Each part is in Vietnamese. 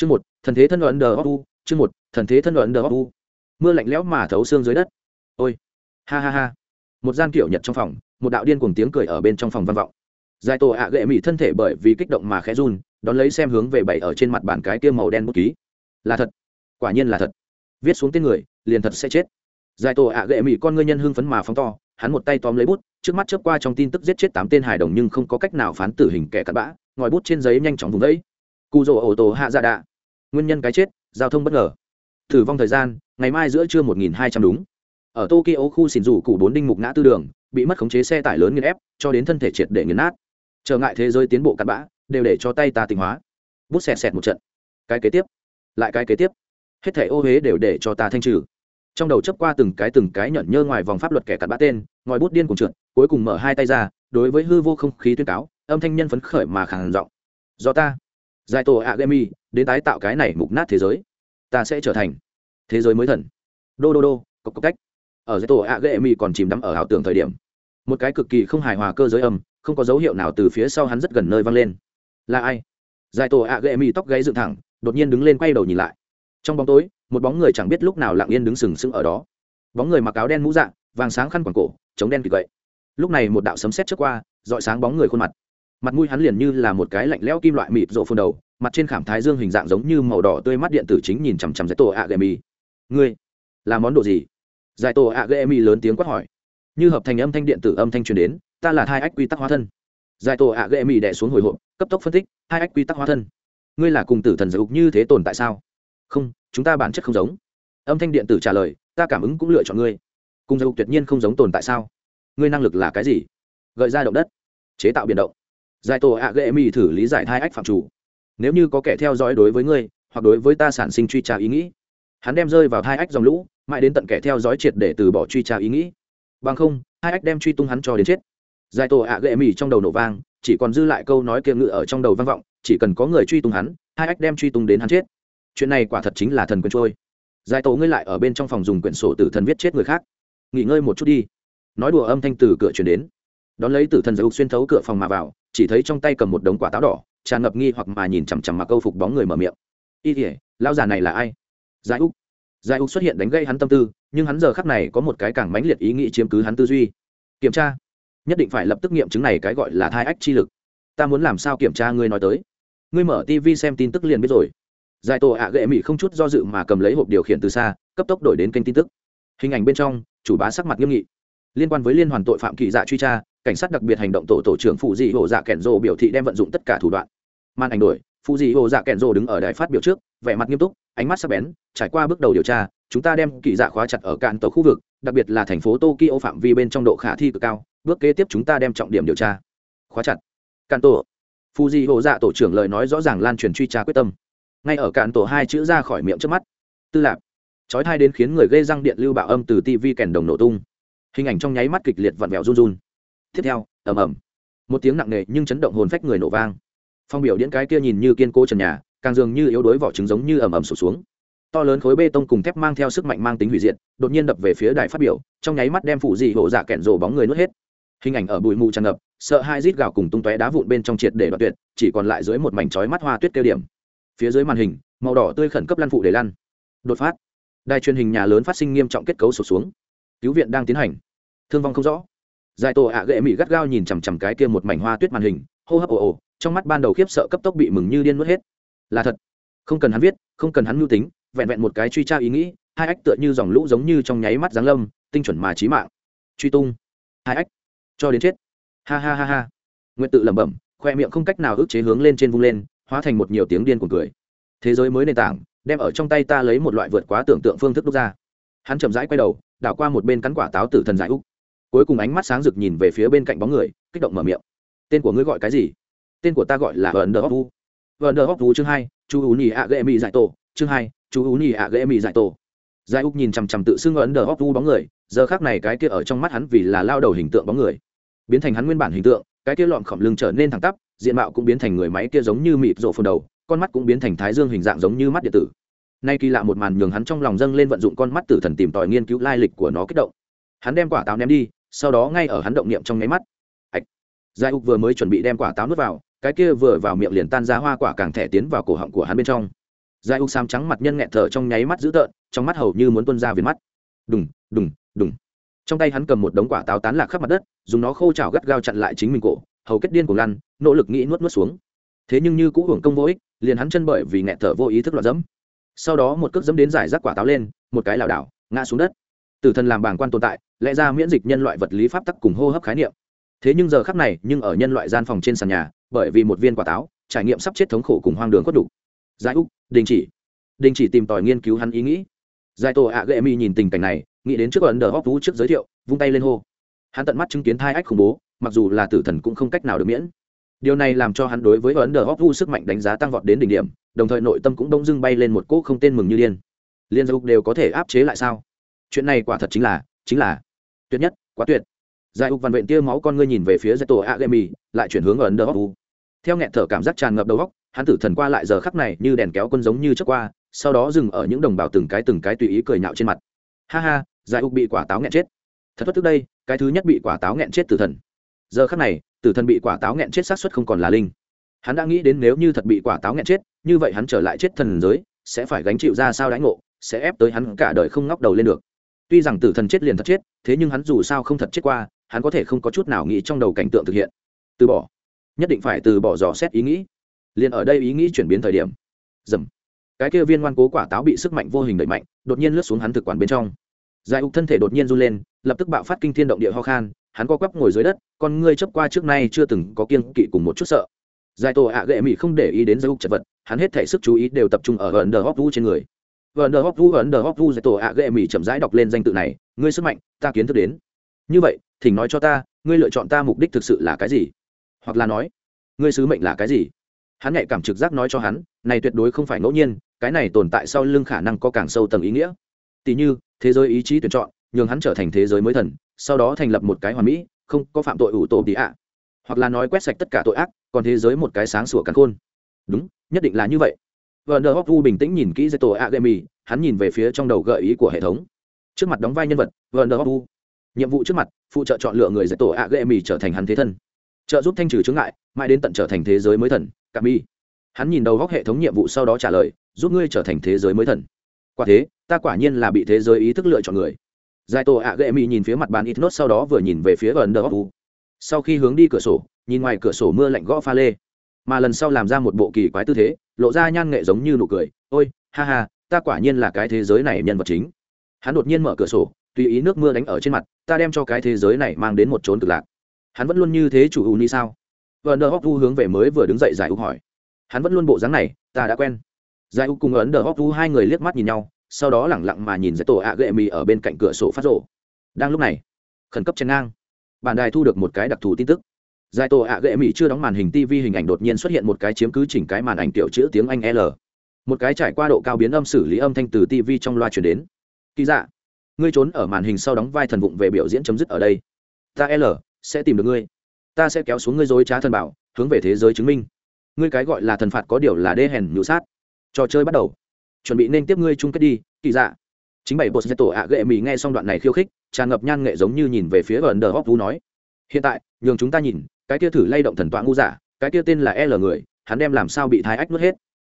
chương một, thần thế thân luận đờ u. Chương một, thần thế thân luận đờ u. Mưa lạnh lẽo mà thấu xương dưới đất. Ôi, ha ha ha. Một gian kiểu nhật trong phòng, một đạo điên cùng tiếng cười ở bên trong phòng văn vọng. Giải tổ ạ gệ mỹ thân thể bởi vì kích động mà khẽ run, đón lấy xem hướng về bảy ở trên mặt bàn cái kia màu đen bút ký. Là thật. Quả nhiên là thật. Viết xuống tên người, liền thật sẽ chết. Giải tổ ạ gệ mỹ con ngươi nhân hưng phấn mà phóng to, hắn một tay tóm lấy bút, trước mắt chớp qua trong tin tức giết chết tám tên hài đồng nhưng không có cách nào phán tử hình kẻ cặn bã, ngòi bút trên giấy nhanh chóng vùng vẫy cụ rỗ ổ tổ hạ dạ đạ. Nguyên nhân cái chết, giao thông bất ngờ. Thử vong thời gian, ngày mai giữa trưa một nghìn hai trăm đúng. Ở tokyo khu xỉn rủ cụ bốn đinh mục ngã tư đường, bị mất khống chế xe tải lớn nghiền ép, cho đến thân thể triệt để nghiền nát. Trở ngại thế giới tiến bộ cặn bã, đều để cho tay ta tình hóa. Bút xẹt xẹt một trận. Cái kế tiếp. Lại cái kế tiếp. Hết thẻ ô huế đều để cho ta thanh trừ. Trong đầu chấp qua từng cái từng cái nhẫn nhơ ngoài vòng pháp luật kẻ cặn bã tên, ngòi bút điên cùng trượt, cuối cùng mở hai tay ra, đối với hư vô không khí tuyên cáo, âm thanh nhân phấn khởi mà khàn giọng. Do ta giải tổ ạ đến tái tạo cái này mục nát thế giới. Ta sẽ trở thành thế giới mới thần. Đô đô đô, cộc cộc cách. Ở giải tổ ạ còn chìm đắm ở ảo tưởng thời điểm. Một cái cực kỳ không hài hòa cơ giới âm, không có dấu hiệu nào từ phía sau hắn rất gần nơi vang lên. Là ai? Giải tổ ạ tóc gáy dựng thẳng, đột nhiên đứng lên quay đầu nhìn lại. Trong bóng tối, một bóng người chẳng biết lúc nào lặng yên đứng sừng sững ở đó. Bóng người mặc áo đen mũ dạng vàng sáng khăn quàng cổ chống đen kịt vậy lúc này một đạo sấm sét trước qua, dọi sáng bóng người khuôn mặt mặt mũi hắn liền như là một cái lạnh lẽo kim loại mịt rộ phun đầu, mặt trên khảm thái dương hình dạng giống như màu đỏ tươi mắt điện tử chính nhìn chằm chằm giải tổ ạ gậy mì ngươi, là món đồ gì? Giải tổ ạ gậy mì lớn tiếng quát hỏi. Như hợp thành âm thanh điện tử âm thanh truyền đến, ta là hai ách quy tắc hóa thân. Giải tổ ạ gậy mì đẻ xuống hồi hộp, cấp tốc phân tích hai ách quy tắc hóa thân? Ngươi là cùng tử thần giáo như thế tồn tại sao? Không, chúng ta bản chất không giống. Âm thanh điện tử trả lời, ta cảm ứng cũng lựa chọn ngươi. Cùng giáo tuyệt nhiên không giống tồn tại sao? Ngươi năng lực là cái gì? Gợi ra động đất. Chế tạo biển động giải tổ ạ ghệ mi thử lý giải hai ách phạm chủ. Nếu như có kẻ theo dõi đối với ngươi, hoặc đối với ta sản sinh truy tra ý nghĩ, hắn đem rơi vào hai ách dòng lũ, mãi đến tận kẻ theo dõi triệt để từ bỏ truy tra ý nghĩ. Bằng không hai ách đem truy tung hắn cho đến chết. Giải tổ ạ ghệ mì trong đầu nổ vang, chỉ còn dư lại câu nói kia ngự ở trong đầu vang vọng, chỉ cần có người truy tung hắn hai ách đem truy tung đến hắn chết. Chuyện này quả thật chính là thần quân trôi. Giải tổ ngươi lại ở bên trong phòng dùng quyển sổ tử thần viết chết người khác. Nghỉ ngơi một chút đi. Nói đùa âm thanh từ cửa chuyển đến. Đón lấy tử thần giải xuyên thấu cửa phòng mà vào chỉ thấy trong tay cầm một đống quả táo đỏ, tràn ngập nghi hoặc mà nhìn chằm chằm mà câu phục bóng người mở miệng. Y thể lao già này là ai? Giải úc. Giải úc xuất hiện đánh gây hắn tâm tư, nhưng hắn giờ khắc này có một cái càng mãnh liệt ý nghĩ chiếm cứ hắn tư duy. Kiểm tra, nhất định phải lập tức nghiệm chứng này cái gọi là thai ách chi lực. Ta muốn làm sao kiểm tra ngươi nói tới? Ngươi mở tv xem tin tức liền biết rồi. Giải tổ ạ gệ mỹ không chút do dự mà cầm lấy hộp điều khiển từ xa, cấp tốc đổi đến kênh tin tức. Hình ảnh bên trong, chủ bá sắc mặt nghiêm nghị. Liên quan với liên hoàn tội phạm kỳ dạ truy tra cảnh sát đặc biệt hành động tổ tổ trưởng phụ dị hồ dạ kẻn rồ biểu thị đem vận dụng tất cả thủ đoạn. Màn ảnh đổi phụ dị hồ dạ kẻn rồ đứng ở đài phát biểu trước, vẻ mặt nghiêm túc, ánh mắt sắc bén, trải qua bước đầu điều tra, chúng ta đem kỳ dạ khóa chặt ở cạn tổ khu vực, đặc biệt là thành phố tokyo phạm vi bên trong độ khả thi cực cao, bước kế tiếp chúng ta đem trọng điểm điều tra. Khóa chặt. Cạn tổ phụ dị hồ dạ tổ trưởng lời nói rõ ràng lan truyền truy tra quyết tâm. Ngay ở cạn tổ hai chữ ra khỏi miệng trước mắt. Tư lạc chói thai đến khiến người gây răng điện lưu bạo âm từ tv kèn đồng nổ tung. Hình ảnh trong nháy mắt kịch liệt vặn vẹo run run tiếp theo, ầm ầm. Một tiếng nặng nề nhưng chấn động hồn phách người nổ vang. Phong biểu điện cái kia nhìn như kiên cố trần nhà, càng dường như yếu đuối vỏ trứng giống như ầm ầm sụp xuống. To lớn khối bê tông cùng thép mang theo sức mạnh mang tính hủy diệt, đột nhiên đập về phía đài phát biểu, trong nháy mắt đem phụ dị hổ dạ kẹn rổ bóng người nuốt hết. Hình ảnh ở bụi mù tràn ngập, sợ hai rít gạo cùng tung tóe đá vụn bên trong triệt để đoạt tuyệt, chỉ còn lại dưới một mảnh chói mắt hoa tuyết tiêu điểm. Phía dưới màn hình, màu đỏ tươi khẩn cấp lăn phụ để lăn. Đột phát. Đài truyền hình nhà lớn phát sinh nghiêm trọng kết cấu sụp xuống. Cứu viện đang tiến hành. Thương vong không rõ giải tổ ạ gệ mỹ gắt gao nhìn chằm chằm cái kia một mảnh hoa tuyết màn hình, hô hấp ồ ồ, trong mắt ban đầu khiếp sợ cấp tốc bị mừng như điên mất hết. Là thật. Không cần hắn viết, không cần hắn mưu tính, vẹn vẹn một cái truy tra ý nghĩ, hai ách tựa như dòng lũ giống như trong nháy mắt giáng lâm, tinh chuẩn mà trí mạng. Truy tung. Hai ách. Cho đến chết. Ha ha ha ha. Nguyện tự lẩm bẩm, khoe miệng không cách nào ức chế hướng lên trên vung lên, hóa thành một nhiều tiếng điên cuồng cười. Thế giới mới nền tảng, đem ở trong tay ta lấy một loại vượt quá tưởng tượng phương thức đúc ra. Hắn chậm rãi quay đầu, đảo qua một bên cắn quả táo tử thần giải úc cuối cùng ánh mắt sáng rực nhìn về phía bên cạnh bóng người, kích động mở miệng. Tên của ngươi gọi cái gì? Tên của ta gọi là vờ nờ hóc vu vờ nờ hóc vu chương hai chú ú nhì ạ ghệ mỹ giải tổ. Chương hai chú ú nhì ạ ghệ mỹ giải tổ. Giải úc nhìn chằm chằm tự xưng ấn đờ hóc vu bóng người, giờ khác này cái kia ở trong mắt hắn vì là lao đầu hình tượng bóng người, biến thành hắn nguyên bản hình tượng, cái kia lọn khổng lưng trở nên thẳng tắp, diện mạo cũng biến thành người máy kia giống như mịt rộ phần đầu, con mắt cũng biến thành thái dương hình dạng giống như mắt điện tử. Nay kỳ lạ một màn nhường hắn trong lòng dâng lên vận dụng con mắt tử thần tìm tòi nghiên cứu lai lịch của nó kích động. Hắn đem quả táo ném đi sau đó ngay ở hắn động niệm trong nháy mắt. Ạch. Giải ục vừa mới chuẩn bị đem quả táo nuốt vào, cái kia vừa vào miệng liền tan ra hoa quả càng thẻ tiến vào cổ họng của hắn bên trong. Giải ục xám trắng mặt nhân nghẹn thở trong nháy mắt dữ tợn, trong mắt hầu như muốn tuân ra viền mắt. Đùng đùng đùng. Trong tay hắn cầm một đống quả táo tán lạc khắp mặt đất, dùng nó khô chảo gắt gao chặn lại chính mình cổ, hầu kết điên của lăn, nỗ lực nghĩ nuốt nuốt xuống. Thế nhưng như cũ hưởng công vô ích, liền hắn chân bởi vì nghẹn thở vô ý thức loạn dẫm. Sau đó một cước dẫm đến giải rác quả táo lên, một cái lảo đảo, ngã xuống đất tử thần làm bảng quan tồn tại, lẽ ra miễn dịch nhân loại vật lý pháp tắc cùng hô hấp khái niệm. Thế nhưng giờ khắc này, nhưng ở nhân loại gian phòng trên sàn nhà, bởi vì một viên quả táo, trải nghiệm sắp chết thống khổ cùng hoang đường khuất đủ. Giải úc, đình chỉ. Đình chỉ tìm tòi nghiên cứu hắn ý nghĩ. Giải tổ ạ ghệ mi nhìn tình cảnh này, nghĩ đến trước ấn đờ hóc tú trước giới thiệu, vung tay lên hô. Hắn tận mắt chứng kiến thai ách khủng bố, mặc dù là tử thần cũng không cách nào được miễn. Điều này làm cho hắn đối với ấn đờ hóc tú sức mạnh đánh giá tăng vọt đến đỉnh điểm, đồng thời nội tâm cũng đông dưng bay lên một cỗ không tên mừng như điên. Liên dục đều có thể áp chế lại sao? Chuyện này quả thật chính là chính là tuyệt nhất, quá tuyệt. Giải ục văn vện tia máu con ngươi nhìn về phía giải tổ a lại chuyển hướng ở ấn độ hóc theo nghẹn thở cảm giác tràn ngập đầu góc hắn tử thần qua lại giờ khắc này như đèn kéo quân giống như trước qua, sau đó dừng ở những đồng bào từng cái từng cái tùy ý cười nhạo trên mặt. Ha ha, giải ục bị quả táo nghẹn chết. Thật bất tức đây, cái thứ nhất bị quả táo nghẹn chết tử thần. Giờ khắc này, tử thần bị quả táo nghẹn chết xác suất không còn là linh. Hắn đã nghĩ đến nếu như thật bị quả táo nghẹn chết, như vậy hắn trở lại chết thần giới, sẽ phải gánh chịu ra sao đánh ngộ, sẽ ép tới hắn cả đời không ngóc đầu lên được tuy rằng tử thần chết liền thật chết, thế nhưng hắn dù sao không thật chết qua, hắn có thể không có chút nào nghĩ trong đầu cảnh tượng thực hiện. Từ bỏ. Nhất định phải từ bỏ dò xét ý nghĩ. Liền ở đây ý nghĩ chuyển biến thời điểm. Dầm. Cái kia viên ngoan cố quả táo bị sức mạnh vô hình đẩy mạnh, đột nhiên lướt xuống hắn thực quản bên trong. Giải ục thân thể đột nhiên run lên, lập tức bạo phát kinh thiên động địa ho khan, hắn co quắp ngồi dưới đất, con ngươi chấp qua trước nay chưa từng có kiên kỵ cùng một chút sợ. Giải tổ ạ gệ mỹ không để ý đến giải ục chật vật, hắn hết thể sức chú ý đều tập trung ở gần đờ hóc vu trên người gần đờ hóc vu gần đờ hóc vu giải tổ ạ ghệ mỹ chậm rãi đọc lên danh tự này. Ngươi sức mạnh, ta kiến thức đến. Như vậy, thỉnh nói cho ta, ngươi lựa chọn ta mục đích thực sự là cái gì? Hoặc là nói, ngươi sứ mệnh là cái gì? Hắn nhạy cảm trực giác nói cho hắn, này tuyệt đối không phải ngẫu nhiên, cái này tồn tại sau lưng khả năng có càng sâu tầng ý nghĩa. Tỉ như, thế giới ý chí tuyển chọn, nhường hắn trở thành thế giới mới thần, sau đó thành lập một cái hoàn mỹ, không có phạm tội ủ tổ tỉ ạ. Hoặc là nói quét sạch tất cả tội ác, còn thế giới một cái sáng sủa cắn khôn. Đúng, nhất định là như vậy vợ nờ hóc vu bình tĩnh nhìn kỹ dây tổ a gemi hắn nhìn về phía trong đầu gợi ý của hệ thống. Trước mặt đóng vai nhân vật vợ nờ hóc vu nhiệm vụ trước mặt, phụ trợ chọn lựa người dạy tổ a gemi trở thành hắn thế thân. Trợ giúp thanh trừ chướng ngại, mãi đến tận trở thành thế giới mới thần cà mi hắn nhìn đầu góc hệ thống nhiệm vụ sau đó trả lời, giúp ngươi trở thành thế giới mới thần. Quả thế, ta quả nhiên là bị thế giới ý thức lựa chọn người. Giải tổ ạ mỹ nhìn phía mặt bàn ít nốt sau đó vừa nhìn về phía gần đờ sau khi hướng đi cửa sổ, nhìn ngoài cửa sổ mưa lạnh gõ pha lê mà lần sau làm ra một bộ kỳ quái tư thế, lộ ra nhan nghệ giống như nụ cười. Ôi, ha ha, ta quả nhiên là cái thế giới này nhân vật chính. Hắn đột nhiên mở cửa sổ, tùy ý nước mưa đánh ở trên mặt, ta đem cho cái thế giới này mang đến một trốn cực lạc. Hắn vẫn luôn như thế chủ u ni sao? Vợ nờ hóc vu hướng về mới vừa đứng dậy giải u hỏi. Hắn vẫn luôn bộ dáng này, ta đã quen. Giải u cùng ấn đờ hóc vu hai người liếc mắt nhìn nhau, sau đó lẳng lặng mà nhìn giải tổ ạ gệ mì ở bên cạnh cửa sổ phát rộ. Đang lúc này, khẩn cấp chen ngang. Bản đài thu được một cái đặc thù tin tức giải tổ ạ gệ mỹ chưa đóng màn hình tv hình ảnh đột nhiên xuất hiện một cái chiếm cứ chỉnh cái màn ảnh tiểu chữ tiếng anh l. Một cái trải qua độ cao biến âm xử lý âm thanh từ tv trong loa chuyển đến. Kỳ dạ ngươi trốn ở màn hình sau đóng vai thần vụng về biểu diễn chấm dứt ở đây. Ta l, sẽ tìm được ngươi. Ta sẽ kéo xuống ngươi dối trá thần bảo, hướng về thế giới chứng minh. Ngươi cái gọi là thần phạt có điều là đê hèn nhũ sát. Trò chơi bắt đầu. Chuẩn bị nên tiếp ngươi chung kết đi, kỳ dạ. Chính bảy bộ bột tổ ạ gệ mỹ nghe xong đoạn này khiêu khích, tràn ngập nhan nghệ giống như nhìn về phía gần đờ hóc vũ nói. Hiện tại, nhường chúng ta nhìn cái kia thử lay động thần tọa ngu giả cái kia tên là l người, hắn đem làm sao bị thái ách nuốt hết.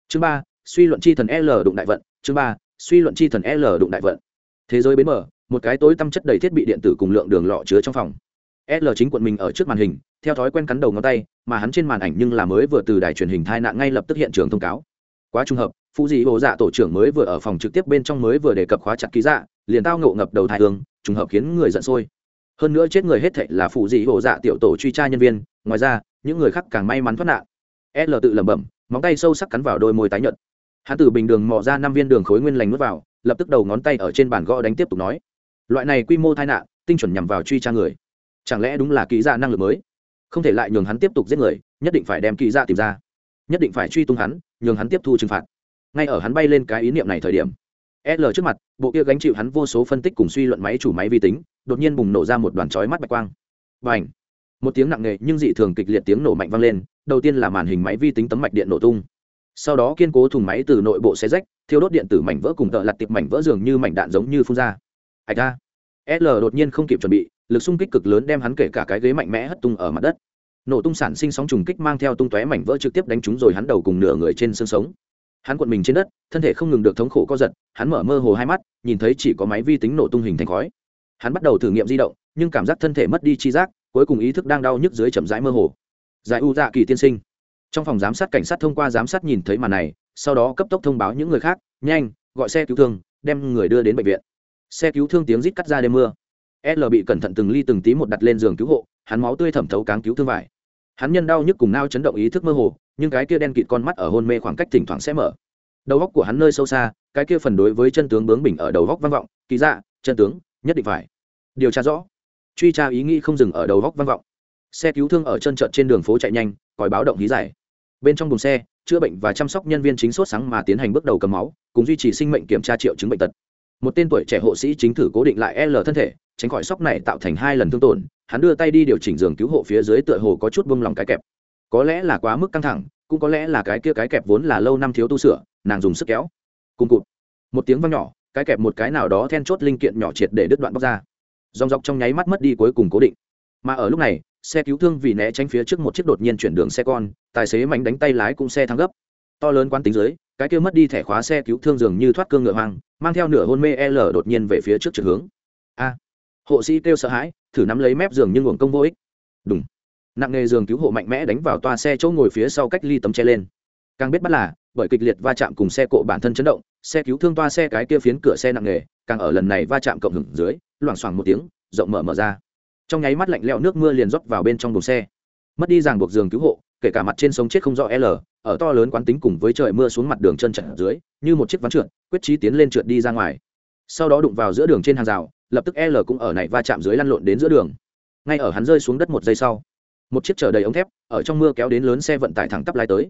Chương ba, suy luận chi thần l đụng đại vận, chương ba, suy luận chi thần l đụng đại vận. Thế giới bến mở một cái tối tăm chất đầy thiết bị điện tử cùng lượng đường lọ chứa trong phòng. L chính quận mình ở trước màn hình, theo thói quen cắn đầu ngón tay, mà hắn trên màn ảnh nhưng là mới vừa từ đài truyền hình thai nạn ngay lập tức hiện trường thông cáo. Quá trùng hợp phụ dị hồ dạ tổ trưởng mới vừa ở phòng trực tiếp bên trong mới vừa đề cập khóa chặt ký dạ liền tao ngộ ngập đầu thai hương, trùng hợp khiến người giận sôi hơn nữa chết người hết thệ là phụ dị hồ dạ tiểu tổ truy tra nhân viên, ngoài ra, những người khác càng may mắn thoát nạn. L tự lẩm bẩm, móng tay sâu sắc cắn vào đôi môi tái nhợt. Hắn từ bình đường mò ra năm viên đường khối nguyên lành nuốt vào, lập tức đầu ngón tay ở trên bàn gõ đánh tiếp tục nói, loại này quy mô tai nạn, tinh chuẩn nhằm vào truy tra người. Chẳng lẽ đúng là kỹ ra năng lực mới? Không thể lại nhường hắn tiếp tục giết người, nhất định phải đem kỹ ra tìm ra. Nhất định phải truy tung hắn, nhường hắn tiếp thu trừng phạt. Ngay ở hắn bay lên cái ý niệm này thời điểm l trước mặt, bộ kia gánh chịu hắn vô số phân tích cùng suy luận máy chủ máy vi tính, đột nhiên bùng nổ ra một đoàn chói mắt bạch quang. Và ảnh một tiếng nặng nề nhưng dị thường kịch liệt tiếng nổ mạnh vang lên, đầu tiên là màn hình máy vi tính tấm mạch điện nổ tung. Sau đó kiên cố thùng máy từ nội bộ xe rách, thiêu đốt điện tử mảnh vỡ cùng tợ lặt tiệp mảnh vỡ dường như mảnh đạn giống như phun ra. Ạch ra l đột nhiên không kịp chuẩn bị, lực xung kích cực lớn đem hắn kể cả cái ghế mạnh mẽ hất tung ở mặt đất. Nổ tung sản sinh sóng trùng kích mang theo tung tóe mảnh vỡ trực tiếp đánh trúng rồi hắn đầu cùng nửa người trên xương sống hắn cuộn mình trên đất, thân thể không ngừng được thống khổ co giật, hắn mở mơ hồ hai mắt, nhìn thấy chỉ có máy vi tính nổ tung hình thành khói. Hắn bắt đầu thử nghiệm di động, nhưng cảm giác thân thể mất đi chi giác, cuối cùng ý thức đang đau nhức dưới chậm rãi mơ hồ. Giải u dạ kỳ tiên sinh. Trong phòng giám sát cảnh sát thông qua giám sát nhìn thấy màn này, sau đó cấp tốc thông báo những người khác, nhanh, gọi xe cứu thương, đem người đưa đến bệnh viện. Xe cứu thương tiếng rít cắt ra đêm mưa. L bị cẩn thận từng ly từng tí một đặt lên giường cứu hộ, hắn máu tươi thẩm thấu cáng cứu thương vải hắn nhân đau nhức cùng nao chấn động ý thức mơ hồ, nhưng cái kia đen kịt con mắt ở hôn mê khoảng cách thỉnh thoảng sẽ mở. Đầu góc của hắn nơi sâu xa, cái kia phần đối với chân tướng bướng bỉnh ở đầu góc vang vọng, kỳ dạ chân tướng, nhất định phải điều tra rõ. Truy tra ý nghĩ không dừng ở đầu góc vang vọng. Xe cứu thương ở chân trợn trên đường phố chạy nhanh, còi báo động hí dài. Bên trong buồng xe, chữa bệnh và chăm sóc nhân viên chính sốt sáng mà tiến hành bước đầu cầm máu, cùng duy trì sinh mệnh kiểm tra triệu chứng bệnh tật. Một tên tuổi trẻ hộ sĩ chính thử cố định lại l thân thể tránh khỏi sóc này tạo thành hai lần thương tổn, hắn đưa tay đi điều chỉnh giường cứu hộ phía dưới tựa hồ có chút bông lòng cái kẹp. Có lẽ là quá mức căng thẳng, cũng có lẽ là cái kia cái kẹp vốn là lâu năm thiếu tu sửa, nàng dùng sức kéo. Cùng cụt. Một tiếng vang nhỏ, cái kẹp một cái nào đó then chốt linh kiện nhỏ triệt để đứt đoạn bóc ra. Dòng dọc trong nháy mắt mất đi cuối cùng cố định. Mà ở lúc này, xe cứu thương vì né tránh phía trước một chiếc đột nhiên chuyển đường xe con, tài xế mánh đánh tay lái cũng xe thắng gấp. To lớn quán tính dưới, cái kia mất đi thẻ khóa xe cứu thương dường như thoát cương ngựa hoang, mang theo nửa hôn mê l đột nhiên về phía trước trực hướng. A! Hộ sĩ kêu sợ hãi, thử nắm lấy mép giường nhưng uổng công vô ích. Đúng nặng nghề giường cứu hộ mạnh mẽ đánh vào toa xe chỗ ngồi phía sau cách ly tấm che lên. Càng biết bắt là, bởi kịch liệt va chạm cùng xe cộ bản thân chấn động, xe cứu thương toa xe cái kia phiến cửa xe nặng nghề, càng ở lần này va chạm cộng hưởng dưới, loảng xoảng một tiếng, rộng mở mở ra. Trong nháy mắt lạnh lẽo nước mưa liền rót vào bên trong đồn xe. Mất đi ràng buộc giường cứu hộ, kể cả mặt trên sống chết không rõ l, ở to lớn quán tính cùng với trời mưa xuống mặt đường chân chặn dưới, như một chiếc ván trượt, quyết trí tiến lên trượt đi ra ngoài. Sau đó đụng vào giữa đường trên hàng rào lập tức l cũng ở này va chạm dưới lăn lộn đến giữa đường. Ngay ở hắn rơi xuống đất một giây sau, một chiếc chở đầy ống thép ở trong mưa kéo đến lớn xe vận tải thẳng tắp lái tới.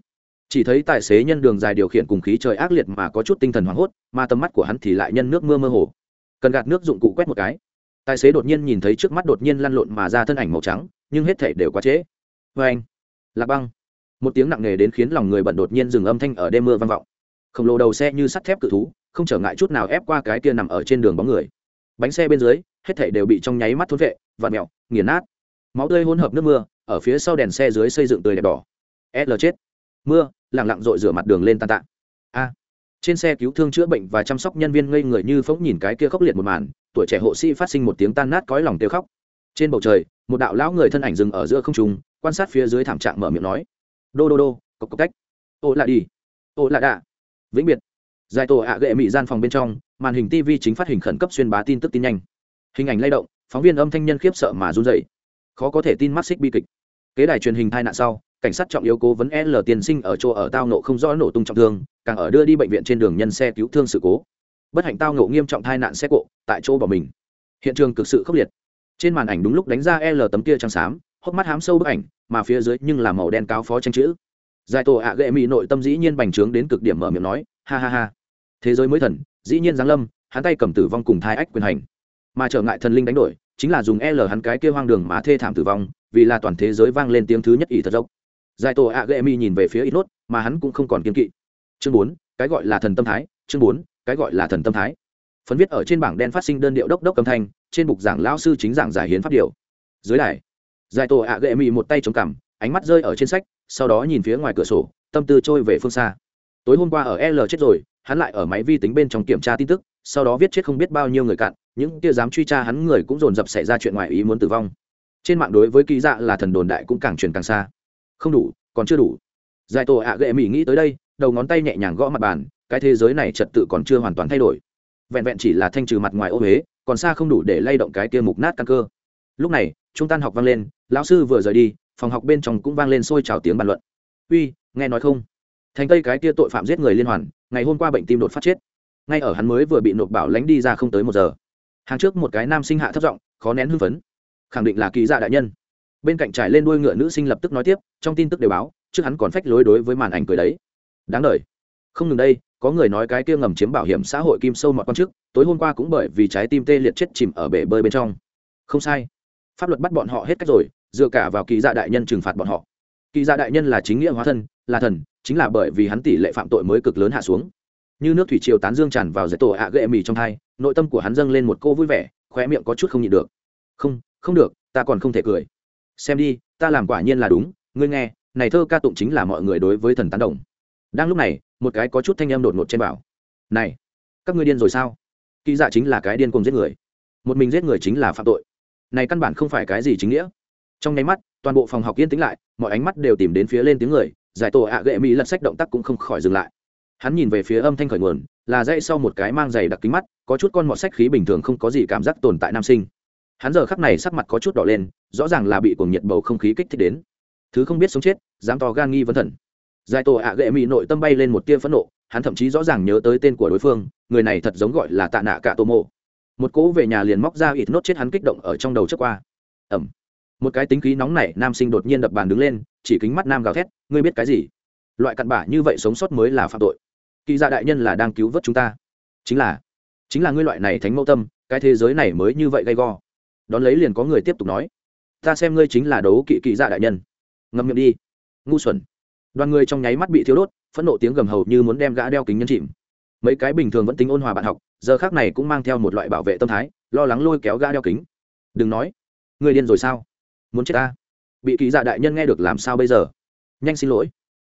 Chỉ thấy tài xế nhân đường dài điều khiển cùng khí trời ác liệt mà có chút tinh thần hoảng hốt, mà tầm mắt của hắn thì lại nhân nước mưa mơ hồ. Cần gạt nước dụng cụ quét một cái. Tài xế đột nhiên nhìn thấy trước mắt đột nhiên lăn lộn mà ra thân ảnh màu trắng, nhưng hết thể đều quá trễ. Vê anh, lạc băng. Một tiếng nặng nề đến khiến lòng người bận đột nhiên dừng âm thanh ở đêm mưa vang vọng. Khổng lồ đầu xe như sắt thép cự thú, không trở ngại chút nào ép qua cái kia nằm ở trên đường bóng người bánh xe bên dưới, hết thảy đều bị trong nháy mắt thốn vệ và mẹo nghiền nát. Máu tươi hỗn hợp nước mưa, ở phía sau đèn xe dưới xây dựng tươi đẹp đỏ. L chết. Mưa lẳng lặng rội rửa mặt đường lên tan tạ. A. Trên xe cứu thương chữa bệnh và chăm sóc nhân viên ngây người như phóng nhìn cái kia khốc liệt một màn, tuổi trẻ hộ sĩ phát sinh một tiếng tan nát cõi lòng tiêu khóc. Trên bầu trời, một đạo lão người thân ảnh dừng ở giữa không trung, quan sát phía dưới thảm trạng mở miệng nói. Đô đô đô, cộc cộc cách ô là đi. Ô là đạ. Vĩnh biệt. Giải tổ ạ gệ mỹ gian phòng bên trong màn hình tv chính phát hình khẩn cấp xuyên bá tin tức tin nhanh. Hình ảnh lay động, phóng viên âm thanh nhân khiếp sợ mà run dậy khó có thể tin mắt xích bi kịch. Kế đài truyền hình tai nạn sau, cảnh sát trọng yếu cố vấn l tiền sinh ở chỗ ở tao nộ không rõ nổ tung trọng thương, càng ở đưa đi bệnh viện trên đường nhân xe cứu thương sự cố. Bất hạnh tao nộ nghiêm trọng tai nạn xe cộ, tại chỗ bỏ mình. Hiện trường cực sự khốc liệt. Trên màn ảnh đúng lúc đánh ra l tấm kia trắng xám, hốc mắt hám sâu bức ảnh, mà phía dưới nhưng là màu đen cáo phó tranh chữ. Giải tổ ạ gệ mỹ nội tâm dĩ nhiên bành trướng đến cực điểm mở miệng nói, ha ha ha. Thế giới mới thần dĩ nhiên giáng lâm, hắn tay cầm tử vong cùng thai ách quyền hành. Mà trở ngại thần linh đánh đổi, chính là dùng l hắn cái kia hoang đường mà thê thảm tử vong, vì là toàn thế giới vang lên tiếng thứ nhất ỷ thật dốc. Giải tổ a gệ nhìn về phía ít nốt, mà hắn cũng không còn kiên kỵ. Chương bốn, cái gọi là thần tâm thái, chương bốn, cái gọi là thần tâm thái. Phấn viết ở trên bảng đen phát sinh đơn điệu đốc đốc âm thanh, trên bục giảng lao sư chính giảng giải hiến pháp điều. Dưới đài, giải tổ ạ gệ mị một tay chống cằm, ánh mắt rơi ở trên sách, sau đó nhìn phía ngoài cửa sổ, tâm tư trôi về phương xa. Tối hôm qua ở l chết rồi hắn lại ở máy vi tính bên trong kiểm tra tin tức, sau đó viết chết không biết bao nhiêu người cạn, những kia dám truy tra hắn người cũng dồn dập xảy ra chuyện ngoài ý muốn tử vong. Trên mạng đối với ký dạ là thần đồn đại cũng càng truyền càng xa. Không đủ, còn chưa đủ. Giải tổ ạ gệ mỹ nghĩ tới đây, đầu ngón tay nhẹ nhàng gõ mặt bàn, cái thế giới này trật tự còn chưa hoàn toàn thay đổi. Vẹn vẹn chỉ là thanh trừ mặt ngoài ô huế còn xa không đủ để lay động cái kia mục nát căn cơ. Lúc này, trung tan học vang lên, lão sư vừa rời đi, phòng học bên trong cũng vang lên sôi trào tiếng bàn luận. Uy, nghe nói không? Thành tây cái kia tội phạm giết người liên hoàn ngày hôm qua bệnh tim đột phát chết. Ngay ở hắn mới vừa bị nộp bảo lánh đi ra không tới một giờ. Hàng trước một cái nam sinh hạ thấp giọng khó nén hưng phấn. Khẳng định là kỳ dạ đại nhân. Bên cạnh trải lên đuôi ngựa nữ sinh lập tức nói tiếp trong tin tức đều báo trước hắn còn phách lối đối với màn ảnh cười đấy. Đáng đời. Không ngừng đây có người nói cái kia ngầm chiếm bảo hiểm xã hội kim sâu mọi quan trước, tối hôm qua cũng bởi vì trái tim tê liệt chết chìm ở bể bơi bên trong. Không sai. Pháp luật bắt bọn họ hết cách rồi dựa cả vào kỳ dạ đại nhân trừng phạt bọn họ. Kỳ dạ đại nhân là chính nghĩa hóa thân là thần chính là bởi vì hắn tỷ lệ phạm tội mới cực lớn hạ xuống. Như nước thủy triều tán dương tràn vào giải tổ ạ ghệ mì trong thai, nội tâm của hắn dâng lên một cô vui vẻ, khóe miệng có chút không nhịn được. Không không được, ta còn không thể cười. Xem đi, ta làm quả nhiên là đúng, ngươi nghe, này thơ ca tụng chính là mọi người đối với thần tán đồng. Đang lúc này, một cái có chút thanh em đột ngột trên bảo. Này, các ngươi điên rồi sao? Kỳ dạ chính là cái điên cùng giết người. Một mình giết người chính là phạm tội. Này căn bản không phải cái gì chính nghĩa. Trong nháy mắt, toàn bộ phòng học yên tĩnh lại, mọi ánh mắt đều tìm đến phía lên tiếng người giải tổ ạ gệ mỹ lật sách động tác cũng không khỏi dừng lại. Hắn nhìn về phía âm thanh khởi nguồn, là dây sau một cái mang giày đặc kính mắt, có chút con mọt sách khí bình thường không có gì cảm giác tồn tại nam sinh. Hắn giờ khắc này sắc mặt có chút đỏ lên, rõ ràng là bị cuồng nhiệt bầu không khí kích thích đến. Thứ không biết sống chết, dám to gan nghi vấn thần. Giải tổ ạ gệ mỹ nội tâm bay lên một tia phẫn nộ, hắn thậm chí rõ ràng nhớ tới tên của đối phương, người này thật giống gọi là tạ nạ cả tô mộ. Một cỗ về nhà liền móc ra ít nốt chết hắn kích động ở trong đầu trước qua. Ẩm một cái tính khí nóng nảy nam sinh đột nhiên đập bàn đứng lên, chỉ kính mắt nam gào thét, ngươi biết cái gì? Loại cặn bã như vậy sống sót mới là phạm tội. Kỳ gia đại nhân là đang cứu vớt chúng ta. Chính là chính là ngươi loại này thánh mẫu tâm, cái thế giới này mới như vậy gay go. Đón lấy liền có người tiếp tục nói, ta xem ngươi chính là đấu kỵ kỵ gia dạ đại nhân. Ngậm miệng đi. Ngu xuẩn. Đoàn người trong nháy mắt bị thiếu đốt, phẫn nộ tiếng gầm hầu như muốn đem gã đeo kính nhân chìm. Mấy cái bình thường vẫn tính ôn hòa bạn học, giờ khác này cũng mang theo một loại bảo vệ tâm thái, lo lắng lôi kéo gã đeo kính. Đừng nói người điên rồi sao? Muốn chết ta? Bị ký dạ đại nhân nghe được làm sao bây giờ? Nhanh xin lỗi.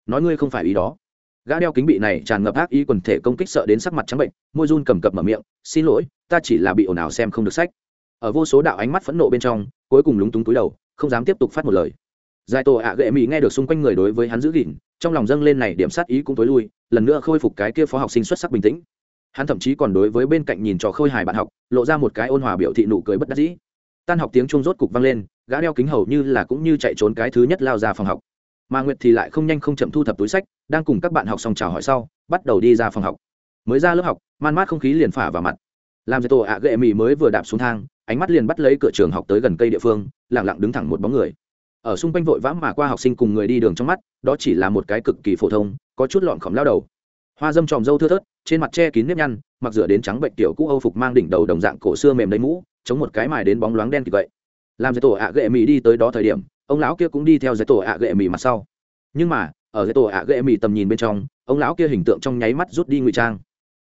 Nói ngươi không phải ý đó. Gã đeo kính bị này tràn ngập ác ý quần thể công kích sợ đến sắc mặt trắng bệnh, môi run cầm cập mở miệng, xin lỗi, ta chỉ là bị ồn ào xem không được sách. Ở vô số đạo ánh mắt phẫn nộ bên trong, cuối cùng lúng túng túi đầu, không dám tiếp tục phát một lời. Giải tổ ạ gệ mỹ nghe được xung quanh người đối với hắn giữ gìn, trong lòng dâng lên này điểm sát ý cũng tối lui, lần nữa khôi phục cái kia phó học sinh xuất sắc bình tĩnh. Hắn thậm chí còn đối với bên cạnh nhìn trò khôi hài bạn học, lộ ra một cái ôn hòa biểu thị nụ cười bất đắc dĩ. Tan học tiếng chuông rốt cục vang lên gã đeo kính hầu như là cũng như chạy trốn cái thứ nhất lao ra phòng học. Mà nguyệt thì lại không nhanh không chậm thu thập túi sách, đang cùng các bạn học xong chào hỏi sau, bắt đầu đi ra phòng học. Mới ra lớp học, man mát không khí liền phả vào mặt. Làm giải tổ ạ gệ mì mới vừa đạp xuống thang, ánh mắt liền bắt lấy cửa trường học tới gần cây địa phương lẳng lặng đứng thẳng một bóng người. Ở xung quanh vội vã mà qua học sinh cùng người đi đường trong mắt, đó chỉ là một cái cực kỳ phổ thông, có chút lọn khổng lao đầu. Hoa dâm tròm râu thưa thớt, trên mặt che kín nếp nhăn, mặc rửa đến trắng bệnh tiểu cũ âu phục mang đỉnh đầu đồng dạng cổ xưa mềm đầy mũ, chống một cái mài đến bóng loáng đen kịp vậy làm giải tổ ạ gệ mì đi tới đó thời điểm, ông lão kia cũng đi theo giải tổ ạ gệ mì mặt sau. Nhưng mà, ở giải tổ ạ gệ mì tầm nhìn bên trong, ông lão kia hình tượng trong nháy mắt rút đi ngụy trang.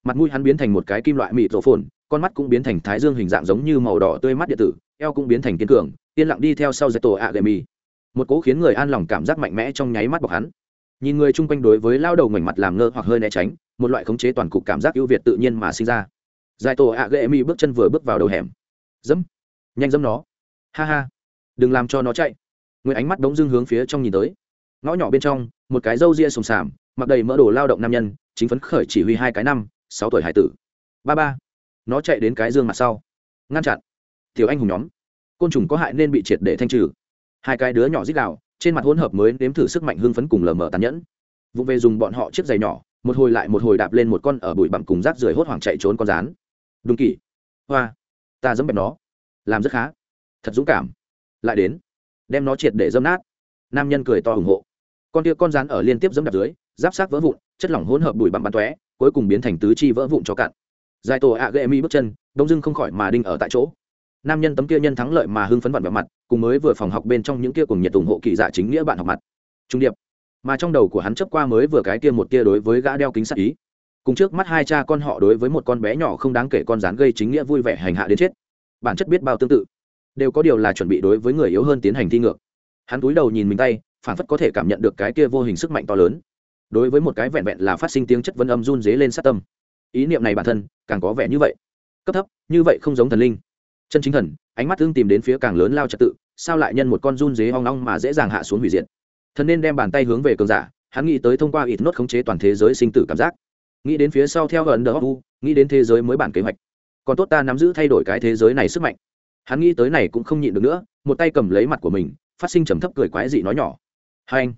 Mặt mũi hắn biến thành một cái kim loại mịt rổ phồn, con mắt cũng biến thành thái dương hình dạng giống như màu đỏ tươi mắt điện tử, eo cũng biến thành kiên cường, yên lặng đi theo sau giải tổ ạ gệ mì. Một cố khiến người an lòng cảm giác mạnh mẽ trong nháy mắt bọc hắn. Nhìn người chung quanh đối với lao đầu ngoảnh mặt làm ngơ hoặc hơi né tránh, một loại khống chế toàn cục cảm giác ưu việt tự nhiên mà sinh ra. Giải tổ ạ ghệ mì bước chân vừa bước vào đầu hẻm. Dẫm. Nhanh dẫm nó ha ha. Đừng làm cho nó chạy. Người ánh mắt đống dưng hướng phía trong nhìn tới. Ngõ nhỏ bên trong, một cái râu ria sùng sàm, mặc đầy mỡ đồ lao động nam nhân, chính phấn khởi chỉ huy hai cái năm, sáu tuổi hải tử. Ba ba. Nó chạy đến cái dương mặt sau. Ngăn chặn. Tiểu anh hùng nhóm. Côn trùng có hại nên bị triệt để thanh trừ. Hai cái đứa nhỏ dít đạo trên mặt hỗn hợp mới nếm thử sức mạnh hưng phấn cùng lờ mờ tàn nhẫn. Vụ về dùng bọn họ chiếc giày nhỏ, một hồi lại một hồi đạp lên một con ở bụi bặm cùng rác rưởi hốt hoảng chạy trốn con rán. Đúng kỳ. Hoa. Ta dẫm bẹp nó. Làm rất khá thật dũng cảm. Lại đến, đem nó triệt để dâm nát. Nam nhân cười to ủng hộ. Con kia con rán ở liên tiếp dẫm đạp dưới, giáp sát vỡ vụn, chất lỏng hỗn hợp bụi bặm bắn tóe, cuối cùng biến thành tứ chi vỡ vụn cho cạn. Dài tổ ạ ghệ mi bước chân, đông dưng không khỏi mà đinh ở tại chỗ. Nam nhân tấm kia nhân thắng lợi mà hưng phấn vặn vào mặt, cùng mới vừa phòng học bên trong những kia cùng nhiệt ủng hộ kỳ dạ chính nghĩa bạn học mặt. Trung điệp. Mà trong đầu của hắn chấp qua mới vừa cái kia một kia đối với gã đeo kính sắc ý. Cùng trước mắt hai cha con họ đối với một con bé nhỏ không đáng kể con rán gây chính nghĩa vui vẻ hành hạ đến chết. Bản chất biết bao tương tự đều có điều là chuẩn bị đối với người yếu hơn tiến hành thi ngược. Hắn túi đầu nhìn mình tay phản phất có thể cảm nhận được cái kia vô hình sức mạnh to lớn. Đối với một cái vẹn vẹn là phát sinh tiếng chất vấn âm run dế lên sát tâm. Ý niệm này bản thân, càng có vẻ như vậy. Cấp thấp, như vậy không giống thần linh. Chân chính thần, ánh mắt thương tìm đến phía càng lớn lao trật tự, sao lại nhân một con run dế hoang long mà dễ dàng hạ xuống hủy diệt? Thần nên đem bàn tay hướng về cường giả, hắn nghĩ tới thông qua ít nốt khống chế toàn thế giới sinh tử cảm giác. Nghĩ đến phía sau theo gần đờ u, nghĩ đến thế giới mới bản kế hoạch. Còn tốt ta nắm giữ thay đổi cái thế giới này sức mạnh hắn nghĩ tới này cũng không nhịn được nữa, một tay cầm lấy mặt của mình, phát sinh trầm thấp cười quái dị nói nhỏ. Hai anh.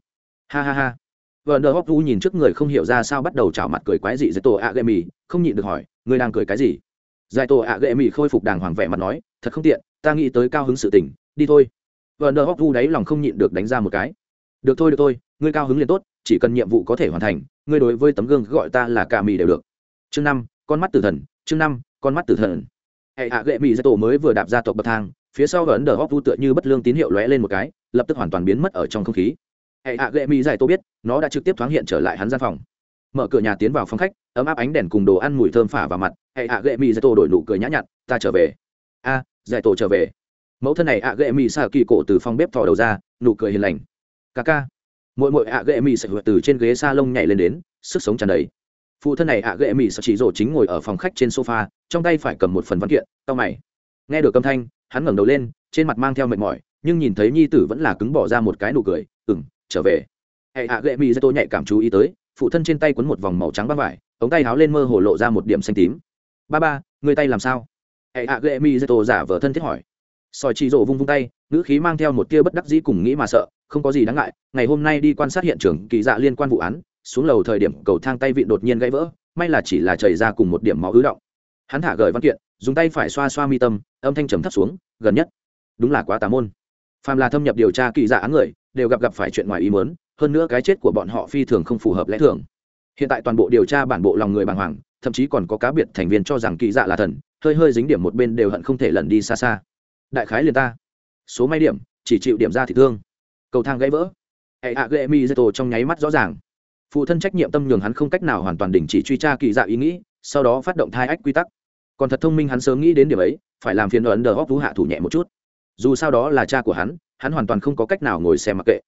Ha ha ha. Vợ nờ hóc u nhìn trước người không hiểu ra sao bắt đầu chảo mặt cười quái dị dạy tổ ạ gậy mì không nhịn được hỏi người đang cười cái gì? Giải tổ ạ gậy mì khôi phục đàng hoàng vẻ mặt nói, thật không tiện, ta nghĩ tới cao hứng sự tình, đi thôi. Vợ nờ hóc u đáy lòng không nhịn được đánh ra một cái. Được thôi được thôi, ngươi cao hứng liền tốt, chỉ cần nhiệm vụ có thể hoàn thành, ngươi đối với tấm gương gọi ta là cả mì đều được. Chương năm, con mắt tử thần, chương năm, con mắt tử thần hệ hạ gệ mì giải tổ mới vừa đạp ra tộc bậc thang, phía sau vẫn đờ hóc vu tựa như bất lương tín hiệu lóe lên một cái, lập tức hoàn toàn biến mất ở trong không khí. Hệ hạ gệ mì giải tổ biết, nó đã trực tiếp thoáng hiện trở lại hắn gian phòng. Mở cửa nhà tiến vào phòng khách, ấm áp ánh đèn cùng đồ ăn mùi thơm phả vào mặt, hệ hạ gệ mì giải tổ đổi nụ cười nhã nhặn, ta trở về. A giải tổ trở về. Mẫu thân này ạ gệ mì xạ kỳ cổ từ phòng bếp thò đầu ra, nụ cười hiền lành. Ca ca. Mỗi mỗi ạ gệ mỹ sẽ từ trên ghế s a lông nhảy lên đến, sức sống tràn đầy. Phụ thân này ạ gệ mỹ sợ chỉ rổ chính ngồi ở phòng khách trên sofa trong tay phải cầm một phần văn kiện, tao mày. Nghe được âm thanh, hắn ngẩng đầu lên, trên mặt mang theo mệt mỏi, nhưng nhìn thấy nhi tử vẫn là cứng bỏ ra một cái nụ cười ừng trở về. Hệ hạ ghệ mỹ tô nhạy cảm chú ý tới, phụ thân trên tay quấn một vòng màu trắng băng vải, ống tay háo lên mơ hồ lộ ra một điểm xanh tím. Ba ba, người tay làm sao? Hệ hạ ghệ mỹ tô giả vờ thân thiết hỏi. Sỏi chỉ rộ vung vung tay, ngữ khí mang theo một tia bất đắc dĩ cùng nghĩ mà sợ, không có gì đáng ngại, ngày hôm nay đi quan sát hiện trường kỳ dạ liên quan vụ án, xuống lầu thời điểm cầu thang tay vịn đột nhiên gãy vỡ, may là chỉ là chảy ra cùng một điểm máu ứ động hắn thả gởi văn kiện, dùng tay phải xoa xoa mi tâm, âm thanh trầm thấp xuống, gần nhất. Đúng là quá tà môn. Phàm là thâm nhập điều tra kỳ dạ án người, đều gặp gặp phải chuyện ngoài ý muốn, hơn nữa cái chết của bọn họ phi thường không phù hợp lẽ thường. Hiện tại toàn bộ điều tra bản bộ lòng người bàng hoàng, thậm chí còn có cá biệt thành viên cho rằng kỳ dạ là thần, hơi hơi dính điểm một bên đều hận không thể lẩn đi xa xa. Đại khái liền ta. Số may điểm, chỉ chịu điểm ra thì thương. Cầu thang gãy vỡ. Hệ hạ ghệ mi dê tổ trong nháy mắt rõ ràng. Phụ thân trách nhiệm tâm nhường hắn không cách nào hoàn toàn đình chỉ truy tra kỳ dạ ý nghĩ, sau đó phát động thai ách quy tắc còn thật thông minh hắn sớm nghĩ đến điểm ấy, phải làm phiền ấn đờ hóc vũ hạ thủ nhẹ một chút. Dù sao đó là cha của hắn hắn hoàn toàn không có cách nào ngồi xem mặc kệ.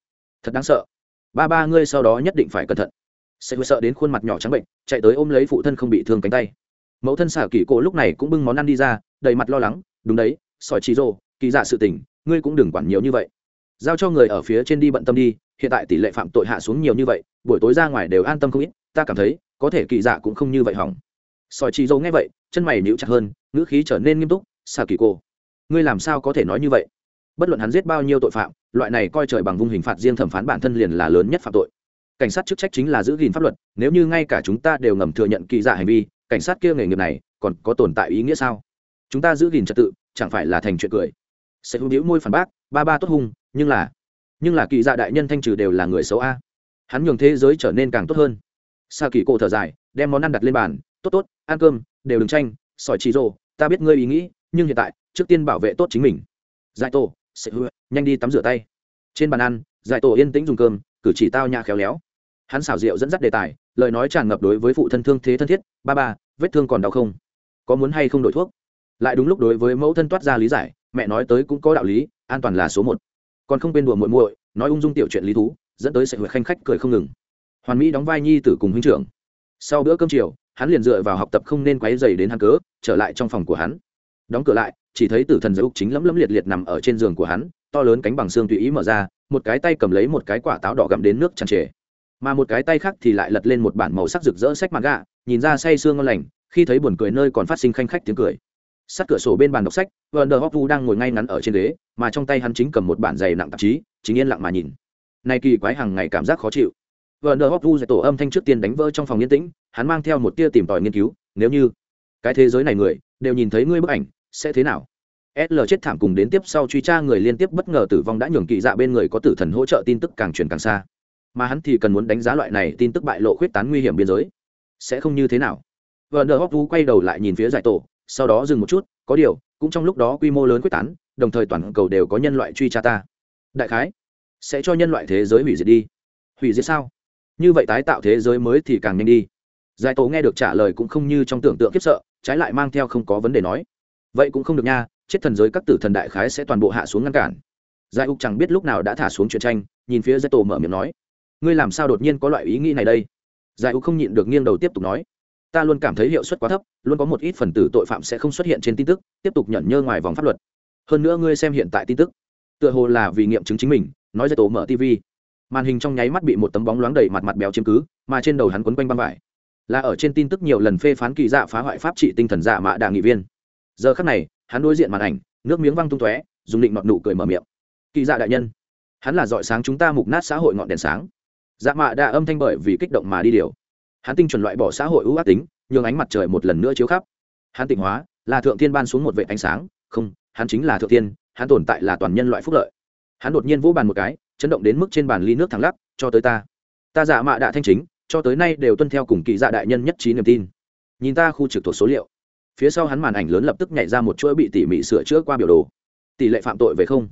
Thật đáng sợ. Ba ba ngươi sau đó nhất định phải cẩn thận. Sẽ sợ đến khuôn mặt nhỏ trắng bệnh, chạy tới ôm lấy phụ thân không bị thương cánh tay. Mẫu thân xả kỳ cổ lúc này cũng bưng món ăn đi ra, đầy mặt lo lắng, đúng đấy, sỏi trí rô kỳ dạ sự tình, ngươi cũng đừng quản nhiều như vậy. Giao cho người ở phía trên đi bận tâm đi, hiện tại tỷ lệ phạm tội hạ xuống nhiều như vậy, buổi tối ra ngoài đều an tâm không ít, ta cảm thấy, có thể kỳ dạ cũng không như vậy hỏng sỏi chị dâu nghe vậy, chân mày níu chặt hơn, ngữ khí trở nên nghiêm túc, xà kỳ cô, ngươi làm sao có thể nói như vậy? Bất luận hắn giết bao nhiêu tội phạm, loại này coi trời bằng vung hình phạt riêng thẩm phán bản thân liền là lớn nhất phạm tội. Cảnh sát chức trách chính là giữ gìn pháp luật, nếu như ngay cả chúng ta đều ngầm thừa nhận kỳ dạ hành vi, cảnh sát kia nghề nghiệp này còn có tồn tại ý nghĩa sao? Chúng ta giữ gìn trật tự, chẳng phải là thành chuyện cười? Sẽ hữu đĩu môi phản bác, ba ba tốt hung, nhưng là nhưng là kỳ dạ đại nhân thanh trừ đều là người xấu a. Hắn nhường thế giới trở nên càng tốt hơn. Sa kỳ cổ thở dài, đem món ăn đặt lên bàn tốt tốt, ăn cơm, đều đừng tranh, sỏi chi rô ta biết ngươi ý nghĩ, nhưng hiện tại, trước tiên bảo vệ tốt chính mình. Giải tổ, sẽ hứa, nhanh đi tắm rửa tay. Trên bàn ăn, giải tổ yên tĩnh dùng cơm, cử chỉ tao nhã khéo léo. Hắn xảo diệu dẫn dắt đề tài, lời nói tràn ngập đối với phụ thân thương thế thân thiết, ba ba, vết thương còn đau không? Có muốn hay không đổi thuốc? Lại đúng lúc đối với mẫu thân toát ra lý giải, mẹ nói tới cũng có đạo lý, an toàn là số một. Còn không bên đùa muội muội, nói ung dung tiểu chuyện lý thú, dẫn tới sẽ huyệt khanh khách cười không ngừng. Hoàn mỹ đóng vai nhi tử cùng huynh trưởng. Sau bữa cơm chiều hắn liền dựa vào học tập không nên quấy dày đến hắn cớ, trở lại trong phòng của hắn. Đóng cửa lại, chỉ thấy tử thần giới úc chính lấm lấm liệt liệt nằm ở trên giường của hắn, to lớn cánh bằng xương tùy ý mở ra, một cái tay cầm lấy một cái quả táo đỏ gặm đến nước tràn trề. Mà một cái tay khác thì lại lật lên một bản màu sắc rực rỡ sách mặt gạ nhìn ra say sương ngon lành, khi thấy buồn cười nơi còn phát sinh khanh khách tiếng cười. Sát cửa sổ bên bàn đọc sách vợ hóc vu đang ngồi ngay ngắn ở trên ghế, mà trong tay hắn chính cầm một bản dày nặng tạp chí, chính yên lặng mà nhìn. Này kỳ quái hàng ngày cảm giác khó chịu. Vợ hóc vu dạy tổ âm thanh trước tiên đánh vỡ trong phòng yên tĩnh hắn mang theo một tia tìm tòi nghiên cứu, nếu như cái thế giới này người đều nhìn thấy ngươi bức ảnh, sẽ thế nào? Sl chết thảm cùng đến tiếp sau truy tra người liên tiếp bất ngờ tử vong đã nhường kỳ dạ bên người có tử thần hỗ trợ tin tức càng truyền càng xa. Mà hắn thì cần muốn đánh giá loại này tin tức bại lộ khuyết tán nguy hiểm biên giới. Sẽ không như thế nào? Vợ nờ hóc quay đầu lại nhìn phía giải tổ, sau đó dừng một chút, có điều, cũng trong lúc đó quy mô lớn quyết tán, đồng thời toàn cầu đều có nhân loại truy tra ta. Đại khái, sẽ cho nhân loại thế giới hủy diệt đi. Hủy diệt sao? Như vậy tái tạo thế giới mới thì càng nhanh đi giải tổ nghe được trả lời cũng không như trong tưởng tượng khiếp sợ, trái lại mang theo không có vấn đề nói. Vậy cũng không được nha, chết thần giới các tử thần đại khái sẽ toàn bộ hạ xuống ngăn cản. Giải úc chẳng biết lúc nào đã thả xuống chuyện tranh, nhìn phía giải tổ mở miệng nói. Ngươi làm sao đột nhiên có loại ý nghĩ này đây? Giải úc không nhịn được nghiêng đầu tiếp tục nói. Ta luôn cảm thấy hiệu suất quá thấp, luôn có một ít phần tử tội phạm sẽ không xuất hiện trên tin tức, tiếp tục nhận nhơ ngoài vòng pháp luật. Hơn nữa ngươi xem hiện tại tin tức, tựa hồ là vì nghiệm chứng chính mình, nói giải tổ mở tv màn hình trong nháy mắt bị một tấm bóng loáng đầy mặt mặt béo chiếm cứ, mà trên đầu hắn quấn quanh băng vải là ở trên tin tức nhiều lần phê phán kỳ dạ phá hoại pháp trị tinh thần dạ mạ đà nghị viên. Giờ khắc này, hắn đối diện màn ảnh, nước miếng văng tung tóe, dùng định mọt nụ cười mở miệng. Kỳ dạ đại nhân, hắn là dọi sáng chúng ta mục nát xã hội ngọn đèn sáng. Dạ mạ đà âm thanh bởi vì kích động mà đi điều. Hắn tinh chuẩn loại bỏ xã hội ưu ác tính, nhường ánh mặt trời một lần nữa chiếu khắp. Hắn tịnh hóa, là thượng thiên ban xuống một vệ ánh sáng. Không, hắn chính là thượng thiên, hắn tồn tại là toàn nhân loại phúc lợi. Hắn đột nhiên vỗ bàn một cái, chấn động đến mức trên bàn ly nước thẳng lắc, cho tới ta. Ta giả mạ đạ thanh chính cho tới nay đều tuân theo cùng kỳ dạ đại nhân nhất trí niềm tin. Nhìn ta khu trực thuộc số liệu, phía sau hắn màn ảnh lớn lập tức nhảy ra một chuỗi bị tỉ mỉ sửa chữa qua biểu đồ. Tỷ lệ phạm tội về không.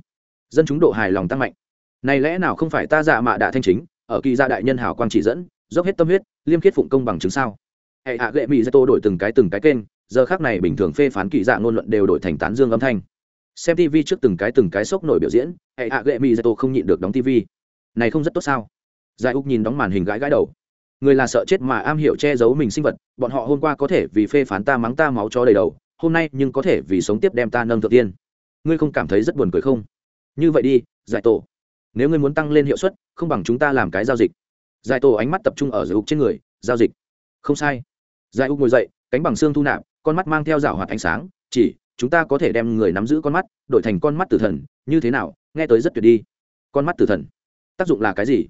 Dân chúng độ hài lòng tăng mạnh. Này lẽ nào không phải ta dạ mạ đạ thanh chính, ở kỳ gia đại nhân hào quang chỉ dẫn, dốc hết tâm huyết, liêm khiết phụng công bằng chứng sao? Hệ hạ gệ mỹ gia dạ tô đổi từng cái từng cái kênh, giờ khác này bình thường phê phán kỳ dạ ngôn luận đều đổi thành tán dương âm thanh. Xem tv trước từng cái từng cái sốc nổi biểu diễn, hệ hạ gệ mỹ gia dạ tô không nhịn được đóng tv này không rất tốt sao? Giải úc nhìn đóng màn hình gãi gãi đầu người là sợ chết mà am hiểu che giấu mình sinh vật, bọn họ hôm qua có thể vì phê phán ta mắng ta máu cho đầy đầu, hôm nay nhưng có thể vì sống tiếp đem ta nâng thượng tiên. Ngươi không cảm thấy rất buồn cười không? Như vậy đi, giải tổ. Nếu ngươi muốn tăng lên hiệu suất, không bằng chúng ta làm cái giao dịch. Giải tổ ánh mắt tập trung ở giải úc trên người, giao dịch. Không sai. Giải úc ngồi dậy, cánh bằng xương thu nạp, con mắt mang theo rảo hoạt ánh sáng, chỉ, chúng ta có thể đem người nắm giữ con mắt, đổi thành con mắt tử thần, như thế nào, nghe tới rất tuyệt đi. Con mắt tử thần. Tác dụng là cái gì?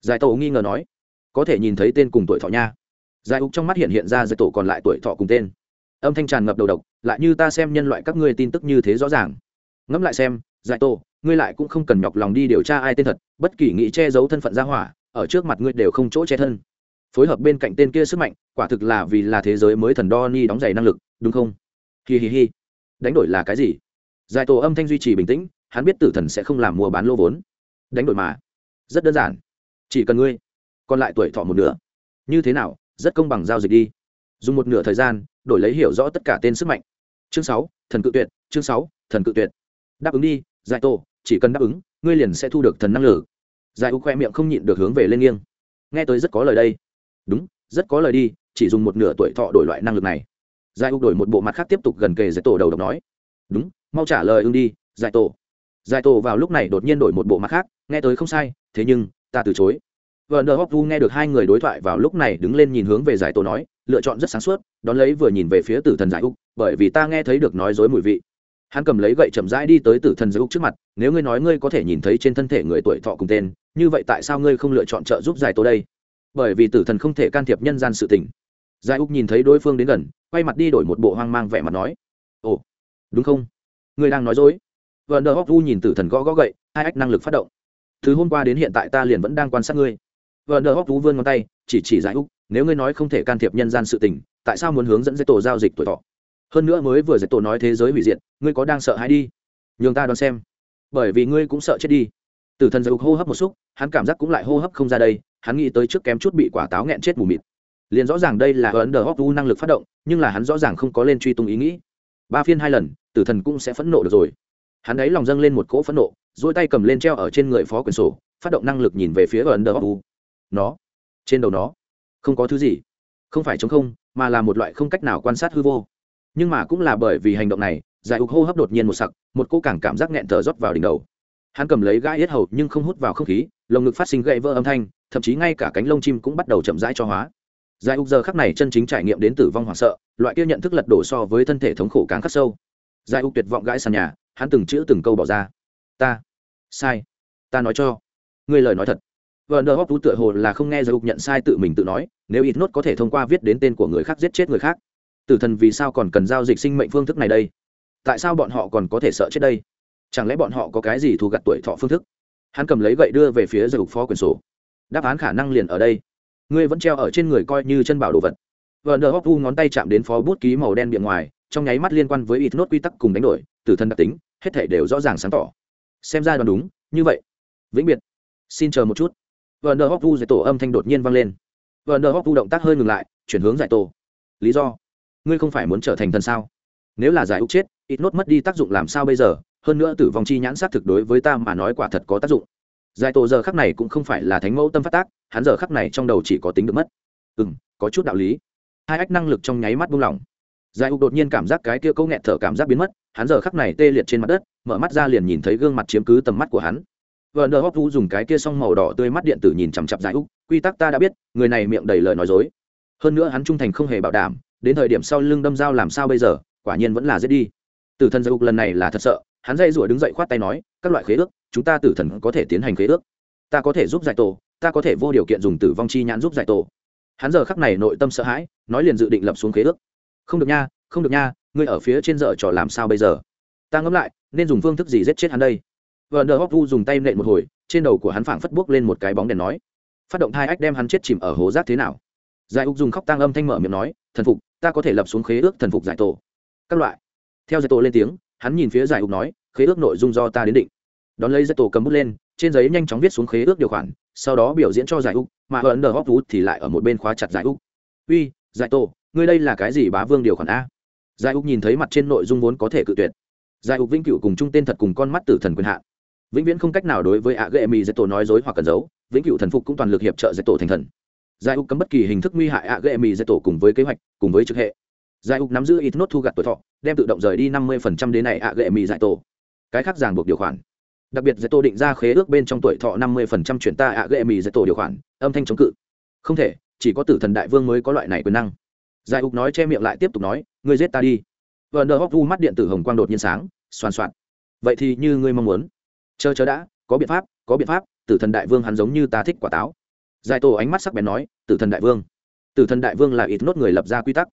Giải tổ nghi ngờ nói có thể nhìn thấy tên cùng tuổi thọ nha. Giải úc trong mắt hiện hiện ra giải tổ còn lại tuổi thọ cùng tên. Âm thanh tràn ngập đầu độc, lại như ta xem nhân loại các ngươi tin tức như thế rõ ràng. Ngẫm lại xem, giải tổ, ngươi lại cũng không cần nhọc lòng đi điều tra ai tên thật, bất kỳ nghĩ che giấu thân phận gia hỏa, ở trước mặt ngươi đều không chỗ che thân. Phối hợp bên cạnh tên kia sức mạnh, quả thực là vì là thế giới mới thần đo ni đóng giày năng lực, đúng không? Hi hi hi. Đánh đổi là cái gì? Giải tổ âm thanh duy trì bình tĩnh, hắn biết tử thần sẽ không làm mua bán lô vốn. Đánh đổi mà. Rất đơn giản. Chỉ cần ngươi còn lại tuổi thọ một nửa. Như thế nào, rất công bằng giao dịch đi. Dùng một nửa thời gian, đổi lấy hiểu rõ tất cả tên sức mạnh. Chương sáu, thần cự tuyệt, chương sáu, thần cự tuyệt. Đáp ứng đi, giải tổ chỉ cần đáp ứng, ngươi liền sẽ thu được thần năng lực. Giải u khoe miệng không nhịn được hướng về lên nghiêng. Nghe tới rất có lời đây. Đúng, rất có lời đi, chỉ dùng một nửa tuổi thọ đổi loại năng lực này. Giải u đổi một bộ mặt khác tiếp tục gần kề giải tổ đầu độc nói. Đúng, mau trả lời ưng đi, giải tổ giải tổ vào lúc này đột nhiên đổi một bộ mặt khác, nghe tới không sai, thế nhưng, ta từ chối vợ nờ hóc vu nghe được hai người đối thoại vào lúc này đứng lên nhìn hướng về giải tổ nói, lựa chọn rất sáng suốt, đón lấy vừa nhìn về phía tử thần giải úc, bởi vì ta nghe thấy được nói dối mùi vị. Hắn cầm lấy gậy chậm rãi đi tới tử thần giải úc trước mặt, nếu ngươi nói ngươi có thể nhìn thấy trên thân thể người tuổi thọ cùng tên, như vậy tại sao ngươi không lựa chọn trợ giúp giải tổ đây? Bởi vì tử thần không thể can thiệp nhân gian sự tình. Giải úc nhìn thấy đối phương đến gần, quay mặt đi đổi một bộ hoang mang vẻ mặt nói, ồ, đúng không? Ngươi đang nói dối. Vợ nờ hóc vu nhìn tử thần gõ gõ gậy, hai ách năng lực phát động. Từ hôm qua đến hiện tại ta liền vẫn đang quan sát ngươi vợ nợ hóc tú vươn ngón tay, chỉ chỉ giải úc, nếu ngươi nói không thể can thiệp nhân gian sự tình, tại sao muốn hướng dẫn dây tổ giao dịch tuổi thọ? Hơn nữa mới vừa dây tổ nói thế giới hủy diệt, ngươi có đang sợ hãi đi? Nhường ta đón xem. Bởi vì ngươi cũng sợ chết đi. Tử thần dầu hô hấp một xúc, hắn cảm giác cũng lại hô hấp không ra đây, hắn nghĩ tới trước kém chút bị quả táo nghẹn chết mù mịt. Liền rõ ràng đây là ấn đờ hóc vu năng lực phát động, nhưng là hắn rõ ràng không có lên truy tung ý nghĩ. Ba phiên hai lần, tử thần cũng sẽ phẫn nộ được rồi. Hắn ấy lòng dâng lên một cỗ phẫn nộ dỗi tay cầm lên treo ở trên người phó quyền sổ, phát động năng lực nhìn về phía ấn đờ hóc vu nó, trên đầu nó, không có thứ gì, không phải chống không, mà là một loại không cách nào quan sát hư vô. Nhưng mà cũng là bởi vì hành động này, giải ục hô hấp đột nhiên một sặc, một cô càng cảm giác nghẹn thở rót vào đỉnh đầu. Hắn cầm lấy gai hết hầu nhưng không hút vào không khí, lồng ngực phát sinh gậy vỡ âm thanh, thậm chí ngay cả cánh lông chim cũng bắt đầu chậm rãi cho hóa. Giải ục giờ khắc này chân chính trải nghiệm đến tử vong hoảng sợ, loại kia nhận thức lật đổ so với thân thể thống khổ càng khắc sâu. Giải ục tuyệt vọng gãi sàn nhà, hắn từng chữ từng câu bỏ ra. Ta, sai, ta nói cho, ngươi lời nói thật vợ nờ hóc tú tựa hồ là không nghe giải ục nhận sai tự mình tự nói, nếu ít nốt có thể thông qua viết đến tên của người khác giết chết người khác. Tử thần vì sao còn cần giao dịch sinh mệnh phương thức này đây? Tại sao bọn họ còn có thể sợ chết đây? Chẳng lẽ bọn họ có cái gì thu gặt tuổi thọ phương thức? Hắn cầm lấy gậy đưa về phía giải ục phó quyền sổ. Đáp án khả năng liền ở đây. Ngươi vẫn treo ở trên người coi như chân bảo đồ vật. Vợ nờ hóc ngón tay chạm đến phó bút ký màu đen miệng ngoài, trong nháy mắt liên quan với ít nốt quy tắc cùng đánh đổi, tử thần đặc tính, hết thể đều rõ ràng sáng tỏ. Xem ra đoán đúng, như vậy. Vĩnh biệt. Xin chờ một chút vợ nờ hóc tu giải tổ âm thanh đột nhiên vang lên. Vợ nờ hóc tu động tác hơi ngừng lại, chuyển hướng giải tổ. Lý do? Ngươi không phải muốn trở thành thần sao? Nếu là giải úc chết, ít nốt mất đi tác dụng làm sao bây giờ? Hơn nữa tử vong chi nhãn xác thực đối với ta mà nói quả thật có tác dụng. Giải tổ giờ khắc này cũng không phải là thánh mẫu tâm phát tác, hắn giờ khắc này trong đầu chỉ có tính được mất. Ừ m có chút đạo lý. Hai ách năng lực trong nháy mắt buông lỏng. Giải ục đột nhiên cảm giác cái kia câu nghẹt thở cảm giác biến mất, hắn giờ khắc này tê liệt trên mặt đất, mở mắt ra liền nhìn thấy gương mặt chiếm cứ tầm mắt của hắn vợ nờ hóc vu dùng cái kia xong màu đỏ tươi mắt điện tử nhìn chằm chặp giải úc, quy tắc ta đã biết, người này miệng đầy lời nói dối. Hơn nữa hắn trung thành không hề bảo đảm, đến thời điểm sau lưng đâm dao làm sao bây giờ, quả nhiên vẫn là giết đi. Tử thần giải úc lần này là thật sợ, hắn dây rủa đứng dậy khoát tay nói, các loại khế ước, chúng ta tử thần có thể tiến hành khế ước. Ta có thể giúp giải tổ, ta có thể vô điều kiện dùng tử vong chi nhãn giúp giải tổ. Hắn giờ khắc này nội tâm sợ hãi, nói liền dự định lập xuống khế ước. Không được nha, không được nha, ngươi ở phía trên dở trò làm sao bây giờ? Ta ngẫm lại, nên dùng phương thức gì giết chết hắn đây? Vờ nờ hóc vu dùng tay nện một hồi, trên đầu của hắn phảng phất buốc lên một cái bóng đèn nói, phát động hai ách đem hắn chết chìm ở hố rác thế nào? Giải úc dùng khóc tăng âm thanh mở miệng nói, thần phục, ta có thể lập xuống khế ước thần phục giải tổ. Các loại. Theo giải tổ lên tiếng, hắn nhìn phía giải úc nói, khế ước nội dung do ta đến định. Đón lấy giải tổ cầm bút lên, trên giấy nhanh chóng viết xuống khế ước điều khoản, sau đó biểu diễn cho giải úc, mà ấn đờ hóc thì lại ở một bên khóa chặt giải úc. Uy, giải tổ, ngươi đây là cái gì bá vương điều khoản a? Giải úc nhìn thấy mặt trên nội dung vốn có thể cự tuyệt. Giải úc vĩnh cửu cùng chung tên thật cùng con mắt tử thần quyền hạn vĩnh viễn không cách nào đối với ạ ghệ mì dạy tổ nói dối hoặc cần giấu, vĩnh cửu thần phục cũng toàn lực hiệp trợ dạy tổ thành thần. Giải úc cấm bất kỳ hình thức nguy hại ạ ghệ mì dạy tổ cùng với kế hoạch, cùng với trực hệ. Giải úc nắm giữ ít nốt thu gặt tuổi thọ, đem tự động rời đi năm mươi phần trăm đến này ạ ghệ mì dạy tổ. Cái khác ràng buộc điều khoản. Đặc biệt dạy tổ định ra khế ước bên trong tuổi thọ năm mươi phần trăm chuyển ta ạ ghệ mì dạy tổ điều khoản, âm thanh chống cự. Không thể, chỉ có tử thần đại vương mới có loại này quyền năng. Giải úc nói che miệng lại tiếp tục nói, ngươi giết ta đi. Vờ nờ hóc vu mắt điện tử hồng quang đột nhiên sáng, xoan soạn vậy thì như ngươi mong muốn chờ chờ đã, có biện pháp, có biện pháp, tử thần đại vương hắn giống như ta thích quả táo. Giải tổ ánh mắt sắc bén nói, tử thần đại vương. Tử thần đại vương là ít nốt người lập ra quy tắc.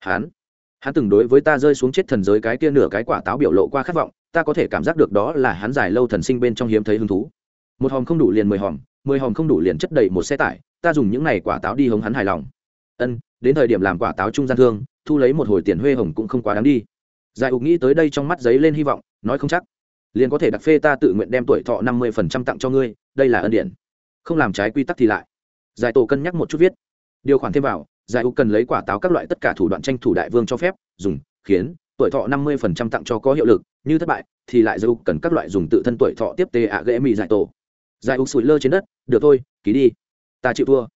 Hắn hắn từng đối với ta rơi xuống chết thần giới cái kia nửa cái quả táo biểu lộ qua khát vọng, ta có thể cảm giác được đó là hắn dài lâu thần sinh bên trong hiếm thấy hứng thú. Một hòm không đủ liền mười hòm mười hòm không đủ liền chất đầy một xe tải, ta dùng những này quả táo đi hống hắn hài lòng. Ân, đến thời điểm làm quả táo trung gian thương, thu lấy một hồi tiền huê hồng cũng không quá đáng đi. Giải ục nghĩ tới đây trong mắt giấy lên hy vọng, nói không chắc liền có thể đặc phê ta tự nguyện đem tuổi thọ năm mươi phần trăm tặng cho ngươi, đây là ân điển. Không làm trái quy tắc thì lại. Giải tổ cân nhắc một chút viết. Điều khoản thêm vào, giải u cần lấy quả táo các loại tất cả thủ đoạn tranh thủ đại vương cho phép, dùng, khiến, tuổi thọ năm mươi phần trăm tặng cho có hiệu lực, như thất bại, thì lại giải u cần các loại dùng tự thân tuổi thọ tiếp tế ạ ghệ mì giải tổ. Giải u sủi lơ trên đất, được thôi, ký đi. Ta chịu thua.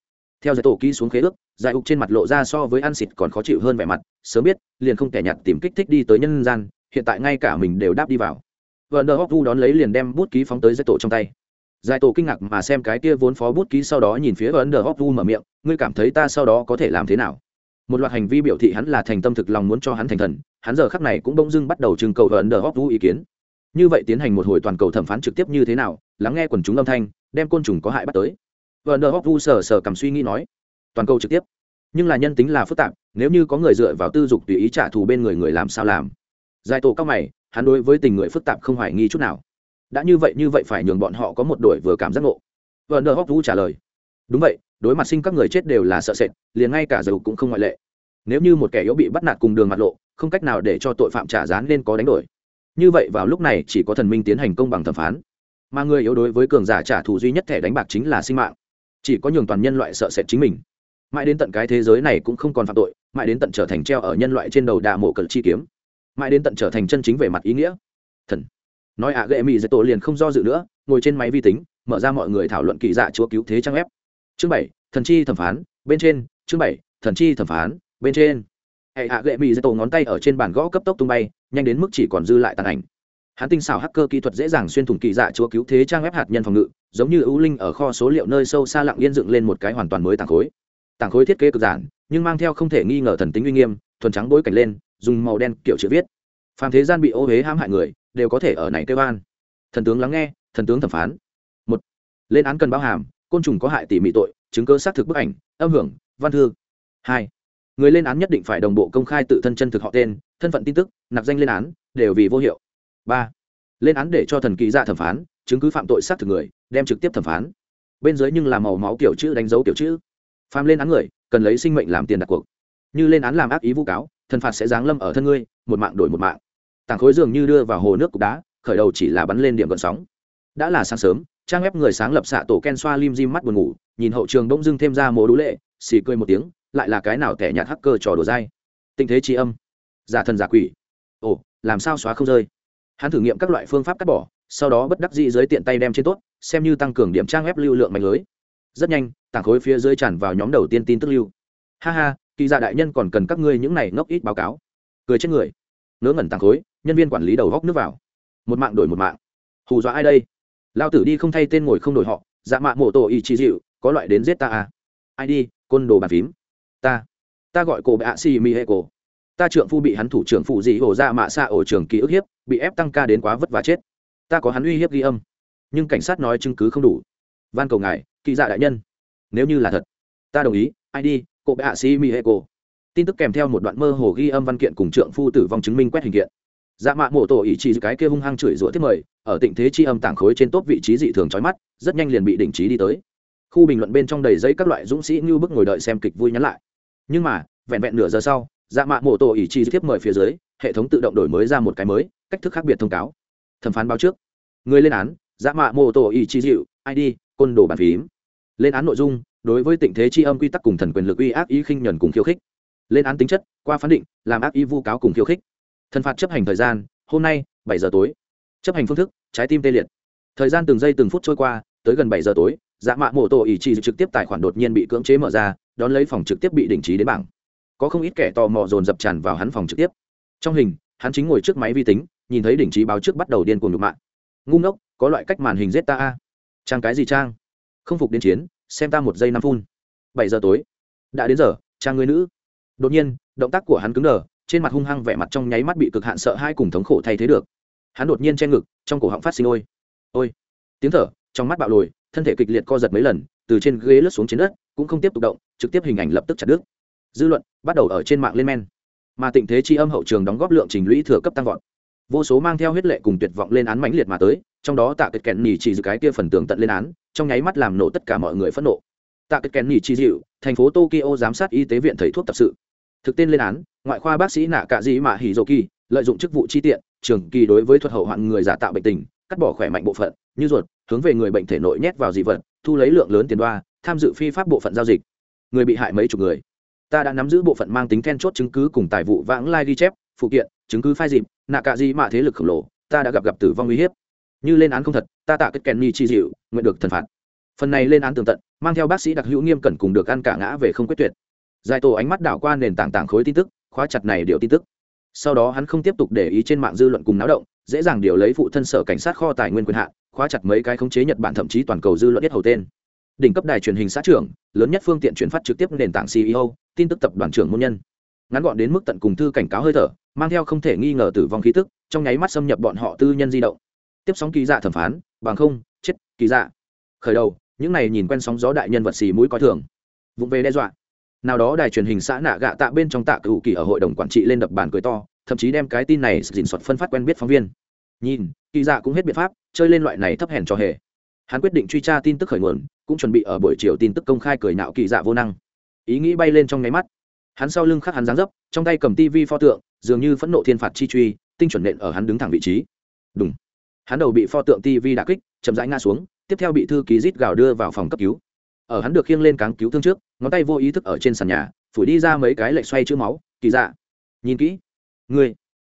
Theo giải tổ ký xuống khế ước, giải u trên mặt lộ ra so với ăn xịt còn khó chịu hơn vẻ mặt, sớm biết, liền không kẻ nhặt tìm kích thích đi tới nhân gian, hiện tại ngay cả mình đều đáp đi vào vợ nờ hóc vu đón lấy liền đem bút ký phóng tới giải tổ trong tay. Giải tổ kinh ngạc mà xem cái kia vốn phó bút ký sau đó nhìn phía vợ nờ hóc vu mở miệng, ngươi cảm thấy ta sau đó có thể làm thế nào? Một loạt hành vi biểu thị hắn là thành tâm thực lòng muốn cho hắn thành thần, hắn giờ khắc này cũng bỗng dưng bắt đầu trưng cầu vợ nờ hóc vu ý kiến. Như vậy tiến hành một hồi toàn cầu thẩm phán trực tiếp như thế nào, lắng nghe quần chúng âm thanh, đem côn trùng có hại bắt tới. Vợ nờ hóc vu sờ sờ cầm suy nghĩ nói, toàn cầu trực tiếp? Nhưng là nhân tính là phức tạp, nếu như có người dựa vào tư dục tùy ý trả thù bên người người làm sao làm? Giải tổ cao mày hắn đối với tình người phức tạp không hoài nghi chút nào. Đã như vậy như vậy phải nhường bọn họ có một đổi vừa cảm giác ngộ. Vợ nợ hóc vũ trả lời. Đúng vậy, đối mặt sinh các người chết đều là sợ sệt, liền ngay cả dầu cũng không ngoại lệ. Nếu như một kẻ yếu bị bắt nạt cùng đường mặt lộ, không cách nào để cho tội phạm trả giá nên có đánh đổi. Như vậy vào lúc này chỉ có thần minh tiến hành công bằng thẩm phán. Mà người yếu đối với cường giả trả thù duy nhất thẻ đánh bạc chính là sinh mạng. Chỉ có nhường toàn nhân loại sợ sệt chính mình. Mãi đến tận cái thế giới này cũng không còn phạm tội, mãi đến tận trở thành treo ở nhân loại trên đầu đà mộ cờ chi kiếm mãi đến tận trở thành chân chính về mặt ý nghĩa. Thần. Nói ạ à gệ mỹ dạy tổ liền không do dự nữa, ngồi trên máy vi tính, mở ra mọi người thảo luận kỳ dạ chúa cứu thế trang ép chương bảy, thần chi thẩm phán, bên trên, chương bảy, thần chi thẩm phán, bên trên. Hệ ạ, gệ mỹ dạy tổ ngón tay ở trên bàn gõ cấp tốc tung bay, nhanh đến mức chỉ còn dư lại tàn ảnh. Hắn tinh xảo hacker kỹ thuật dễ dàng xuyên thủng kỳ dạ chúa cứu thế trang web hạt nhân phòng ngự, giống như ưu linh ở kho số liệu nơi sâu xa lặng yên dựng lên một cái hoàn toàn mới tảng khối. Tảng khối thiết kế cực giản, nhưng mang theo không thể nghi ngờ thần tính uy nghiêm, thuần trắng bối cảnh lên dùng màu đen kiểu chữ viết. Phàm thế gian bị ô huế hãm hại người, đều có thể ở này kêu an. Thần tướng lắng nghe, thần tướng thẩm phán. Một, lên án cần bao hàm, côn trùng có hại tỉ mỉ tội, chứng cơ xác thực bức ảnh, âm hưởng, văn thư. Hai, người lên án nhất định phải đồng bộ công khai tự thân chân thực họ tên, thân phận tin tức, nạp danh lên án, đều vì vô hiệu. Ba, lên án để cho thần kỳ ra thẩm phán, chứng cứ phạm tội xác thực người, đem trực tiếp thẩm phán. Bên dưới nhưng làm màu máu kiểu chữ đánh dấu kiểu chữ. Phàm lên án người, cần lấy sinh mệnh làm tiền đặt cuộc. Như lên án làm ác ý vu cáo thần phạt sẽ giáng lâm ở thân ngươi, một mạng đổi một mạng. Tảng khối dường như đưa vào hồ nước cục đá, khởi đầu chỉ là bắn lên điểm gần sóng. Đã là sáng sớm, trang web người sáng lập xạ tổ ken xoa lim dim mắt buồn ngủ, nhìn hậu trường đông dưng thêm ra mố đũ lệ, xì cười một tiếng, lại là cái nào tẻ nhạt hacker trò đùa dai. Tình thế tri âm. Giả thần giả quỷ. Ồ, làm sao xóa không rơi? Hắn thử nghiệm các loại phương pháp cắt bỏ, sau đó bất đắc dĩ dưới tiện tay đem trên tốt, xem như tăng cường điểm trang web lưu lượng mạnh lưới. Rất nhanh, tảng khối phía dưới tràn vào nhóm đầu tiên tin tức lưu. Ha ha kỳ dạ đại nhân còn cần các ngươi những này ngốc ít báo cáo. Cười chết người. Ngớ ngẩn tàng khối, nhân viên quản lý đầu góc nước vào. Một mạng đổi một mạng. Hù dọa ai đây? Lao tử đi không thay tên ngồi không đổi họ dạ mạ mộ tổ ý chí dịu, có loại đến giết ta à? Ai đi, côn đồ bàn phím. Ta. Ta gọi cổ bệ xì mi hệ cổ. Ta trượng phu bị hắn thủ trưởng phụ dị ổ ra dạ mạ xa ổ trưởng ký ức hiếp, bị ép tăng ca đến quá vất vả chết. Ta có hắn uy hiếp ghi âm. Nhưng cảnh sát nói chứng cứ không đủ. Van cầu ngài, kỳ dạ đại nhân. Nếu như là thật, ta đồng ý, ai đi cô bệ hạ sĩ mi hệ cô. Tin tức kèm theo một đoạn mơ hồ ghi âm văn kiện cùng trượng phu tử vong chứng minh quét hình kiện. Dạ mạ mổ tổ ý chí cái kia hung hăng chửi rủa tiếp mời, ở tịnh thế chi âm tảng khối trên tốt vị trí dị thường trói mắt, rất nhanh liền bị đình trí đi tới. Khu bình luận bên trong đầy giấy các loại dũng sĩ như bức ngồi đợi xem kịch vui nhắn lại. Nhưng mà, vẹn vẹn nửa giờ sau dạ mạ mổ tổ ý chí tiếp mời phía dưới, hệ thống tự động đổi mới ra một cái mới, cách thức khác biệt thông cáo. Thẩm phán báo trước. Người lên án dạ mạ mổ tổ ý chí dịu id côn đồ bàn phím lên án nội dung, đối với tình thế tri âm quy tắc cùng thần quyền lực uy ác ý khinh nhuần cùng khiêu khích. Lên án tính chất, qua phán định, làm ác ý vu cáo cùng khiêu khích. Thần phạt chấp hành thời gian, hôm nay, bảy giờ tối. Chấp hành phương thức, trái tim tê liệt. Thời gian từng giây từng phút trôi qua, tới gần bảy giờ tối dạ mạ mổ tổ ý chỉ trực tiếp tài khoản đột nhiên bị cưỡng chế mở ra, đón lấy phòng trực tiếp bị đình trí đến bảng. Có không ít kẻ tò mò dồn dập tràn vào hắn phòng trực tiếp. Trong hình, hắn chính ngồi trước máy vi tính, nhìn thấy đình trí báo trước bắt đầu điên cuồng nhục mạng ngu ngốc, có loại cách màn hình ta a. Trang cái gì trang? Không phục đến chiến, xem ta một giây năm phun bảy giờ tối. Đã đến giờ trang người nữ. Đột nhiên, động tác của hắn cứng đờ, trên mặt hung hăng vẻ mặt trong nháy mắt bị cực hạn sợ hai cùng thống khổ thay thế được. Hắn đột nhiên che ngực, trong cổ họng phát sinh ôi. Ôi. Tiếng thở, trong mắt bạo lồi, thân thể kịch liệt co giật mấy lần, từ trên ghế lướt xuống trên đất, cũng không tiếp tục động, trực tiếp hình ảnh lập tức chặt đứt. Dư luận bắt đầu ở trên mạng lên men. Mà tình thế tri âm hậu trường đóng góp lượng trình lũy thừa cấp tăng vọt. Vô số mang theo huyết lệ cùng tuyệt vọng lên án mãnh liệt mà tới, trong đó tạ kịch kẹn nỉ chỉ dự cái kia phần tường tận lên án trong nháy mắt làm nổ tất cả mọi người phẫn nộ. Tạ kết kèn nhì chi dịu, thành phố tokyo giám sát y tế viện thầy thuốc tập sự. Thực tên lên án, ngoại khoa bác sĩ nạ cạ dĩ mạ hỉ dầu kỳ, lợi dụng chức vụ chi tiện trường kỳ đối với thuật hậu hoạn người giả tạo bệnh tình, cắt bỏ khỏe mạnh bộ phận, như ruột, hướng về người bệnh thể nội nhét vào dị vật, thu lấy lượng lớn tiền đoa, tham dự phi pháp bộ phận giao dịch. Người bị hại mấy chục người. Ta đã nắm giữ bộ phận mang tính then chốt chứng cứ cùng tài vụ vãng lai ghi chép, phụ kiện, chứng cứ phai dịp, nạ cạ dĩ mạ thế lực khổng lồ, ta đã gặp gặp tử vong uy hiếp như lên án không thật, ta tạ kết kèn ni chi dịu, nguyện được thần phạt. Phần này lên án tường tận, mang theo bác sĩ đặc hữu nghiêm cẩn cùng được ăn cả ngã về không quyết tuyệt. Giải tổ ánh mắt đảo qua nền tảng tảng khối tin tức, khóa chặt này điều tin tức. Sau đó hắn không tiếp tục để ý trên mạng dư luận cùng náo động, dễ dàng điều lấy phụ thân sở cảnh sát kho tài nguyên quyền hạn, khóa chặt mấy cái khống chế nhật bản thậm chí toàn cầu dư luận biết hầu tên. Đỉnh cấp đài truyền hình xã trưởng, lớn nhất phương tiện chuyển phát trực tiếp nền tảng ceo tin tức tập đoàn trưởng môn nhân. Ngắn gọn đến mức tận cùng thư cảnh cáo hơi thở, mang theo không thể nghi ngờ tử vong khí tức, trong nháy mắt xâm nhập bọn họ tư nhân di động tiếp sóng kỳ dạ thẩm phán, bằng không, chết, kỳ dạ. Khởi đầu, những này nhìn quen sóng gió đại nhân vật xì mũi coi thường. Vụng về đe dọa. Nào đó đài truyền hình xã nạ gạ tạ bên trong tạ cựu kỳ ở hội đồng quản trị lên đập bàn cười to, thậm chí đem cái tin này dình soạt phân phát quen biết phóng viên. Nhìn, kỳ dạ cũng hết biện pháp, chơi lên loại này thấp hèn cho hề. Hắn quyết định truy tra tin tức khởi nguồn, cũng chuẩn bị ở buổi chiều tin tức công khai cười nạo kỳ dạ vô năng. Ý nghĩ bay lên trong nháy mắt. Hắn sau lưng khắc hắn dáng dấp, trong tay cầm tivi pho tượng, dường như phẫn nộ thiên phạt chi truy, tinh chuẩn nện ở hắn đứng thẳng vị trí. Đúng hắn đầu bị pho tượng TV đà kích, chậm rãi ngã xuống, tiếp theo bị thư ký rít gào đưa vào phòng cấp cứu. Ở hắn được khiêng lên cáng cứu thương trước, ngón tay vô ý thức ở trên sàn nhà, phủi đi ra mấy cái lệch xoay chữ máu, kỳ dạ nhìn kỹ, ngươi.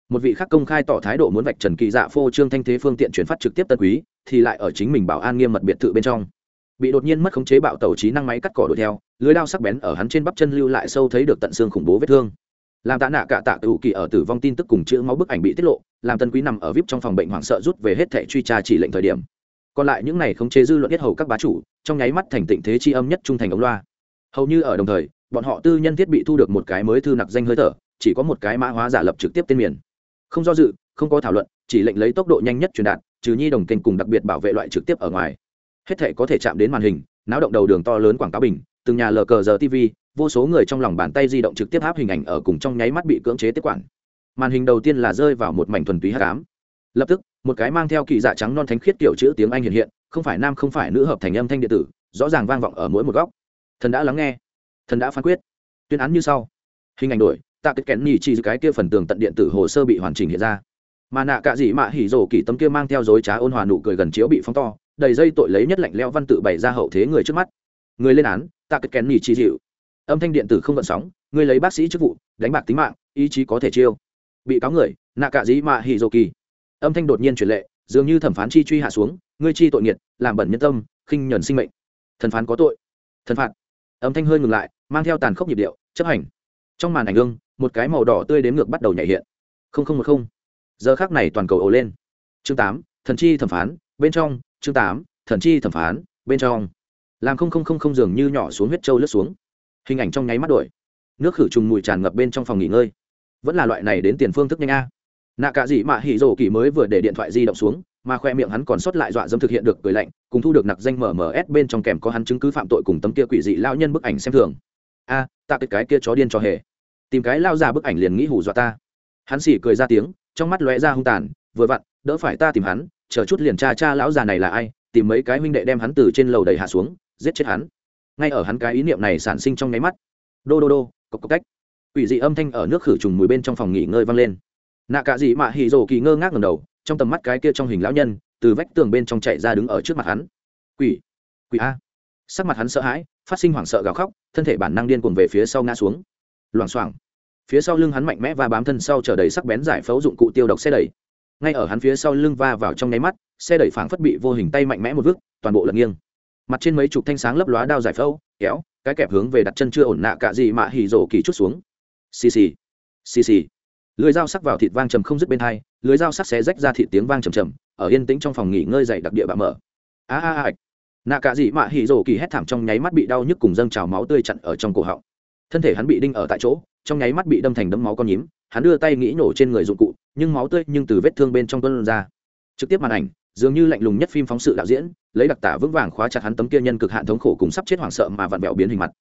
Một vị khác công khai tỏ thái độ muốn vạch trần kỳ dạ phô trương thanh thế phương tiện chuyển phát trực tiếp tân quý, thì lại ở chính mình bảo an nghiêm mật biệt thự bên trong. Bị đột nhiên mất khống chế bạo tàu trí năng máy cắt cỏ đuổi theo, lưới đao sắc bén ở hắn trên bắp chân lưu lại sâu thấy được tận xương khủng bố vết thương. Làm tạ nạ cả tạ tự kỳ ở tử vong tin tức cùng chữ máu bức ảnh bị tiết lộ làm tân quý nằm ở vip trong phòng bệnh hoảng sợ rút về hết thẻ truy tra chỉ lệnh thời điểm. Còn lại những này khống chế dư luận biết hầu các bá chủ, trong nháy mắt thành tịnh thế chi âm nhất trung thành ống loa. Hầu như ở đồng thời, bọn họ tư nhân thiết bị thu được một cái mới thư nặc danh hơi thở, chỉ có một cái mã hóa giả lập trực tiếp tên miền. Không do dự, không có thảo luận, chỉ lệnh lấy tốc độ nhanh nhất truyền đạt, trừ nhi đồng kênh cùng đặc biệt bảo vệ loại trực tiếp ở ngoài. Hết thể có thể chạm đến màn hình, náo động đầu đường to lớn quảng cáo bình, từng nhà lờ cờ giờ tv vô số người trong lòng bàn tay di động trực tiếp áp hình ảnh ở cùng trong nháy mắt bị cưỡng chế tiếp quản màn hình đầu tiên là rơi vào một mảnh thuần túy hát cám lập tức, một cái mang theo kỳ dạ trắng non thánh khiết kiểu chữ tiếng anh hiện hiện, không phải nam không phải nữ hợp thành âm thanh điện tử, rõ ràng vang vọng ở mỗi một góc. Thần đã lắng nghe, thần đã phán quyết. Tuyên án như sau. Hình ảnh đổi, tạ kết kén nhì chi cái kia phần tường tận điện tử hồ sơ bị hoàn chỉnh hiện ra. Mà nạ cả gì mạ hỉ rổ kỳ tấm kia mang theo dối trá ôn hòa nụ cười gần chiếu bị phóng to, đầy dây tội lấy nhất lạnh leo văn tự bày ra hậu thế người trước mắt. Người lên án, tạ kết kén nhì chi dịu. Âm thanh điện tử không vận sóng, người lấy bác sĩ chức vụ, đánh bạc tính mạng, ý chí có thể chiêu bị cáo người, nạ cả dĩ mạ hỉ dô kỳ. Âm thanh đột nhiên truyền lệ, dường như thẩm phán chi truy hạ xuống, ngươi chi tội nghiệt, làm bẩn nhân tâm, khinh nhuần sinh mệnh. Thần phán có tội. Thần phạt. Âm thanh hơi ngừng lại, mang theo tàn khốc nhịp điệu, chấp hành. Trong màn ảnh gương, một cái màu đỏ tươi đếm ngược bắt đầu nhảy hiện. Không không một không. Giờ khác này toàn cầu ồ lên. Chương tám, thần chi thẩm phán, bên trong, chương tám, thần chi thẩm phán, bên trong. Làm không không không không dường như nhỏ xuống huyết trâu lướt xuống. Hình ảnh trong nháy mắt đổi. Nước khử trùng mùi tràn ngập bên trong phòng nghỉ ngơi vẫn là loại này đến tiền phương thức nhanh a. Nạ cả gì mà hỉ rổ kỳ mới vừa để điện thoại di động xuống mà khoe miệng hắn còn sót lại dọa dâm thực hiện được cười lạnh cùng thu được nặc danh mms bên trong kèm có hắn chứng cứ phạm tội cùng tấm kia quỷ dị lao nhân bức ảnh xem thường. A à, ta cái cái kia chó điên cho hề. Tìm cái lao ra bức ảnh liền nghĩ hù dọa ta. Hắn xỉ cười ra tiếng trong mắt lóe ra hung tàn vừa vặn đỡ phải ta tìm hắn chờ chút liền cha cha lão già này là ai tìm mấy cái huynh đệ đem hắn từ trên lầu đầy hạ xuống giết chết hắn. Ngay ở hắn cái ý niệm này sản sinh trong nháy mắt. Đô đô đô cộc cộc cách quỷ dị âm thanh ở nước khử trùng mùi bên trong phòng nghỉ ngơi vang lên. Nạ cả gì mà hì rồ kỳ ngơ ngác ngầm đầu, trong tầm mắt cái kia trong hình lão nhân, từ vách tường bên trong chạy ra đứng ở trước mặt hắn. Quỷ quỷ a. Sắc mặt hắn sợ hãi, phát sinh hoảng sợ gào khóc, thân thể bản năng điên cuồng về phía sau ngã xuống. Loảng xoảng. Phía sau lưng hắn mạnh mẽ và bám thân sau chờ đầy sắc bén giải phẫu dụng cụ tiêu độc xe đẩy. Ngay ở hắn phía sau lưng va vào trong nháy mắt, xe đẩy phảng phất bị vô hình tay mạnh mẽ một vứt toàn bộ lật nghiêng. Mặt trên mấy chục thanh sáng lấp lóa đao giải phẫu, kéo, cái kẹp hướng về đặt chân chưa ổn nạ cả gì mà hỉ rổ kỳ chút xuống xì xì. Xì xì. Lưới dao sắc vào thịt vang trầm không dứt bên hai, lưới dao sắc xé rách ra thịt tiếng vang trầm trầm, ở yên tĩnh trong phòng nghỉ ngơi dày đặc địa bạ mở. A a a nạ cả gì mạ hỉ rổ kỳ hét thảm trong nháy mắt bị đau nhức cùng dâng trào máu tươi chặn ở trong cổ họng. Thân thể hắn bị đinh ở tại chỗ, trong nháy mắt bị đâm thành đấm máu con nhím, hắn đưa tay nghĩ nổ trên người dụng cụ, nhưng máu tươi nhưng từ vết thương bên trong tuân ra. Trực tiếp màn ảnh, dường như lạnh lùng nhất phim phóng sự đạo diễn, lấy đặc tả vững vàng khóa chặt hắn tấm kia nhân cực hạn thống khổ cùng sắp chết hoảng sợ mà vặn vẹo biến hình mặt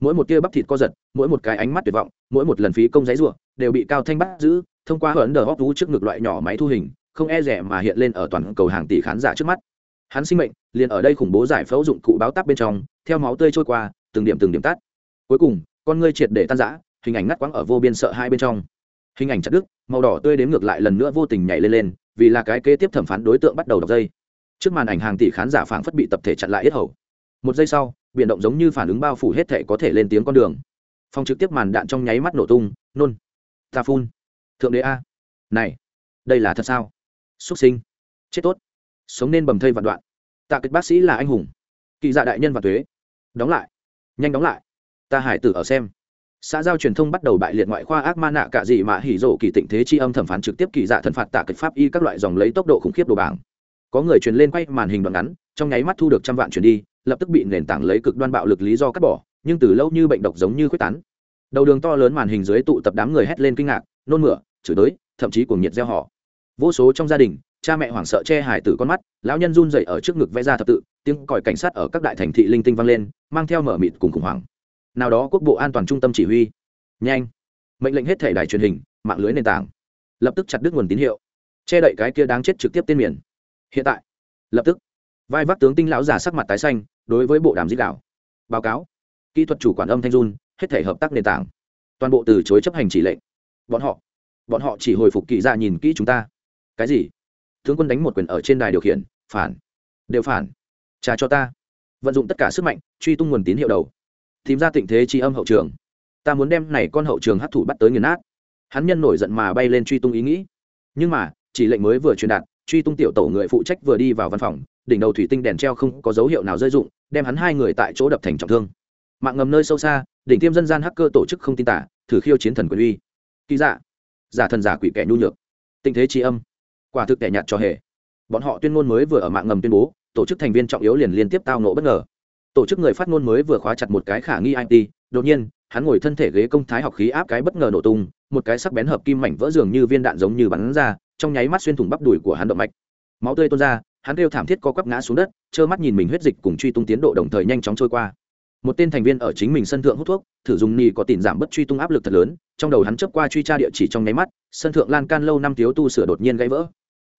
mỗi một tia bắp thịt co giật, mỗi một cái ánh mắt tuyệt vọng, mỗi một lần phí công giấy ruộng đều bị cao thanh bắt giữ, thông qua hởn đờ hóc vú trước ngực loại nhỏ máy thu hình, không e rẻ mà hiện lên ở toàn cầu hàng tỷ khán giả trước mắt. Hắn sinh mệnh liền ở đây khủng bố giải phẫu dụng cụ báo tắp bên trong, theo máu tươi trôi qua, từng điểm từng điểm tắt. Cuối cùng, con ngươi triệt để tan rã, hình ảnh ngắt quãng ở vô biên sợ hai bên trong. Hình ảnh chặt đứt, màu đỏ tươi đếm ngược lại lần nữa vô tình nhảy lên lên, vì là cái kế tiếp thẩm phán đối tượng bắt đầu đọc dây. Trước màn ảnh hàng tỷ khán giả phảng phất bị tập thể chặn lại yết hầu. Một giây sau biển động giống như phản ứng bao phủ hết thể có thể lên tiếng con đường. Phong trực tiếp màn đạn trong nháy mắt nổ tung, nôn, ta phun. Thượng đế a. Này, đây là thật sao? Xuất sinh. Chết tốt. Sống nên bầm thây vạn đoạn. Tạ kịch bác sĩ là anh hùng. Kỳ dạ đại nhân và thuế đóng lại. Nhanh đóng lại. Ta hải tử ở xem. Xã giao truyền thông bắt đầu bại liệt ngoại khoa ác ma nạ cả gì mà hỉ rộ kỳ tịnh thế chi âm thẩm phán trực tiếp kỳ dạ thần phạt tạ kịch pháp y các loại dòng lấy tốc độ khủng khiếp đồ bảng. Có người truyền lên quay màn hình đoạn ngắn, trong nháy mắt thu được trăm vạn truyền đi lập tức bị nền tảng lấy cực đoan bạo lực lý do cắt bỏ, nhưng từ lâu như bệnh độc giống như quyết tán. Đầu đường to lớn màn hình dưới tụ tập đám người hét lên kinh ngạc, nôn mửa, chửi tới thậm chí cuồng nhiệt gieo họ. Vô số trong gia đình, cha mẹ hoảng sợ che hải tử con mắt, lão nhân run dậy ở trước ngực vẽ ra thập tự, tiếng còi cảnh sát ở các đại thành thị linh tinh vang lên, mang theo mở mịt cùng khủng hoảng. Nào đó quốc bộ an toàn trung tâm chỉ huy. Nhanh. Mệnh lệnh hết thể đài truyền hình, mạng lưới nền tảng. Lập tức chặt đứt nguồn tín hiệu. Che đậy cái kia đáng chết trực tiếp tên miền. Hiện tại. Lập tức vai vác tướng tinh lão già sắc mặt tái xanh, đối với bộ đàm dĩ đạo. Báo cáo. Kỹ thuật chủ quản âm thanh run hết thể hợp tác nền tảng. Toàn bộ từ chối chấp hành chỉ lệnh. Bọn họ bọn họ chỉ hồi phục kỳ ra nhìn kỹ chúng ta. Cái gì? Tướng quân đánh một quyền ở trên đài điều khiển, phản. Đều phản. Trả cho ta. Vận dụng tất cả sức mạnh, truy tung nguồn tín hiệu đầu. Tìm ra tình thế tri âm hậu trường. Ta muốn đem này con hậu trường hấp thụ bắt tới nghiền nát. Hắn nhân nổi giận mà bay lên truy tung ý nghĩ. Nhưng mà, chỉ lệnh mới vừa truyền đạt, truy tung tiểu tổ người phụ trách vừa đi vào văn phòng đỉnh đầu thủy tinh đèn treo không có dấu hiệu nào rơi dụng đem hắn hai người tại chỗ đập thành trọng thương. Mạng ngầm nơi sâu xa, đỉnh tiêm dân gian hacker tổ chức không tin tả, thử khiêu chiến thần quyền uy. Ký giả dạ. giả thần giả quỷ kẻ nhu nhược. Tình thế trí âm. Quả thực kẻ nhạt cho hề. Bọn họ tuyên ngôn mới vừa ở mạng ngầm tuyên bố, tổ chức thành viên trọng yếu liền liên tiếp tao nộ bất ngờ. Tổ chức người phát ngôn mới vừa khóa chặt một cái khả nghi it đột nhiên, hắn ngồi thân thể ghế công thái học khí áp cái bất ngờ nổ tung, một cái sắc bén hợp kim mảnh vỡ dường như viên đạn giống như bắn ra, trong nháy mắt xuyên thủng bắp đùi của hắn động mạch. Máu tươi tuôn ra hắn kêu thảm thiết co quắp ngã xuống đất, trơ mắt nhìn mình huyết dịch cùng truy tung tiến độ đồng thời nhanh chóng trôi qua. Một tên thành viên ở chính mình sân thượng hút thuốc, thử dùng nì có tìm giảm bất truy tung áp lực thật lớn, trong đầu hắn chấp qua truy tra địa chỉ trong nháy mắt, sân thượng lan can lâu năm thiếu tu sửa đột nhiên gãy vỡ.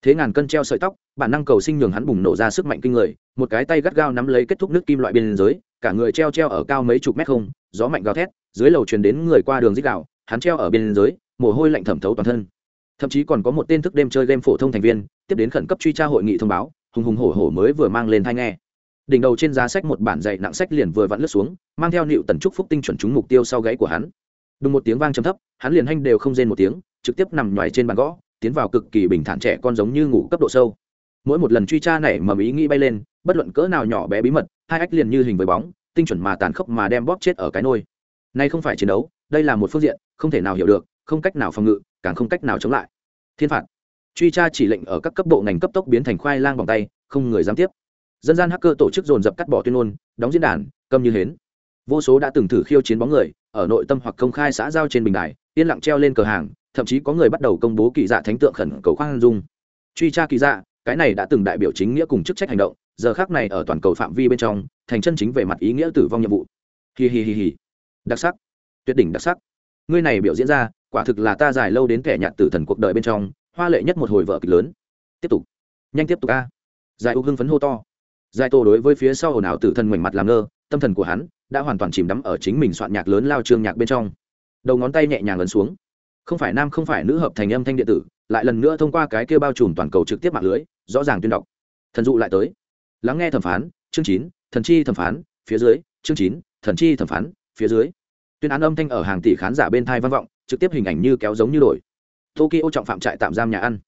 Thế ngàn cân treo sợi tóc, bản năng cầu sinh nhường hắn bùng nổ ra sức mạnh kinh người, một cái tay gắt gao nắm lấy kết thúc nước kim loại bên dưới cả người treo treo ở cao mấy chục mét không, gió mạnh gào thét, dưới lầu truyền đến người qua đường dích đạo hắn treo ở bên dưới mồ hôi lạnh thẩm thấu toàn thân thậm chí còn có một tên thức đêm chơi game phổ thông thành viên tiếp đến khẩn cấp truy tra hội nghị thông báo, hùng hùng hổ hổ mới vừa mang lên thai nghe. Đỉnh đầu trên giá sách một bản dạy nặng sách liền vừa vặn lướt xuống, mang theo nịu tần trúc phúc tinh chuẩn trúng mục tiêu sau gáy của hắn. Đùng một tiếng vang trầm thấp, hắn liền hanh đều không rên một tiếng, trực tiếp nằm ngoài trên bàn gõ, tiến vào cực kỳ bình thản trẻ con giống như ngủ cấp độ sâu. Mỗi một lần truy tra này mầm ý nghĩ bay lên, bất luận cỡ nào nhỏ bé bí mật, hai ách liền như hình với bóng, tinh chuẩn mà tàn khốc mà đem bóp chết ở cái nôi. Nay không phải chiến đấu, đây là một phương diện, không thể nào hiểu được, không cách nào phòng ngự càng không cách nào chống lại. Thiên phạt. Truy tra chỉ lệnh ở các cấp bộ ngành cấp tốc biến thành khoai lang bằng tay, không người dám tiếp. Dân gian hacker tổ chức dồn dập cắt bỏ tuyên ngôn, đóng diễn đàn, câm như hến. Vô số đã từng thử khiêu chiến bóng người, ở nội tâm hoặc công khai xã giao trên bình đài, yên lặng treo lên cờ hàng, thậm chí có người bắt đầu công bố kỳ dạ thánh tượng khẩn cầu khoan dung. Truy tra kỳ dạ cái này đã từng đại biểu chính nghĩa cùng chức trách hành động, giờ khác này ở toàn cầu phạm vi bên trong, thành chân chính về mặt ý nghĩa tử vong nhiệm vụ. Hi hi hi hi. Đặc sắc. Tuyệt đỉnh đặc sắc. Ngươi này biểu diễn ra quả thực là ta dài lâu đến kẻ nhạt tử thần cuộc đời bên trong, hoa lệ nhất một hồi vợ kịch lớn. Tiếp tục. Nhanh tiếp tục a. Giải u hưng phấn hô to. Giải tô đối với phía sau ồn ào tử thần ngoảnh mặt làm ngơ, tâm thần của hắn đã hoàn toàn chìm đắm ở chính mình soạn nhạc lớn lao trường nhạc bên trong. Đầu ngón tay nhẹ nhàng ấn xuống. Không phải nam, không phải nữ hợp thành âm thanh điện tử, lại lần nữa thông qua cái kia bao trùm toàn cầu trực tiếp mạng lưới, rõ ràng tuyên đọc. Thần dụ lại tới. Lắng nghe thẩm phán, chương chín, thần chi thẩm phán, phía dưới, chương chín, thần chi thẩm phán, phía dưới tuyên án âm thanh ở hàng tỷ khán giả bên thai văn vọng, trực tiếp hình ảnh như kéo giống như đổi. Tokyo trọng phạm trại tạm giam nhà ăn.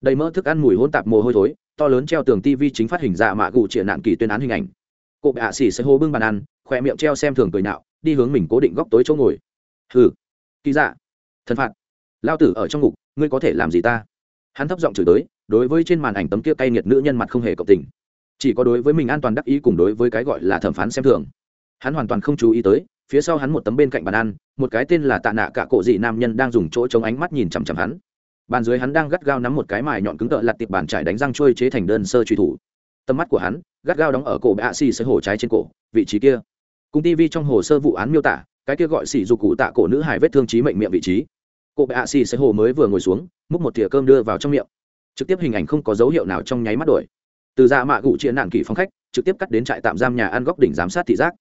Đầy mỡ thức ăn mùi hôn tạp mồ hôi thối, to lớn treo tường tv chính phát hình dạ mạ gù trịa nạn kỳ tuyên án hình ảnh. Cụ bạ xỉ sẽ hô bưng bàn ăn, khỏe miệng treo xem thường cười nạo, đi hướng mình cố định góc tối chỗ ngồi. Hừ. Kỳ dạ. Thân phạt. Lao tử ở trong ngục, ngươi có thể làm gì ta? Hắn thấp giọng chửi tới, đối với trên màn ảnh tấm kia cay nghiệt nữ nhân mặt không hề cộng tình. Chỉ có đối với mình an toàn đắc ý cùng đối với cái gọi là thẩm phán xem thường. Hắn hoàn toàn không chú ý tới phía sau hắn một tấm bên cạnh bàn ăn, một cái tên là tạ nạ cả cổ dị nam nhân đang dùng chỗ chống ánh mắt nhìn chằm chằm hắn. Bàn dưới hắn đang gắt gao nắm một cái mài nhọn cứng tợ lặt tiệp bàn trải đánh răng trôi chế thành đơn sơ truy thủ. Tầm mắt của hắn gắt gao đóng ở cổ bạ xì sẽ hổ trái trên cổ, vị trí kia. Cùng tv trong hồ sơ vụ án miêu tả, cái kia gọi xì dục cụ tạ cổ nữ hài vết thương trí mệnh miệng vị trí. Cổ bạ xì sẽ hồ mới vừa ngồi xuống, múc một thìa cơm đưa vào trong miệng. Trực tiếp hình ảnh không có dấu hiệu nào trong nháy mắt đổi. Từ dạ mạ gụ chia nạn kỷ phong khách, trực tiếp cắt đến trại tạm giam nhà ăn góc đỉnh giám sát thị giác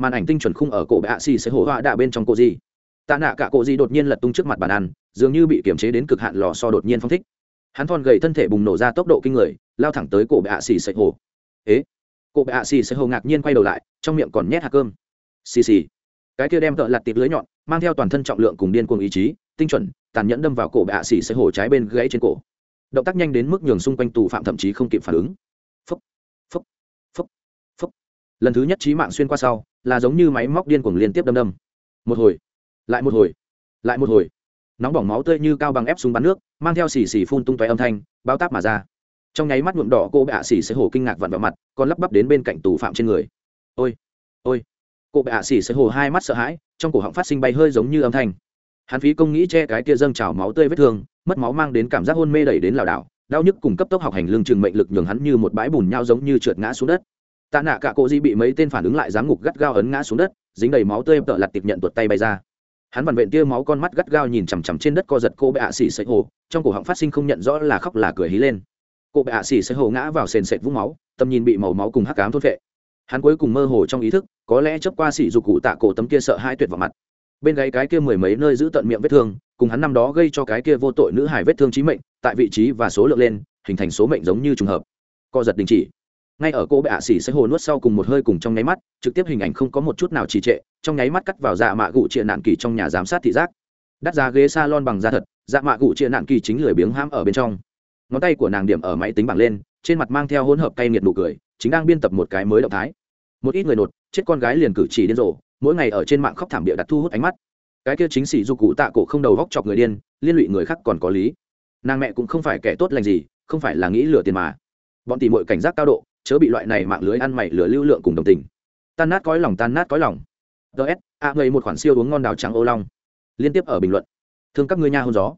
màn ảnh tinh chuẩn khung ở cổ bạ xì sẽ hổ họa đạ bên trong cô gì tạ nạ cả cổ gì đột nhiên lật tung trước mặt bàn ăn, dường như bị kiềm chế đến cực hạn lò so đột nhiên phong thích. Hắn thon gầy thân thể bùng nổ ra tốc độ kinh người, lao thẳng tới cổ bạ xì sẽ hồ ế? Cổ bạ xì sẽ hồ ngạc nhiên quay đầu lại, trong miệng còn nhét hạt cơm. Xì xì. Cái kia đem tợ lặt tịp lưới nhọn, mang theo toàn thân trọng lượng cùng điên cuồng ý chí, tinh chuẩn, tàn nhẫn đâm vào cổ bạ xì sẽ hồ trái bên gãy trên cổ. Động tác nhanh đến mức nhường xung quanh tù phạm thậm chí không kịp phản ứng. Phúc phúc phúc phúc lần thứ nhất trí mạng xuyên qua sau là giống như máy móc điên cuồng liên tiếp đâm đâm. Một hồi, lại một hồi, lại một hồi. Nóng bỏng máu tươi như cao bằng ép súng bắn nước, mang theo xì xì phun tung tóe âm thanh, bao táp mà ra. Trong nháy mắt nhuộm đỏ cô bệ ạ xì sẽ hồ kinh ngạc vặn vào mặt, còn lắp bắp đến bên cạnh tù phạm trên người. Ôi ôi. Cô bệ ạ xì sẽ hồ hai mắt sợ hãi, trong cổ họng phát sinh bay hơi giống như âm thanh. Hắn phí công nghĩ che cái kia dâng trào máu tươi vết thương, mất máu mang đến cảm giác hôn mê đẩy đến lảo đảo, đau nhức cùng cấp tốc học hành lương trường mệnh lực nhường hắn như một bãi bùn nhau giống như trượt ngã xuống đất tạ nạ cả cô di bị mấy tên phản ứng lại giám ngục gắt gao ấn ngã xuống đất, dính đầy máu tươi tợ lặt tiệp nhận tuột tay bay ra. Hắn vằn vện tia máu con mắt gắt gao nhìn chằm chằm trên đất co giật cô bệ ạ xỉ sậy hồ, trong cổ họng phát sinh không nhận rõ là khóc là cười hí lên. Cô bệ ạ xỉ sậy hồ ngã vào sền sệt vũng máu, tầm nhìn bị màu máu cùng hắc cám thốt vệ hắn cuối cùng mơ hồ trong ý thức, có lẽ chấp qua xỉ dục cụ tạ cổ tấm kia sợ hai tuyệt vào mặt. Bên gáy cái kia mười mấy nơi giữ tận miệng vết thương, cùng hắn năm đó gây cho cái kia vô tội nữ hải vết thương trí mệnh, tại vị trí và số lượng lên, hình thành số mệnh giống như trùng hợp. Co giật đình chỉ ngay ở cô bệ ạ xỉ sẽ hồ nuốt sau cùng một hơi cùng trong nháy mắt, trực tiếp hình ảnh không có một chút nào trì trệ, trong nháy mắt cắt vào dạ mạ gụ triện nạn kỳ trong nhà giám sát thị giác. Đắt giá ghế s a lon bằng da thật dạ mạ gụ triện nạn kỳ chính lười biếng ham ở bên trong. Ngón tay của nàng điểm ở máy tính bảng lên, trên mặt mang theo hỗn hợp cay nghiệt nụ cười, chính đang biên tập một cái mới động thái. Một ít người nột, chết con gái liền cử chỉ điên rồ, mỗi ngày ở trên mạng khóc thảm địa đặt thu hút ánh mắt. Cái kia chính sĩ du cụ tạ cổ không đầu góc chọc người điên, liên lụy người khác còn có lý. Nàng mẹ cũng không phải kẻ tốt lành gì, không phải là nghĩ lừa tiền mà. Bọn tỉ mọi cảnh giác cao độ chớ bị loại này mạng lưới ăn mày lửa lưu lượng cùng đồng tình. Tan nát cõi lòng, tan nát cõi lòng. Ts a ngây một khoản siêu uống ngon đào trắng ô long. Liên tiếp ở bình luận. Thương các ngươi nha hôn gió.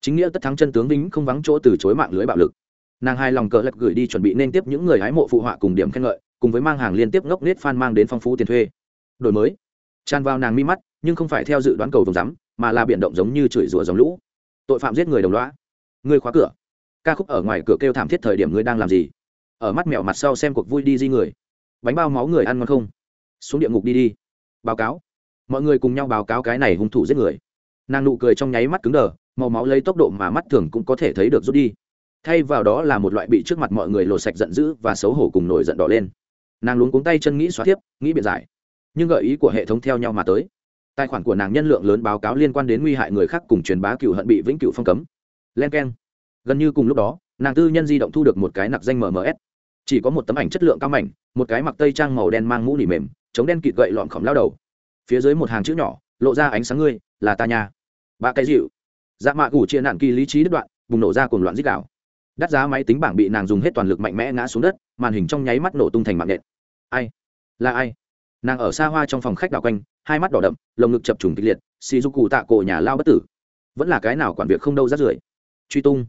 Chính nghĩa tất thắng chân tướng vĩnh không vắng chỗ từ chối mạng lưới bạo lực. Nàng hai lòng cờ lật gửi đi chuẩn bị nên tiếp những người hái mộ phụ họa cùng điểm khen ngợi, cùng với mang hàng liên tiếp ngốc nết fan mang đến phong phú tiền thuê. Đổi mới. Tràn vào nàng mi mắt, nhưng không phải theo dự đoán cầu vồng rắm, mà là biển động giống như chửi rủa dòng lũ. Tội phạm giết người đồng loã ngươi khóa cửa. Ca khúc ở ngoài cửa kêu thảm thiết thời điểm ngươi đang làm gì? Ở mắt mèo mặt sau xem cuộc vui đi di người. Bánh bao máu người ăn ngon không? Xuống địa ngục đi đi. Báo cáo. Mọi người cùng nhau báo cáo cái này hung thủ giết người. Nàng nụ cười trong nháy mắt cứng đờ, màu máu lấy tốc độ mà mắt thường cũng có thể thấy được rút đi. Thay vào đó là một loại bị trước mặt mọi người lột sạch giận dữ và xấu hổ cùng nổi giận đỏ lên. Nàng luống cuống tay chân nghĩ xóa tiếp nghĩ biện giải. Nhưng gợi ý của hệ thống theo nhau mà tới. Tài khoản của nàng nhân lượng lớn báo cáo liên quan đến nguy hại người khác cùng truyền bá cựu hận bị vĩnh cựu phong cấm. Len k e n gần như cùng lúc đó, nàng tư nhân di động thu được một cái nặc danh mms chỉ có một tấm ảnh chất lượng cao mảnh, một cái mặc tây trang màu đen mang mũ nỉ mềm, chống đen kịt gậy lọn khổng lao đầu. Phía dưới một hàng chữ nhỏ, lộ ra ánh sáng ngươi, là ta nhà ba cái dịu. Dạ mạ gủ chia nạn kỳ lý trí đứt đoạn, bùng nổ ra cuồng loạn dích đạo đắt giá máy tính bảng bị nàng dùng hết toàn lực mạnh mẽ ngã xuống đất, màn hình trong nháy mắt nổ tung thành mạng nện. Ai? Là ai? Nàng ở xa hoa trong phòng khách đảo quanh, hai mắt đỏ đậm, lồng ngực chập trùng kịch liệt xì du cụ tạ cổ nhà lao bất tử. Vẫn là cái nào quản việc không đâu rát rưởi. Truy tung.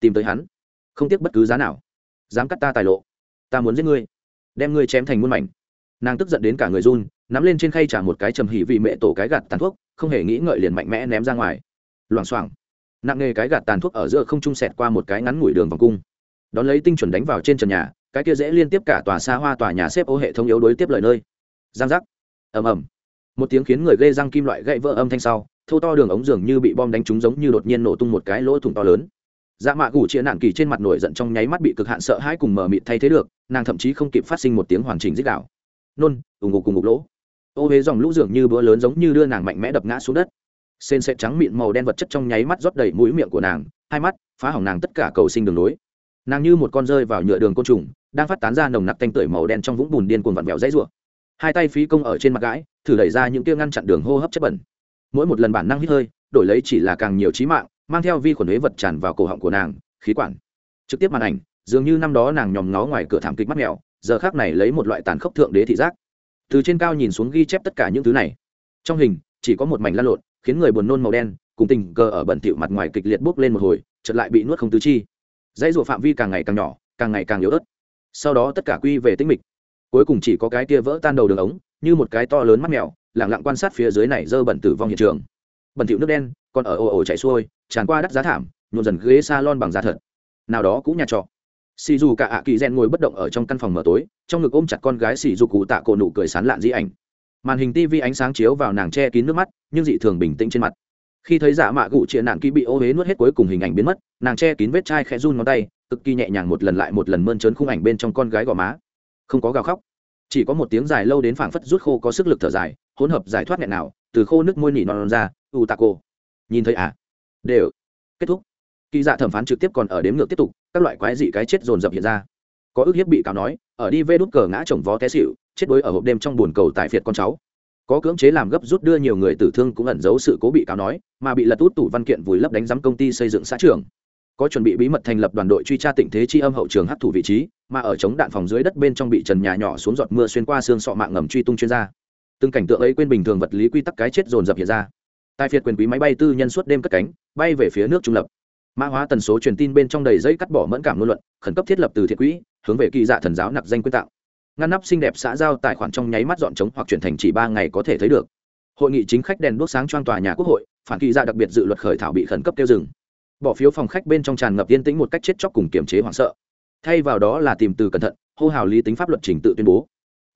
Tìm tới hắn. Không tiếc bất cứ giá nào. Dám cắt ta tài lộ ta muốn giết ngươi. Đem ngươi chém thành muôn mảnh. Nàng tức giận đến cả người run, nắm lên trên khay trả một cái trầm hỉ vì mẹ tổ cái gạt tàn thuốc, không hề nghĩ ngợi liền mạnh mẽ ném ra ngoài. Loảng xoảng. Nặng nghề cái gạt tàn thuốc ở giữa không trung sẹt qua một cái ngắn ngủi đường vòng cung. Đón lấy tinh chuẩn đánh vào trên trần nhà, cái kia dễ liên tiếp cả tòa xa hoa tòa nhà xếp ô hệ thống yếu đối tiếp lời nơi. Giang giác. Ầm ầm. Một tiếng khiến người gây răng kim loại gãy vỡ âm thanh sau, thô to đường ống dường như bị bom đánh trúng giống như đột nhiên nổ tung một cái lỗ thủng to lớn dạ mạ gủ chia nạn kỳ trên mặt nổi giận trong nháy mắt bị cực hạn sợ hãi cùng mờ mịt thay thế được, nàng thậm chí không kịp phát sinh một tiếng hoàn chỉnh dích đạo. Nôn ủng ngục cùng ngục lỗ. Ô huế dòng lũ dường như bữa lớn giống như đưa nàng mạnh mẽ đập ngã xuống đất. Sên sệ trắng mịn màu đen vật chất trong nháy mắt rót đầy mũi miệng của nàng, hai mắt phá hỏng nàng tất cả cầu sinh đường lối. Nàng như một con rơi vào nhựa đường côn trùng, đang phát tán ra nồng nặc tanh tưởi màu đen trong vũng bùn điên cuồng vặn vẹo dãy rụa hai tay phí công ở trên mặt gãi, thử đẩy ra những kia ngăn chặn đường hô hấp chất bẩn. Mỗi một lần bản năng hít hơi, đổi lấy chỉ là càng nhiều trí mạng mang theo vi khuẩn huế vật tràn vào cổ họng của nàng, khí quản. Trực tiếp màn ảnh, dường như năm đó nàng nhòm ngó ngoài cửa thảm kịch mắt mèo, giờ khác này lấy một loại tàn khốc thượng đế thị giác. Từ trên cao nhìn xuống ghi chép tất cả những thứ này. Trong hình, chỉ có một mảnh lăn lộn, khiến người buồn nôn màu đen, cùng tình cờ ở bẩn thỉu mặt ngoài kịch liệt bốc lên một hồi, chợt lại bị nuốt không tứ chi. Dãy rụa phạm vi càng ngày càng nhỏ, càng ngày càng yếu ớt. Sau đó tất cả quy về tĩnh mịch. Cuối cùng chỉ có cái kia vỡ tan đầu đường ống, như một cái to lớn mắt mèo lẳng lặng quan sát phía dưới này dơ bẩn tử vong hiện trường. Bẩn thỉu nước đen, còn ở ồ ồ chạy xuôi tràn qua đắt giá thảm nhuộm dần ghế salon bằng da thật. Nào đó cũng nhà trọ. Xì dù cả ạ kỳ gen ngồi bất động ở trong căn phòng mở tối trong ngực ôm chặt con gái xì dù cụ tạ cổ nụ cười sán lạn di ảnh. Màn hình tivi ánh sáng chiếu vào nàng che kín nước mắt nhưng dị thường bình tĩnh trên mặt. Khi thấy giả mạ gụ chĩa nạn kỹ bị ô huế nuốt hết cuối cùng hình ảnh biến mất nàng che kín vết chai khẽ run ngón tay cực kỳ nhẹ nhàng một lần lại một lần mơn trớn khung ảnh bên trong con gái gò má. Không có gào khóc. Chỉ có một tiếng dài lâu đến phảng phất rút khô có sức lực thở dài hỗn hợp giải thoát nghẹn nào từ khô nước môi nỉ non, non ra u tạ cô nhìn thấy à? Đều. Kết thúc. Kỳ dạ thẩm phán trực tiếp còn ở đếm ngược tiếp tục, các loại quái dị cái chết dồn dập hiện ra. Có ước hiếp bị cáo nói, ở đi vê đút cờ ngã chồng vó té xịu chết đuối ở hộp đêm trong buồn cầu tại phiệt con cháu. Có cưỡng chế làm gấp rút đưa nhiều người tử thương cũng ẩn giấu sự cố bị cáo nói, mà bị lật út tủ văn kiện vùi lấp đánh giám công ty xây dựng xã trường có chuẩn bị bí mật thành lập đoàn đội truy tra tình thế chi âm hậu trường hấp thủ vị trí, mà ở chống đạn phòng dưới đất bên trong bị trần nhà nhỏ xuống giọt mưa xuyên qua xương sọ mạng ngầm truy tung chuyên gia. Từng cảnh tượng ấy quên bình thường vật lý quy tắc cái chết dồn dập hiện ra. Tài phiệt quyền quý máy bay tư nhân suốt đêm cất cánh bay về phía nước trung lập. Mã hóa tần số truyền tin bên trong đầy dây cắt bỏ mẫn cảm ngôn luận, khẩn cấp thiết lập từ thiện quỹ, hướng về kỳ dạ thần giáo nặc danh quyên tạo. Ngăn nắp xinh đẹp xã giao tài khoản trong nháy mắt dọn trống hoặc chuyển thành chỉ ba ngày có thể thấy được. Hội nghị chính khách đèn đuốc sáng choang tòa nhà quốc hội, phản kỳ dạ đặc biệt dự luật khởi thảo bị khẩn cấp tiêu dừng. Bỏ phiếu phòng khách bên trong tràn ngập yên tĩnh một cách chết chóc cùng kiềm chế hoảng sợ. Thay vào đó là tìm từ cẩn thận, hô hào lý tính pháp luật trình tự tuyên bố.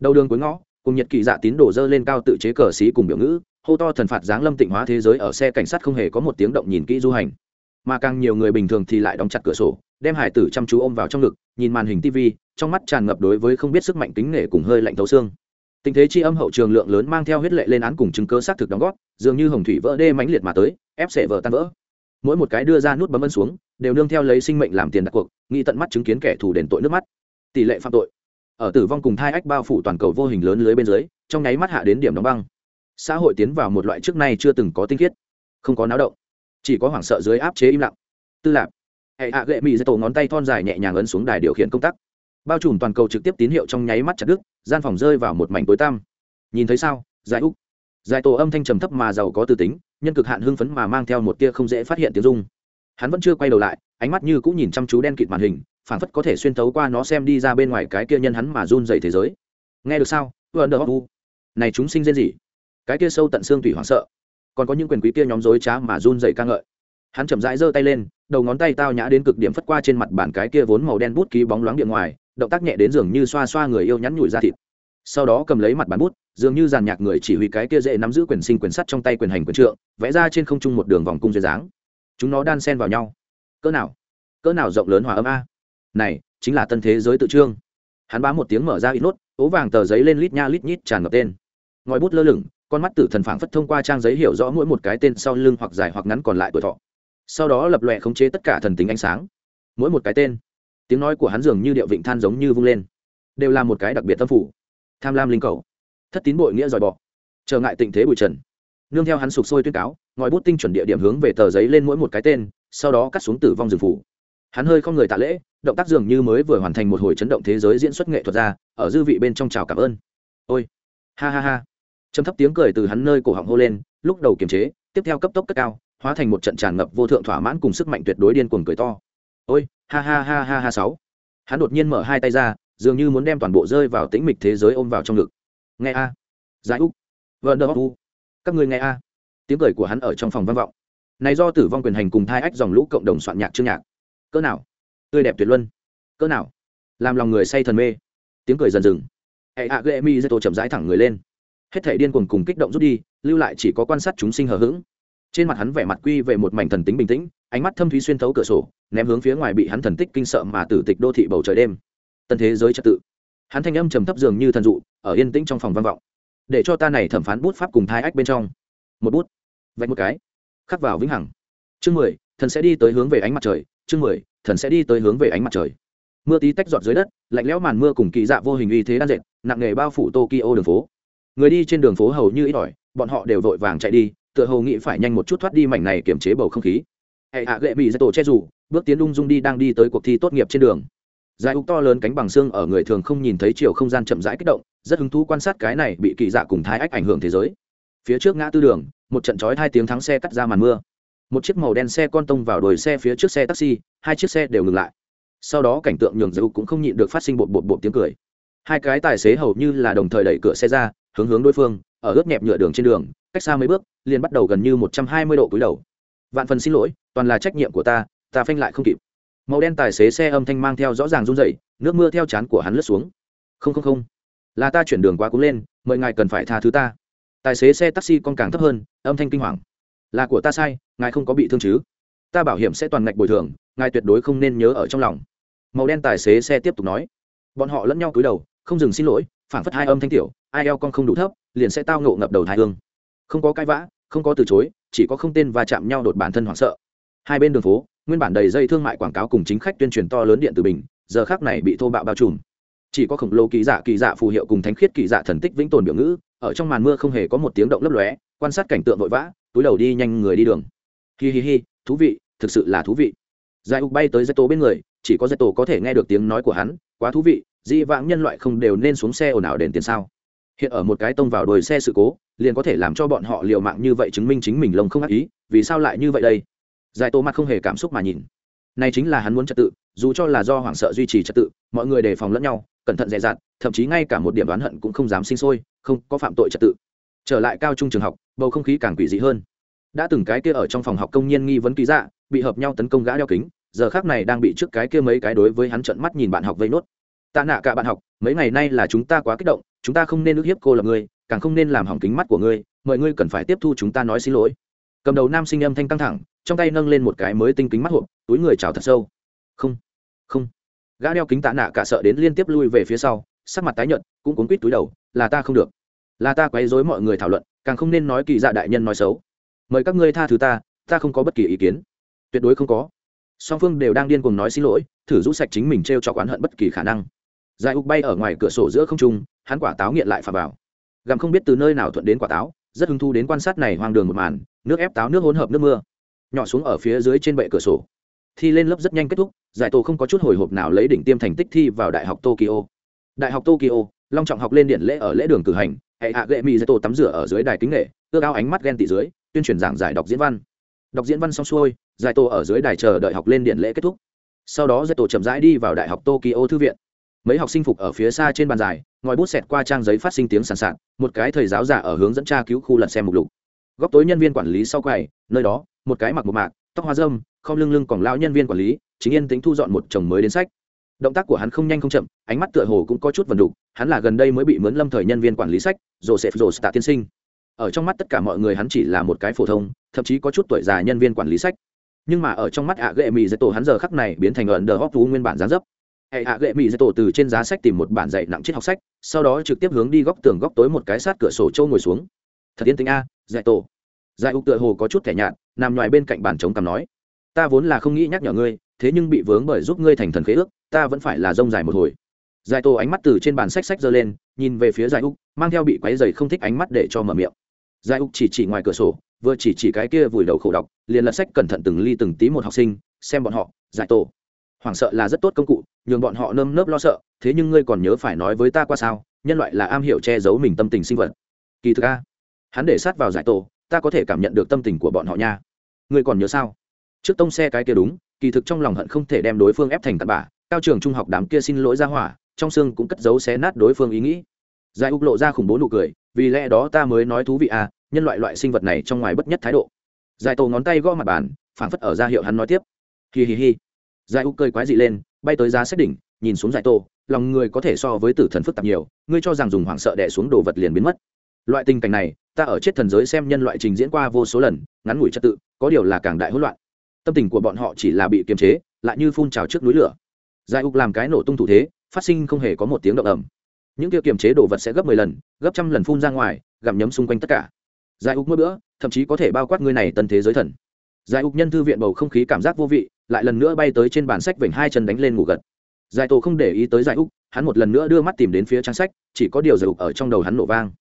Đầu đường cuối ngõ, cùng nhật kỳ dạ tín đổ dơ lên cao tự chế cờ xí cùng biểu ngữ hô to thần phạt giáng lâm tịnh hóa thế giới ở xe cảnh sát không hề có một tiếng động nhìn kỹ du hành. Mà càng nhiều người bình thường thì lại đóng chặt cửa sổ, đem hải tử chăm chú ôm vào trong ngực, nhìn màn hình tv trong mắt tràn ngập đối với không biết sức mạnh tính nể cùng hơi lạnh thấu xương. Tình thế chi âm hậu trường lượng lớn mang theo huyết lệ lên án cùng chứng cơ xác thực đóng góp, dường như hồng thủy vỡ đê mãnh liệt mà tới, ép sệ vỡ tan vỡ. Mỗi một cái đưa ra nút bấm ân xuống, đều nương theo lấy sinh mệnh làm tiền đặt cuộc nghĩ tận mắt chứng kiến kẻ thù đền tội nước mắt. Tỷ lệ phạm tội ở tử vong cùng thai ách bao phủ toàn cầu vô hình lớn lưới bên dưới, trong nháy mắt hạ đến điểm đóng băng xã hội tiến vào một loại trước nay chưa từng có tinh khiết không có náo động chỉ có hoảng sợ dưới áp chế im lặng. Tư lạc hệ hạ gệ mỹ dây tổ ngón tay thon dài nhẹ nhàng ấn xuống đài điều khiển công tắc, bao trùm toàn cầu trực tiếp tín hiệu trong nháy mắt chặt đứt gian phòng rơi vào một mảnh tối tăm. Nhìn thấy sao? Giải úc. Giải tổ âm thanh trầm thấp mà giàu có tư tính nhân cực hạn hưng phấn mà mang theo một tia không dễ phát hiện tiếng dung hắn vẫn chưa quay đầu lại ánh mắt như cũng nhìn chăm chú đen kịt màn hình phản phất có thể xuyên tấu qua nó xem đi ra bên ngoài cái kia nhân hắn mà run dày thế giới. Nghe được sao? Đờ này chúng sinh rên gì? Cái kia sâu tận xương thủy hoảng sợ. Còn có những quyền quý kia nhóm dối trá mà run dày ca ngợi. Hắn chậm rãi giơ tay lên, đầu ngón tay tao nhã đến cực điểm phất qua trên mặt bản cái kia vốn màu đen bút ký bóng loáng điện ngoài, động tác nhẹ đến dường như xoa xoa người yêu nhắn nhủi ra thịt. Sau đó cầm lấy mặt bàn bút, dường như giàn nhạc người chỉ huy cái kia dễ nắm giữ quyền sinh quyền sắt trong tay quyền hành quyền trượng, vẽ ra trên không trung một đường vòng cung duyên dáng. Chúng nó đan xen vào nhau. Cỡ nào? Cỡ nào rộng lớn hòa âm a? Này, chính là tân thế giới tự trương. Hắn bá một tiếng mở ra ít nốt, ố vàng tờ giấy lên lít nha lít nhít tràn ngập tên. Ngòi bút lơ lửng con mắt tử thần phảng phất thông qua trang giấy hiểu rõ mỗi một cái tên sau lưng hoặc dài hoặc ngắn còn lại tuổi thọ. Sau đó lập lòe khống chế tất cả thần tính ánh sáng. Mỗi một cái tên, tiếng nói của hắn dường như điệu vịnh than giống như vung lên. Đều là một cái đặc biệt tâm phủ tham lam linh cầu. Thất tín bội nghĩa dòi bọ. Trở ngại tình thế bụi trần. Nương theo hắn sụp sôi tuyên cáo, ngòi bút tinh chuẩn địa điểm hướng về tờ giấy lên mỗi một cái tên, sau đó cắt xuống tử vong rừng phủ hắn hơi không người tạ lễ, động tác dường như mới vừa hoàn thành một hồi chấn động thế giới diễn xuất nghệ thuật ra, ở dư vị bên trong chào cảm ơn. Ôi, ha ha ha trầm thấp tiếng cười từ hắn nơi cổ họng hô lên, lúc đầu kiềm chế, tiếp theo cấp tốc cất cao, hóa thành một trận tràn ngập vô thượng thỏa mãn cùng sức mạnh tuyệt đối điên cuồng cười to. Ôi, ha ha ha ha ha sáu. Hắn đột nhiên mở hai tay ra, dường như muốn đem toàn bộ rơi vào tĩnh mịch thế giới ôm vào trong ngực. Nghe a. Giải úc. Vợ đờ u. Các người nghe a. Tiếng cười của hắn ở trong phòng vang vọng. Này do tử vong quyền hành cùng thai ách dòng lũ cộng đồng soạn nhạc chương nhạc. Cỡ nào? Tươi đẹp tuyệt luân. Cỡ nào? Làm lòng người say thần mê. Tiếng cười dần dừng. Hệ hạ ghệ mi dây tô chậm rãi thẳng người lên hết thể điên cuồng cùng kích động rút đi, lưu lại chỉ có quan sát chúng sinh hờ hững. Trên mặt hắn vẻ mặt quy về một mảnh thần tính bình tĩnh, ánh mắt thâm thúy xuyên thấu cửa sổ, ném hướng phía ngoài bị hắn thần tích kinh sợ mà tử tịch đô thị bầu trời đêm. Tân thế giới trật tự. Hắn thanh âm trầm thấp dường như thần dụ, ở yên tĩnh trong phòng văn vọng. Để cho ta này thẩm phán bút pháp cùng thai ách bên trong. Một bút. Vạch một cái. Khắc vào vĩnh hằng. Chương mười, thần sẽ đi tới hướng về ánh mặt trời. Chương mười, thần sẽ đi tới hướng về ánh mặt trời. Mưa tí tách giọt dưới đất, lạnh lẽo màn mưa cùng kỳ dạ vô hình uy thế đan dệt, nặng nghề bao phủ tokyo đường phố người đi trên đường phố hầu như ít ỏi, bọn họ đều vội vàng chạy đi, tựa hồ nghĩ phải nhanh một chút thoát đi mảnh này kiềm chế bầu không khí. Hệ hạ gệ bị giật tổ che rủ bước tiến ung dung đi đang đi tới cuộc thi tốt nghiệp trên đường. Dài úc to lớn cánh bằng xương ở người thường không nhìn thấy chiều không gian chậm rãi kích động, rất hứng thú quan sát cái này bị kỳ dạ cùng thái ách ảnh hưởng thế giới. Phía trước ngã tư đường, một trận chói hai tiếng thắng xe cắt ra màn mưa. Một chiếc màu đen xe con tông vào đồi xe phía trước xe taxi, hai chiếc xe đều ngừng lại. Sau đó cảnh tượng nhường dầu cũng không nhịn được phát sinh bột bột bột tiếng cười. Hai cái tài xế hầu như là đồng thời đẩy cửa xe ra hướng hướng đối phương, ở ướt nhẹp nhựa đường trên đường, cách xa mấy bước, liền bắt đầu gần như một trăm hai mươi độ cúi đầu. Vạn phần xin lỗi, toàn là trách nhiệm của ta ta phanh lại không kịp. Màu đen tài xế xe âm thanh mang theo rõ ràng run dậy nước mưa theo chán của hắn lướt xuống. Không không không, là ta chuyển đường quá cúng lên, mời ngài cần phải tha thứ ta. Tài xế xe taxi con càng thấp hơn, âm thanh kinh hoàng. Là của ta sai, ngài không có bị thương chứ? Ta bảo hiểm sẽ toàn ngạch bồi thường, ngài tuyệt đối không nên nhớ ở trong lòng. Màu đen tài xế xe tiếp tục nói. Bọn họ lẫn nhau cúi đầu, không dừng xin lỗi phản phất hai âm thanh tiểu, ai eo con không đủ thấp, liền sẽ tao ngộ ngập đầu thái hương. Không có cãi vã, không có từ chối, chỉ có không tên và chạm nhau đột bản thân hoảng sợ. Hai bên đường phố, nguyên bản đầy dây thương mại quảng cáo cùng chính khách tuyên truyền to lớn điện từ bình, giờ khác này bị thô bạo bao trùm. Chỉ có khổng lồ kỳ dạ kỳ dạ phù hiệu cùng thánh khiết kỳ dạ thần tích vĩnh tồn biểu ngữ, ở trong màn mưa không hề có một tiếng động lấp lóe, quan sát cảnh tượng vội vã, túi đầu đi nhanh người đi đường. Hi hi hi, thú vị, thực sự là thú vị. Giải ục bay tới dây tổ bên người, chỉ có dây tổ có thể nghe được tiếng nói của hắn, quá thú vị di vãng nhân loại không đều nên xuống xe ồn ào đền tiền sao? Hiện ở một cái tông vào đồi xe sự cố, liền có thể làm cho bọn họ liều mạng như vậy chứng minh chính mình lông không ác ý, vì sao lại như vậy đây? Giải tô mặt không hề cảm xúc mà nhìn. Này chính là hắn muốn trật tự, dù cho là do hoảng sợ duy trì trật tự, mọi người đề phòng lẫn nhau, cẩn thận dè dặt, thậm chí ngay cả một điểm đoán hận cũng không dám sinh sôi, không có phạm tội trật tự. Trở lại cao trung trường học, bầu không khí càng quỷ dị hơn. Đã từng cái kia ở trong phòng học công nhân nghi vấn ký dạ bị hợp nhau tấn công gã đeo kính, giờ khác này đang bị trước cái kia mấy cái đối với hắn trận mắt nhìn bạn học vây nốt tạ nạ cả bạn học, mấy ngày nay là chúng ta quá kích động, chúng ta không nên ức hiếp cô lập ngươi, càng không nên làm hỏng kính mắt của ngươi, mọi ngươi cần phải tiếp thu chúng ta nói xin lỗi. Cầm đầu nam sinh âm thanh căng thẳng, trong tay nâng lên một cái mới tinh kính mắt hộp, túi người chào thật sâu. Không không. Gã đeo kính tạ nạ cả sợ đến liên tiếp lui về phía sau, sắc mặt tái nhợt, cũng cuốn quýt túi đầu, là ta không được. Là ta quấy rối mọi người thảo luận, càng không nên nói kỳ dạ đại nhân nói xấu. Mời các ngươi tha thứ ta ta không có bất kỳ ý kiến. Tuyệt đối không có. Song phương đều đang điên cuồng nói xin lỗi, thử rũ sạch chính mình t r e o cho oán hận bất kỳ khả năng giải ục bay ở ngoài cửa sổ giữa không trung, hắn quả táo nghiện lại phà vào. Gặm không biết từ nơi nào thuận đến quả táo, rất hứng thu đến quan sát này hoang đường một màn, nước ép táo, nước hỗn hợp, nước mưa. Nhỏ xuống ở phía dưới trên bệ cửa sổ. Thi lên lớp rất nhanh kết thúc, giải tổ không có chút hồi hộp nào lấy đỉnh tiêm thành tích thi vào đại học tokyo. Đại học tokyo, long trọng học lên điện lễ ở lễ đường cử hành, hệ hạ gệ mỹ giải tổ tắm rửa ở dưới đài kính nghệ, ước ao ánh mắt ghen tị dưới, tuyên truyền giảng giải đọc diễn văn. Đọc diễn văn xong xuôi, giải tổ ở dưới đài chờ đợi học lên điện lễ kết thúc. Sau đó giải tổ chậm rãi đi vào đại học tokyo thư viện mấy học sinh phục ở phía xa trên bàn dài, ngòi bút xẹt qua trang giấy phát sinh tiếng sàn sạt, một cái thầy giáo giả ở hướng dẫn tra cứu khu lật xem mục lục. Góc tối nhân viên quản lý sau quầy, nơi đó, một cái mặc một mạc, tóc hoa dâm không lưng lưng còn lao nhân viên quản lý, chính yên tính thu dọn một chồng mới đến sách. Động tác của hắn không nhanh không chậm, ánh mắt tựa hồ cũng có chút vần đục, hắn là gần đây mới bị mướn lâm thời nhân viên quản lý sách, joseph joseph tiên sinh. Ở trong mắt tất cả mọi người hắn chỉ là một cái phổ thông, thậm chí có chút tuổi già nhân viên quản lý sách. Nhưng mà ở trong mắt ạ ghệ mì dạy tổ hắn giờ khắc này biến thành ẩn đờ hóc thú nguyên bản gián dấp hệ hạ ghệ mỹ dây tổ từ trên giá sách tìm một bản dạy nặng triết học sách, sau đó trực tiếp hướng đi góc tường góc tối một cái sát cửa sổ châu ngồi xuống. Thật yên tĩnh a, dạy tổ. Dạy ục tựa hồ có chút thẻ nhạt, nằm ngoài bên cạnh bàn chống cằm nói, ta vốn là không nghĩ nhắc nhở ngươi, thế nhưng bị vướng bởi giúp ngươi thành thần khế ước, ta vẫn phải là rông dài một hồi. Giải tổ ánh mắt từ trên bàn sách sách giơ lên, nhìn về phía giải úc mang theo bị quáy dày không thích ánh mắt để cho mở miệng. Giải úc chỉ chỉ ngoài cửa sổ, vừa chỉ chỉ cái kia vùi đầu khổ đọc, liền lật sách cẩn thận từng ly từng tí một học sinh, xem bọn họ giải tổ hoảng sợ là rất tốt công cụ, nhường bọn họ nơm nớp lo sợ, thế nhưng ngươi còn nhớ phải nói với ta qua sao, nhân loại là am hiểu che giấu mình tâm tình sinh vật. Kỳ thực a, hắn để sát vào giải tổ, ta có thể cảm nhận được tâm tình của bọn họ nha. Ngươi còn nhớ sao? Trước tông xe cái kia đúng, kỳ thực trong lòng hận không thể đem đối phương ép thành tạt bả cao trường trung học đám kia xin lỗi ra hỏa, trong xương cũng cất giấu xé nát đối phương ý nghĩ. Giải úc lộ ra khủng bố nụ cười, vì lẽ đó ta mới nói thú vị à nhân loại loại sinh vật này trong ngoài bất nhất thái độ. Giải tổ ngón tay gõ mặt bàn, phảng phất ở ra hiệu hắn nói tiếp. Hi hi hi giải u cười quái dị lên, bay tới giá xét đỉnh, nhìn xuống giải tổ lòng người có thể so với tử thần phức tạp nhiều, ngươi cho rằng dùng hoảng sợ đẻ xuống đồ vật liền biến mất. Loại tình cảnh này, ta ở chết thần giới xem nhân loại trình diễn qua vô số lần, ngắn ngủi trật tự, có điều là càng đại hỗn loạn. Tâm tình của bọn họ chỉ là bị kiềm chế, lại như phun trào trước núi lửa. Giải úc làm cái nổ tung thủ thế, phát sinh không hề có một tiếng động ẩm những kia kiềm chế đồ vật sẽ gấp mười lần, gấp trăm lần phun ra ngoài, gặm nhấm xung quanh tất cả. Giải úc mỗi bữa, thậm chí có thể bao quát ngươi này tân thế giới thần. Giải úc nhân thư viện bầu không khí cảm giác vô vị lại lần nữa bay tới trên bàn sách vểnh hai chân đánh lên ngủ gật. Giải tổ không để ý tới giải úc, hắn một lần nữa đưa mắt tìm đến phía trang sách, chỉ có điều giải úc ở trong đầu hắn nổ vang.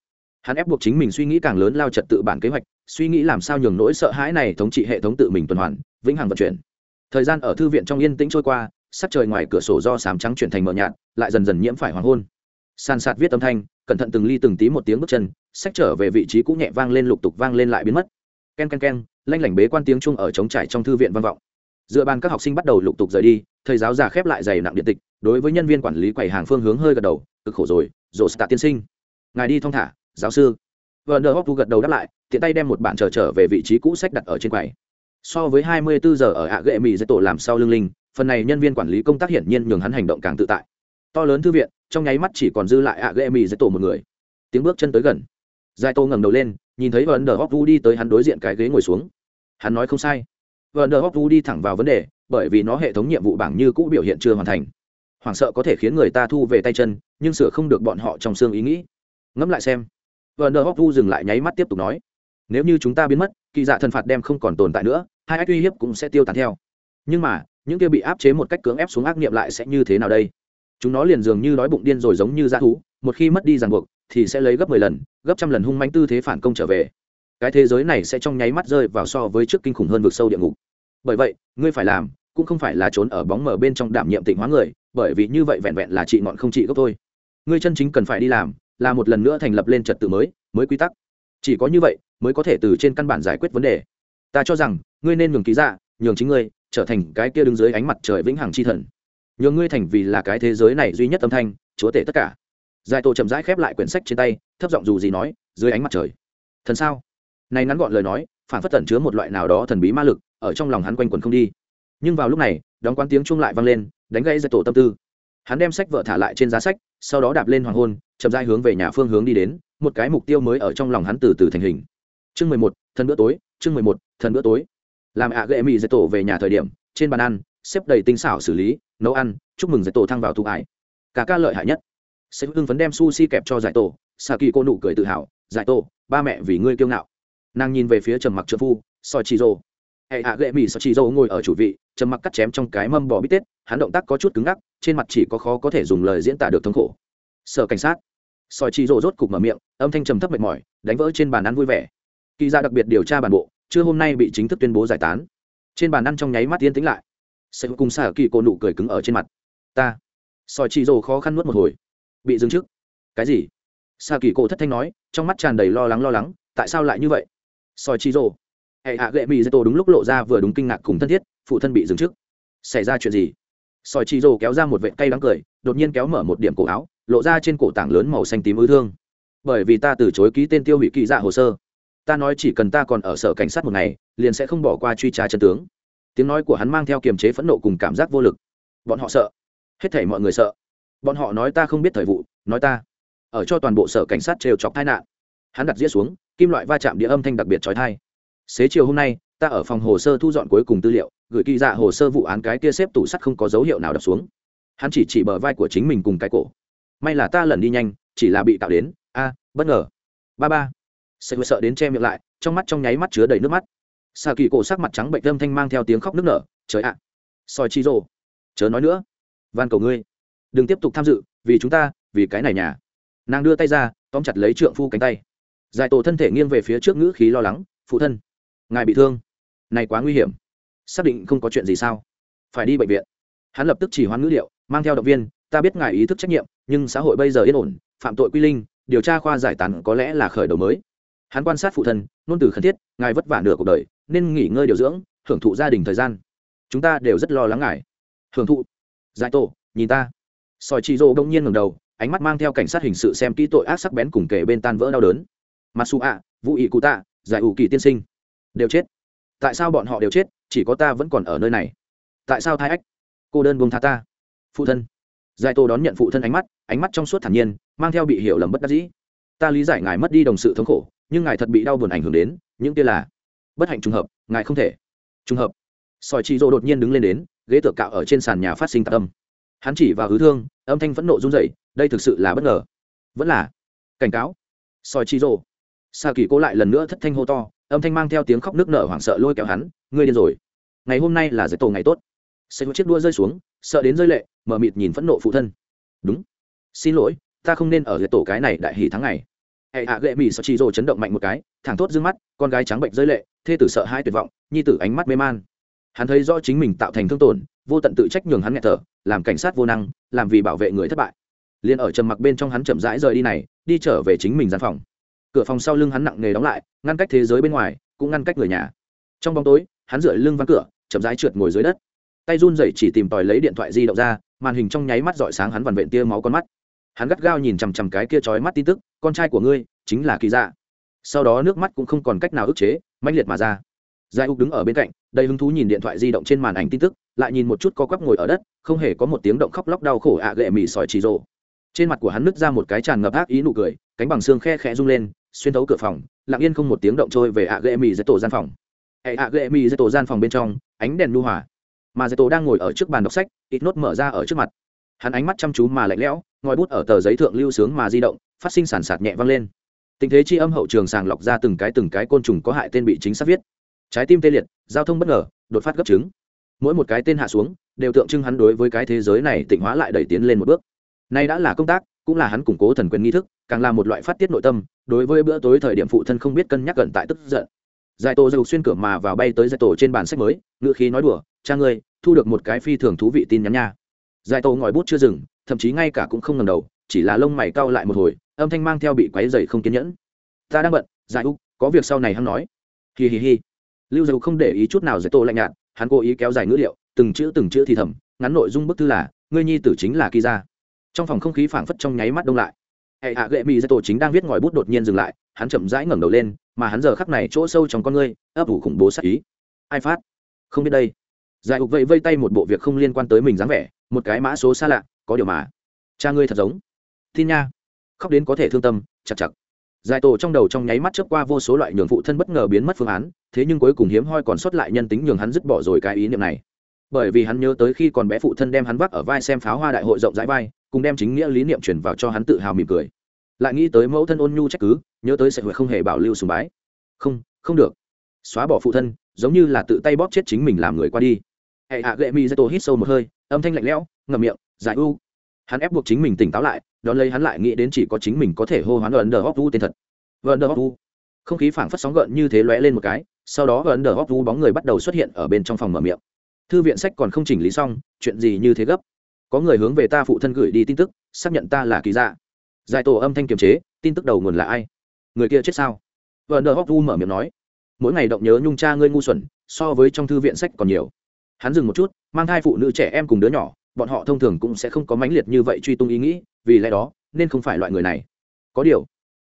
Hắn ép buộc chính mình suy nghĩ càng lớn lao trật tự bản kế hoạch, suy nghĩ làm sao nhường nỗi sợ hãi này thống trị hệ thống tự mình tuần hoàn, vĩnh hằng vận chuyển. Thời gian ở thư viện trong yên tĩnh trôi qua, sắc trời ngoài cửa sổ do sám trắng chuyển thành mờ nhạt, lại dần dần nhiễm phải hoàng hôn. San sạt viết âm thanh, cẩn thận từng ly từng tí một tiếng bước chân, sách trở về vị trí cũng nhẹ vang lên lục tục vang lên lại biến mất. Ken ken ken, lanh lảnh bế quan tiếng chung ở trống trải trong thư viện vang vọng dựa bàn các học sinh bắt đầu lục tục rời đi, thầy giáo già khép lại giày nặng điện tịch, đối với nhân viên quản lý quầy hàng phương hướng hơi gật đầu, cực khổ rồi rổ stạ tiên sinh. Ngài đi thong thả, giáo sư. Vợ nợ hóc gật đầu đáp lại, tiện tay đem một bản trở trở về vị trí cũ sách đặt ở trên quầy. So với hai mươi bốn giờ ở ạ ghệ mỹ dây tổ làm sau lưng linh, phần này nhân viên quản lý công tác hiển nhiên nhường hắn hành động càng tự tại. To lớn thư viện, trong nháy mắt chỉ còn dư lại ạ ghệ mỹ dây tổ một người. Tiếng bước chân tới gần. Giải tô ngẩng đầu lên, nhìn thấy vợ nợ hóc đi tới hắn đối diện cái ghế ngồi xuống. Hắn nói không sai vợ nờ hóc đi thẳng vào vấn đề, bởi vì nó hệ thống nhiệm vụ bảng như cũ biểu hiện chưa hoàn thành. Hoảng sợ có thể khiến người ta thu về tay chân, nhưng sửa không được bọn họ trong xương ý nghĩ. Ngẫm lại xem. Vợ nờ hóc dừng lại nháy mắt tiếp tục nói. Nếu như chúng ta biến mất, kỳ dạ thần phạt đem không còn tồn tại nữa, hai ách uy hiếp cũng sẽ tiêu tán theo. Nhưng mà, những kia bị áp chế một cách cưỡng ép xuống ác nghiệm lại sẽ như thế nào đây? Chúng nó liền dường như đói bụng điên rồi giống như dã thú, một khi mất đi ràng buộc, thì sẽ lấy gấp mười lần, gấp trăm lần hung manh tư thế phản công trở về cái thế giới này sẽ trong nháy mắt rơi vào so với trước kinh khủng hơn vực sâu địa ngục. Bởi vậy, ngươi phải làm, cũng không phải là trốn ở bóng mờ bên trong đảm nhiệm tịnh hóa người, bởi vì như vậy vẹn vẹn là trị ngọn không trị gốc thôi. Ngươi chân chính cần phải đi làm, là một lần nữa thành lập lên trật tự mới mới quy tắc. Chỉ có như vậy, mới có thể từ trên căn bản giải quyết vấn đề. Ta cho rằng, ngươi nên nhường ký dạ nhường chính ngươi, trở thành cái kia đứng dưới ánh mặt trời vĩnh hằng chi thần. Nhường ngươi thành vì là cái thế giới này duy nhất âm thanh, chúa tể tất cả. Giải tổ chậm rãi khép lại quyển sách trên tay, thấp giọng dù gì nói, dưới ánh mặt trời. Thần sao? Này ngắn gọn lời nói, phản phất tẩn chứa một loại nào đó thần bí ma lực, ở trong lòng hắn quanh quẩn không đi. Nhưng vào lúc này, đóng quán tiếng chuông lại vang lên, đánh gây ra tổ tâm tư. Hắn đem sách vợ thả lại trên giá sách, sau đó đạp lên hoàng hôn, chậm rãi hướng về nhà phương hướng đi đến, một cái mục tiêu mới ở trong lòng hắn từ từ thành hình. Chương mười một, thần bữa tối, chương mười một, thần bữa tối. Làm ạ gệ mị dạy tổ về nhà thời điểm, trên bàn ăn, xếp đầy tinh xảo xử lý, nấu ăn, chúc mừng giải tổ thăng vào thụ ải. Cả ca lợi hại nhất. Sẽ hưng phấn đem sushi kẹp cho giải tổ xà kỳ cô nụ cười tự hào, giải tổ, ba mẹ vì ngươi kiêu ngạo nàng nhìn về phía trầm mặc trợ phu soi chi rô hệ hạ gệ mỹ soi chi rô ngồi ở chủ vị, trầm mặc cắt chém trong cái mâm bò bít tết, hắn động tác có chút cứng ngắc, trên mặt chỉ có khó có thể dùng lời diễn tả được thống khổ. Sở cảnh sát. Soi chi rô rốt cục mở miệng, âm thanh trầm thấp mệt mỏi, đánh vỡ trên bàn ăn vui vẻ. Kỳ ra đặc biệt điều tra bản bộ chưa hôm nay bị chính thức tuyên bố giải tán. Trên bàn ăn trong nháy mắt yên tĩnh lại. Sẽ cùng xả kỳ cô nụ cười cứng ở trên mặt. Ta. Soi chi rô khó khăn nuốt một hồi. Bị dừng trước. Cái gì? Sa kỳ cổ thất thanh nói, trong mắt tràn đầy lo lắng lo lắng, tại sao lại như vậy? Soi chi rô hệ hạ gệ mỹ dây tô đúng lúc lộ ra vừa đúng kinh ngạc cùng thân thiết, phụ thân bị dừng trước. Xảy ra chuyện gì? Soi chi rô kéo ra một vệ cây đắng cười, đột nhiên kéo mở một điểm cổ áo, lộ ra trên cổ tảng lớn màu xanh tím ư thương. Bởi vì ta từ chối ký tên tiêu hủy kỳ dạ hồ sơ. Ta nói chỉ cần ta còn ở sở cảnh sát một ngày, liền sẽ không bỏ qua truy tra chân tướng. Tiếng nói của hắn mang theo kiềm chế phẫn nộ cùng cảm giác vô lực. Bọn họ sợ. Hết thảy mọi người sợ. Bọn họ nói ta không biết thời vụ, nói ta. Ở cho toàn bộ sở cảnh sát trêu chọc tai nạn. Hắn đặt dĩa xuống kim loại va chạm địa âm thanh đặc biệt trói thai. Xế chiều hôm nay, ta ở phòng hồ sơ thu dọn cuối cùng tư liệu, gửi kỳ dạ hồ sơ vụ án cái kia xếp tủ sắt không có dấu hiệu nào đập xuống. Hắn chỉ chỉ bờ vai của chính mình cùng cái cổ. May là ta lần đi nhanh, chỉ là bị tạo đến. A à, bất ngờ. Ba ba. Sẽ sợ đến che miệng lại, trong mắt trong nháy mắt chứa đầy nước mắt. Xà kỳ cổ sắc mặt trắng bệnh âm thanh mang theo tiếng khóc nức nở. Trời ạ. Soi chi rồ. Chớ nói nữa. Van cầu ngươi. Đừng tiếp tục tham dự, vì chúng ta, vì cái này nhà. Nàng đưa tay ra, tóm chặt lấy trượng phu cánh tay giải tổ thân thể nghiêng về phía trước ngữ khí lo lắng, phụ thân, ngài bị thương. Này quá nguy hiểm. Xác định không có chuyện gì sao? Phải đi bệnh viện. Hắn lập tức chỉ hoán ngữ liệu, mang theo động viên, ta biết ngài ý thức trách nhiệm, nhưng xã hội bây giờ yên ổn, phạm tội quy linh, điều tra khoa giải tán có lẽ là khởi đầu mới. Hắn quan sát phụ thân nôn từ khẩn thiết, ngài vất vả nửa cuộc đời, nên nghỉ ngơi điều dưỡng, hưởng thụ gia đình thời gian. Chúng ta đều rất lo lắng ngài. Hưởng thụ? Giải tổ, nhìn ta. Sỏi chị rô đông nhiên ngầm đầu, ánh mắt mang theo cảnh sát hình sự xem kỹ tội ác sắc bén cùng kể bên tan vỡ đau đớn masu ạ vũ ý cụ tạ giải ủ kỳ tiên sinh. Đều chết. Tại sao bọn họ đều chết, chỉ có ta vẫn còn ở nơi này? Tại sao Thái ách? Cô đơn buông tha ta. Phụ thân. Giải tô đón nhận phụ thân ánh mắt ánh mắt trong suốt thản nhiên, mang theo bị hiểu lầm bất đắc dĩ. Ta lý giải ngài mất đi đồng sự thống khổ, nhưng ngài thật bị đau buồn ảnh hưởng đến, những kia là bất hạnh trùng hợp, ngài không thể trùng hợp. Sỏi chị rô đột nhiên đứng lên đến, ghế tựa cạo ở trên sàn nhà phát sinh tạc âm. Hắn chỉ vào hứa thương, âm thanh phẫn nộ run rẩy. đây thực sự là bất ngờ. Vẫn là cảnh cáo. Soi chi rô sa kỳ cố lại lần nữa thất thanh hô to, âm thanh mang theo tiếng khóc nước nở hoảng sợ lôi kéo hắn, ngươi điên rồi. Ngày hôm nay là giải tổ ngày tốt. Xây một chiếc đua rơi xuống, sợ đến rơi lệ mờ mịt nhìn phẫn nộ phụ thân. Đúng. Xin lỗi, ta không nên ở giải tổ cái này đại hỷ tháng ngày. Hệ hạ gệ mỹ sao chi rồ chấn động mạnh một cái, thẳng thốt d mắt, con gái trắng bệnh rơi lệ, thê tử sợ hai tuyệt vọng, nhi tử ánh mắt mê man. Hắn thấy rõ chính mình tạo thành thương tổn, vô tận tự trách nhường hắn nghẹt thở, làm cảnh sát vô năng, làm vì bảo vệ người thất bại. Liền ở trầm mặc bên trong hắn chậm rãi rời đi này, đi trở về chính mình gian phòng cửa phòng sau lưng hắn nặng nề đóng lại, ngăn cách thế giới bên ngoài, cũng ngăn cách người nhà. Trong bóng tối, hắn dựa lưng vắng cửa, chậm rãi trượt ngồi dưới đất. Tay run rẩy chỉ tìm tòi lấy điện thoại di động ra, màn hình trong nháy mắt dọi sáng hắn vằn vện tia máu con mắt. Hắn gắt gao nhìn chằm chằm cái kia trói mắt tin tức, con trai của ngươi, chính là kỳ dạ. Sau đó nước mắt cũng không còn cách nào ức chế, mãnh liệt mà ra. Giải úc đứng ở bên cạnh, đầy hứng thú nhìn điện thoại di động trên màn ảnh tin tức, lại nhìn một chút co quắp ngồi ở đất, không hề có một tiếng động khóc lóc đau khổ ạ à gệ mì sỏi chỉ rộ. Trên mặt của hắn nứt ra một cái tràn ngập ác ý nụ cười, cánh bằng xương khe khẽ rung lên xuyên thấu cửa phòng, lặng yên không một tiếng động trôi về ạ à mi mì dưới tổ gian phòng. Hệ ạ gệ mì dây tổ gian phòng bên trong, ánh đèn lưu hỏa mà dây tổ đang ngồi ở trước bàn đọc sách ít nốt mở ra ở trước mặt. Hắn ánh mắt chăm chú mà lạnh lẽo, ngòi bút ở tờ giấy thượng lưu sướng mà di động, phát sinh sản sạt nhẹ vang lên. Tình thế chi âm hậu trường sàng lọc ra từng cái từng cái côn trùng có hại tên bị chính xác viết. Trái tim tê liệt, giao thông bất ngờ, đột phát gấp chứng mỗi một cái tên hạ xuống, đều tượng trưng hắn đối với cái thế giới này tịnh hóa lại đẩy tiến lên một bước. Nay đã là công tác cũng là hắn củng cố thần quyền nghi thức, càng là một loại phát tiết nội tâm, đối với bữa tối thời điểm phụ thân không biết cân nhắc gần tại tức giận. Giải tổ dầu xuyên cửa mà vào bay tới giải tổ trên bản sách mới ngự khí nói đùa, cha ngươi, thu được một cái phi thường thú vị tin nhắn nha. Giải tổ ngòi bút chưa dừng, thậm chí ngay cả cũng không ngầm đầu, chỉ là lông mày cau lại một hồi, âm thanh mang theo bị quáy dày không kiên nhẫn. Ta đang bận, giải úc, có việc sau này hắn nói. Hi hi hi. Lưu dầu không để ý chút nào giải tổ lạnh nhạt, hắn cố ý kéo dài ngữ liệu, từng chữ từng chữ thì thầm, ngắn nội dung bức thư là, ngươi nhi tử chính là kỳ gia trong phòng không khí phảng phất trong nháy mắt đông lại. Hệ hạ gệ mỹ giải tổ chính đang viết ngòi bút đột nhiên dừng lại, hắn chậm rãi ngẩng đầu lên, mà hắn giờ khắc này chỗ sâu trong con ngươi, ấp ủ khủng bố sắc ý. Ai phát? Không biết đây. Giải hục vẫy vây tay một bộ việc không liên quan tới mình dáng vẻ, một cái mã số xa lạ, có điều mà. Cha ngươi thật giống. Tin nha. Khóc đến có thể thương tâm, chặt chặt. Giải tổ trong đầu trong nháy mắt chớp qua vô số loại nhường phụ thân bất ngờ biến mất phương án, thế nhưng cuối cùng hiếm hoi còn sót lại nhân tính nhường hắn dứt bỏ rồi cái ý niệm này. Bởi vì hắn nhớ tới khi còn bé phụ thân đem hắn vác ở vai xem pháo hoa đại hội rộng rãi vai cùng đem chính nghĩa lý niệm truyền vào cho hắn tự hào mỉm cười. Lại nghĩ tới mẫu thân ôn nhu trách cứ, nhớ tới sẽ huệ không hề bảo lưu sùng bái. Không không được. Xóa bỏ phụ thân, giống như là tự tay bóp chết chính mình làm người qua đi. Hệ hạ gệ mi dây tổ hít sâu một hơi, âm thanh lạnh lẽo, ngậm miệng, giải u. Hắn ép buộc chính mình tỉnh táo lại, đón lấy hắn lại nghĩ đến chỉ có chính mình có thể hô hoán ấn đờ hóc vu tên thật. Vợn đờ hóc vu không khí phảng phất sóng gợn như thế lóe lên một cái, sau đó ấn đờ hóc vu bóng người bắt đầu xuất hiện ở bên trong phòng mở miệng. Thư viện sách còn không chỉnh lý xong, chuyện gì như thế gấp? Có người hướng về ta phụ thân gửi đi tin tức, xác nhận ta là kỳ dạ. Giải tổ âm thanh kiềm chế, tin tức đầu nguồn là ai? Người kia chết sao? Vợ đờ hóc vu mở miệng nói. Mỗi ngày động nhớ nhung cha ngươi ngu xuẩn, so với trong thư viện sách còn nhiều. Hắn dừng một chút, mang hai phụ nữ trẻ em cùng đứa nhỏ, bọn họ thông thường cũng sẽ không có mãnh liệt như vậy truy tung ý nghĩ, vì lẽ đó, nên không phải loại người này. Có điều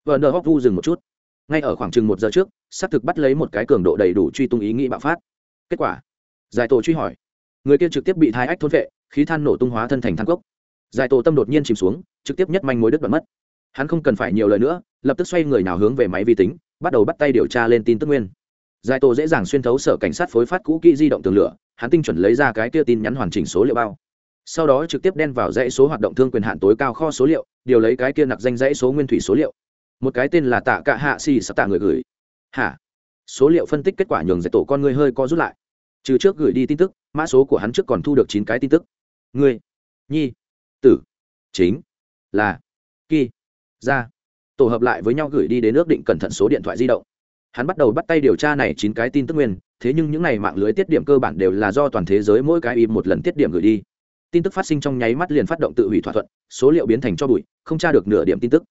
vợ nờ hóc vu dừng một chút. Ngay ở khoảng chừng một giờ trước, xác thực bắt lấy một cái cường độ đầy đủ truy tung ý nghĩ bạo phát. Kết quả, giải tổ truy hỏi. Người kia trực tiếp bị thai ách thôn vệ khí than nổ tung hóa thân thành than cốc. Giải tổ tâm đột nhiên chìm xuống, trực tiếp nhất manh mối đứt đoạn mất. Hắn không cần phải nhiều lời nữa, lập tức xoay người nào hướng về máy vi tính, bắt đầu bắt tay điều tra lên tin tức nguyên. Giải tổ dễ dàng xuyên thấu sở cảnh sát phối phát cũ kỹ di động tường lửa, hắn tinh chuẩn lấy ra cái kia tin nhắn hoàn chỉnh số liệu bao. Sau đó trực tiếp đen vào dãy số hoạt động thương quyền hạn tối cao kho số liệu, điều lấy cái kia nặc danh dãy số nguyên thủy số liệu. Một cái tên là tạ cạ hạ xì sắp tạ người gửi. Hả? Số liệu phân tích kết quả nhường giải tổ con người hơi co rút lại. Trừ trước gửi đi tin tức, mã số của hắn trước còn thu được chín cái tin tức người nhi. Tử. Chính. Là. Kỳ ra tổ hợp lại với nhau gửi đi đến ước định cẩn thận số điện thoại di động. Hắn bắt đầu bắt tay điều tra này chín cái tin tức nguyên, thế nhưng những n à y mạng lưới tiết điểm cơ bản đều là do toàn thế giới mỗi cái im một lần tiết điểm gửi đi. Tin tức phát sinh trong nháy mắt liền phát động tự hủy thỏa thuận, số liệu biến thành cho bụi, không tra được nửa điểm tin tức.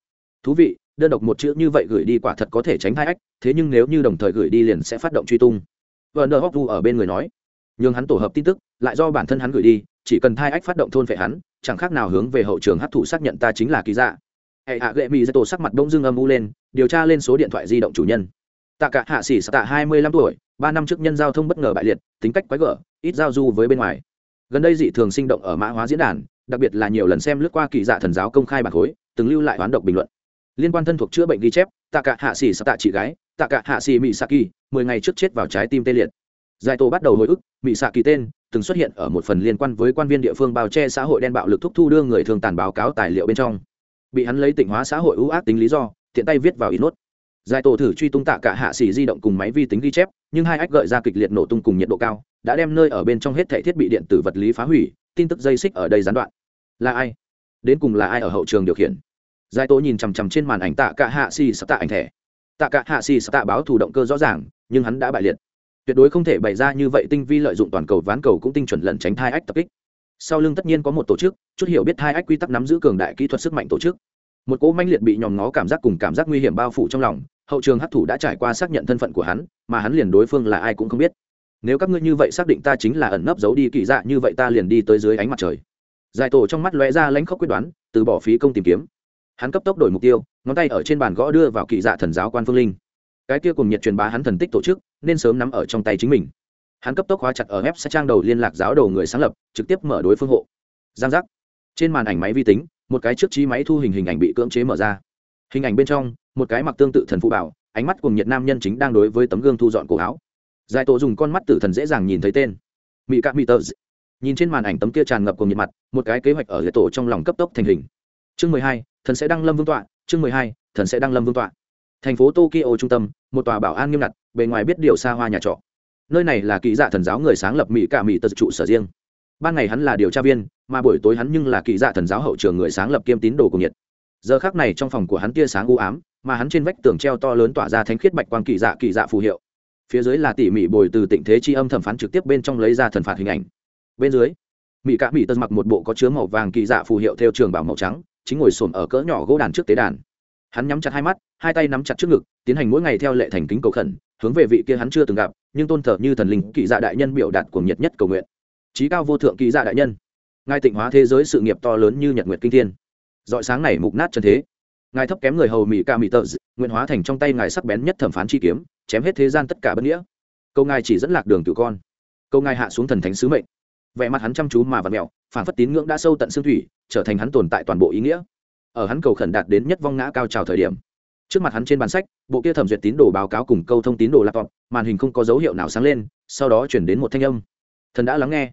Thú vị, đơn độc một chữ như vậy gửi đi quả thật có thể tránh hai ách, thế nhưng nếu như đồng thời gửi đi liền sẽ phát động truy tung. Vờ nờ hóc vu ở bên người nói nhưng hắn tổ hợp tin tức, lại do bản thân hắn gửi đi chỉ cần thai ách phát động thôn vệ hắn, chẳng khác nào hướng về hậu trường hấp thụ xác nhận ta chính là kỳ dạ hệ hạ gệ mỹ ra tổ sắc mặt bỗng dưng âm u lên, điều tra lên số điện thoại di động chủ nhân. Tạ cả hạ sĩ tạ hai mươi lăm tuổi, ba năm trước nhân giao thông bất ngờ bại liệt, tính cách quái gở, ít giao du với bên ngoài. Gần đây dị thường sinh động ở mã hóa diễn đàn, đặc biệt là nhiều lần xem lướt qua kỳ dạ thần giáo công khai bản khối, từng lưu lại hoán độc bình luận. Liên quan thân thuộc chữa bệnh ghi chép, tạ cả hạ sĩ tạ chị gái, tạ cả hạ sĩ mỹ saki mười ngày trước chết vào trái tim tê liệt. Giải tổ bắt đầu hồi ức mỹ xạ kỳ tên từng xuất hiện ở một phần liên quan với quan viên địa phương bao che xã hội đen bạo lực thúc thu đưa người thường tàn báo cáo tài liệu bên trong. Bị hắn lấy tỉnh hóa xã hội ưu ác tính lý do, tiện tay viết vào ít nốt. Giải tổ thử truy tung tạ cả hạ xỉ di động cùng máy vi tính ghi chép, nhưng hai ách gợi ra kịch liệt nổ tung cùng nhiệt độ cao, đã đem nơi ở bên trong hết thể thiết bị điện tử vật lý phá hủy, tin tức dây xích ở đây gián đoạn. Là ai? Đến cùng là ai ở hậu trường điều khiển? Giải tổ nhìn chằm chằm trên màn ảnh tạ cả hạ xì sắp tạ ảnh thẻ. Tạ cả hạ xì sắp tạ báo thủ động cơ rõ ràng, nhưng hắn đã bại liệt tuyệt đối không thể bày ra như vậy tinh vi lợi dụng toàn cầu ván cầu cũng tinh chuẩn lẩn tránh thai ách tập kích. Sau lưng tất nhiên có một tổ chức, chút hiểu biết thai ách quy tắc nắm giữ cường đại kỹ thuật sức mạnh tổ chức. Một cỗ manh liệt bị nhòm ngó cảm giác cùng cảm giác nguy hiểm bao phủ trong lòng, hậu trường hấp thủ đã trải qua xác nhận thân phận của hắn, mà hắn liền đối phương là ai cũng không biết. Nếu các ngươi như vậy xác định ta chính là ẩn nấp giấu đi kỳ dạ như vậy ta liền đi tới dưới ánh mặt trời. Giải tổ trong mắt lóe ra lãnh khóc quyết đoán, từ bỏ phí công tìm kiếm. Hắn cấp tốc đổi mục tiêu, ngón tay ở trên bàn gõ đưa vào kỳ dạ thần giáo quan phương linh cái kia cùng nhiệt truyền bá hắn thần tích tổ chức, nên sớm nắm ở trong tay chính mình. Hắn cấp tốc khóa chặt ở ép sẽ trang đầu liên lạc giáo đầu người sáng lập, trực tiếp mở đối phương hộ. Giang giác. Trên màn ảnh máy vi tính, một cái trước trí máy thu hình hình ảnh bị cưỡng chế mở ra. Hình ảnh bên trong, một cái mặc tương tự thần phụ bảo, ánh mắt cùng nhiệt nam nhân chính đang đối với tấm gương thu dọn cổ áo. Giải tổ dùng con mắt tử thần dễ dàng nhìn thấy tên. Mỹ cạm mỹ tờ nhìn trên màn ảnh tấm kia tràn ngập cùng nhiệt mặt, một cái kế hoạch ở giải tổ trong lòng cấp tốc thành hình. Chương mười hai, thần sẽ đăng lâm vương tọa, chương mười hai, thần sẽ đăng lâm vương tọa thành phố tokyo trung tâm, một tòa bảo an nghiêm ngặt, bề ngoài biết điều xa hoa nhà trọ. Nơi này là kỳ dạ thần giáo người sáng lập mỹ cả mỹ tật trụ sở riêng. Ban ngày hắn là điều tra viên, mà buổi tối hắn nhưng là kỳ dạ thần giáo hậu trường người sáng lập kiêm tín đồ cùng nhiệt giờ khác này trong phòng của hắn tia sáng u ám, mà hắn trên vách tường treo to lớn tỏa ra thánh khiết bạch quang kỳ dạ kỳ dạ phù hiệu. Phía dưới là tỉ mỉ bồi từ tịnh thế chi âm thẩm phán trực tiếp bên trong lấy ra thần phạt hình ảnh. Bên dưới, mỹ cả mỹ tân mặc một bộ có chứa màu vàng kỳ dạ phù hiệu theo trường bảo màu trắng, chính ngồi xổm ở cỡ nhỏ gỗ đàn trước tế đàn hắn nhắm chặt hai mắt, hai tay nắm chặt trước ngực, tiến hành mỗi ngày theo lệ thành kính cầu khẩn, hướng về vị kia hắn chưa từng gặp, nhưng tôn thờ như thần linh kỳ dạ đại nhân biểu đạt cuồng nhiệt nhất cầu nguyện. Trí cao vô thượng kỳ dạ đại nhân, ngài tịnh hóa thế giới sự nghiệp to lớn như nhật nguyệt kinh thiên. Dọi sáng này mục nát chân thế, ngài thấp kém người hầu mỹ ca mỹ tợ nguyện hóa thành trong tay ngài sắc bén nhất thẩm phán chi kiếm, chém hết thế gian tất cả bất nghĩa. Câu ngài chỉ dẫn lạc đường tự con câu ngài hạ xuống thần thánh sứ mệnh. Vẻ mặt hắn chăm chú mà vật mẹo phản phất tín ngưỡng đã sâu tận xương thủy, trở thành hắn tồn tại toàn bộ ý nghĩa ở hắn cầu khẩn đạt đến nhất vong ngã cao trào thời điểm. Trước mặt hắn trên bàn sách, bộ kia thẩm duyệt tín đồ báo cáo cùng câu thông tín đồ laptop màn hình không có dấu hiệu nào sáng lên, sau đó chuyển đến một thanh âm. Thần đã lắng nghe.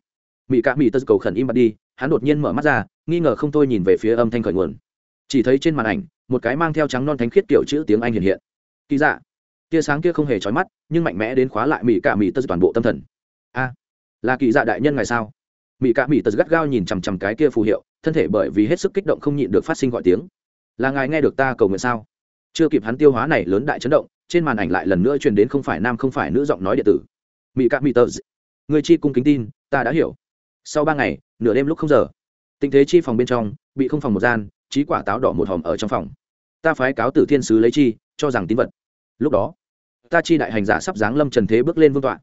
Mỹ cạ mỹ tật cầu khẩn im bặt đi, hắn đột nhiên mở mắt ra, nghi ngờ không thôi nhìn về phía âm thanh khởi nguồn. Chỉ thấy trên màn ảnh, một cái mang theo trắng non thánh khiết kiểu chữ tiếng anh hiện hiện. Kỳ dạ. Tia sáng kia không hề trói mắt, nhưng mạnh mẽ đến khóa lại mỹ cạ mỹ tật toàn bộ tâm thần. A, là kỳ dạ đại nhân ngày sao? Mỹ cạ mỹ tật gắt gao nhìn chằm chằm cái kia phù hiệu thân thể bởi vì hết sức kích động không nhịn được phát sinh gọi tiếng. Là ngài nghe được ta cầu nguyện sao? Chưa kịp hắn tiêu hóa này lớn đại chấn động, trên màn ảnh lại lần nữa truyền đến không phải nam không phải nữ giọng nói điện tử. Mỹ cạ mỹ tờ người chi cung kính tin, ta đã hiểu. Sau ba ngày, nửa đêm lúc không giờ tình thế chi phòng bên trong, bị không phòng một gian, trí quả táo đỏ một hòm ở trong phòng. Ta phái cáo tử thiên sứ lấy chi, cho rằng tín vật. Lúc đó, ta chi đại hành giả sắp giáng lâm trần thế bước lên vương tọa.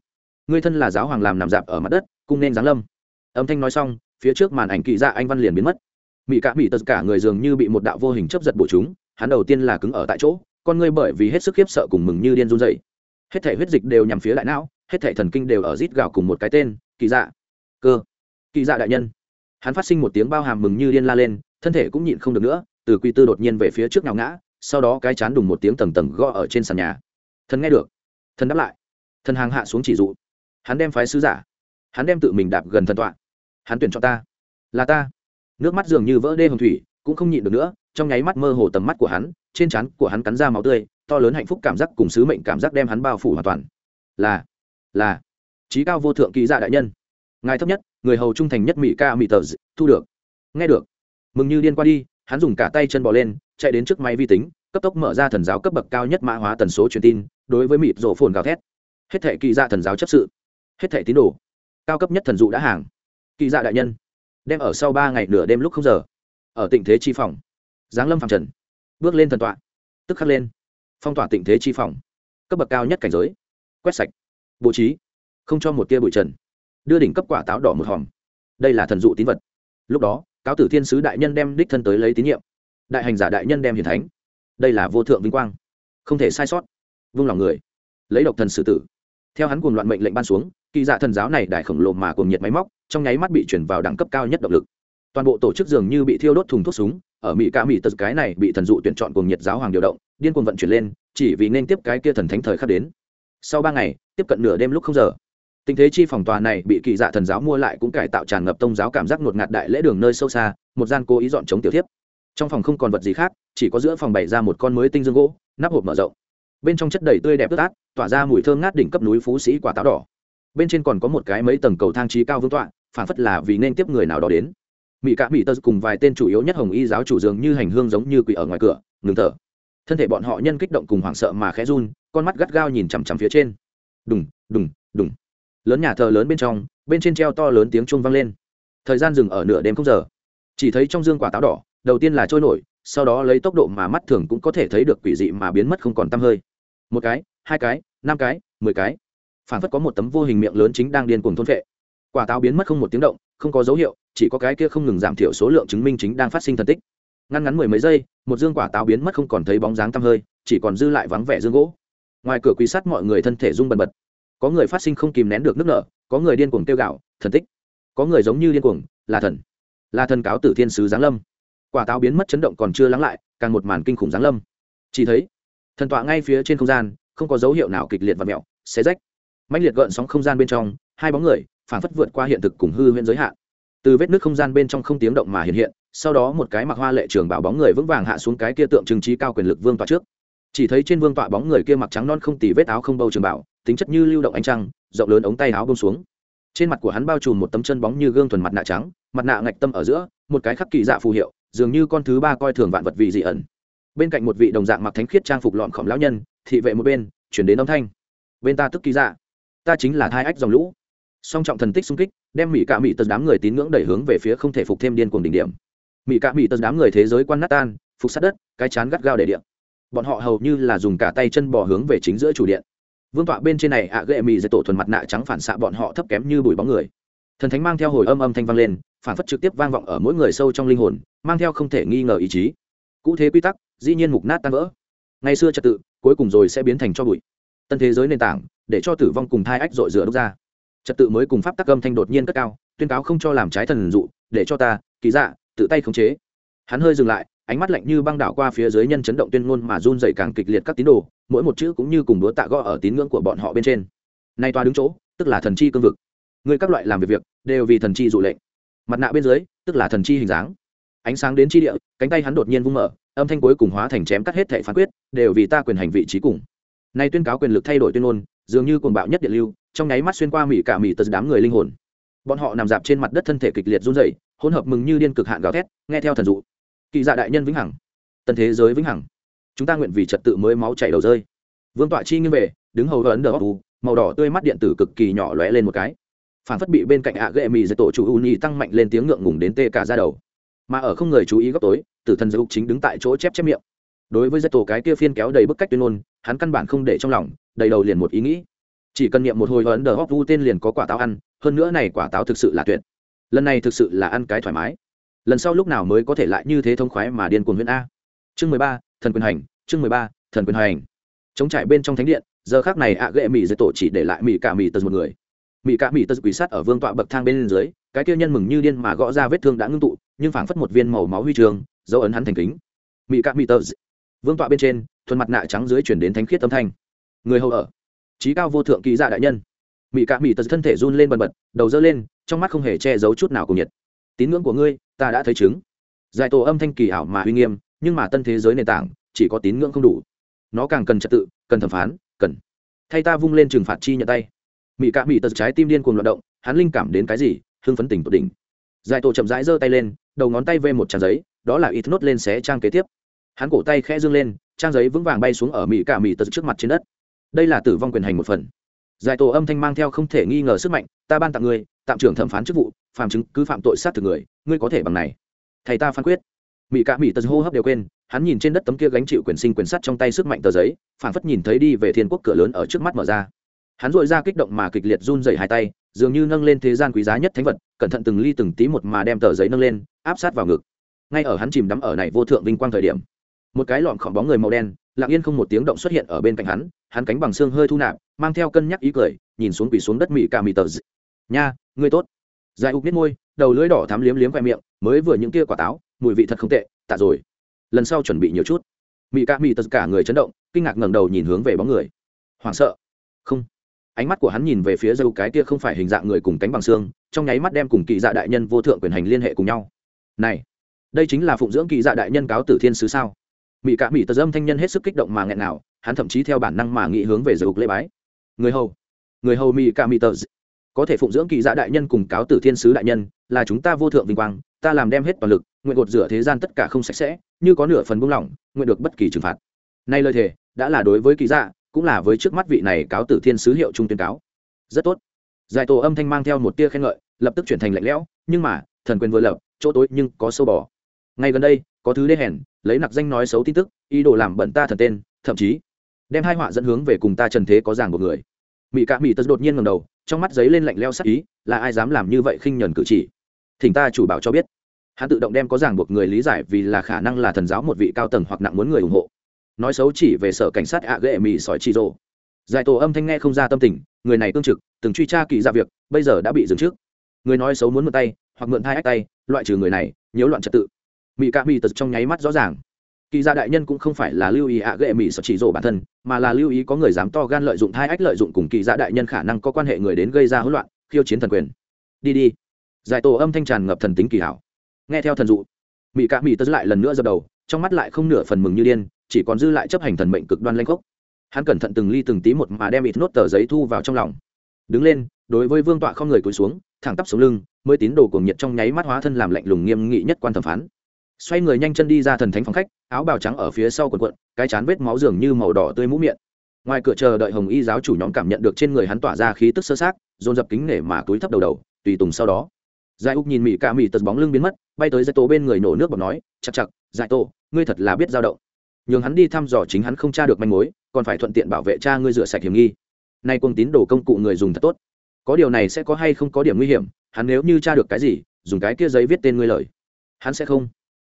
Ngươi thân là giáo hoàng làm nằm dạp ở mặt đất, cung nên giáng lâm. Âm thanh nói xong phía trước màn ảnh kỳ dạ anh văn liền biến mất. Mỹ cả mỹ tất cả người dường như bị một đạo vô hình chấp giật bổ chúng, hắn đầu tiên là cứng ở tại chỗ, con ngươi bởi vì hết sức khiếp sợ cùng mừng như điên run dậy hết thể huyết dịch đều nhằm phía đại não, hết thể thần kinh đều ở rít gạo cùng một cái tên, kỳ dạ. Cơ. Kỳ dạ đại nhân. Hắn phát sinh một tiếng bao hàm mừng như điên la lên, thân thể cũng nhịn không được nữa, từ quy tư đột nhiên về phía trước nào ngã, sau đó cái chán đùng một tiếng tầng tầng gõ ở trên sàn nhà. Thần nghe được. Thần đáp lại. Thần hàng hạ xuống chỉ dụ. Hắn đem phái sứ giả. Hắn đem tự mình đạp gần thần tọa hắn tuyển cho ta. Là ta. Nước mắt dường như vỡ đê hồng thủy, cũng không nhịn được nữa, trong nháy mắt mơ hồ tầm mắt của hắn, trên trán của hắn cắn ra máu tươi, to lớn hạnh phúc cảm giác cùng sứ mệnh cảm giác đem hắn bao phủ hoàn toàn. Là là trí cao vô thượng kỳ dạ đại nhân. Ngài thấp nhất, người hầu trung thành nhất mỹ ca mỹ tờ thu được. Nghe được. Mừng như điên qua đi, hắn dùng cả tay chân bỏ lên, chạy đến trước máy vi tính, cấp tốc mở ra thần giáo cấp bậc cao nhất mã hóa tần số truyền tin, đối với mịt rổ phồn gào thét. Hết thệ kỳ dạ thần giáo chấp sự. Hết thệ tín đồ. Cao cấp nhất thần dụ đã hàng kỳ dạ đại nhân, đem ở sau ba ngày nửa đêm lúc không giờ, ở tịnh thế chi phòng, giáng lâm phạm trần, bước lên thần tọa, tức khắc lên, phong tỏa tịnh thế chi phòng, cấp bậc cao nhất cảnh giới, quét sạch, bố trí, không cho một tia bụi trần, đưa đỉnh cấp quả táo đỏ một hòm. Đây là thần dụ tín vật. Lúc đó, cáo tử thiên sứ đại nhân đem đích thân tới lấy tín nhiệm, đại hành giả đại nhân đem hiền thánh. Đây là vô thượng vinh quang, không thể sai sót. Vung lòng người, lấy độc thần sử tử. Theo hắn cùng loạn mệnh lệnh ban xuống, kỳ dạ thần giáo này đại khổng lồ mà cùng nhiệt máy móc trong nháy mắt bị chuyển vào đẳng cấp cao nhất động lực. Toàn bộ tổ chức dường như bị thiêu đốt thùng thuốc súng, ở mỹ ca mỹ tật cái này bị thần dụ tuyển chọn cùng nhiệt giáo hoàng điều động, điên cuồng vận chuyển lên, chỉ vì nên tiếp cái kia thần thánh thời khắc đến. Sau ba ngày, tiếp cận nửa đêm lúc không giờ, tình thế chi phòng tòa này bị kỳ dạ thần giáo mua lại cũng cải tạo tràn ngập tông giáo cảm giác ngột ngạt đại lễ đường nơi sâu xa, một gian cố ý dọn chống tiểu thiếp. Trong phòng không còn vật gì khác, chỉ có giữa phòng bày ra một con mới tinh dương gỗ, nắp hộp mở rộng. Bên trong chất đầy tươi đẹp ướt át, tỏa ra mùi thơm ngát đỉnh cấp núi phú sĩ quả táo đỏ. Bên trên còn có một cái mấy tầng cầu thang trí cao vương tọa phản phất là vì nên tiếp người nào đó đến. Mỹ cả mỹ tơ cùng vài tên chủ yếu nhất hồng y giáo chủ dường như hành hương giống như quỷ ở ngoài cửa, ngừng thở. Thân thể bọn họ nhân kích động cùng hoảng sợ mà khẽ run, con mắt gắt gao nhìn chằm chằm phía trên. Đùng đùng đùng. Lớn nhà thờ lớn bên trong, bên trên treo to lớn tiếng chuông vang lên. Thời gian dừng ở nửa đêm không giờ. Chỉ thấy trong dương quả táo đỏ, đầu tiên là trôi nổi, sau đó lấy tốc độ mà mắt thường cũng có thể thấy được quỷ dị mà biến mất không còn tăm hơi. Một cái, hai cái, năm cái, mười cái. Phản phất có một tấm vô hình miệng lớn chính đang điên cuồng thôn vệ quả táo biến mất không một tiếng động, không có dấu hiệu, chỉ có cái kia không ngừng giảm thiểu số lượng chứng minh chính đang phát sinh thần tích. Ngăn ngắn mười mấy giây, một dương quả táo biến mất không còn thấy bóng dáng tăm hơi, chỉ còn dư lại vắng vẻ dương gỗ. Ngoài cửa quý sắt mọi người thân thể rung bần bật. Có người phát sinh không kìm nén được nước nở, có người điên cuồng tiêu gạo thần tích! Có người giống như điên cuồng, là thần! Là thần cáo tử thiên sứ giáng lâm! Quả táo biến mất chấn động còn chưa lắng lại, càng một màn kinh khủng giáng lâm. Chỉ thấy, thần tọa ngay phía trên không gian, không có dấu hiệu nào kịch liệt và mẹo, xé rách. Mạnh liệt gợn sóng không gian bên trong hai bóng người, phản phất vượt qua hiện thực cùng hư huyễn giới hạn. Từ vết nước không gian bên trong không tiếng động mà hiện hiện, sau đó một cái mặc hoa lệ trường bảo bóng người vững vàng hạ xuống cái kia tượng trưng trí cao quyền lực vương tọa trước. Chỉ thấy trên vương tọa bóng người kia mặc trắng non không tì vết áo không bâu trường bảo, tính chất như lưu động ánh trăng, rộng lớn ống tay áo bông xuống. Trên mặt của hắn bao trùm một tấm chân bóng như gương thuần mặt nạ trắng, mặt nạ ngạch tâm ở giữa, một cái khắc kỳ dạ phù hiệu, dường như con thứ ba coi thường vạn vật vị dị ẩn. Bên cạnh một vị đồng dạng mặc thánh khiết trang phục lọn khổng lão nhân, thị vệ một bên, chuyển đến âm thanh. Bên ta tức kỳ dạ. Ta chính là thai ách dòng lũ song trọng thần tích xung kích, đem mỹ cạ mỹ tật đám người tín ngưỡng đẩy hướng về phía không thể phục thêm điên cuồng đỉnh điểm. Mỹ cạ mỹ tật đám người thế giới quan nát tan, phục sát đất, cái chán gắt gao để điện. Bọn họ hầu như là dùng cả tay chân bỏ hướng về chính giữa chủ điện. Vương tọa bên trên này, ạ à ghệ mỹ dây tổ thuần mặt nạ trắng phản xạ bọn họ thấp kém như bụi bóng người. Thần thánh mang theo hồi âm âm thanh vang lên, phản phất trực tiếp vang vọng ở mỗi người sâu trong linh hồn, mang theo không thể nghi ngờ ý chí. Cũ thế quy tắc, dĩ nhiên mục nát tan vỡ. Ngày xưa trật tự, cuối cùng rồi sẽ biến thành cho bụi. Tân thế giới nền tảng, để cho tử vong cùng thai ách dội rửa đúc ra trật tự mới cùng pháp tắc âm thanh đột nhiên cất cao, tuyên cáo không cho làm trái thần dụ, để cho ta ký dạ tự tay khống chế. Hắn hơi dừng lại, ánh mắt lạnh như băng đảo qua phía dưới nhân chấn động tuyên ngôn mà run dày càng kịch liệt các tín đồ, mỗi một chữ cũng như cùng đúa tạ gõ ở tín ngưỡng của bọn họ bên trên. Nay toa đứng chỗ, tức là thần chi cương vực. Người các loại làm việc việc, đều vì thần chi dụ lệnh. Mặt nạ bên dưới, tức là thần chi hình dáng. Ánh sáng đến chi địa, cánh tay hắn đột nhiên vung mở, âm thanh cuối cùng hóa thành chém cắt hết thẻ phán quyết, đều vì ta quyền hành vị trí cùng. Nay tuyên cáo quyền lực thay đổi tuyên ngôn dường như cuồng bạo nhất điện lưu, trong nháy mắt xuyên qua mỹ cả mỹ tật đám người linh hồn. Bọn họ nằm dạp trên mặt đất thân thể kịch liệt run rẩy, hỗn hợp mừng như điên cực hạn gào thét, nghe theo thần dụ. Kỳ dạ đại nhân vĩnh hằng. Tân thế giới vĩnh hằng. Chúng ta nguyện vì trật tự mới máu chảy đầu rơi. Vương tọa chi nghiêng về, đứng hầu ấn đờ u màu đỏ tươi mắt điện tử cực kỳ nhỏ lóe lên một cái. Phản phất bị bên cạnh ạ à ghệ mì dạy tổ chủ u nhi tăng mạnh lên tiếng ngượng ngùng đến tê cả ra đầu. Mà ở không người chú ý góc tối, tử thần giới chính đứng tại chỗ chép chép miệng. Đối với dạy tổ cái kia phiên kéo đầy bức cách tuyên ngôn, hắn căn bản không để trong lòng đầy đầu liền một ý nghĩ. Chỉ cần niệm một hồi ấn đờ hóc vu tên liền có quả táo ăn, hơn nữa này quả táo thực sự là tuyệt. Lần này thực sự là ăn cái thoải mái. Lần sau lúc nào mới có thể lại như thế thông khoái mà điên cuồng huyện a? Chương mười ba, thần quyền hành, chương mười ba, thần quyền hành. Chống trải bên trong thánh điện, giờ khác này ạ à ghệ mỹ dưới tổ chỉ để lại mỹ cả mỹ tật một người. Mỹ cả mỹ tật quỷ sát ở vương tọa bậc thang bên dưới, cái kia nhân mừng như điên mà gõ ra vết thương đã ngưng tụ, nhưng phảng phất một viên màu máu huy trường, dấu ấn hắn thành kính. Mỹ cả mỹ tật. Vương tọa bên trên, thuần mặt nạ trắng dưới chuyển đến thánh khiết âm thanh người hầu ở. Trí cao vô thượng ký dạ đại nhân. Mỹ cạ mỹ tật thân thể run lên bần bật, đầu dơ lên, trong mắt không hề che giấu chút nào cùng nhiệt. Tín ngưỡng của ngươi, ta đã thấy chứng. Giải tổ âm thanh kỳ ảo mà uy nghiêm, nhưng mà tân thế giới nền tảng, chỉ có tín ngưỡng không đủ. Nó càng cần trật tự, cần thẩm phán, cần. Thay ta vung lên trừng phạt chi nhận tay. Mỹ cạ mỹ tật trái tim điên cuồng loạt động, hắn linh cảm đến cái gì, hưng phấn tỉnh tột đỉnh. Giải tổ chậm rãi giơ tay lên, đầu ngón tay vê một trang giấy, đó là ít nốt lên xé trang kế tiếp. Hắn cổ tay khẽ dương lên, trang giấy vững vàng bay xuống ở mỹ cạ mỹ tật trước mặt trên đất đây là tử vong quyền hành một phần. Giải tổ âm thanh mang theo không thể nghi ngờ sức mạnh, ta ban tặng ngươi, tạm trưởng thẩm phán chức vụ phạm chứng cứ phạm tội sát thực người, ngươi có thể bằng này. Thầy ta phán quyết. Mỹ cả mỹ tật hô hấp đều quên, hắn nhìn trên đất tấm kia gánh chịu quyền sinh quyền sắt trong tay sức mạnh tờ giấy phản phất nhìn thấy đi về thiên quốc cửa lớn ở trước mắt mở ra. Hắn dội ra kích động mà kịch liệt run dày hai tay, dường như nâng lên thế gian quý giá nhất thánh vật, cẩn thận từng ly từng tí một mà đem tờ giấy nâng lên, áp sát vào ngực. Ngay ở hắn chìm đắm ở này vô thượng vinh quang thời điểm, một cái lọn khỏng bóng người màu đen lặng yên không một tiếng động xuất hiện ở bên cạnh hắn hắn cánh bằng xương hơi thu nạp, mang theo cân nhắc ý cười, nhìn xuống quỳ xuống đất mỹ cả mỹ tờ d... nha, ngươi tốt. Dài ục biết môi, đầu lưỡi đỏ thắm liếm liếm vẹ miệng, mới vừa những kia quả táo, mùi vị thật không tệ, tạ rồi. Lần sau chuẩn bị nhiều chút. Mỹ cả mỹ tờ cả người chấn động, kinh ngạc ngẩng đầu nhìn hướng về bóng người. Hoảng sợ. Không. Ánh mắt của hắn nhìn về phía dâu cái kia không phải hình dạng người cùng cánh bằng xương, trong nháy mắt đem cùng kỳ dạ đại nhân vô thượng quyền hành liên hệ cùng nhau. Này, đây chính là phụng dưỡng kỳ dạ đại nhân cáo tử thiên sứ sao? Mỹ cả mỹ tờ dâm thanh nhân hết sức kích động mà nghẹn nào hắn thậm chí theo bản năng mà nghĩ hướng về dầu lễ bái. Người hầu người hầu mỹ cả mỹ tờ có thể phụng dưỡng kỳ dạ đại nhân cùng cáo tử thiên sứ đại nhân, là chúng ta vô thượng vinh quang, ta làm đem hết toàn lực, nguyện gột rửa thế gian tất cả không sạch sẽ, như có nửa phần buông lỏng, nguyện được bất kỳ trừng phạt. Nay lời thề, đã là đối với kỳ dạ cũng là với trước mắt vị này cáo tử thiên sứ hiệu trung tuyên cáo. Rất tốt. Giải tổ âm thanh mang theo một tia khen ngợi, lập tức chuyển thành lạnh lẽo, nhưng mà, thần quyền vừa lập, chỗ tối nhưng có sâu bò. Ngay gần đây có thứ đê hèn, lấy nặc danh nói xấu tin tức, ý đồ làm bận ta thần tên, thậm chí đem hai họa dẫn hướng về cùng ta trần thế có ràng một người. Mỹ cạ mỹ tật đột nhiên ngầm đầu, trong mắt giấy lên lạnh leo sắc ý, là ai dám làm như vậy khinh nhuần cử chỉ? Thỉnh ta chủ bảo cho biết. Hắn tự động đem có ràng buộc người lý giải vì là khả năng là thần giáo một vị cao tầng hoặc nặng muốn người ủng hộ. Nói xấu chỉ về sở cảnh sát ạ ghệ mỹ sỏi chi rô giải tổ âm thanh nghe không ra tâm tình, người này cương trực, từng truy tra kỳ ra việc, bây giờ đã bị dừng trước. Người nói xấu muốn mượn tay, hoặc mượn hai ách tay, loại trừ người này, nhiễu loạn trật tự mỹ cạ mỹ tật trong nháy mắt rõ ràng. Kỳ gia đại nhân cũng không phải là lưu ý ạ ghệ mỹ sợ chỉ rổ bản thân, mà là lưu ý có người dám to gan lợi dụng, hai ách lợi dụng cùng kỳ gia đại nhân khả năng có quan hệ người đến gây ra hỗn loạn, khiêu chiến thần quyền. Đi đi. Giải tổ âm thanh tràn ngập thần tính kỳ hảo. Nghe theo thần dụ mỹ cạ mỹ tật lại lần nữa dập đầu, trong mắt lại không nửa phần mừng như điên, chỉ còn dư lại chấp hành thần mệnh cực đoan lanh gốc hắn cẩn thận từng ly từng tí một mà đem ít nốt tờ giấy thu vào trong lòng. Đứng lên, đối với vương tọa không người cúi xuống, thẳng tắp xuống lưng, mới tín đồ cuồng nhiệt trong nháy mắt hóa thân làm lạnh lùng nghiêm nghị nhất quan thẩm phán xoay người nhanh chân đi ra thần thánh phòng khách, áo bào trắng ở phía sau quần quận, cái chán vết máu dường như màu đỏ tươi mũ miệng. Ngoài cửa chờ đợi hồng y giáo chủ nhóm cảm nhận được trên người hắn tỏa ra khí tức sơ sát dồn dập kính nể mà túi thấp đầu đầu, tùy tùng sau đó. Giải úc nhìn mỹ ca mỹ tật bóng lưng biến mất, bay tới giải tổ bên người nổ nước bọc nói chặt chặt giải tổ ngươi thật là biết dao động. Nhường hắn đi thăm dò chính hắn không tra được manh mối, còn phải thuận tiện bảo vệ cha ngươi rửa sạch hiểm nghi. Nay quân tín đồ công cụ người dùng thật tốt. Có điều này sẽ có hay không có điểm nguy hiểm, hắn nếu như tra được cái gì, dùng cái kia giấy viết tên ngươi lời, hắn sẽ không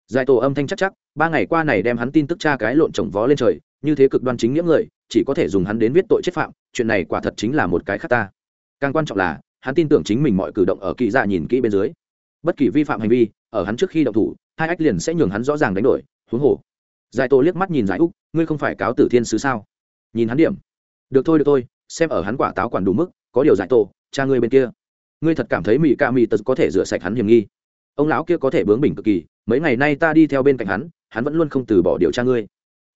giải tổ âm thanh chắc chắc, ba ngày qua này đem hắn tin tức tra cái lộn trồng vó lên trời, như thế cực đoan chính nghĩa người, chỉ có thể dùng hắn đến viết tội chết phạm, chuyện này quả thật chính là một cái khác ta. Càng quan trọng là, hắn tin tưởng chính mình mọi cử động ở kỳ dạ nhìn kỹ bên dưới. Bất kỳ vi phạm hành vi, ở hắn trước khi động thủ, hai ách liền sẽ nhường hắn rõ ràng đánh đổi, huống hồ. Giải tổ liếc mắt nhìn giải úc, ngươi không phải cáo tử thiên sứ sao? Nhìn hắn điểm. Được thôi được thôi, xem ở hắn quả táo quản đủ mức, có điều giải tổ, cha ngươi bên kia. Ngươi thật cảm thấy mỹ ca mỹ tật có thể rửa sạch hắn hiểm nghi ông lão kia có thể bướng bỉnh cực kỳ, mấy ngày nay ta đi theo bên cạnh hắn hắn vẫn luôn không từ bỏ điều tra ngươi.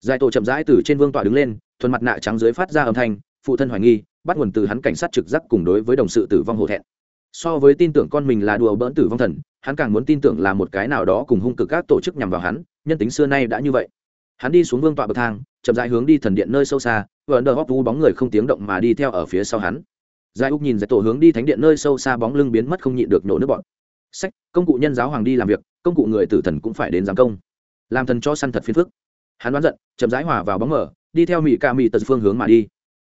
Giải tổ chậm rãi từ trên vương tọa đứng lên, thuần mặt nạ trắng dưới phát ra âm thanh, phụ thân hoài nghi, bắt nguồn từ hắn cảnh sát trực giác cùng đối với đồng sự tử vong hổ thẹn. So với tin tưởng con mình là đùa bỡn tử vong thần, hắn càng muốn tin tưởng là một cái nào đó cùng hung cực các tổ chức nhằm vào hắn, nhân tính xưa nay đã như vậy. Hắn đi xuống vương tọa bậc thang, chậm rãi hướng đi thần điện nơi sâu xa vợ đờ hóc bóng người không tiếng động mà đi theo ở phía sau hắn. Giải úc nhìn giải tổ hướng đi thánh điện nơi sâu xa bóng lưng biến mất không nhịn được nổ nước bọn sách, công cụ nhân giáo hoàng đi làm việc, công cụ người tử thần cũng phải đến giám công. Làm thần cho săn thật phiền phức. Hắn đoán giận, chậm rãi hòa vào bóng mở đi theo mỹ ca mỹ tật phương hướng mà đi.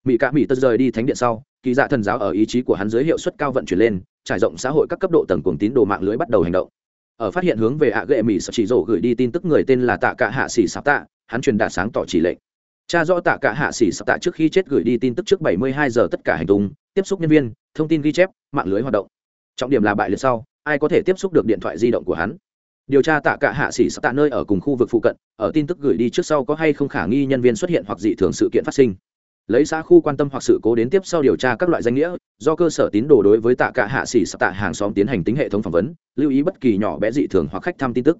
Mỹ ca mỹ tật rời đi thánh điện sau, kỳ dạ thần giáo ở ý chí của hắn dưới hiệu suất cao vận chuyển lên, trải rộng xã hội các cấp độ tầng cuồng tín đồ mạng lưới bắt đầu hành động. Ở phát hiện hướng về ạ ghệ mỹ sợ chỉ rổ gửi đi tin tức người tên là tạ cả hạ xỉ sạp tạ, hắn truyền đạt sáng tỏ chỉ lệnh. Cha rõ tạ cả hạ xỉ sạp tạ trước khi chết gửi đi tin tức trước 72 giờ tất cả hành tung, tiếp xúc nhân viên, thông tin ghi chép, mạng lưới hoạt động. Trọng điểm là bại liệt sau ai có thể tiếp xúc được điện thoại di động của hắn. Điều tra tạ cả hạ sĩ tạ nơi ở cùng khu vực phụ cận, ở tin tức gửi đi trước sau có hay không khả nghi nhân viên xuất hiện hoặc dị thường sự kiện phát sinh. Lấy xã khu quan tâm hoặc sự cố đến tiếp sau điều tra các loại danh nghĩa, do cơ sở tín đồ đối với tạ cả hạ sĩ tạ hàng xóm tiến hành tính hệ thống phỏng vấn, lưu ý bất kỳ nhỏ bé dị thường hoặc khách thăm tin tức.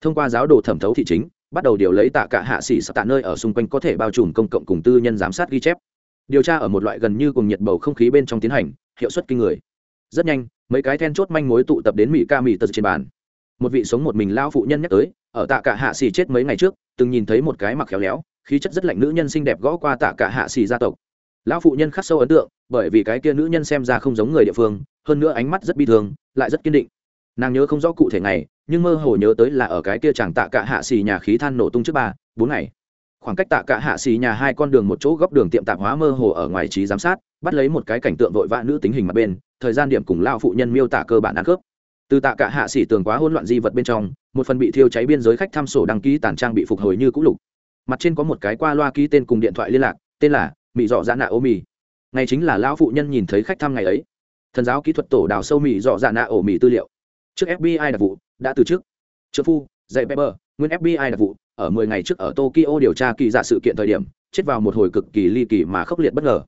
Thông qua giáo đồ thẩm thấu thị chính, bắt đầu điều lấy tạ cả hạ sĩ tạ nơi ở xung quanh có thể bao trùm công cộng cùng tư nhân giám sát ghi chép. Điều tra ở một loại gần như cùng nhiệt bầu không khí bên trong tiến hành, hiệu suất kinh người. Rất nhanh mấy cái then chốt manh mối tụ tập đến mỹ ca mỹ tật trên bàn. Một vị sống một mình lao phụ nhân nhắc tới, ở tạ cả hạ xì chết mấy ngày trước, từng nhìn thấy một cái mặc khéo léo, khí chất rất lạnh nữ nhân xinh đẹp gõ qua tạ cả hạ xì gia tộc. Lão phụ nhân khắc sâu ấn tượng, bởi vì cái kia nữ nhân xem ra không giống người địa phương, hơn nữa ánh mắt rất bi thương, lại rất kiên định. Nàng nhớ không rõ cụ thể ngày, nhưng mơ hồ nhớ tới là ở cái kia chẳng tạ cả hạ xì nhà khí than nổ tung trước ba, bốn ngày khoảng cách tạ cả hạ xì nhà hai con đường một chỗ góc đường tiệm tạp hóa mơ hồ ở ngoài trí giám sát, bắt lấy một cái cảnh tượng vội vã nữ tính hình mặt bên, thời gian điểm cùng lao phụ nhân miêu tả cơ bản ăn cướp từ tạ cả hạ xỉ tường quá hỗn loạn di vật bên trong, một phần bị thiêu cháy biên giới khách thăm sổ đăng ký tàn trang bị phục hồi như cũ lục. Mặt trên có một cái qua loa ký tên cùng điện thoại liên lạc, tên là mỹ dọ dạ nạ ô mì ngày chính là lão phụ nhân nhìn thấy khách thăm ngày ấy. Thần giáo kỹ thuật tổ đào sâu mỹ dọ dạ nạ ổ mì tư liệu. Trước fbi đặc vụ, đã từ chức trợ phu, dạy pepper, nguyên fbi đặc vụ ở 10 ngày trước ở tokyo điều tra kỳ dạ sự kiện thời điểm, chết vào một hồi cực kỳ ly kỳ mà khốc liệt bất ngờ.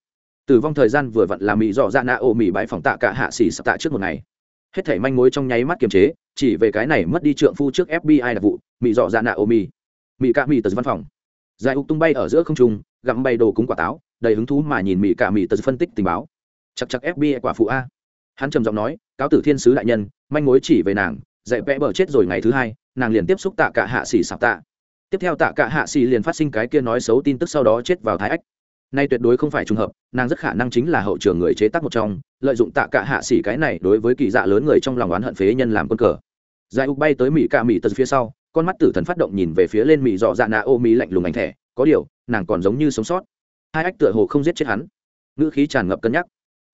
Tử vong thời gian vừa vặn là mỹ dọ dạ nạ ổ bãi phòng tạ cả hạ sĩ sắp tạ trước một ngày. Hết thảy manh mối trong nháy mắt kiềm chế, chỉ về cái này mất đi trượng phu trước fbi đặc vụ, mỹ dọ dạ nạ ổ mỹ. Cả mỹ tật văn phòng. Giải ục tung bay ở giữa không trung, gặm bay đồ cúng quả táo, đầy hứng thú mà nhìn mỹ Cả mỹ tật phân tích tình báo. Chắc chắc fbi quả phụ a. Hắn trầm giọng nói, cáo tử thiên sứ đại nhân, manh mối chỉ về nàng, dạy vẽ bờ chết rồi ngày thứ hai, nàng liền tiếp xúc tạ cả hạ sĩ sắp tạ tiếp theo tạ cả hạ xỉ liền phát sinh cái kia nói xấu tin tức sau đó chết vào thái ách. Nay tuyệt đối không phải trùng hợp, nàng rất khả năng chính là hậu trường người chế tác một trong, lợi dụng tạ cả hạ xỉ cái này đối với kỳ dạ lớn người trong lòng oán hận phế nhân làm quân cờ. Giải ục bay tới mỹ cả mỹ tật phía sau, con mắt tử thần phát động nhìn về phía lên mỹ dọ dạ nạ ô mỹ lạnh lùng ảnh thẻ, có điều, nàng còn giống như sống sót. Hai ách tựa hồ không giết chết hắn. Ngữ khí tràn ngập cân nhắc.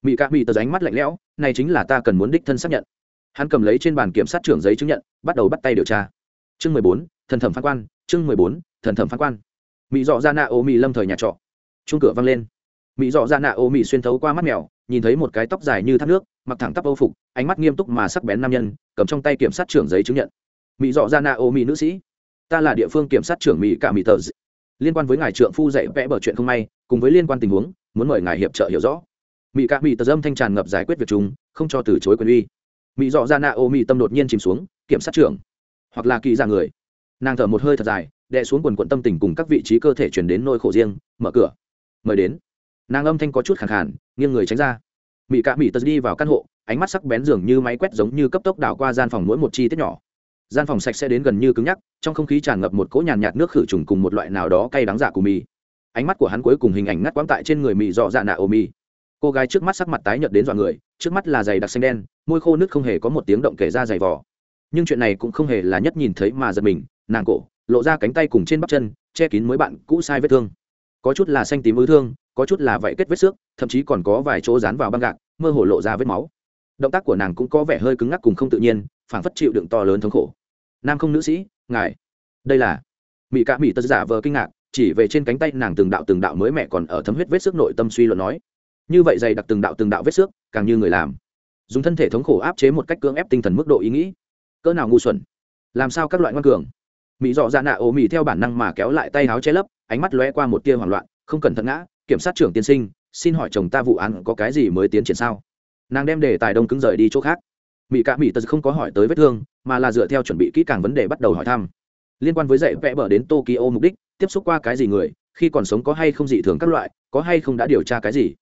Mỹ cả mỹ tật ánh mắt lạnh lẽo, này chính là ta cần muốn đích thân xác nhận. Hắn cầm lấy trên bàn kiểm sát trưởng giấy chứng nhận, bắt đầu bắt tay điều tra. Chương mười bốn, thần thẩm phán quan chương mười bốn, thần thẩm phán quan. Mỹ dọ ra nạ ô mỹ lâm thời nhà trọ. Chung cửa văng lên. Mỹ dọ ra nạ ô mỹ xuyên thấu qua mắt mèo, nhìn thấy một cái tóc dài như thác nước, mặc thẳng tắp âu phục, ánh mắt nghiêm túc mà sắc bén nam nhân, cầm trong tay kiểm sát trưởng giấy chứng nhận. Mỹ dọ ra nạ ô mỹ nữ sĩ, ta là địa phương kiểm sát trưởng mỹ cả mỹ tờ liên quan với ngài trượng phu dạy vẽ bờ chuyện không may, cùng với liên quan tình huống, muốn mời ngài hiệp trợ hiểu rõ. Mỹ cả mỹ tờ dâm thanh tràn ngập giải quyết việc chúng, không cho từ chối quyền uy. Mỹ dọ ra nạ ô mỹ tâm đột nhiên chìm xuống, kiểm sát trưởng, hoặc là kỳ ra người nàng thở một hơi thật dài, đè xuống quần quận tâm tình cùng các vị trí cơ thể chuyển đến nôi khổ riêng, mở cửa. Mời đến. Nàng âm thanh có chút khẳng khản nghiêng người tránh ra. Mỹ cạ mỹ tật đi vào căn hộ, ánh mắt sắc bén dường như máy quét giống như cấp tốc đảo qua gian phòng mỗi một chi tiết nhỏ. Gian phòng sạch sẽ đến gần như cứng nhắc, trong không khí tràn ngập một cỗ nhàn nhạt nước khử trùng cùng một loại nào đó cay đắng giả của mì ánh mắt của hắn cuối cùng hình ảnh ngắt quãng tại trên người mì dọ dạ nạ ô mì cô gái trước mắt sắc mặt tái nhợt đến dọa người, trước mắt là giày đặc xanh đen, môi khô nước không hề có một tiếng động kể ra giày vỏ nhưng chuyện này cũng không hề là nhất nhìn thấy mà giật mình nàng cổ, lộ ra cánh tay cùng trên bắp chân, che kín mới bạn cũ sai vết thương. Có chút là xanh tím ứ thương, có chút là vảy kết vết xước, thậm chí còn có vài chỗ dán vào băng gạc, mơ hồ lộ ra vết máu. Động tác của nàng cũng có vẻ hơi cứng ngắc cùng không tự nhiên, phảng phất chịu đựng to lớn thống khổ. Nam không nữ sĩ, ngài. Đây là mỹ cả mỹ tật giả vờ kinh ngạc, chỉ về trên cánh tay nàng từng đạo từng đạo mới mẹ còn ở thấm huyết vết xước nội tâm suy luận nói. Như vậy dày đặc từng đạo từng đạo vết xước, càng như người làm. Dùng thân thể thống khổ áp chế một cách cưỡng ép tinh thần mức độ ý nghĩ. Cỡ nào ngu xuẩn. Làm sao các loại ngoan cường? Mỹ dọ dạ nạ ô mỹ theo bản năng mà kéo lại tay áo che lấp, ánh mắt lóe qua một tia hoảng loạn, không cần thận ngã, kiểm sát trưởng tiên sinh, xin hỏi chồng ta vụ án có cái gì mới tiến triển sao? Nàng đem đề tài đông cứng rời đi chỗ khác. Mỹ cả mỹ tật không có hỏi tới vết thương, mà là dựa theo chuẩn bị kỹ càng vấn đề bắt đầu hỏi thăm. Liên quan với dạy vẽ bờ đến tokyo mục đích, tiếp xúc qua cái gì người, khi còn sống có hay không dị thường các loại, có hay không đã điều tra cái gì?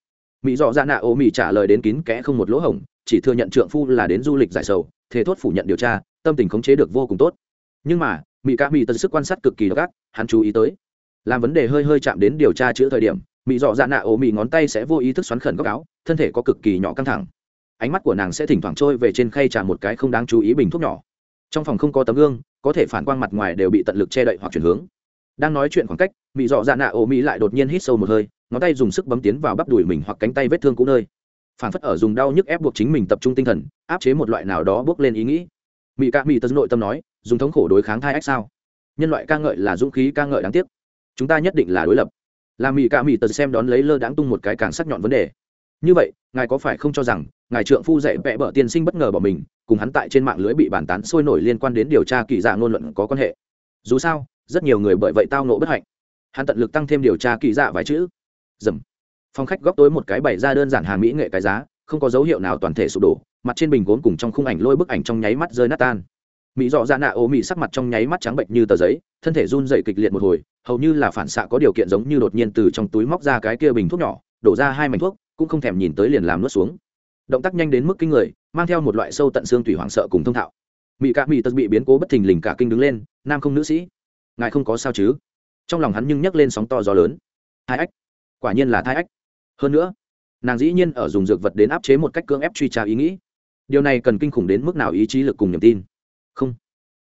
Mỹ dọ dạ nạ ô mỹ trả lời đến kín kẽ không một lỗ hổng, chỉ thừa nhận trượng phu là đến du lịch giải sầu thế thốt phủ nhận điều tra, tâm tình khống chế được vô cùng tốt. Nhưng mà mỹ ca mỹ tật sức quan sát cực kỳ độc ác, hắn chú ý tới. Làm vấn đề hơi hơi chạm đến điều tra chữa thời điểm mỹ dọ dạ nạ ổ mỹ ngón tay sẽ vô ý thức xoắn khẩn góc áo, thân thể có cực kỳ nhỏ căng thẳng. Ánh mắt của nàng sẽ thỉnh thoảng trôi về trên khay trà một cái không đáng chú ý bình thuốc nhỏ. Trong phòng không có tấm gương, có thể phản quang mặt ngoài đều bị tận lực che đậy hoặc chuyển hướng. Đang nói chuyện khoảng cách mỹ dọ dạ nạ ổ mỹ lại đột nhiên hít sâu một hơi, ngón tay dùng sức bấm tiến vào bắp đùi mình hoặc cánh tay vết thương cũ nơi. Phản phất ở dùng đau nhức ép buộc chính mình tập trung tinh thần, áp chế một loại nào đó bước lên ý nghĩ. Mỹ ca mỹ tân nội tâm nói dùng thống khổ đối kháng thai ách sao? Nhân loại ca ngợi là dũng khí, ca ngợi đáng tiếc. Chúng ta nhất định là đối lập. Làm mỹ ca mỹ tật xem đón lấy lơ đãng tung một cái càng sắc nhọn vấn đề. Như vậy, ngài có phải không cho rằng, ngài trượng phu dạy vẽ bở tiên sinh bất ngờ bỏ mình, cùng hắn tại trên mạng lưới bị bàn tán sôi nổi liên quan đến điều tra kỳ dạ ngôn luận có quan hệ? Dù sao, rất nhiều người bởi vậy tao nộ bất hạnh. Hắn tận lực tăng thêm điều tra kỳ dạ vài chữ. Dầm. Phong khách góc tối một cái bày ra đơn giản hàng mỹ nghệ cái giá, không có dấu hiệu nào toàn thể sụp đổ, mặt trên bình gốm cùng trong khung ảnh lôi bức ảnh trong nháy mắt rơi nát tan mỹ dọ dạ nạ ố mỹ sắc mặt trong nháy mắt trắng bệnh như tờ giấy, thân thể run dậy kịch liệt một hồi, hầu như là phản xạ có điều kiện giống như đột nhiên từ trong túi móc ra cái kia bình thuốc nhỏ, đổ ra hai mảnh thuốc, cũng không thèm nhìn tới liền làm nuốt xuống. Động tác nhanh đến mức kinh người, mang theo một loại sâu tận xương thủy hoảng sợ cùng thông thạo. Mỹ cạ mỹ tật bị biến cố bất thình lình cả kinh đứng lên, nam không nữ sĩ. Ngài không có sao chứ? Trong lòng hắn nhưng nhấc lên sóng to gió lớn. Hai ách. Quả nhiên là thai ách. Hơn nữa, nàng dĩ nhiên ở dùng dược vật đến áp chế một cách cưỡng ép truy tra ý nghĩ. Điều này cần kinh khủng đến mức nào ý chí lực cùng niềm tin?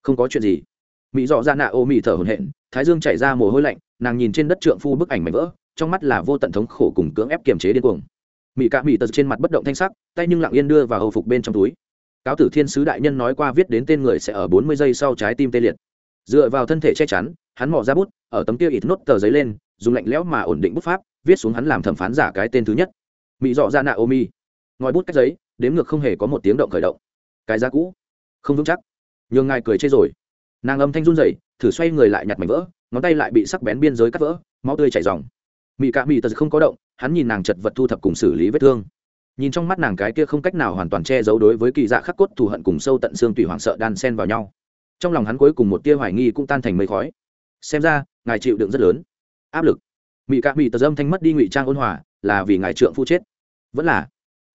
Không có chuyện gì. Mỹ dọ ra nạ ô mỹ thở hồn hện thái dương chảy ra mồ hôi lạnh, nàng nhìn trên đất trượng phu bức ảnh mảnh vỡ, trong mắt là vô tận thống khổ cùng cưỡng ép kiềm chế điên cuồng. Mỹ cạ mỹ tật trên mặt bất động thanh sắc, tay nhưng lặng yên đưa vào hầu phục bên trong túi. Cáo tử thiên sứ đại nhân nói qua viết đến tên người sẽ ở bốn mươi giây sau trái tim tê liệt. Dựa vào thân thể che chắn, hắn mò ra bút, ở tấm kia ít nốt tờ giấy lên, dùng lạnh lẽo mà ổn định bút pháp, viết xuống hắn làm thẩm phán giả cái tên thứ nhất. Mỹ dọ ra nạ ô mi ngòi bút cách giấy, đếm ngược không hề có một tiếng động khởi động. Cái giá cũ. Không vững chắc nhường ngài cười chê rồi. Nàng âm thanh run rẩy, thử xoay người lại nhặt mảnh vỡ, ngón tay lại bị sắc bén biên giới cắt vỡ, máu tươi chảy dòng mỹ cạ mỹ tật không có động, hắn nhìn nàng chật vật thu thập cùng xử lý vết thương. Nhìn trong mắt nàng cái kia không cách nào hoàn toàn che giấu đối với kỳ dạ khắc cốt thù hận cùng sâu tận xương tùy hoảng sợ đan sen vào nhau. Trong lòng hắn cuối cùng một tia hoài nghi cũng tan thành mây khói. Xem ra, ngài chịu đựng rất lớn. Áp lực. Mỹ cạ mỹ tật âm thanh mất đi ngụy trang ôn hòa, là vì ngài trượng phu chết. Vẫn là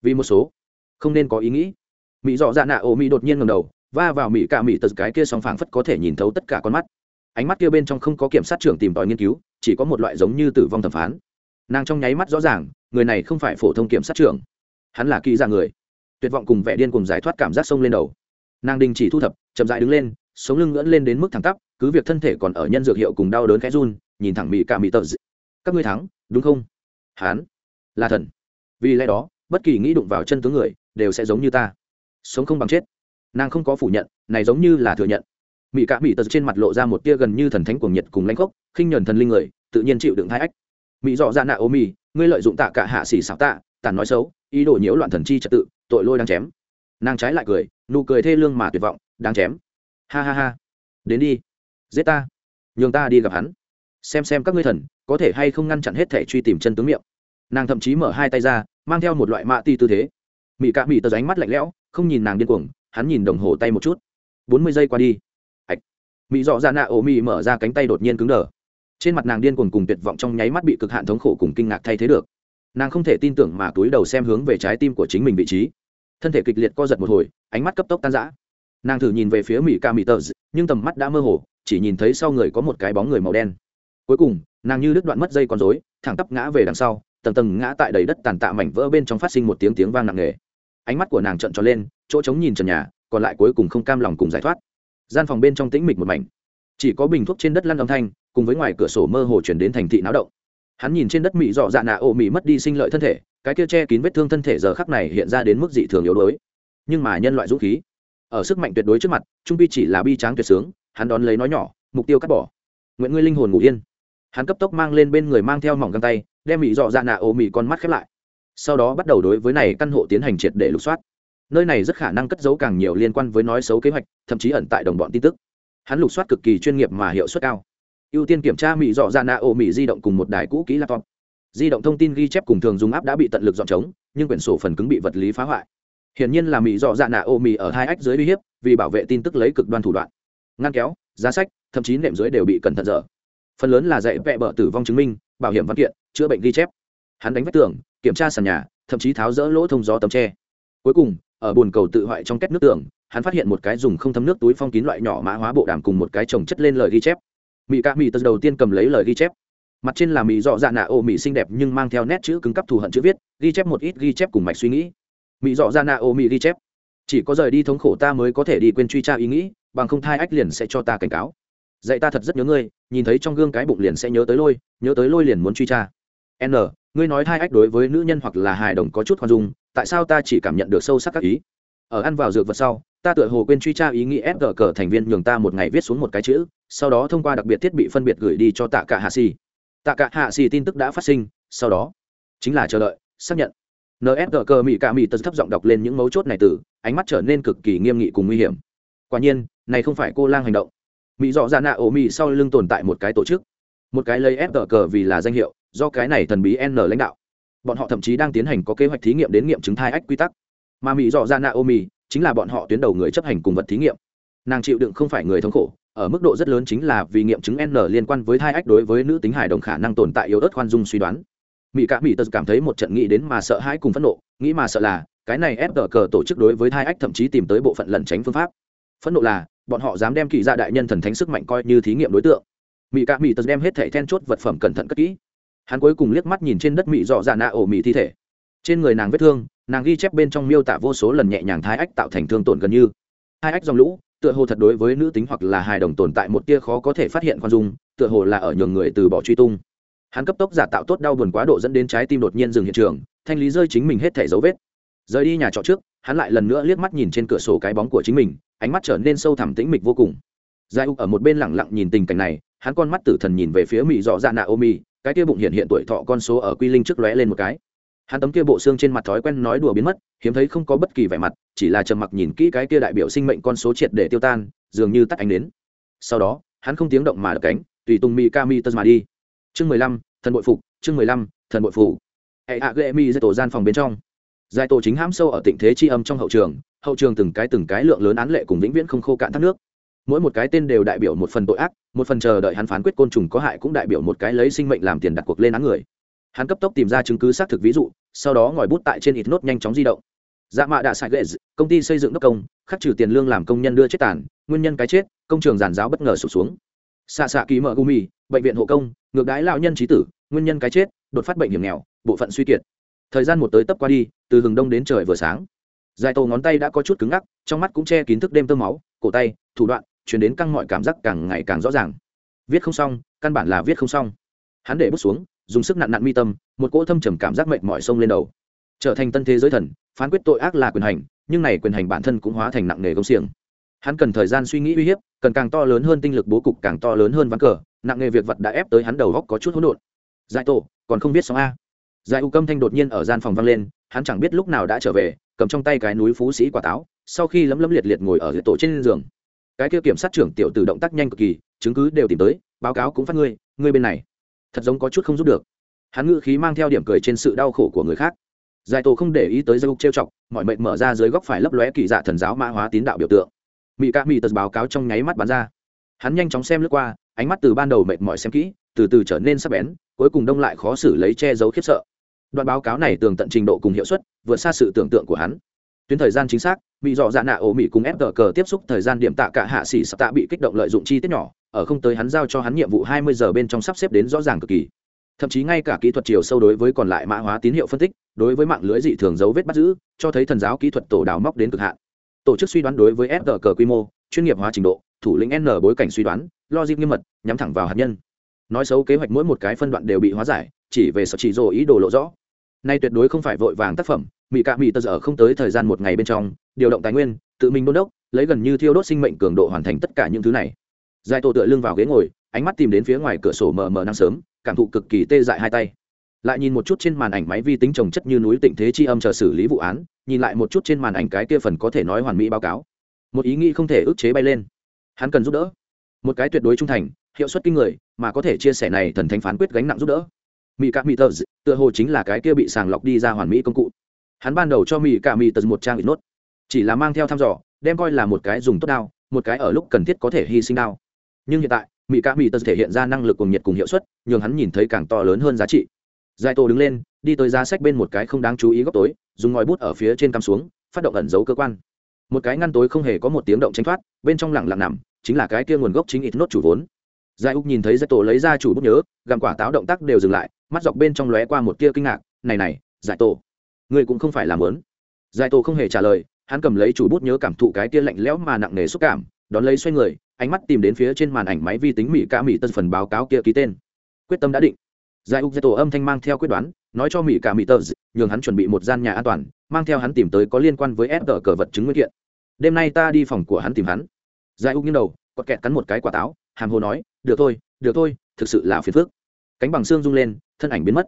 vì một số. Không nên có ý nghĩ. Mỹ dọ dạ nạ ô mỹ đột nhiên ngầm đầu va vào mỹ cả mỹ tật cái kia song phảng phất có thể nhìn thấu tất cả con mắt. Ánh mắt kia bên trong không có kiểm sát trưởng tìm tòi nghiên cứu, chỉ có một loại giống như tử vong thẩm phán. Nàng trong nháy mắt rõ ràng, người này không phải phổ thông kiểm sát trưởng. Hắn là kỹ ra dạ người. Tuyệt vọng cùng vẻ điên cùng giải thoát cảm giác sông lên đầu. Nàng đình chỉ thu thập, chậm dại đứng lên, sống lưng ngưỡn lên đến mức thẳng tắp, cứ việc thân thể còn ở nhân dược hiệu cùng đau đớn khẽ run, nhìn thẳng mỹ cả mỹ tật. Các ngươi thắng, đúng không? Hán là thần. Vì lẽ đó, bất kỳ nghĩ đụng vào chân tướng người, đều sẽ giống như ta. Sống không bằng chết nàng không có phủ nhận, này giống như là thừa nhận. Mỹ cả mỹ tật trên mặt lộ ra một tia gần như thần thánh cuồng nhiệt cùng lãnh khốc, khinh nhuần thần linh người, tự nhiên chịu đựng hai ách. Mỹ dọ ra nạ ô mì ngươi lợi dụng tạ cả hạ xỉ xảo tạ tàn nói xấu, ý đồ nhiễu loạn thần chi trật tự, tội lôi đang chém. Nàng trái lại cười, nụ cười thê lương mà tuyệt vọng đang chém. Ha ha ha. Đến đi. Giết ta. Nhường ta đi gặp hắn. Xem xem các ngươi thần, có thể hay không ngăn chặn hết thể truy tìm chân tướng miệng. Nàng thậm chí mở hai tay ra, mang theo một loại mạ ti tư thế. Mỹ cạ mỹ tờ ránh mắt lạnh lẽo, không nhìn nàng điên cuồng hắn nhìn đồng hồ tay một chút. Bốn mươi giây qua đi. Hạch. Mỹ dọ ra nạ ô mỹ mở ra cánh tay đột nhiên cứng đờ. Trên mặt nàng điên cuồng cùng tuyệt vọng trong nháy mắt bị cực hạn thống khổ cùng kinh ngạc thay thế được. Nàng không thể tin tưởng mà túi đầu xem hướng về trái tim của chính mình vị trí. Thân thể kịch liệt co giật một hồi ánh mắt cấp tốc tan rã. Nàng thử nhìn về phía mỹ ca mỹ tờ nhưng tầm mắt đã mơ hồ chỉ nhìn thấy sau người có một cái bóng người màu đen. Cuối cùng nàng như đứt đoạn mất dây con rối, thẳng tắp ngã về đằng sau tầng tầng ngã tại đầy đất tàn tạ mảnh vỡ bên trong phát sinh một tiếng tiếng vang nặng nề. Ánh mắt của nàng trợn tròn lên chỗ trống nhìn trần nhà, còn lại cuối cùng không cam lòng cùng giải thoát. Gian phòng bên trong tĩnh mịch một mảnh. Chỉ có bình thuốc trên đất lăn âm thanh, cùng với ngoài cửa sổ mơ hồ chuyển đến thành thị náo động. Hắn nhìn trên đất mỹ dọ dạ nạ ô mỹ mất đi sinh lợi thân thể, cái kia che kín vết thương thân thể giờ khắc này hiện ra đến mức dị thường yếu đuối. Nhưng mà nhân loại dũng khí, ở sức mạnh tuyệt đối trước mặt, trung bi chỉ là bi tráng tuyệt sướng, hắn đón lấy nói nhỏ, mục tiêu cắt bỏ. Nguyện ngươi linh hồn ngủ yên. Hắn cấp tốc mang lên bên người mang theo mỏng găng tay, đem mỹ dọ dạ nạ ô mỹ con mắt khép lại. Sau đó bắt đầu đối với này căn hộ tiến hành triệt để lục soát nơi này rất khả năng cất giấu càng nhiều liên quan với nói xấu kế hoạch, thậm chí ẩn tại đồng bọn tin tức. Hắn lục soát cực kỳ chuyên nghiệp mà hiệu suất cao. Ưu tiên kiểm tra mỹ dọ ra na ô mỹ di động cùng một đài cũ kỹ laptop. Di động thông tin ghi chép cùng thường dùng áp đã bị tận lực dọn trống, nhưng quyển sổ phần cứng bị vật lý phá hoại. Hiển nhiên là mỹ dọ dạ nạ ô mỹ ở hai ách dưới uy hiếp, vì bảo vệ tin tức lấy cực đoan thủ đoạn. Ngăn kéo, giá sách, thậm chí nệm dưới đều bị cẩn thận dở. Phần lớn là dạy vẹ bợ tử vong chứng minh, bảo hiểm văn kiện, chữa bệnh ghi chép. Hắn đánh vách tường, kiểm tra sàn nhà, thậm chí tháo rỡ lỗ thông gió tấm tre. Cuối cùng ở bồn cầu tự hoại trong két nước tường, hắn phát hiện một cái dùng không thấm nước túi phong kín loại nhỏ mã hóa bộ đàm cùng một cái trồng chất lên lời ghi chép. Mỹ ca mỹ tật đầu tiên cầm lấy lời ghi chép. Mặt trên là mỹ dọ dạ nạ ô mỹ xinh đẹp nhưng mang theo nét chữ cứng cấp thù hận chữ viết, ghi chép một ít ghi chép cùng mạch suy nghĩ. Mỹ dọ dạ nạ ô mỹ ghi chép. Chỉ có rời đi thống khổ ta mới có thể đi quên truy tra ý nghĩ, bằng không thai ách liền sẽ cho ta cảnh cáo. Dạy ta thật rất nhớ ngươi, nhìn thấy trong gương cái bụng liền sẽ nhớ tới lôi, nhớ tới lôi liền muốn truy tra n, ngươi nói thai ách đối với nữ nhân hoặc là hài đồng có chút khoan dung, tại sao ta chỉ cảm nhận được sâu sắc các ý? Ở ăn vào dược vật sau, ta tựa hồ quên truy tra ý nghĩ ép cờ thành viên nhường ta một ngày viết xuống một cái chữ, sau đó thông qua đặc biệt thiết bị phân biệt gửi đi cho tạ cả hạ xì tạ cả hạ xì tin tức đã phát sinh, sau đó, chính là chờ đợi, xác nhận. Nsg cờ mỹ cả mỹ tật thấp giọng đọc lên những mấu chốt này từ, ánh mắt trở nên cực kỳ nghiêm nghị cùng nguy hiểm. Quả nhiên, này không phải cô lang hành động. Mỹ dọ ra nạ ổ mỹ sau lưng tồn tại một cái tổ chức. Một cái lấy ép cờ vì là danh hiệu do cái này thần bí n lãnh đạo. Bọn họ thậm chí đang tiến hành có kế hoạch thí nghiệm đến nghiệm chứng thai ách quy tắc. Mà mỹ dọ ra naomi chính là bọn họ tuyến đầu người chấp hành cùng vật thí nghiệm. Nàng chịu đựng không phải người thống khổ, ở mức độ rất lớn chính là vì nghiệm chứng n liên quan với thai ách đối với nữ tính hài đồng khả năng tồn tại yếu ớt khoan dung suy đoán. Mỹ cả mỹ tật cảm thấy một trận nghĩ đến mà sợ hãi cùng phẫn nộ, nghĩ mà sợ là, cái này ép cờ tổ chức đối với thai ách thậm chí tìm tới bộ phận lẩn tránh phương pháp. Phẫn nộ là, bọn họ dám đem kỳ gia dạ đại nhân thần thánh sức mạnh coi như thí nghiệm đối tượng. Mỹ cả mỹ tật đem hết thẻ then chốt vật phẩm cẩn thận cất kỹ hắn cuối cùng liếc mắt nhìn trên đất mỹ dọ dạ nạ ổ mỹ thi thể. Trên người nàng vết thương, nàng ghi chép bên trong miêu tả vô số lần nhẹ nhàng thái ách tạo thành thương tổn gần như. Hai ách dòng lũ, tựa hồ thật đối với nữ tính hoặc là hài đồng tồn tại một tia khó có thể phát hiện khoan dung, tựa hồ là ở nhường người từ bỏ truy tung. Hắn cấp tốc giả tạo tốt đau buồn quá độ dẫn đến trái tim đột nhiên dừng hiện trường, thanh lý rơi chính mình hết thẻ dấu vết. Rời đi nhà trọ trước, hắn lại lần nữa liếc mắt nhìn trên cửa sổ cái bóng của chính mình, ánh mắt trở nên sâu thẳm tĩnh mịch vô cùng. Giai úc ở một bên lẳng lặng nhìn tình cảnh này, hắn con mắt tử thần nhìn về phía mỹ dọ dạ nạ ô mi cái kia bụng hiện hiện tuổi thọ con số ở quy linh trước lóe lên một cái. Hắn tấm kia bộ xương trên mặt thói quen nói đùa biến mất, hiếm thấy không có bất kỳ vẻ mặt, chỉ là trầm mặc nhìn kỹ cái kia đại biểu sinh mệnh con số triệt để tiêu tan, dường như tắt ánh đến sau đó, hắn không tiếng động mà đập cánh, tùy tung mi kami tơ mà đi. Chương mười lăm, thần bội phục, chương mười lăm, thần bội phủ hệ hạ ghệ mi dây tổ gian phòng bên trong. Giải tổ chính hãm sâu ở tịnh thế chi âm trong hậu trường hậu trường từng cái từng cái lượng lớn án lệ cùng vĩnh viễn không khô cạn thác nước mỗi một cái tên đều đại biểu một phần tội ác, một phần chờ đợi hắn phán quyết côn trùng có hại cũng đại biểu một cái lấy sinh mệnh làm tiền đặt cuộc lên án người. Hắn cấp tốc tìm ra chứng cứ xác thực ví dụ, sau đó ngòi bút tại trên ít nốt nhanh chóng di động. Dạ mạ đạ sài ghệ công ty xây dựng đốc công, khắc trừ tiền lương làm công nhân đưa chết tàn, nguyên nhân cái chết, công trường giàn giáo bất ngờ sụp xuống. Xạ xạ ký mở gumi, bệnh viện hộ công, ngược đái lão nhân trí tử, nguyên nhân cái chết, đột phát bệnh hiểm nghèo, bộ phận suy kiệt. Thời gian một tới tấp qua đi, từ hừng đông đến trời vừa sáng. Dài tổ ngón tay đã có chút cứng ngắc, trong mắt cũng che kín thức đêm tơ máu, cổ tay, thủ đoạn chuyển đến căng mọi cảm giác càng ngày càng rõ ràng. Viết không xong, căn bản là viết không xong. Hắn để bút xuống, dùng sức nặn nặn mi tâm, một cỗ thâm trầm cảm giác mệt mỏi sông lên đầu. Trở thành tân thế giới thần, phán quyết tội ác là quyền hành, nhưng này quyền hành bản thân cũng hóa thành nặng nề công xiềng. Hắn cần thời gian suy nghĩ uy hiếp, cần càng to lớn hơn tinh lực bố cục, càng to lớn hơn ván cờ, nặng nề việc vật đã ép tới hắn đầu góc có chút hỗn độn. Giải tổ, còn không biết xong a. Giải u câm thanh đột nhiên ở gian phòng vang lên, hắn chẳng biết lúc nào đã trở về, cầm trong tay cái núi phú sĩ quả táo, sau khi lấm lấm liệt liệt ngồi ở dưới tổ trên giường cái kia kiểm sát trưởng tiểu tử động tác nhanh cực kỳ, chứng cứ đều tìm tới, báo cáo cũng phát ngươi ngươi bên này. Thật giống có chút không giúp được. Hắn ngự khí mang theo điểm cười trên sự đau khổ của người khác. Giải tổ không để ý tới dây trêu chọc, mọi mệnh mở ra dưới góc phải lấp lóe kỳ dạ thần giáo mã hóa tín đạo biểu tượng. Mỹ ca mỹ tật báo cáo trong nháy mắt bắn ra. Hắn nhanh chóng xem lướt qua, ánh mắt từ ban đầu mệt mỏi xem kỹ, từ từ trở nên sắc bén, cuối cùng đông lại khó xử lấy che giấu khiếp sợ. Đoạn báo cáo này tường tận trình độ cùng hiệu suất, vượt xa sự tưởng tượng của hắn tuyến thời gian chính xác, bị dọ dạ nạ ổ mỹ cùng ép tờ cờ tiếp xúc thời gian điểm tạ cả hạ sĩ sắp tạ bị kích động lợi dụng chi tiết nhỏ, ở không tới hắn giao cho hắn nhiệm vụ hai mươi giờ bên trong sắp xếp đến rõ ràng cực kỳ. Thậm chí ngay cả kỹ thuật chiều sâu đối với còn lại mã hóa tín hiệu phân tích, đối với mạng lưới dị thường dấu vết bắt giữ, cho thấy thần giáo kỹ thuật tổ đào móc đến cực hạn. Tổ chức suy đoán đối với ép tờ cờ quy mô, chuyên nghiệp hóa trình độ, thủ lĩnh n bối cảnh suy đoán, logic nghiêm mật, nhắm thẳng vào hạt nhân. Nói xấu kế hoạch mỗi một cái phân đoạn đều bị hóa giải, chỉ về sở chỉ dồ ý đồ lộ rõ. Nay tuyệt đối không phải vội vàng tác phẩm mỹ cạ mỹ tờ giờ không tới thời gian một ngày bên trong, điều động tài nguyên, tự mình đôn đốc, lấy gần như thiêu đốt sinh mệnh cường độ hoàn thành tất cả những thứ này. Giải tổ tựa lưng vào ghế ngồi, ánh mắt tìm đến phía ngoài cửa sổ mờ mờ nắng sớm, cảm thụ cực kỳ tê dại hai tay. Lại nhìn một chút trên màn ảnh máy vi tính trồng chất như núi tịnh thế chi âm chờ xử lý vụ án, nhìn lại một chút trên màn ảnh cái kia phần có thể nói hoàn mỹ báo cáo. Một ý nghĩ không thể ức chế bay lên. Hắn cần giúp đỡ. Một cái tuyệt đối trung thành, hiệu suất kinh người, mà có thể chia sẻ này thần thánh phán quyết gánh nặng giúp đỡ. Mỹ cạ mỹ tờ tựa hồ chính là cái kia bị sàng lọc đi ra hoàn mỹ công cụ hắn ban đầu cho mỹ cả mỹ tật một trang ít nốt, chỉ là mang theo thăm dò, đem coi là một cái dùng tốt đao, một cái ở lúc cần thiết có thể hy sinh đao. Nhưng hiện tại mỹ cả mỹ tật thể hiện ra năng lực cùng nhiệt cùng hiệu suất, nhường hắn nhìn thấy càng to lớn hơn giá trị. Giải tổ đứng lên, đi tới giá sách bên một cái không đáng chú ý góc tối, dùng ngòi bút ở phía trên cắm xuống, phát động ẩn giấu cơ quan. Một cái ngăn tối không hề có một tiếng động tranh thoát, bên trong lặng lặng nằm, chính là cái kia nguồn gốc chính ít nốt chủ vốn. Giải úc nhìn thấy giải tổ lấy ra chủ bút nhớ, gặm quả táo động tác đều dừng lại, mắt dọc bên trong lóe qua một tia kinh ngạc, này này, giải tổ ngươi cũng không phải làm lớn. Giải tổ không hề trả lời, hắn cầm lấy chủ bút nhớ cảm thụ cái tia lạnh lẽo mà nặng nề xúc cảm, đón lấy xoay người, ánh mắt tìm đến phía trên màn ảnh máy vi tính mỹ ca mỹ tân phần báo cáo kia ký tên. Quyết tâm đã định. Giải ục giải tổ âm thanh mang theo quyết đoán, nói cho mỹ ca mỹ tờ nhường hắn chuẩn bị một gian nhà an toàn, mang theo hắn tìm tới có liên quan với ép tờ cờ vật chứng nguyên kiện. Đêm nay ta đi phòng của hắn tìm hắn. Giải ục nghiêng đầu quật kẹt cắn một cái quả táo, hàm hồ nói, được thôi được thôi, thực sự là phiền phức. Cánh bằng xương rung lên, thân ảnh biến mất.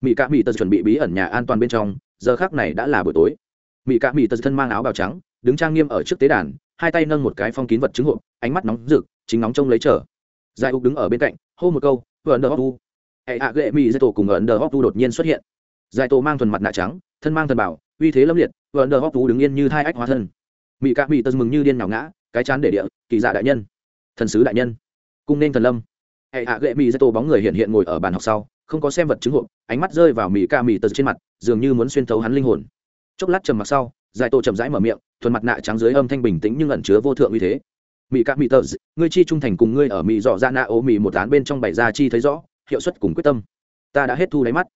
Mỹ cạ mỹ tật chuẩn bị bí ẩn nhà an toàn bên trong giờ khác này đã là buổi tối. Mỹ cạ mỹ tật thân mang áo bào trắng, đứng trang nghiêm ở trước tế đàn, hai tay nâng một cái phong kín vật chứng hộp, ánh mắt nóng rực, chính nóng trông lấy chờ. Giải úc đứng ở bên cạnh, hô một câu vừa ấn đờ hóc tu hệ hạ ghệ mỹ dây tổ cùng ấn đờ hóc tu đột nhiên xuất hiện. Giải tổ mang thuần mặt nạ trắng, thân mang thần bảo, uy thế lâm liệt vừa ấn đờ hóc tu đứng yên như hai ách hóa thân. Mỹ cạ mỹ tật mừng như điên nhào ngã, cái chán để địa, kỳ dạ đại nhân. Thần sứ đại nhân. Cung nên thần lâm. Hệ hạ gệ mỹ dây tổ bóng người hiện hiện ngồi ở bàn học sau, không có xem vật chứng hộp, ánh mắt rơi vào mỹ ca mỹ tật trên mặt dường như muốn xuyên thấu hắn linh hồn. Chốc lát trầm mặc sau, giải tổ chậm rãi mở miệng, thuần mặt nạ trắng dưới âm thanh bình tĩnh nhưng ẩn chứa vô thượng uy thế. Mỹ các mỹ tờ, ngươi chi trung thành cùng ngươi ở mỹ dọ dạ ra nạ ố mỹ một án bên trong bảy gia chi thấy rõ, hiệu suất cùng quyết tâm. Ta đã hết thu lấy mắt.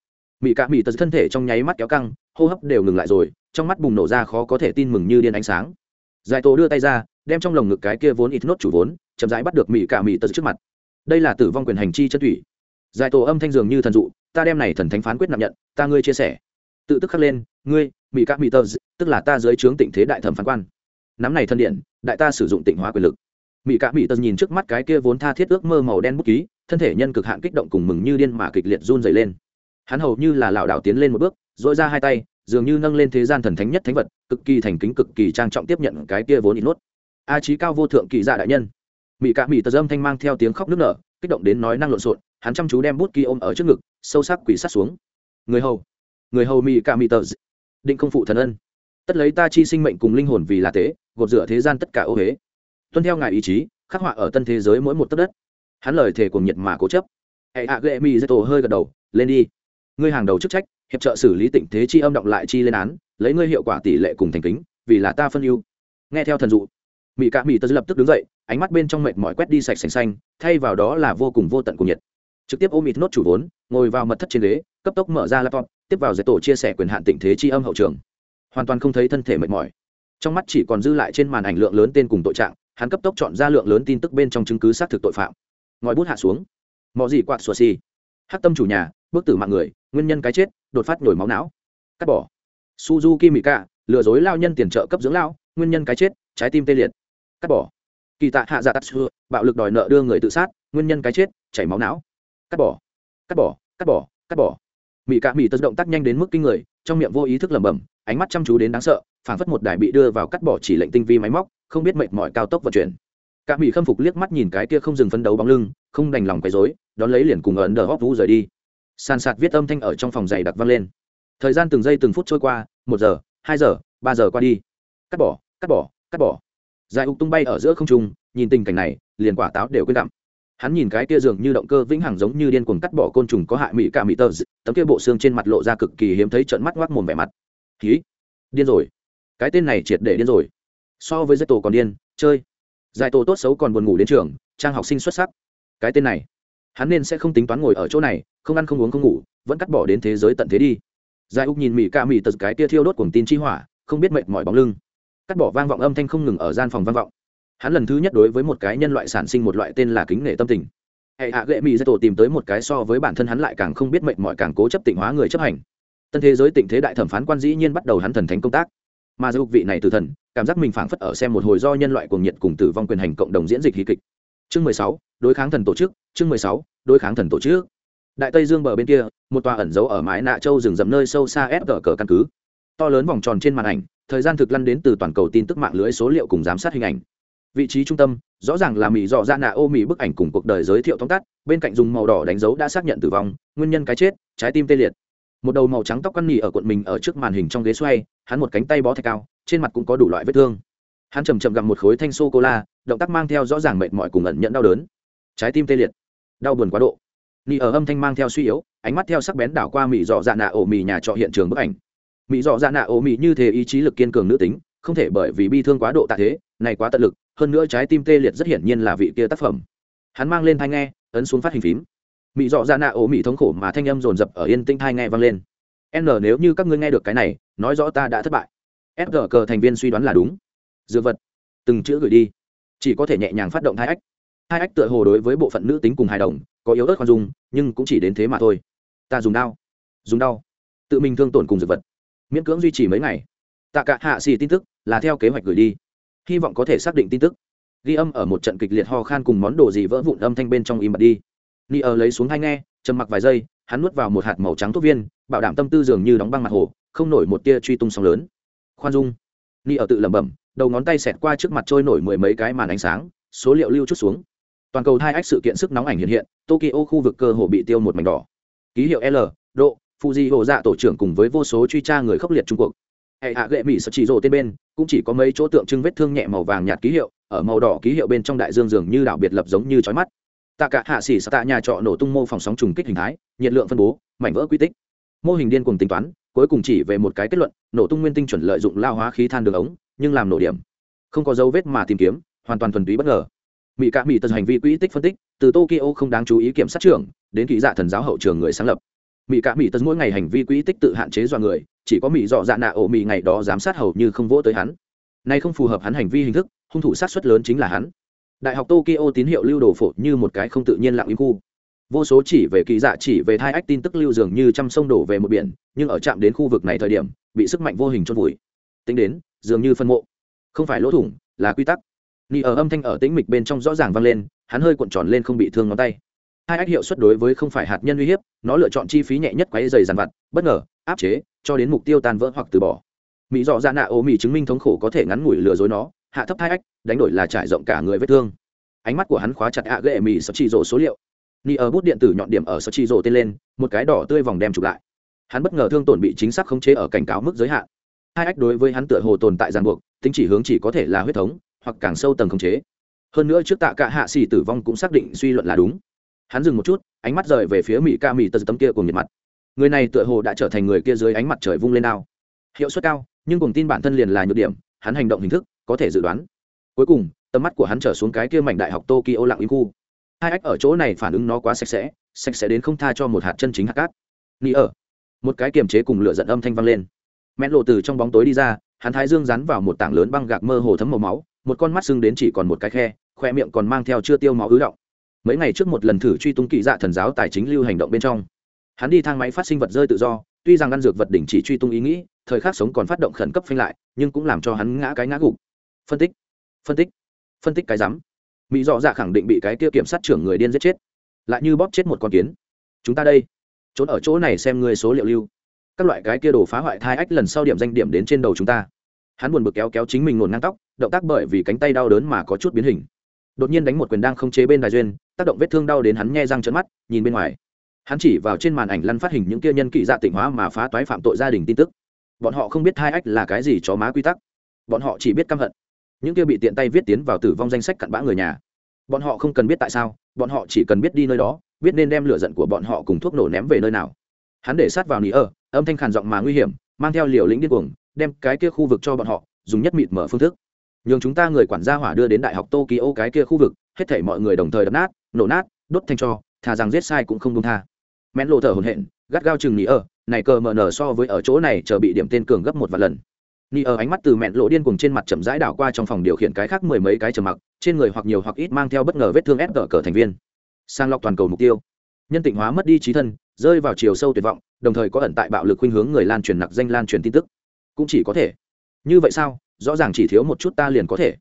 Mỹ các mỹ tờ thân thể trong nháy mắt kéo căng, hô hấp đều ngừng lại rồi, trong mắt bùng nổ ra khó có thể tin mừng như điên ánh sáng. Giải tổ đưa tay ra, đem trong lồng ngực cái kia vốn ít nốt chủ vốn, chậm rãi bắt được mỹ cả mỹ tật trước mặt. Đây là tử vong quyền hành chi chân thủy. Giải tổ âm thanh dường như thần dụ, ta đem này thần thánh phán quyết nặng nhận, ta ngươi chia sẻ tự tức khắc lên ngươi mỹ các mỹ tơ, tức là ta dưới trướng tịnh thế đại thẩm phán quan. Nắm này thân điện đại ta sử dụng tịnh hóa quyền lực. Mỹ các mỹ tơ nhìn trước mắt cái kia vốn tha thiết ước mơ màu đen bút ký thân thể nhân cực hạn kích động cùng mừng như điên mà kịch liệt run dày lên. Hắn hầu như là lảo đảo tiến lên một bước dội ra hai tay dường như nâng lên thế gian thần thánh nhất thánh vật cực kỳ thành kính cực kỳ trang trọng tiếp nhận cái kia vốn ít nốt a trí cao vô thượng kỳ dạ đại nhân. Mỹ cạ mỹ tờ dâm thanh mang theo tiếng khóc nức nở kích động đến nói năng lộn xộn hắn chăm chú đem bút ký ôm ở trước ngực sâu sắc quỷ sát xuống. Người hầu người hầu mỹ cả mỹ tờ định không phụ thần ân. Tất lấy ta chi sinh mệnh cùng linh hồn vì là thế gột rửa thế gian tất cả ô huế tuân theo ngài ý chí, khắc họa ở tân thế giới mỗi một tấc đất. Hắn lời thề cùng nhiệt mà cố chấp. Hệ hạ ghệ mỹ dây tổ hơi gật đầu, lên đi. Ngươi hàng đầu chức trách, hiệp trợ xử lý tình thế chi âm động lại chi lên án, lấy ngươi hiệu quả tỷ lệ cùng thành kính, vì là ta phân ưu. Nghe theo thần dụ mỹ cả mỹ tớ lập tức đứng dậy, ánh mắt bên trong mệt mỏi quét đi sạch sành xanh, thay vào đó là vô cùng vô tận cùng nhiệt. Trực tiếp ôm mịt nốt chủ vốn, ngồi vào mật thất trên ghế cấp tốc mở ra laptop, tiếp vào giải tổ chia sẻ quyền hạn tình thế tri âm hậu trường. Hoàn toàn không thấy thân thể mệt mỏi. Trong mắt chỉ còn dư lại trên màn ảnh lượng lớn tên cùng tội trạng, hắn cấp tốc chọn ra lượng lớn tin tức bên trong chứng cứ xác thực tội phạm. Ngòi bút hạ xuống. Mọi gì quạt xùa xì. Hắc tâm chủ nhà, bước tử mạng người, nguyên nhân cái chết, đột phát nhồi máu não. Cắt bỏ. Suzuki mỹ ca lừa dối lao nhân tiền trợ cấp dưỡng lao, nguyên nhân cái chết, trái tim tê liệt. Cắt bỏ. Kỳ tạ hạ dạ tắt xưa, bạo lực đòi nợ đưa người tự sát, nguyên nhân cái chết, chảy máu não. Cắt bỏ. Cắt bỏ cắt bỏ cắt bỏ mỹ cạ mỹ tật động tác nhanh đến mức kinh người, trong miệng vô ý thức lẩm bẩm, ánh mắt chăm chú đến đáng sợ, phảng phất một đài bị đưa vào cắt bỏ chỉ lệnh tinh vi máy móc, không biết mệt mỏi cao tốc vận chuyển. Cả mỹ khâm phục liếc mắt nhìn cái kia không dừng phấn đấu bóng lưng, không đành lòng quấy rối, đón lấy liền cùng ấn đờ hóc vũ rời đi. Sàn sạt viết âm thanh ở trong phòng dày đặc vang lên. Thời gian từng giây từng phút trôi qua, một giờ, hai giờ, ba giờ qua đi. Cắt bỏ cắt bỏ cắt bỏ. Dài ục tung bay ở giữa không trung, nhìn tình cảnh này, liền quả táo đều quên đậm hắn nhìn cái kia dường như động cơ vĩnh hằng giống như điên cuồng cắt bỏ côn trùng có hại mỹ cả mỹ tơ, tấm kia bộ xương trên mặt lộ ra cực kỳ hiếm thấy trận mắt ngoác mồm vẻ mặt. Ký điên rồi. Cái tên này triệt để điên rồi. So với giải tổ còn điên, chơi. Giải tổ tốt xấu còn buồn ngủ đến trường, trang học sinh xuất sắc. Cái tên này, hắn nên sẽ không tính toán ngồi ở chỗ này, không ăn không uống không ngủ, vẫn cắt bỏ đến thế giới tận thế đi. Giải úc nhìn mỹ ca mỹ tật cái tia thiêu đốt cuồng tin chi hỏa, không biết mệt mỏi bóng lưng. Cắt bỏ vang vọng âm thanh không ngừng ở gian phòng vang vọng hắn lần thứ nhất đối với một cái nhân loại sản sinh một loại tên là kính nể tâm tình. Hệ hạ gệ mỹ dạy tổ tìm tới một cái so với bản thân hắn lại càng không biết mệnh mọi càng cố chấp tịnh hóa người chấp hành. Tân thế giới tịnh thế đại thẩm phán quan dĩ nhiên bắt đầu hắn thần thánh công tác. Mà dục vị này từ thần, cảm giác mình phảng phất ở xem một hồi do nhân loại cuồng nhiệt cùng tử vong quyền hành cộng đồng diễn dịch hí kịch. Chương mười sáu, đối kháng thần tổ chức, chương mười sáu, đối kháng thần tổ chức. Đại tây dương bờ bên kia, một tòa ẩn giấu ở mái nạ châu rừng rậm nơi sâu xa ép cờ cờ căn cứ. To lớn vòng tròn trên màn ảnh, thời gian thực lăn đến từ toàn cầu tin tức mạng lưới số liệu cùng giám sát hình ảnh vị trí trung tâm, rõ ràng là mỹ dọ ra nạ ô mỹ bức ảnh cùng cuộc đời giới thiệu tóm tắt, bên cạnh dùng màu đỏ đánh dấu đã xác nhận tử vong, nguyên nhân cái chết, trái tim tê liệt. Một đầu màu trắng tóc căn nỉ ở cuộn mình ở trước màn hình trong ghế xoay, hắn một cánh tay bó thạch cao, trên mặt cũng có đủ loại vết thương. Hắn chầm chậm gặm một khối thanh sô cô la động tác mang theo rõ ràng mệt mỏi cùng ẩn nhận đau đớn. Trái tim tê liệt. Đau buồn quá độ. Nỉ ở âm thanh mang theo suy yếu, ánh mắt theo sắc bén đảo qua mỹ dọ dạ nạ ổ mỹ nhà trọ hiện trường bức ảnh. Mỹ dọ dạ nạ ổ mỹ như thế ý chí lực kiên cường nữ tính, không thể bởi vì bi thương quá độ tạ thế, này quá tận lực hơn nữa trái tim tê liệt rất hiển nhiên là vị kia tác phẩm. Hắn mang lên thai nghe, ấn xuống phát hình phím. Mỹ dọ ra nạ ổ mỹ thống khổ mà thanh âm dồn dập ở yên tĩnh thai nghe vang lên. N, nếu như các ngươi nghe được cái này, nói rõ ta đã thất bại. Fg cờ thành viên suy đoán là đúng. Dược vật. Từng chữ gửi đi. Chỉ có thể nhẹ nhàng phát động thai ách. Hai ách tựa hồ đối với bộ phận nữ tính cùng hài đồng, có yếu ớt khoan dung, nhưng cũng chỉ đến thế mà thôi. Ta dùng đau. Dùng đau. Tự mình thương tổn cùng dược vật. Miễn cưỡng duy trì mấy ngày. Tạ cả hạ xì tin tức là theo kế hoạch gửi đi hy vọng có thể xác định tin tức. Ghi âm ở một trận kịch liệt ho khan cùng món đồ gì vỡ vụn âm thanh bên trong im bật đi. Ni ở lấy xuống hai nghe, trầm mặc vài giây, hắn nuốt vào một hạt màu trắng thuốc viên, bảo đảm tâm tư dường như đóng băng mặt hồ, không nổi một tia truy tung sóng lớn. Khoan dung. Ni ở tự lẩm bẩm, đầu ngón tay xẹt qua trước mặt trôi nổi mười mấy cái màn ánh sáng, số liệu lưu chút xuống. Toàn cầu hai ách sự kiện sức nóng ảnh hiện hiện, tokyo khu vực cơ hồ bị tiêu một mảnh đỏ. Ký hiệu l, độ, fuji hồ dạ tổ trưởng cùng với vô số truy tra người khốc liệt trung quốc hệ hạ gệ mỹ sợ chỉ rồ tên bên, cũng chỉ có mấy chỗ tượng trưng vết thương nhẹ màu vàng nhạt ký hiệu, ở màu đỏ ký hiệu bên trong đại dương dường như đảo biệt lập giống như chói mắt. Tạ cả hạ xỉ tạ nhà trọ nổ tung mô phòng sóng trùng kích hình thái, nhiệt lượng phân bố, mảnh vỡ quy tích. Mô hình điên cùng tính toán, cuối cùng chỉ về một cái kết luận, nổ tung nguyên tinh chuẩn lợi dụng lao hóa khí than đường ống, nhưng làm nổ điểm. Không có dấu vết mà tìm kiếm, hoàn toàn thuần túy bất ngờ. Mỹ cả mỹ tật hành vi quỹ tích phân tích, từ tokyo không đáng chú ý kiểm sát trưởng, đến kỹ dạ thần giáo hậu trường người sáng lập. Mỹ cả mỹ tật mỗi ngày hành vi quỹ tích tự hạn chế dọa người chỉ có mỹ dọ dạ nạ ổ mỹ ngày đó giám sát hầu như không vỗ tới hắn. Nay không phù hợp hắn hành vi hình thức, hung thủ sát xuất lớn chính là hắn. Đại học tokyo tín hiệu lưu đồ phổ như một cái không tự nhiên lặng im khu. Vô số chỉ về kỳ dạ chỉ về thai ách tin tức lưu dường như trăm sông đổ về một biển, nhưng ở chạm đến khu vực này thời điểm, bị sức mạnh vô hình chôn vùi. Tính đến, dường như phân mộ. Không phải lỗ thủng, là quy tắc. Ni ở âm thanh ở tĩnh mịch bên trong rõ ràng vang lên, hắn hơi cuộn tròn lên không bị thương ngón tay hai ách hiệu suất đối với không phải hạt nhân uy hiếp, nó lựa chọn chi phí nhẹ nhất quấy dày dàn vặt, bất ngờ, áp chế, cho đến mục tiêu tan vỡ hoặc từ bỏ. Mỹ dọ ra nạ ô mỹ chứng minh thống khổ có thể ngắn ngủi lừa dối nó, hạ thấp hai ách, đánh đổi là trải rộng cả người vết thương. Ánh mắt của hắn khóa chặt ạ ghệ mỹ sắp chỉ rổ số liệu. Ni ở bút điện tử nhọn điểm ở sắp chỉ rổ tên lên, một cái đỏ tươi vòng đem chụp lại. Hắn bất ngờ thương tổn bị chính xác khống chế ở cảnh cáo mức giới hạn. Hai ách đối với hắn tựa hồ tồn tại ràng buộc, tính chỉ hướng chỉ có thể là huyết thống, hoặc càng sâu tầng khống chế. Hơn nữa trước tạ cả hạ xỉ tử vong cũng xác định suy luận là đúng hắn dừng một chút, ánh mắt rời về phía mỹ ca mỹ tật tấm kia cùng nhiệt mặt. Người này tựa hồ đã trở thành người kia dưới ánh mặt trời vung lên đao. Hiệu suất cao, nhưng cùng tin bản thân liền là nhược điểm, hắn hành động hình thức, có thể dự đoán. Cuối cùng, tầm mắt của hắn trở xuống cái kia mảnh đại học tokyo lặng im khu. Hai ách ở chỗ này phản ứng nó quá sạch sẽ sạch sẽ đến không tha cho một hạt chân chính hạt cát. Nghĩ ở. Một cái kiềm chế cùng lửa giận âm thanh vang lên. Mẹn lộ từ trong bóng tối đi ra, hắn thái dương rắn vào một tảng lớn băng gạc mơ hồ thấm màu máu, một con mắt sưng đến chỉ còn một cái khe, khoe miệng còn mang theo chưa tiêu máu ứ động mấy ngày trước một lần thử truy tung kỳ dạ thần giáo tài chính lưu hành động bên trong. Hắn đi thang máy phát sinh vật rơi tự do, tuy rằng ngăn dược vật đỉnh chỉ truy tung ý nghĩ, thời khắc sống còn phát động khẩn cấp phanh lại, nhưng cũng làm cho hắn ngã cái ngã gục. Phân tích phân tích phân tích cái rắm. Mỹ dọ dạ khẳng định bị cái kia kiểm sát trưởng người điên giết chết. Lại như bóp chết một con kiến. Chúng ta đây, trốn ở chỗ này xem người số liệu lưu. Các loại cái kia đồ phá hoại thai ách lần sau điểm danh điểm đến trên đầu chúng ta. Hắn buồn bực kéo kéo chính mình ngổn ngang tóc, động tác bởi vì cánh tay đau đớn mà có chút biến hình đột nhiên đánh một quyền đang không chế bên đài duyên, tác động vết thương đau đến hắn nghe răng trợn mắt, nhìn bên ngoài. Hắn chỉ vào trên màn ảnh lăn phát hình những kia nhân kỵ dạ tịnh hóa mà phá toái phạm tội gia đình tin tức. Bọn họ không biết hai ách là cái gì chó má quy tắc. Bọn họ chỉ biết căm hận. Những kia bị tiện tay viết tiến vào tử vong danh sách cặn bã người nhà. Bọn họ không cần biết tại sao, bọn họ chỉ cần biết đi nơi đó, biết nên đem lửa giận của bọn họ cùng thuốc nổ ném về nơi nào. Hắn để sát vào nỉ ơ, âm thanh khàn giọng mà nguy hiểm, mang theo liều lĩnh điên cuồng, đem cái kia khu vực cho bọn họ, dùng nhất mịt mở phương thức nhường chúng ta người quản gia hỏa đưa đến đại học tokyo cái kia khu vực, hết thảy mọi người đồng thời đập nát, nổ nát, đốt thanh cho, thà rằng giết sai cũng không đúng tha. Mẹn lộ thở hồn hện gắt gao chừng nỉ ở này cờ mờ nở so với ở chỗ này chờ bị điểm tên cường gấp một vài lần. Nỉ ở ánh mắt từ mẹn lộ điên cuồng trên mặt chậm rãi đảo qua trong phòng điều khiển cái khác mười mấy cái trầm mặc, trên người hoặc nhiều hoặc ít mang theo bất ngờ vết thương ép cờ thành viên. Sang lọc toàn cầu mục tiêu. Nhân tịnh hóa mất đi trí thân, rơi vào chiều sâu tuyệt vọng, đồng thời có ẩn tại bạo lực khuynh hướng người lan truyền nặc danh lan truyền tin tức. Cũng chỉ có thể. Như vậy sao? Rõ ràng chỉ thiếu một chút ta liền có thể.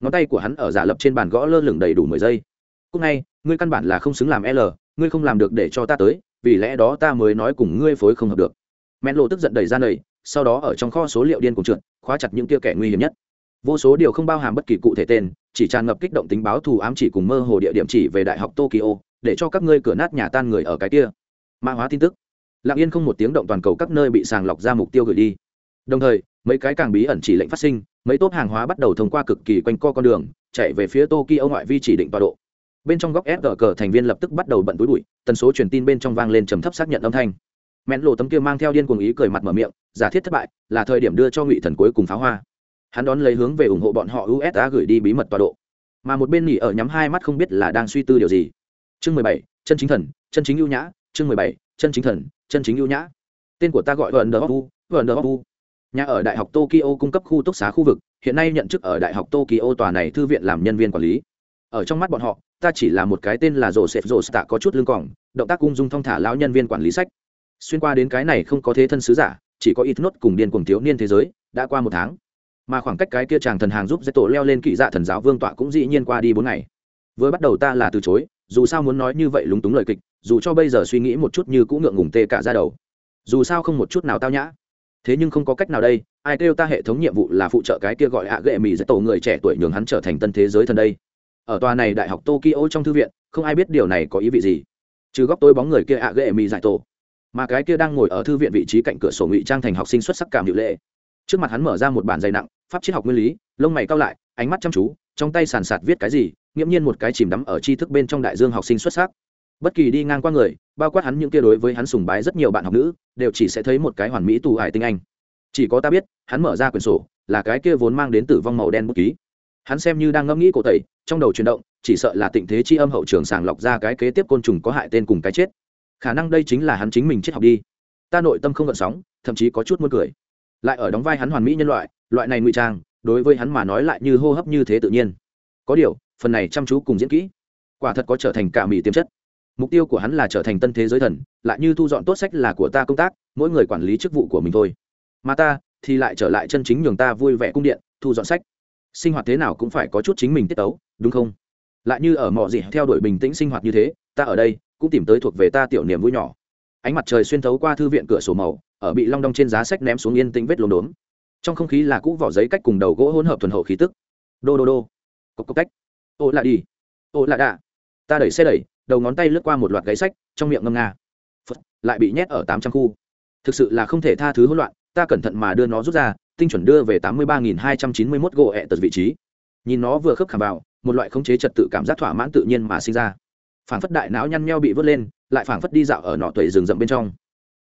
Ngón tay của hắn ở giả lập trên bàn gõ lơ lửng đầy đủ mười giây. Cúc ngay, ngươi căn bản là không xứng làm l, ngươi không làm được để cho ta tới, vì lẽ đó ta mới nói cùng ngươi phối không hợp được. Men lộ tức giận đầy ra nầy, sau đó ở trong kho số liệu điên cùng trượt, khóa chặt những kia kẻ nguy hiểm nhất. Vô số điều không bao hàm bất kỳ cụ thể tên, chỉ tràn ngập kích động tính báo thù ám chỉ cùng mơ hồ địa điểm chỉ về đại học tokyo, để cho các ngươi cửa nát nhà tan người ở cái kia. Mã hóa tin tức. Lặng yên không một tiếng động toàn cầu các nơi bị sàng lọc ra mục tiêu gửi đi. Đồng thời mấy cái càng bí ẩn chỉ lệnh phát sinh, mấy tốp hàng hóa bắt đầu thông qua cực kỳ quanh co con đường, chạy về phía tokyo ngoại vi chỉ định tọa độ. Bên trong góc s cờ thành viên lập tức bắt đầu bận túi bụi, tần số truyền tin bên trong vang lên trầm thấp xác nhận âm thanh. Mẹn lộ tấm kia mang theo điên cuồng ý cười mặt mở miệng, giả thiết thất bại, là thời điểm đưa cho ngụy thần cuối cùng pháo hoa. Hắn đón lấy hướng về ủng hộ bọn họ usa gửi đi bí mật tọa độ. Mà một bên nghỉ ở nhắm hai mắt không biết là đang suy tư điều gì. Chương mười bảy, chân chính thần, chân chính ưu nhã. Chương mười bảy, chân chính thần, chân chính ưu nhã. Tên của ta gọi vợn đờ u vợn đờ u nhà ở đại học tokyo cung cấp khu túc xá khu vực, hiện nay nhận chức ở đại học tokyo tòa này thư viện làm nhân viên quản lý. Ở trong mắt bọn họ, ta chỉ là một cái tên là joseph josta có chút lương cỏng động tác cung dung thong thả lão nhân viên quản lý sách. Xuyên qua đến cái này không có thế thân sứ giả, chỉ có ít nốt cùng điên cùng thiếu niên thế giới, đã qua một tháng. Mà khoảng cách cái kia chàng thần hàng giúp dây tổ leo lên kỵ dạ thần giáo vương tọa cũng dĩ nhiên qua đi bốn ngày. Vừa bắt đầu ta là từ chối, dù sao muốn nói như vậy lúng túng lời kịch, dù cho bây giờ suy nghĩ một chút như cũng ngượng ngùng tê cả ra đầu. Dù sao không một chút nào tao nhã thế nhưng không có cách nào đây, ai kêu ta hệ thống nhiệm vụ là phụ trợ cái kia gọi hạ ghệ mỹ dễ tổ người trẻ tuổi nhường hắn trở thành tân thế giới thần đây. Ở tòa này đại học tokyo trong thư viện, không ai biết điều này có ý vị gì. Trừ góc tôi bóng người kia hạ ghệ mỹ giải tổ, mà cái kia đang ngồi ở thư viện vị trí cạnh cửa sổ ngụy trang thành học sinh xuất sắc cảm hiệu lệ. Trước mặt hắn mở ra một bản dày nặng, pháp triết học nguyên lý, lông mày cao lại, ánh mắt chăm chú, trong tay sàn sạt viết cái gì, nghiễm nhiên một cái chìm đắm ở tri thức bên trong đại dương học sinh xuất sắc bất kỳ đi ngang qua người, bao quát hắn những kia đối với hắn sùng bái rất nhiều bạn học nữ, đều chỉ sẽ thấy một cái hoàn mỹ tù hải tinh anh. Chỉ có ta biết, hắn mở ra quyển sổ, là cái kia vốn mang đến tử vong màu đen bút ký. Hắn xem như đang ngẫm nghĩ cổ tẩy, trong đầu chuyển động, chỉ sợ là tình thế chi âm hậu trường sàng lọc ra cái kế tiếp côn trùng có hại tên cùng cái chết. Khả năng đây chính là hắn chính mình chết học đi. Ta nội tâm không gợn sóng, thậm chí có chút muốn cười. Lại ở đóng vai hắn hoàn mỹ nhân loại loại này ngụy trang, đối với hắn mà nói lại như hô hấp như thế tự nhiên. Có điều, phần này chăm chú cùng diễn kỹ, quả thật có trở thành cả mỹ tiềm chất mục tiêu của hắn là trở thành tân thế giới thần, lại như thu dọn tốt sách là của ta công tác, mỗi người quản lý chức vụ của mình thôi. Mà ta thì lại trở lại chân chính nhường ta vui vẻ cung điện, thu dọn sách. Sinh hoạt thế nào cũng phải có chút chính mình tiết tấu, đúng không? Lại như ở mọi gì theo đuổi bình tĩnh sinh hoạt như thế, ta ở đây cũng tìm tới thuộc về ta tiểu niềm vui nhỏ. Ánh mặt trời xuyên thấu qua thư viện cửa sổ màu, ở bị long đong trên giá sách ném xuống yên tĩnh vết lốm đốm. Trong không khí là cũ vỏ giấy cách cùng đầu gỗ hỗn hợp thuần hậu khí tức. Đô đô đô. Cốc cốc cách. Ô lạ đi. Ô lạ đạ. Ta đẩy xe đẩy đầu ngón tay lướt qua một loạt gáy sách trong miệng ngâm nga. Phật, lại bị nhét ở tám trăm khu. Thực sự là không thể tha thứ hỗn loạn ta cẩn thận mà đưa nó rút ra tinh chuẩn đưa về tám mươi ba nghìn hai trăm chín mươi mốt gỗ ẹ tật vị trí. Nhìn nó vừa khớp khảm vào một loại khống chế trật tự cảm giác thỏa mãn tự nhiên mà sinh ra. Phảng phất đại não nhăn nheo bị vớt lên lại phảng phất đi dạo ở nọ tuệ rừng rậm bên trong.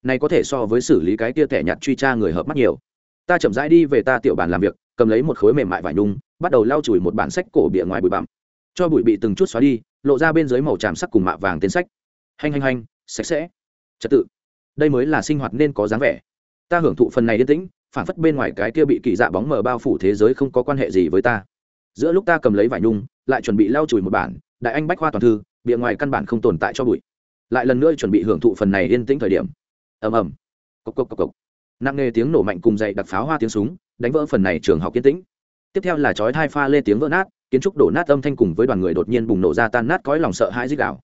Này có thể so với xử lý cái tia thẻ nhặt truy tra người hợp mắt nhiều. Ta chậm rãi đi về ta tiểu bàn làm việc cầm lấy một khối mềm mại vải nhung bắt đầu lau chùi một bản sách cổ bìa ngoài bụi bặm cho bụi bị từng chút xóa đi, lộ ra bên dưới màu tràm sắc cùng mạ vàng tên sách. Hành hành hành sạch sẽ. Trật tự. Đây mới là sinh hoạt nên có dáng vẻ. Ta hưởng thụ phần này yên tĩnh phản phất bên ngoài cái kia bị kỳ dạ bóng mờ bao phủ thế giới không có quan hệ gì với ta. Giữa lúc ta cầm lấy vải nhung, lại chuẩn bị lau chùi một bản, đại anh bách khoa toàn thư, bìa ngoài căn bản không tồn tại cho bụi. Lại lần nữa chuẩn bị hưởng thụ phần này yên tĩnh thời điểm. Ầm ầm. Cộc cộc cộc cộc. Nặng nề tiếng nổ mạnh cùng dậy đặc pháo hoa tiếng súng, đánh vỡ phần này trường học yên tĩnh. Tiếp theo là chói hai pha lê tiếng vỡ nát kiến trúc đổ nát âm thanh cùng với đoàn người đột nhiên bùng nổ ra tan nát cõi lòng sợ hãi dích gào.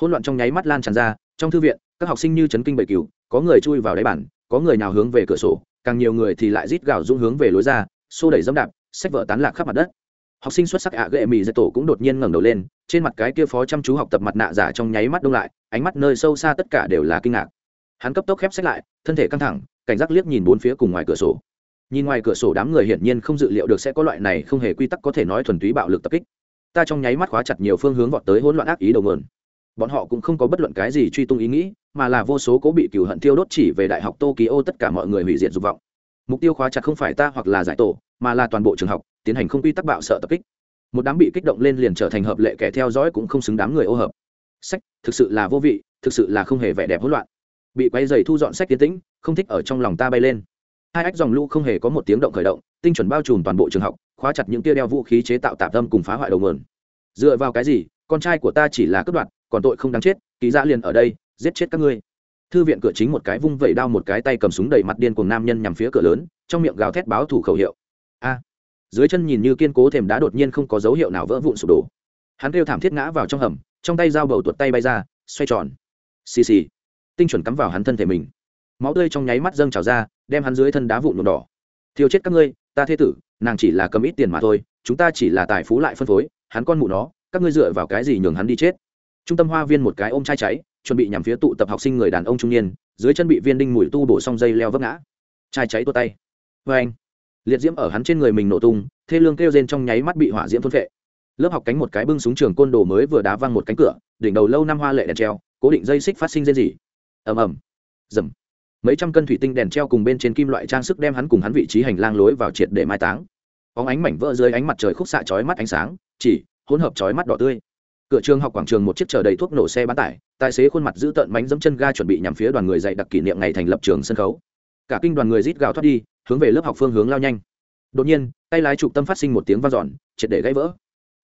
hỗn loạn trong nháy mắt lan tràn ra, trong thư viện, các học sinh như chấn kinh bầy cừu, có người chui vào đáy bản, có người nào hướng về cửa sổ, càng nhiều người thì lại rít gào dũng hướng về lối ra, xô đẩy dẫm đạp, sách vở tán lạc khắp mặt đất. Học sinh xuất sắc ạ ghệ mì dạy tổ cũng đột nhiên ngẩng đầu lên, trên mặt cái kia phó chăm chú học tập mặt nạ giả trong nháy mắt đông lại, ánh mắt nơi sâu xa tất cả đều là kinh ngạc. Hắn cấp tốc khép sách lại, thân thể căng thẳng, cảnh giác liếc nhìn bốn phía cùng ngoài cửa sổ nhìn ngoài cửa sổ đám người hiển nhiên không dự liệu được sẽ có loại này không hề quy tắc có thể nói thuần túy bạo lực tập kích. Ta trong nháy mắt khóa chặt nhiều phương hướng vọt tới hỗn loạn ác ý đầu nguồn. Bọn họ cũng không có bất luận cái gì truy tung ý nghĩ, mà là vô số cố bị cửu hận tiêu đốt chỉ về đại học tokyo tất cả mọi người hủy diệt dục vọng. Mục tiêu khóa chặt không phải ta hoặc là giải tổ, mà là toàn bộ trường học, tiến hành không quy tắc bạo sợ tập kích. Một đám bị kích động lên liền trở thành hợp lệ kẻ theo dõi cũng không xứng đám người ô hợp. Sách, thực sự là vô vị, thực sự là không hề vẻ đẹp hỗn loạn. Bị quay dày thu dọn sách tiến tĩnh, không thích ở trong lòng ta bay lên hai ách dòng lũ không hề có một tiếng động khởi động, tinh chuẩn bao trùm toàn bộ trường học, khóa chặt những tia đeo vũ khí chế tạo tạp tâm cùng phá hoại đầu nguồn. Dựa vào cái gì? Con trai của ta chỉ là cướp đoạt, còn tội không đáng chết, ký giã liền ở đây, giết chết các ngươi. Thư viện cửa chính một cái vung vẩy đao một cái tay cầm súng đầy mặt điên cùng nam nhân nhằm phía cửa lớn, trong miệng gào thét báo thủ khẩu hiệu. A! Dưới chân nhìn như kiên cố thềm đá đột nhiên không có dấu hiệu nào vỡ vụn sụp đổ. Hắn kêu thảm thiết ngã vào trong hầm, trong tay dao bầu tuột tay bay ra, xoay tròn. Xì xì. Tinh chuẩn cắm vào hắn thân thể mình. Máu tươi trong nháy mắt dâng trào ra đem hắn dưới thân đá vụn nhuộm đỏ. Thiêu chết các ngươi, ta thế tử, nàng chỉ là cầm ít tiền mà thôi, chúng ta chỉ là tài phú lại phân phối, hắn con mụ nó, các ngươi dựa vào cái gì nhường hắn đi chết? Trung tâm hoa viên một cái ôm chai cháy, chuẩn bị nhằm phía tụ tập học sinh người đàn ông trung niên, dưới chân bị viên đinh mùi tu bổ xong dây leo vấp ngã. Chai cháy tua tay. Vê anh, liệt diễm ở hắn trên người mình nổ tung, thê lương kêu rên trong nháy mắt bị hỏa diễm thôn vệ lớp học cánh một cái bưng súng trường côn đồ mới vừa đá văng một cánh cửa, đỉnh đầu lâu năm hoa lệ đèn treo, cố định dây xích phát sinh rên rỉ. Ầm ầm. Dầm mấy trăm cân thủy tinh đèn treo cùng bên trên kim loại trang sức đem hắn cùng hắn vị trí hành lang lối vào triệt để mai táng. Bóng ánh mảnh vỡ dưới ánh mặt trời khúc xạ chói mắt ánh sáng, chỉ hỗn hợp chói mắt đỏ tươi. Cửa trường học quảng trường một chiếc chở đầy thuốc nổ xe bán tải, tài xế khuôn mặt giữ tợn mánh dẫm chân ga chuẩn bị nhằm phía đoàn người dạy đặc kỷ niệm ngày thành lập trường sân khấu. Cả kinh đoàn người rít gào thoát đi, hướng về lớp học phương hướng lao nhanh. Đột nhiên, tay lái trục tâm phát sinh một tiếng vang dọn, triệt để gãy vỡ.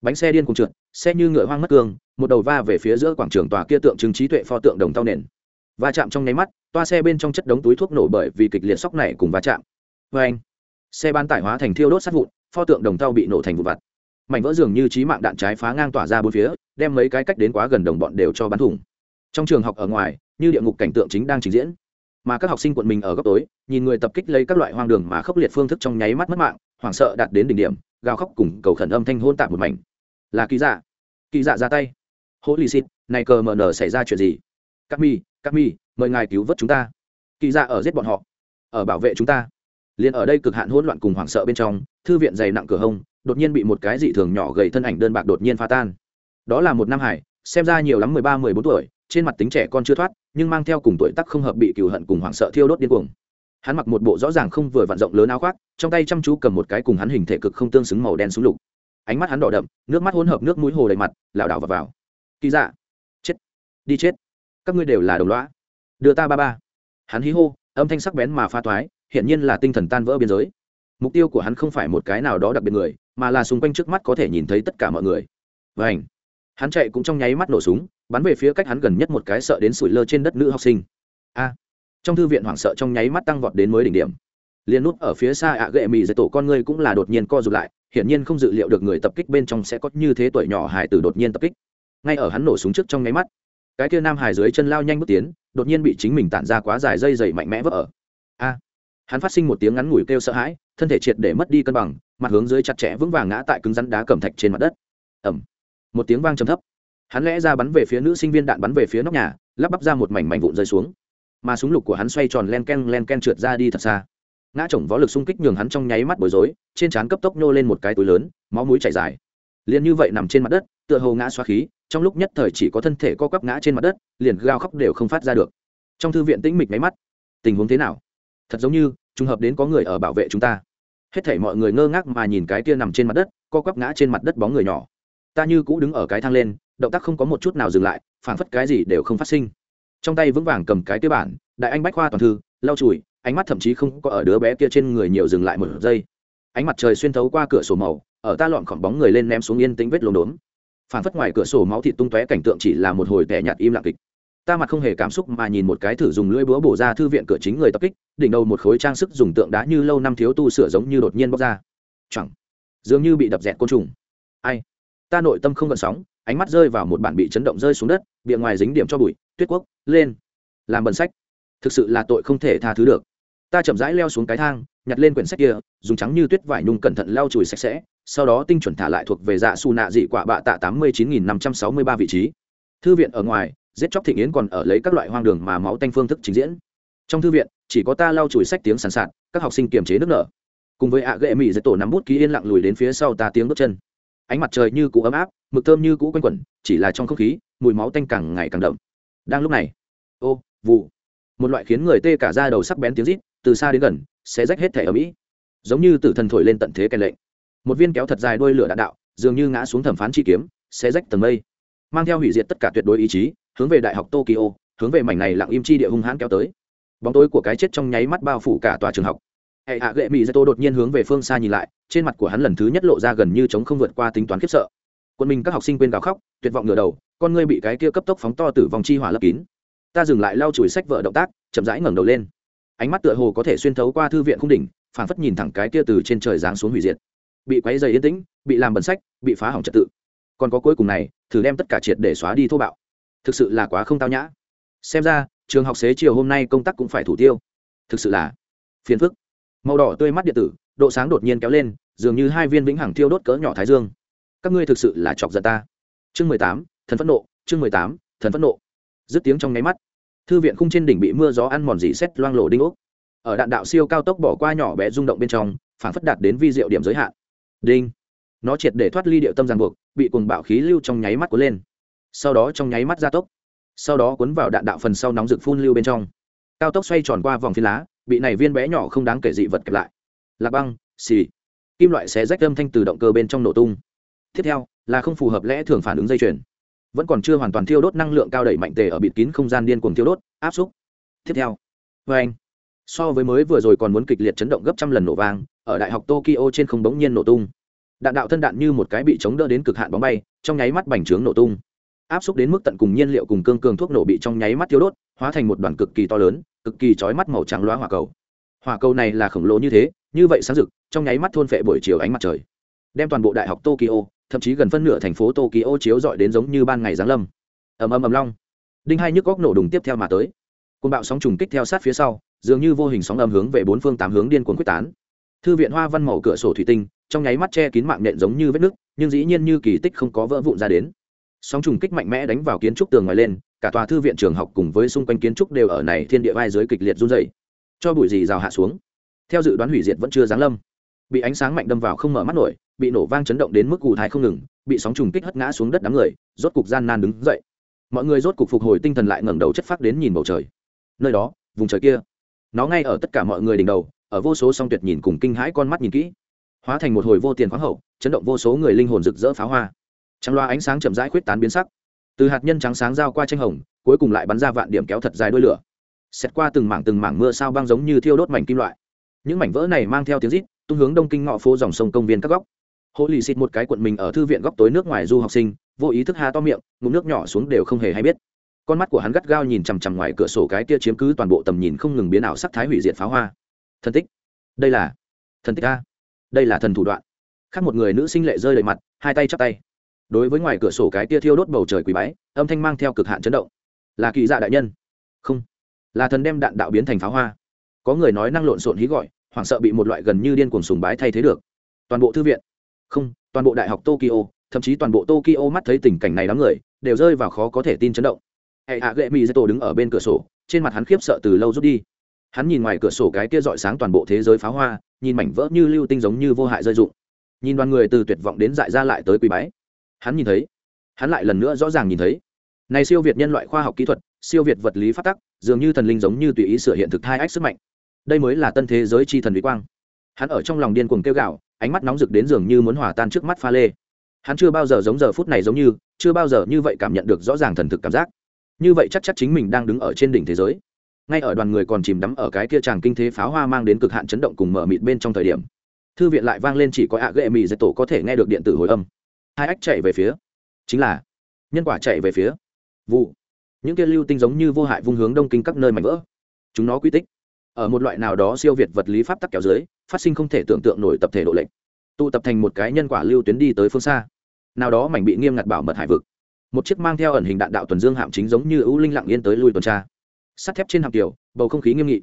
Bánh xe điên cùng trượt, xe như ngựa hoang mất cương một đầu va về phía giữa quảng trường tòa kia tượng trưng trí tuệ pho tượng đồng tao nền va chạm trong nháy mắt, toa xe bên trong chất đống túi thuốc nổ bởi vì kịch liệt sóc này cùng va chạm. Vê anh, xe bán tải hóa thành thiêu đốt sát vụn, pho tượng đồng tàu bị nổ thành vụ vặt. Mảnh vỡ dường như trí mạng đạn trái phá ngang tỏa ra bốn phía, đem mấy cái cách đến quá gần đồng bọn đều cho bắn thủng. Trong trường học ở ngoài, như địa ngục cảnh tượng chính đang trình diễn. Mà các học sinh quận mình ở góc tối, nhìn người tập kích lấy các loại hoang đường mà khốc liệt phương thức trong nháy mắt mất mạng, hoảng sợ đạt đến đỉnh điểm, gào khóc cùng cầu khẩn âm thanh hôn tạp một mảnh. Là kỳ dạ. Kỳ dạ ra tay. Hỗ lì xịt, này cờ mờ nở xảy ra chuyện gì? Các mi các mi, mời ngài cứu vớt chúng ta. Kỳ dạ ở giết bọn họ, ở bảo vệ chúng ta. Liền ở đây cực hạn hỗn loạn cùng hoảng sợ bên trong, thư viện dày nặng cửa hông, đột nhiên bị một cái dị thường nhỏ gầy thân ảnh đơn bạc đột nhiên phá tan. Đó là một nam hải, xem ra nhiều lắm mười ba, mười bốn tuổi, trên mặt tính trẻ con chưa thoát, nhưng mang theo cùng tuổi tác không hợp bị cừu hận cùng hoảng sợ thiêu đốt điên cuồng. Hắn mặc một bộ rõ ràng không vừa vặn rộng lớn áo khoác, trong tay chăm chú cầm một cái cùng hắn hình thể cực không tương xứng màu đen xuống lục. Ánh mắt hắn đỏ đậm, nước mắt hỗn hợp nước mũi hồ đầy mặt, lảo đảo vào vào. Kỳ dạ chết. Đi chết các ngươi đều là đồng lõa, đưa ta ba ba. Hắn hí hô âm thanh sắc bén mà pha toái hiện nhiên là tinh thần tan vỡ biên giới. Mục tiêu của hắn không phải một cái nào đó đặc biệt người mà là xung quanh trước mắt có thể nhìn thấy tất cả mọi người. Và ảnh hắn chạy cũng trong nháy mắt nổ súng bắn về phía cách hắn gần nhất một cái sợ đến sủi lơ trên đất nữ học sinh. A. Trong thư viện hoảng sợ trong nháy mắt tăng vọt đến mới đỉnh điểm. Liền nút ở phía xa ạ gệ mì dạy tổ con ngươi cũng là đột nhiên co rụt lại hiển nhiên không dự liệu được người tập kích bên trong sẽ có như thế tuổi nhỏ hải tử đột nhiên tập kích. Ngay ở hắn nổ súng trước trong nháy mắt cái kia nam hải dưới chân lao nhanh bước tiến, đột nhiên bị chính mình tản ra quá dài dây dày mạnh mẽ vỡ ở. A! Hắn phát sinh một tiếng ngắn ngủi kêu sợ hãi, thân thể triệt để mất đi cân bằng, mặt hướng dưới chặt chẽ vững vàng ngã tại cứng rắn đá cẩm thạch trên mặt đất. Ẩm một tiếng vang trầm thấp. Hắn lẽ ra bắn về phía nữ sinh viên đạn bắn về phía nóc nhà, lắp bắp ra một mảnh mảnh vụn rơi xuống. Mà súng lục của hắn xoay tròn len ken len ken trượt ra đi thật xa. Ngã chồng võ lực xung kích nhường hắn trong nháy mắt bối rối, trên trán cấp tốc nhô lên một cái túi lớn, máu mũi chảy dài. Liền như vậy nằm trên mặt đất tựa hồ ngã xoa khí, trong lúc nhất thời chỉ có thân thể co quắp ngã trên mặt đất, liền gào khóc đều không phát ra được. Trong thư viện tĩnh mịch máy mắt. Tình huống thế nào? Thật giống như, trùng hợp đến có người ở bảo vệ chúng ta. Hết thảy mọi người ngơ ngác mà nhìn cái kia nằm trên mặt đất, co quắp ngã trên mặt đất bóng người nhỏ. Ta như cũ đứng ở cái thang lên, động tác không có một chút nào dừng lại, phảng phất cái gì đều không phát sinh. Trong tay vững vàng cầm cái tiêu bản, đại anh bách khoa toàn thư, lau chùi, ánh mắt thậm chí không có ở đứa bé kia trên người nhiều dừng lại một giây. Ánh mặt trời xuyên thấu qua cửa sổ màu, ở ta lọn khỏng bóng người lên ném xuống yên tĩnh vết lốm đốm phản phất ngoài cửa sổ máu thịt tung tóe cảnh tượng chỉ là một hồi tẻ nhạt im lặng kịch. Ta mặt không hề cảm xúc mà nhìn một cái thử dùng lưỡi búa bổ ra thư viện cửa chính người tập kích, đỉnh đầu một khối trang sức dùng tượng đá như lâu năm thiếu tu sửa giống như đột nhiên bóc ra. Chẳng, dường như bị đập dẹt côn trùng. Ai? Ta nội tâm không gợn sóng, ánh mắt rơi vào một bản bị chấn động rơi xuống đất, bìa ngoài dính điểm cho bụi, tuyết quốc, lên. Làm bẩn sách. Thực sự là tội không thể tha thứ được. Ta chậm rãi leo xuống cái thang, nhặt lên quyển sách kia, dùng trắng như tuyết vải nhung cẩn thận lau chùi sạch sẽ sau đó tinh chuẩn thả lại thuộc về dạ xù nạ dị quả bạ tạ tám mươi chín nghìn năm trăm sáu mươi ba vị trí. Thư viện ở ngoài, giết chóc thịnh yến còn ở lấy các loại hoang đường mà máu tanh phương thức trình diễn. Trong thư viện, chỉ có ta lau chùi sách tiếng sàn sạt, các học sinh kiềm chế nước nở. Cùng với ạ ghệ mỹ dạy tổ nắm bút ký yên lặng lùi đến phía sau ta tiếng bước chân. Ánh mặt trời như cũ ấm áp, mực thơm như cũ quanh quẩn, chỉ là trong không khí, mùi máu tanh càng ngày càng đậm. Đang lúc này, ô vụ một loại khiến người tê cả ra đầu sắc bén tiếng rít, từ xa đến gần, sẽ rách hết thẻ ở mỹ. Giống như tử thần thổi lên tận thế kèn lệnh một viên kéo thật dài đôi lửa đạn đạo, dường như ngã xuống thẩm phán chi kiếm sẽ rách tầng mây. Mang theo hủy diệt tất cả tuyệt đối ý chí, hướng về đại học tokyo, hướng về mảnh này lặng im chi địa hung hãn kéo tới. Bóng tối của cái chết trong nháy mắt bao phủ cả tòa trường học. Hệ hạ gệ mỹ dây tô đột nhiên hướng về phương xa nhìn lại, trên mặt của hắn lần thứ nhất lộ ra gần như chống không vượt qua tính toán khiếp sợ. Quân mình các học sinh quên gào khóc, tuyệt vọng ngửa đầu, con ngươi bị cái kia cấp tốc phóng to tử vong chi hỏa lấp kín. Ta dừng lại lau chùi sách vợ động tác, chậm rãi ngẩng đầu lên. Ánh mắt tựa hồ có thể xuyên thấu qua thư viện khung đỉnh, phảng phất nhìn thẳng cái kia từ trên trời giáng xuống hủy diệt bị quấy dày yên tĩnh, bị làm bẩn sách, bị phá hỏng trật tự. Còn có cuối cùng này, thử đem tất cả triệt để xóa đi thô bạo. Thực sự là quá không tao nhã. Xem ra, trường học xế chiều hôm nay công tác cũng phải thủ tiêu. Thực sự là phiền phức. Màu đỏ tươi mắt điện tử, độ sáng đột nhiên kéo lên, dường như hai viên vĩnh hằng thiêu đốt cỡ nhỏ thái dương. Các ngươi thực sự là chọc giận ta. Chương mười tám, thần phẫn nộ, chương mười tám, thần phẫn nộ. Dứt tiếng trong nháy mắt, thư viện khung trên đỉnh bị mưa gió ăn mòn dỉ xét loang lổ đinh ốc. Ở đạn đạo siêu cao tốc bỏ qua nhỏ bé rung động bên trong phản phất đạt đến vi diệu điểm giới hạn đinh. Nó triệt để thoát ly điệu tâm ràng buộc, bị cuồng bạo khí lưu trong nháy mắt cuốn lên. Sau đó trong nháy mắt gia tốc. Sau đó cuốn vào đạn đạo phần sau nóng rực phun lưu bên trong. Cao tốc xoay tròn qua vòng phi lá, bị này viên bé nhỏ không đáng kể dị vật kẹp lại. Lạc băng, xì. Kim loại xé rách âm thanh từ động cơ bên trong nổ tung. Tiếp theo, là không phù hợp lẽ thường phản ứng dây chuyền. Vẫn còn chưa hoàn toàn thiêu đốt năng lượng cao đẩy mạnh tề ở bịt kín không gian điên cuồng thiêu đốt, áp xúc. Tiếp theo vê anh so với mới vừa rồi còn muốn kịch liệt chấn động gấp trăm lần nổ vang ở đại học tokyo trên không bỗng nhiên nổ tung. Đạn đạo thân đạn như một cái bị chống đỡ đến cực hạn bóng bay, trong nháy mắt bành trướng nổ tung. Áp xúc đến mức tận cùng nhiên liệu cùng cương cường thuốc nổ bị trong nháy mắt thiêu đốt, hóa thành một đoàn cực kỳ to lớn, cực kỳ chói mắt màu trắng loá hỏa cầu. Hỏa cầu này là khổng lồ như thế, như vậy sáng rực, trong nháy mắt thôn phệ buổi chiều ánh mặt trời. Đem toàn bộ đại học tokyo, thậm chí gần phân nửa thành phố tokyo chiếu rọi đến giống như ban ngày giáng lâm. Ầm ầm ầm long. Đinh hai nhức góc nổ đùng tiếp theo mà tới. Côn bạo sóng trùng kích theo sát phía sau, dường như vô hình sóng âm hướng về bốn phương tám hướng điên cuồng quyết tán thư viện hoa văn màu cửa sổ thủy tinh, trong nháy mắt che kín mạng nện giống như vết nứt, nhưng dĩ nhiên như kỳ tích không có vỡ vụn ra đến. Sóng trùng kích mạnh mẽ đánh vào kiến trúc tường ngoài lên, cả tòa thư viện trường học cùng với xung quanh kiến trúc đều ở này thiên địa vai dưới kịch liệt run dày cho bụi gì rào hạ xuống. Theo dự đoán hủy diệt vẫn chưa giáng lâm. Bị ánh sáng mạnh đâm vào không mở mắt nổi, bị nổ vang chấn động đến mức cụ thái không ngừng, bị sóng trùng kích hất ngã xuống đất đám người, rốt cục gian nan đứng dậy. Mọi người rốt cục phục hồi tinh thần lại ngẩng đầu chất phát đến nhìn bầu trời. Nơi đó, vùng trời kia. Nó ngay ở tất cả mọi người đỉnh đầu ở vô số song tuyệt nhìn cùng kinh hãi con mắt nhìn kỹ. Hóa thành một hồi vô tiền khoáng hậu, chấn động vô số người linh hồn rực rỡ pháo hoa. Trắng loa ánh sáng chậm rãi khuyết tán biến sắc. Từ hạt nhân trắng sáng giao qua tranh hồng, cuối cùng lại bắn ra vạn điểm kéo thật dài đuôi lửa. Xét qua từng mảng từng mảng mưa sao băng giống như thiêu đốt mảnh kim loại. Những mảnh vỡ này mang theo tiếng rít, tung hướng đông kinh ngọ phố dòng sông công viên các góc. Hộ lì xịt một cái cuộn mình ở thư viện góc tối nước ngoài du học sinh, vô ý thức ha to miệng, ngụm nước nhỏ xuống đều không hề hay biết. Con mắt của hắn gắt gao nhìn chằm chằm ngoài cửa sổ cái kia chiếm cứ toàn bộ tầm nhìn không ngừng biến ảo sắc thái hủy diệt pháo hoa thần tích. Đây là thần tích a. Đây là thần thủ đoạn. Khác một người nữ sinh lệ rơi đầy mặt, hai tay chắp tay. Đối với ngoài cửa sổ cái tia thiêu đốt bầu trời quý bái, âm thanh mang theo cực hạn chấn động. Là kỳ dạ đại nhân. Không. Là thần đem đạn đạo biến thành pháo hoa. Có người nói năng lộn xộn hí gọi, hoảng sợ bị một loại gần như điên cuồng sùng bái thay thế được. Toàn bộ thư viện. Không, toàn bộ đại học tokyo, thậm chí toàn bộ tokyo mắt thấy tình cảnh này đám người, đều rơi vào khó có thể tin chấn động. Hệ hạ gệ mỹ dây tổ đứng ở bên cửa sổ, trên mặt hắn khiếp sợ từ lâu rút đi hắn nhìn ngoài cửa sổ cái kia dọi sáng toàn bộ thế giới pháo hoa, nhìn mảnh vỡ như lưu tinh giống như vô hại rơi rụng. Nhìn đoàn người từ tuyệt vọng đến dại ra lại tới quý bái. Hắn nhìn thấy, hắn lại lần nữa rõ ràng nhìn thấy. Này siêu việt nhân loại khoa học kỹ thuật, siêu việt vật lý phát tắc, dường như thần linh giống như tùy ý sửa hiện thực thai ách sức mạnh. Đây mới là tân thế giới chi thần vĩ quang. Hắn ở trong lòng điên cuồng kêu gạo ánh mắt nóng rực đến dường như muốn hòa tan trước mắt pha lê. Hắn chưa bao giờ giống giờ phút này giống như, chưa bao giờ như vậy cảm nhận được rõ ràng thần thực cảm giác. Như vậy chắc chắc chính mình đang đứng ở trên đỉnh thế giới ngay ở đoàn người còn chìm đắm ở cái kia tràng kinh thế pháo hoa mang đến cực hạn chấn động cùng mở mịt bên trong thời điểm. Thư viện lại vang lên chỉ có ạ ghệ mì dạy tổ có thể nghe được điện tử hồi âm. Hai ách chạy về phía. Chính là. Nhân quả chạy về phía. Vụ. Những kia lưu tinh giống như vô hại vung hướng đông kinh các nơi mảnh vỡ. Chúng nó quy tích. Ở một loại nào đó siêu việt vật lý pháp tắc kéo dưới, phát sinh không thể tưởng tượng nổi tập thể độ lệnh tụ tập thành một cái nhân quả lưu tuyến đi tới phương xa. Nào đó mảnh bị nghiêm ngặt bảo mật hải vực. Một chiếc mang theo ẩn hình đạn đạo tuần dương hạm chính giống như ưu linh lặng yên tới lui tuần tra sắt thép trên hàng tiểu, bầu không khí nghiêm nghị.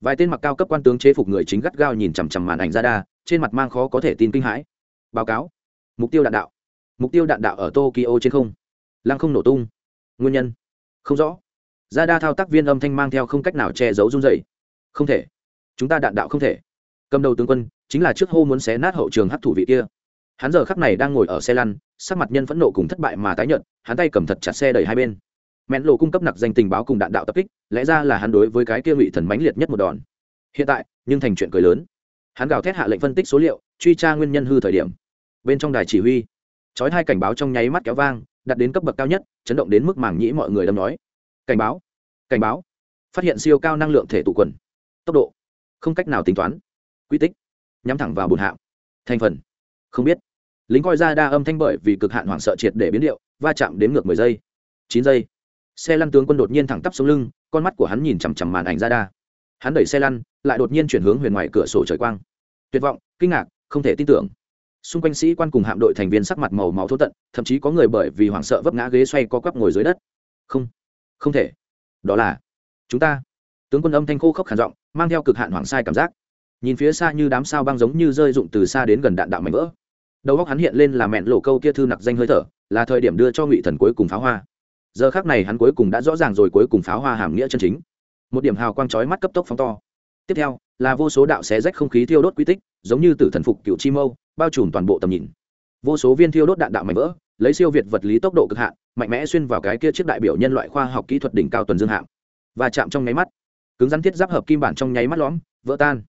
Vài tên mặc cao cấp quan tướng chế phục người chính gắt gao nhìn chằm chằm màn ảnh ra đa, trên mặt mang khó có thể tin kinh hãi. Báo cáo. Mục tiêu đạn đạo. Mục tiêu đạn đạo ở tokyo trên không. Lăng không nổ tung. Nguyên nhân. Không rõ. Ra đa thao tác viên âm thanh mang theo không cách nào che giấu run dày không thể. Chúng ta đạn đạo không thể. Cầm đầu tướng quân, chính là trước hô muốn xé nát hậu trường hấp thủ vị kia. Hắn giờ khắc này đang ngồi ở xe lăn, sắc mặt nhân phẫn nộ cùng thất bại mà tái nhận hắn tay cầm thật chặt xe đẩy hai bên mẹn lộ cung cấp nặc danh tình báo cùng đạn đạo tập kích, lẽ ra là hắn đối với cái kia ngụy thần mãnh liệt nhất một đòn. Hiện tại, nhưng thành chuyện cười lớn. Hắn gào thét hạ lệnh phân tích số liệu, truy tra nguyên nhân hư thời điểm. Bên trong đài chỉ huy, chói hai cảnh báo trong nháy mắt kéo vang, đặt đến cấp bậc cao nhất, chấn động đến mức mảng nhĩ mọi người đâm nói. Cảnh báo cảnh báo. Phát hiện siêu cao năng lượng thể tụ quần. Tốc độ, không cách nào tính toán. Quy tích, nhắm thẳng vào bùn hạm thành phần, không biết. Lính coi ra đa âm thanh bởi vì cực hạn hoảng sợ triệt để biến điệu, va chạm đến ngược mười giây, chín giây xe lăn tướng quân đột nhiên thẳng tắp xuống lưng, con mắt của hắn nhìn chằm chằm màn ảnh ra đa. Hắn đẩy xe lăn, lại đột nhiên chuyển hướng huyền ngoài cửa sổ trời quang. Tuyệt vọng, kinh ngạc, không thể tin tưởng. Xung quanh sĩ quan cùng hạm đội thành viên sắc mặt màu máu thô tận, thậm chí có người bởi vì hoảng sợ vấp ngã ghế xoay co quắp ngồi dưới đất. Không không thể. Đó là chúng ta. Tướng quân âm thanh khô khốc khản giọng, mang theo cực hạn hoảng sai cảm giác. Nhìn phía xa như đám sao băng giống như rơi rụng từ xa đến gần đạn đạo mảnh vỡ. Đầu góc hắn hiện lên là mẹn lộ câu kia thư nặc danh hơi thở, là thời điểm đưa cho ngụy thần cuối cùng pháo hoa giờ khác này hắn cuối cùng đã rõ ràng rồi cuối cùng pháo hoa hàm nghĩa chân chính. Một điểm hào quang chói mắt cấp tốc phóng to. Tiếp theo, là vô số đạo xé rách không khí thiêu đốt quy tích, giống như tử thần phục cựu chi mâu, bao trùm toàn bộ tầm nhìn. Vô số viên thiêu đốt đạn đạo mạnh vỡ, lấy siêu việt vật lý tốc độ cực hạn, mạnh mẽ xuyên vào cái kia chiếc đại biểu nhân loại khoa học kỹ thuật đỉnh cao tuần dương hạm. Và chạm trong nháy mắt, cứng rắn thiết giáp hợp kim bản trong nháy mắt lõm, vỡ tan.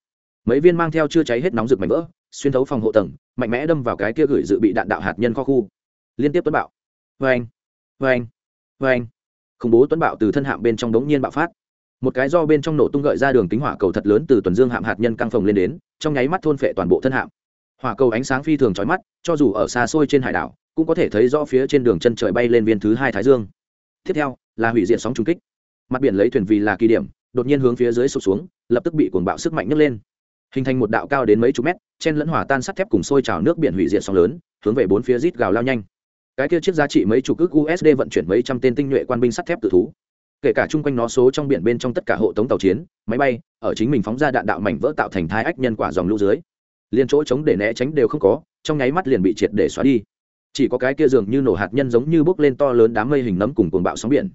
Mấy viên mang theo chưa cháy hết nóng rực mạnh vỡ, xuyên thấu phòng hộ tầng, mạnh mẽ đâm vào cái kia gửi dự bị đạn đạo hạt nhân kho khu. Liên tiếp tuấn bạo. Vê anh vê anh vê anh. Khủng bố tuấn bạo từ thân hạm bên trong đống nhiên bạo phát. Một cái do bên trong nổ tung gợi ra đường kính hỏa cầu thật lớn từ tuần dương hạm hạt nhân căng phồng lên đến, trong nháy mắt thôn phệ toàn bộ thân hạm. Hỏa cầu ánh sáng phi thường trói mắt, cho dù ở xa xôi trên hải đảo, cũng có thể thấy rõ phía trên đường chân trời bay lên viên thứ hai thái dương. Tiếp theo, là hủy diệt sóng trung kích. Mặt biển lấy thuyền vì là kỳ điểm, đột nhiên hướng phía dưới sụp xuống, lập tức bị cuồng bạo sức mạnh nhấc lên. Hình thành một đạo cao đến mấy chục mét, chen lẫn hỏa tan sắt thép cùng sôi trào nước biển hủy diệt sóng lớn, hướng về bốn phía rít gào lao nhanh cái kia chiếc giá trị mấy chục ước usd vận chuyển mấy trăm tên tinh nhuệ quan binh sắt thép tự thú. Kể cả chung quanh nó số trong biển bên trong tất cả hộ tống tàu chiến, máy bay, ở chính mình phóng ra đạn đạo mảnh vỡ tạo thành thai ách nhân quả dòng lũ dưới. Liên chỗ chống để né tránh đều không có, trong nháy mắt liền bị triệt để xóa đi. Chỉ có cái kia dường như nổ hạt nhân giống như bốc lên to lớn đám mây hình nấm cùng cuồng bạo sóng biển.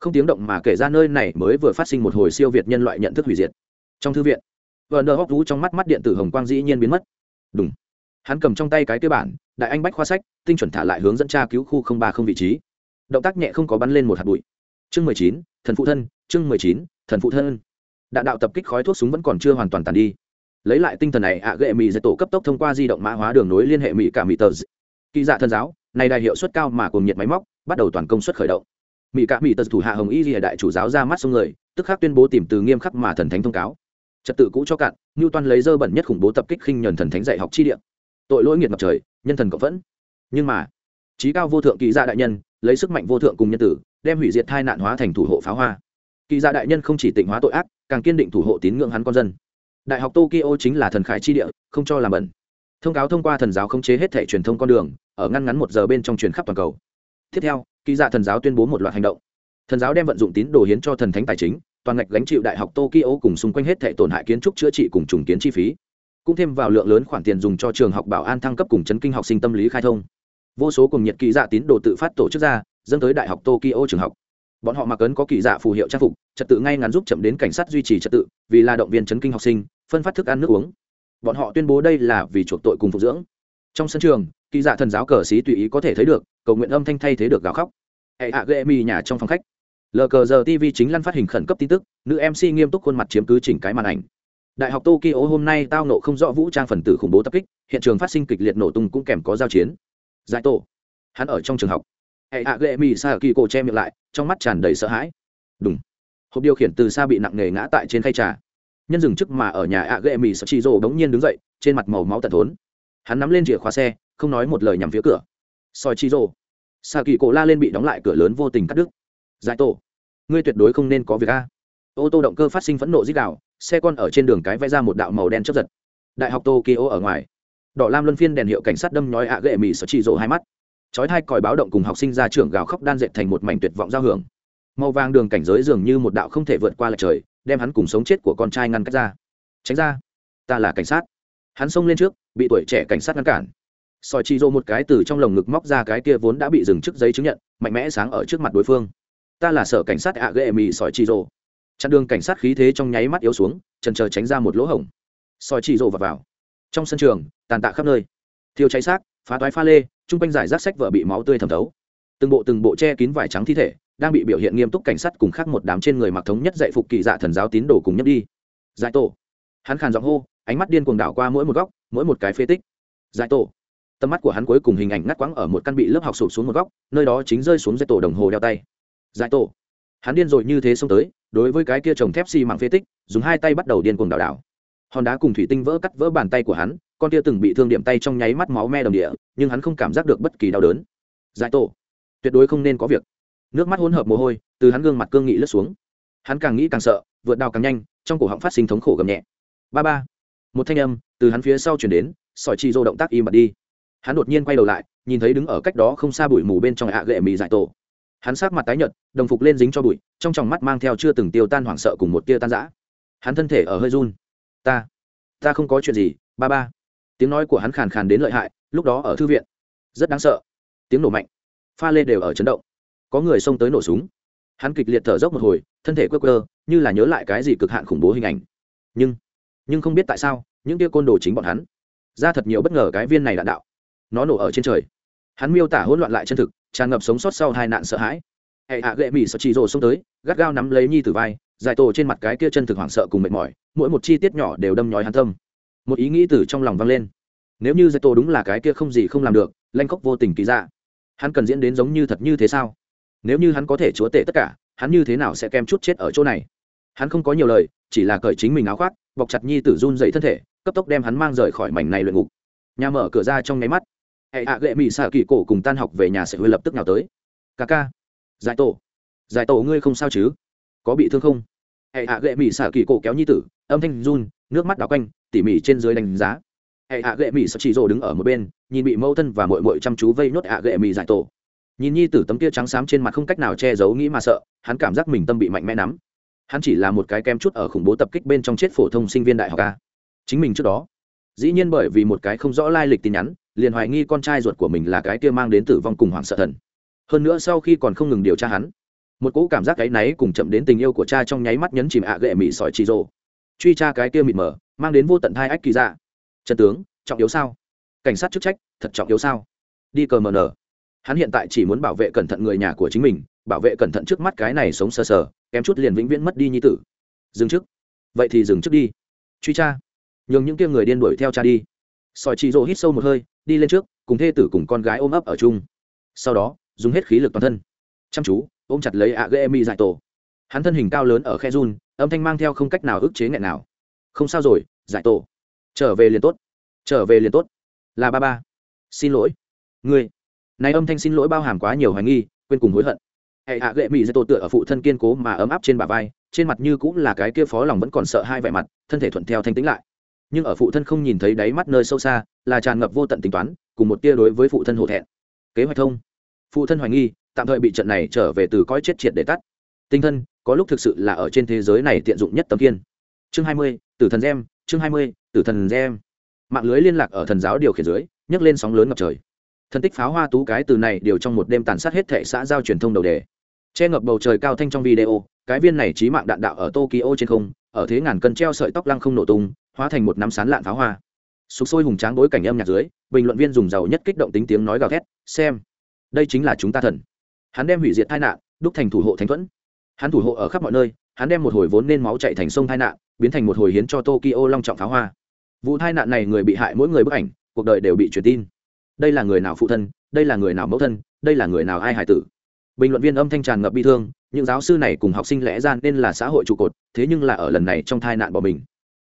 Không tiếng động mà kể ra nơi này mới vừa phát sinh một hồi siêu việt nhân loại nhận thức hủy diệt. Trong thư viện vợ nơ hóc vú trong mắt mắt điện tử hồng quang dĩ nhiên biến mất. Đúng hắn cầm trong tay cái cơ bản, đại anh bách khoa sách, tinh chuẩn thả lại hướng dẫn tra cứu khu không ba không vị trí. Động tác nhẹ không có bắn lên một hạt bụi. Chương mười chín, thần phụ thân, chương mười chín, thần phụ thân. Đạn đạo tập kích khói thuốc súng vẫn còn chưa hoàn toàn tàn đi. Lấy lại tinh thần này, ạ à gệ mỹ dạy tổ cấp tốc thông qua di động mã hóa đường nối liên hệ mỹ cả mỹ tờ kỳ dạ thân giáo, này đại hiệu suất cao mà cùng nhiệt máy móc, bắt đầu toàn công suất khởi động. Mỹ cả mỹ tờ thủ hạ hồng y lìa đại chủ giáo ra mắt sông người, tức khắc tuyên bố tìm từ nghiêm khắc mà thần thánh thông cáo. Trật tự cũ cho cạn ngưu toan lấy dơ bẩn nhất khủng bố tập kích khinh nhuần thần thánh dạy học chi địa tội lỗi nghiệt ngập trời, nhân thần cộng vẫn nhưng mà, trí cao vô thượng kỳ gia đại nhân lấy sức mạnh vô thượng cùng nhân tử, đem hủy diệt thai nạn hóa thành thủ hộ pháo hoa. Kỳ gia đại nhân không chỉ tịnh hóa tội ác, càng kiên định thủ hộ tín ngưỡng hắn con dân. Đại học tokyo chính là thần khải chi địa, không cho làm bẩn. Thông cáo thông qua thần giáo không chế hết thể truyền thông con đường, ở ngăn ngắn một giờ bên trong truyền khắp toàn cầu. Tiếp theo, kỳ dạ thần giáo tuyên bố một loạt hành động. Thần giáo đem vận dụng tín đồ hiến cho thần thánh tài chính, toàn ngạch gánh chịu đại học tokyo cùng xung quanh hết thể tổn hại kiến trúc chữa trị cùng trùng kiến chi phí cũng thêm vào lượng lớn khoản tiền dùng cho trường học bảo an thăng cấp cùng chấn kinh học sinh tâm lý khai thông. Vô số cùng nhiệt kỳ dạ tín đồ tự phát tổ chức ra, dẫn tới đại học tokyo trường học. Bọn họ mặc ấn có kỳ dạ phù hiệu trang phục, trật tự ngay ngắn giúp chậm đến cảnh sát duy trì trật tự, vì là động viên chấn kinh học sinh, phân phát thức ăn nước uống. Bọn họ tuyên bố đây là vì chuộc tội cùng phục dưỡng. Trong sân trường kỳ dạ thần giáo cờ xí tùy ý có thể thấy được, cầu nguyện âm thanh thay thế được gào khóc. Hệ hạ ghệ mi nhà trong phòng khách. Lờ cờ giờ tv chính lăn phát hình khẩn cấp tin tức, nữ mc nghiêm túc khuôn mặt chiếm cứ chỉnh cái màn ảnh đại học tokyo hôm nay tao nộ không rõ vũ trang phần tử khủng bố tập kích, hiện trường phát sinh kịch liệt nổ tung cũng kèm có giao chiến. Giải tổ. Hắn ở trong trường học. Hệ hạ ghệ mỹ sa kỳ cổ che miệng lại, trong mắt tràn đầy sợ hãi. Đúng hộp điều khiển từ xa bị nặng nề ngã tại trên khay trà. Nhân dừng chức mà ở nhà ạ ghệ mỹ sa chi rồ bỗng nhiên đứng dậy, trên mặt màu máu tận thốn. Hắn nắm lên chìa khóa xe, không nói một lời nhằm phía cửa. Soi chi rồ. Sa kỳ cổ la lên bị đóng lại cửa lớn vô tình cắt đứt. Giải tổ. Ngươi tuyệt đối không nên có việc a. Ô tô động cơ phát sinh phẫn nộ dích đạo xe con ở trên đường cái vẽ ra một đạo màu đen chấp giật. Đại học tokyo ở ngoài. Đỏ lam luân phiên đèn hiệu cảnh sát đâm nhói ạ ghệ mỹ sở trị rộ hai mắt. Chói hai còi báo động cùng học sinh ra trường gào khóc đan dệt thành một mảnh tuyệt vọng giao hưởng. Màu vàng đường cảnh giới dường như một đạo không thể vượt qua lại trời, đem hắn cùng sống chết của con trai ngăn cách ra. Tránh ra. Ta là cảnh sát. Hắn xông lên trước, bị tuổi trẻ cảnh sát ngăn cản. Sỏi chi rô một cái từ trong lồng ngực móc ra cái kia vốn đã bị dừng trước giấy chứng nhận, mạnh mẽ sáng ở trước mặt đối phương. Ta là sở cảnh sát ạ ghệ mì sỏi chi rô chặn đường cảnh sát khí thế trong nháy mắt yếu xuống trần chờ tránh ra một lỗ hổng. Soi chỉ rộ vào, vào. Trong sân trường tàn tạ khắp nơi. Thiêu cháy xác phá toái pha lê chung quanh giải rác sách vợ bị máu tươi thẩm thấu. Từng bộ từng bộ che kín vải trắng thi thể đang bị biểu hiện nghiêm túc cảnh sát cùng khác một đám trên người mặc thống nhất dạy phục kỳ dạ thần giáo tín đồ cùng nhấp đi. Giải tổ. Hắn khàn giọng hô ánh mắt điên cuồng đảo qua mỗi một góc mỗi một cái phế tích. Giải tổ. Tầm mắt của hắn cuối cùng hình ảnh ngắt quãng ở một căn bị lớp học sụp xuống một góc nơi đó chính rơi xuống dây tổ đồng hồ đeo tay. Giải tổ hắn điên rồi như thế xông tới, đối với cái kia trồng thép xi phế tích, dùng hai tay bắt đầu điên cuồng đảo đảo. Hòn đá cùng thủy tinh vỡ cắt vỡ bàn tay của hắn, con kia từng bị thương điểm tay trong nháy mắt máu me đồng địa, nhưng hắn không cảm giác được bất kỳ đau đớn. Giải tổ, tuyệt đối không nên có việc. Nước mắt hỗn hợp mồ hôi, từ hắn gương mặt cương nghị lướt xuống. Hắn càng nghĩ càng sợ, vượt đào càng nhanh, trong cổ họng phát sinh thống khổ gầm nhẹ. Ba ba, một thanh âm từ hắn phía sau chuyển đến, sỏi chi dô động tác im bật đi. Hắn đột nhiên quay đầu lại, nhìn thấy đứng ở cách đó không xa bụi mù bên trong ạ gệ mì giải tổ hắn sát mặt tái nhợt, đồng phục lên dính cho bụi, trong tròng mắt mang theo chưa từng tiêu tan hoảng sợ cùng một tia tan rã. Hắn thân thể ở hơi run. Ta ta không có chuyện gì, ba ba. Tiếng nói của hắn khàn khàn đến lợi hại, lúc đó ở thư viện. Rất đáng sợ. Tiếng nổ mạnh. Pha lê đều ở chấn động. Có người xông tới nổ súng. Hắn kịch liệt thở dốc một hồi, thân thể quơ quơ, như là nhớ lại cái gì cực hạn khủng bố hình ảnh. Nhưng nhưng không biết tại sao, những tia côn đồ chính bọn hắn. Ra thật nhiều bất ngờ cái viên này đạn đạo. Nó nổ ở trên trời. Hắn miêu tả hỗn loạn lại chân thực tràn ngập sống sót sau hai nạn sợ hãi. Hệ hạ gệ mỹ sợ chỉ rồ xông tới, gắt gao nắm lấy nhi tử vai, giải tổ trên mặt cái kia chân thực hoảng sợ cùng mệt mỏi, mỗi một chi tiết nhỏ đều đâm nhói hắn tâm. Một ý nghĩ từ trong lòng vang lên. Nếu như giải tổ đúng là cái kia không gì không làm được, lanh cốc vô tình kỳ dạ hắn cần diễn đến giống như thật như thế sao? Nếu như hắn có thể chúa tể tất cả, hắn như thế nào sẽ kem chút chết ở chỗ này? Hắn không có nhiều lời, chỉ là cởi chính mình áo khoác, bọc chặt nhi tử run dậy thân thể, cấp tốc đem hắn mang rời khỏi mảnh này luyện ngục. Nhà mở cửa ra trong nháy mắt hệ hạ gệ mỹ xạ kỳ cổ cùng tan học về nhà sẽ hơi lập tức nào tới. Ca ca, giải tổ. Giải tổ ngươi không sao chứ? Có bị thương không? Hệ hạ gệ mỹ xạ kỳ cổ kéo nhi tử, âm thanh run, nước mắt đào quanh, tỉ mỉ trên dưới đánh giá. Hệ hạ gệ mỹ sợ chỉ rồ đứng ở một bên, nhìn bị mâu thân và mội mội chăm chú vây nốt hạ gệ mỹ giải tổ. Nhìn nhi tử tấm kia trắng xám trên mặt không cách nào che giấu nghĩ mà sợ, hắn cảm giác mình tâm bị mạnh mẽ nắm. Hắn chỉ là một cái kem chút ở khủng bố tập kích bên trong chết phổ thông sinh viên đại học ca chính mình trước đó, dĩ nhiên bởi vì một cái không rõ lai lịch tin nhắn liền hoài nghi con trai ruột của mình là cái kia mang đến tử vong cùng hoảng sợ thần. Hơn nữa sau khi còn không ngừng điều tra hắn, một cỗ cảm giác cái náy cùng chậm đến tình yêu của cha trong nháy mắt nhấn chìm ạ à gệ mị sỏi trì rồ truy tra cái kia mịt mờ, mang đến vô tận thai ách kỳ dạ. Trần tướng, trọng yếu sao? Cảnh sát chức trách, thật trọng yếu sao? Đi cờ mờ nở hắn hiện tại chỉ muốn bảo vệ cẩn thận người nhà của chính mình, bảo vệ cẩn thận trước mắt cái này sống sờ sờ, kém chút liền vĩnh viễn mất đi nhi tử. Dừng trước. Vậy thì dừng trước đi. Truy tra. Nhường những kia người điên đuổi theo cha đi. Sỏi chị rồ hít sâu một hơi đi lên trước, cùng thê tử cùng con gái ôm ấp ở chung. Sau đó, dùng hết khí lực toàn thân. Chăm chú, ôm chặt lấy ạ ghê mi dại tổ. Hắn thân hình cao lớn ở khe run, âm thanh mang theo không cách nào ức chế nghẹn nào. Không sao rồi giải tổ. Trở về liền tốt. Trở về liền tốt. Là ba ba. Xin lỗi. Ngươi. Này âm thanh xin lỗi bao hàm quá nhiều hoài nghi, quên cùng hối hận. Hệ hạ gệ mỹ dạy tổ tựa ở phụ thân kiên cố mà ấm áp trên bả vai, trên mặt như cũng là cái kia phó lòng vẫn còn sợ hai vẻ mặt, thân thể thuận theo thanh tĩnh lại nhưng ở phụ thân không nhìn thấy đáy mắt nơi sâu xa là tràn ngập vô tận tính toán, cùng một tia đối với phụ thân hổ thẹn. Kế hoạch thông. Phụ thân hoài nghi, tạm thời bị trận này trở về từ cõi chết triệt để tắt. Tinh thân, có lúc thực sự là ở trên thế giới này tiện dụng nhất tầm kiên chương hai mươi, tử thần gem, chương hai mươi, tử thần gem. Mạng lưới liên lạc ở thần giáo điều khiển dưới, nhấc lên sóng lớn ngập trời. Thần tích pháo hoa tú cái từ này đều trong một đêm tàn sát hết thệ xã giao truyền thông đầu đề. Che ngập bầu trời cao thanh trong video, cái viên này trí mạng đạn đạo ở tokyo trên không ở thế ngàn cân treo sợi tóc lăng không nổ tung, hóa thành một nắm sán lạn pháo hoa. Sục sôi hùng tráng bối cảnh âm nhạc dưới, bình luận viên dùng giàu nhất kích động tính tiếng nói gào thét, xem, đây chính là chúng ta thần. Hắn đem hủy diệt tai nạn, đúc thành thủ hộ thánh thuẫn. Hắn thủ hộ ở khắp mọi nơi, hắn đem một hồi vốn nên máu chạy thành sông tai nạn, biến thành một hồi hiến cho tokyo long trọng pháo hoa. Vụ tai nạn này người bị hại mỗi người bức ảnh, cuộc đời đều bị truyền tin. Đây là người nào phụ thân, đây là người nào mẫu thân, đây là người nào ai hải tử? Bình luận viên âm thanh tràn ngập bi thương, những giáo sư này cùng học sinh lẽ ra nên là xã hội trụ cột, thế nhưng là ở lần này trong tai nạn bỏ mình.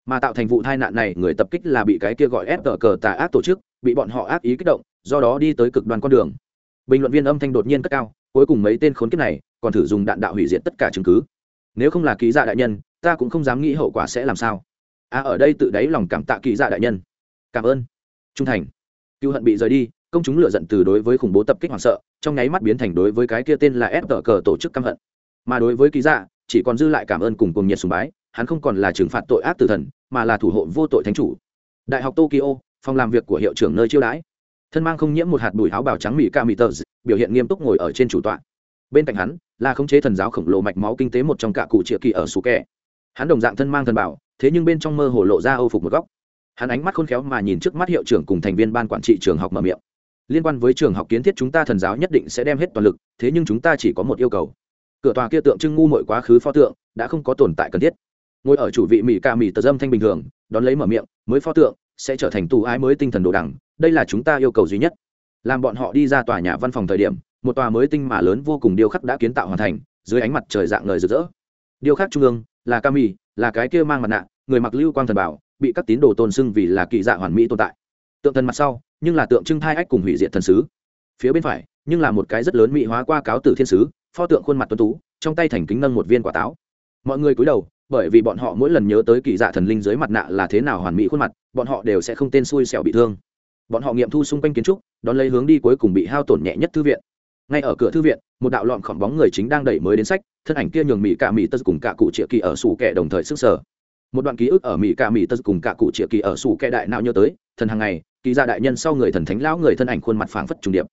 Mà tạo thành vụ tai nạn này, người tập kích là bị cái kia gọi ép tờ cờ tà ác tổ chức, bị bọn họ ác ý kích động, do đó đi tới cực đoan con đường. Bình luận viên âm thanh đột nhiên cất cao, cuối cùng mấy tên khốn kiếp này còn thử dùng đạn đạo hủy diệt tất cả chứng cứ. Nếu không là ký giả đại nhân, ta cũng không dám nghĩ hậu quả sẽ làm sao. À ở đây tự đáy lòng cảm tạ ký giả đại nhân. Cảm ơn. Trung thành. Cựu hận bị rời đi công chúng lựa giận từ đối với khủng bố tập kích hoảng sợ, trong nháy mắt biến thành đối với cái kia tên là ép tờ cờ tổ chức căm hận. Mà đối với ký dạ chỉ còn dư lại cảm ơn cùng cùng nhiệt sùng bái, hắn không còn là trừng phạt tội ác tử thần, mà là thủ hộ vô tội thánh chủ. Đại học tokyo, phòng làm việc của hiệu trưởng nơi chiêu đãi. Thân mang không nhiễm một hạt bụi áo bào trắng mỹ ca mỹ tờ biểu hiện nghiêm túc ngồi ở trên chủ tọa. Bên cạnh hắn, là khống chế thần giáo khổng lồ mạch máu kinh tế một trong cả cụ triệu kỳ ở sù kẹ hắn đồng dạng thân mang thần bảo, thế nhưng bên trong mơ hồ lộ ra âu phục một góc. Hắn ánh mắt khôn khéo mà nhìn trước mắt hiệu trưởng cùng thành viên ban quản trị trường học mở miệng liên quan với trường học kiến thiết chúng ta thần giáo nhất định sẽ đem hết toàn lực, thế nhưng chúng ta chỉ có một yêu cầu. Cửa tòa kia tượng trưng ngu mội quá khứ pho tượng đã không có tồn tại cần thiết. Ngồi ở chủ vị mỹ ca mỹ tờ dâm thanh bình thường, đón lấy mở miệng, mới pho tượng sẽ trở thành tù ái mới tinh thần đồ đẳng đây là chúng ta yêu cầu duy nhất. Làm bọn họ đi ra tòa nhà văn phòng thời điểm, một tòa mới tinh mà lớn vô cùng điêu khắc đã kiến tạo hoàn thành, dưới ánh mặt trời dạng ngời rực rỡ. Điêu khắc trung ương, là ca mì là cái kia mang mặt nạ, người mặc lưu quang thần bảo, bị các tín đồ tôn xưng vì là kỳ dạ hoàn mỹ tồn tại tượng thần mặt sau, nhưng là tượng trưng thai ách cùng hủy diệt thần sứ. Phía bên phải, nhưng là một cái rất lớn mỹ hóa qua cáo tử thiên sứ, pho tượng khuôn mặt tuấn tú, trong tay thành kính nâng một viên quả táo. Mọi người cúi đầu, bởi vì bọn họ mỗi lần nhớ tới kỳ dạ thần linh dưới mặt nạ là thế nào hoàn mỹ khuôn mặt, bọn họ đều sẽ không tên xui xẻo bị thương. Bọn họ nghiệm thu xung quanh kiến trúc, đón lấy hướng đi cuối cùng bị hao tổn nhẹ nhất thư viện. Ngay ở cửa thư viện, một đạo lọn khỏng bóng người chính đang đẩy mới đến sách, thân ảnh kia nhường mỹ cả mỹ tất cùng cả cụ triệu kỳ ở sủ kẻ đồng thời sức sở một đoạn ký ức ở mỹ cả mỹ tật cùng cả cụ triệu kỳ ở sủ kẹ đại nào nhớ tới, thần hàng ngày, kỳ gia đại nhân sau người thần thánh lão người thân ảnh khuôn mặt phảng phất trùng điệp.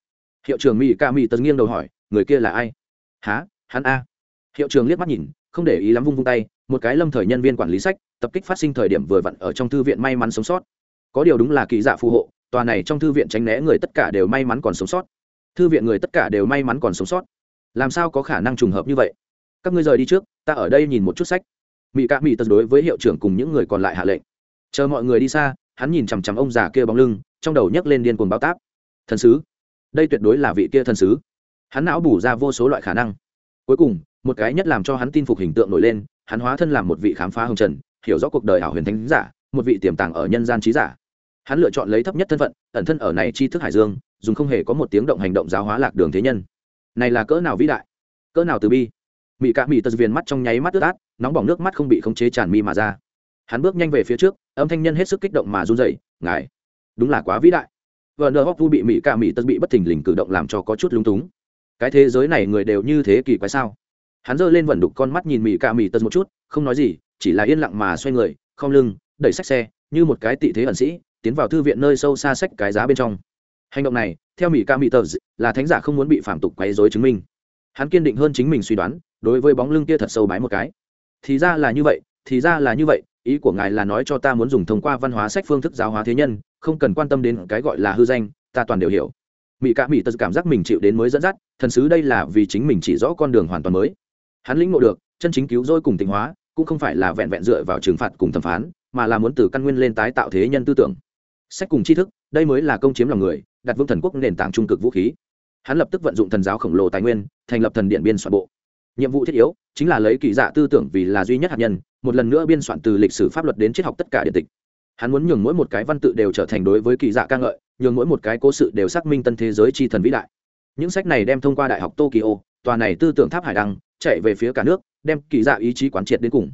Hiệu trưởng mỹ ca mỹ tật nghiêng đầu hỏi, người kia là ai? Há hắn a? Hiệu trưởng liếc mắt nhìn, không để ý lắm vung vung tay, một cái lâm thời nhân viên quản lý sách, tập kích phát sinh thời điểm vừa vặn ở trong thư viện may mắn sống sót. Có điều đúng là kỳ dạ phù hộ, tòa này trong thư viện tránh né người tất cả đều may mắn còn sống sót. Thư viện người tất cả đều may mắn còn sống sót. Làm sao có khả năng trùng hợp như vậy? Các ngươi rời đi trước, ta ở đây nhìn một chút sách mỹ cạ mỹ tật đối với hiệu trưởng cùng những người còn lại hạ lệnh. Chờ mọi người đi xa, hắn nhìn chằm chằm ông già kia bóng lưng, trong đầu nhấc lên điên cuồng bao táp. Thần sứ, đây tuyệt đối là vị kia thần sứ. Hắn não bủ ra vô số loại khả năng. Cuối cùng, một cái nhất làm cho hắn tin phục hình tượng nổi lên, hắn hóa thân làm một vị khám phá hồng trần, hiểu rõ cuộc đời ảo huyền thánh giả, một vị tiềm tàng ở nhân gian trí giả. Hắn lựa chọn lấy thấp nhất thân phận, ẩn thân ở này tri thức hải dương, dùng không hề có một tiếng động hành động giáo hóa lạc đường thế nhân. Này là cỡ nào vĩ đại, cỡ nào từ bi. Mỹ cạ mỹ tật viền mắt trong nháy mắt ướt át nóng bỏng nước mắt không bị khống chế tràn mi mà ra. Hắn bước nhanh về phía trước, âm thanh nhân hết sức kích động mà run rẩy, ngài, đúng là quá vĩ đại. Vợ nợ hóc vu bị mỹ cạ mỹ tân bị bất thình lình cử động làm cho có chút lung túng. Cái thế giới này người đều như thế kỳ quái sao? Hắn giơ lên vẩn đục con mắt nhìn mỹ cạ mỹ tân một chút, không nói gì, chỉ là yên lặng mà xoay người, không lưng, đẩy sách xe, như một cái tị thế ẩn sĩ, tiến vào thư viện nơi sâu xa sách cái giá bên trong. Hành động này, theo mỹ ca mỹ tờ là thánh giả không muốn bị phạm tục quấy dối chứng minh. Hắn kiên định hơn chính mình suy đoán, đối với bóng lưng kia thật sâu bái một cái thì ra là như vậy, thì ra là như vậy, ý của ngài là nói cho ta muốn dùng thông qua văn hóa sách phương thức giáo hóa thế nhân, không cần quan tâm đến cái gọi là hư danh, ta toàn đều hiểu. Mỹ cả mỹ tật cảm giác mình chịu đến mới dẫn dắt, thần sứ đây là vì chính mình chỉ rõ con đường hoàn toàn mới. Hắn lĩnh ngộ được, chân chính cứu rỗi cùng tịnh hóa, cũng không phải là vẹn vẹn dựa vào trừng phạt cùng thẩm phán, mà là muốn từ căn nguyên lên tái tạo thế nhân tư tưởng. Sách cùng tri thức, đây mới là công chiếm lòng người, đặt vương thần quốc nền tảng trung cực vũ khí. Hắn lập tức vận dụng thần giáo khổng lồ tài nguyên, thành lập thần điện biên soạn bộ nhiệm vụ thiết yếu chính là lấy kỳ dạ tư tưởng vì là duy nhất hạt nhân, một lần nữa biên soạn từ lịch sử pháp luật đến triết học tất cả điện tịch. Hắn muốn nhường mỗi một cái văn tự đều trở thành đối với kỳ dạ ca ngợi, nhường mỗi một cái cố sự đều xác minh tân thế giới tri thần vĩ đại. Những sách này đem thông qua đại học tokyo, tòa này tư tưởng tháp hải đăng, chạy về phía cả nước, đem kỳ dạ ý chí quán triệt đến cùng.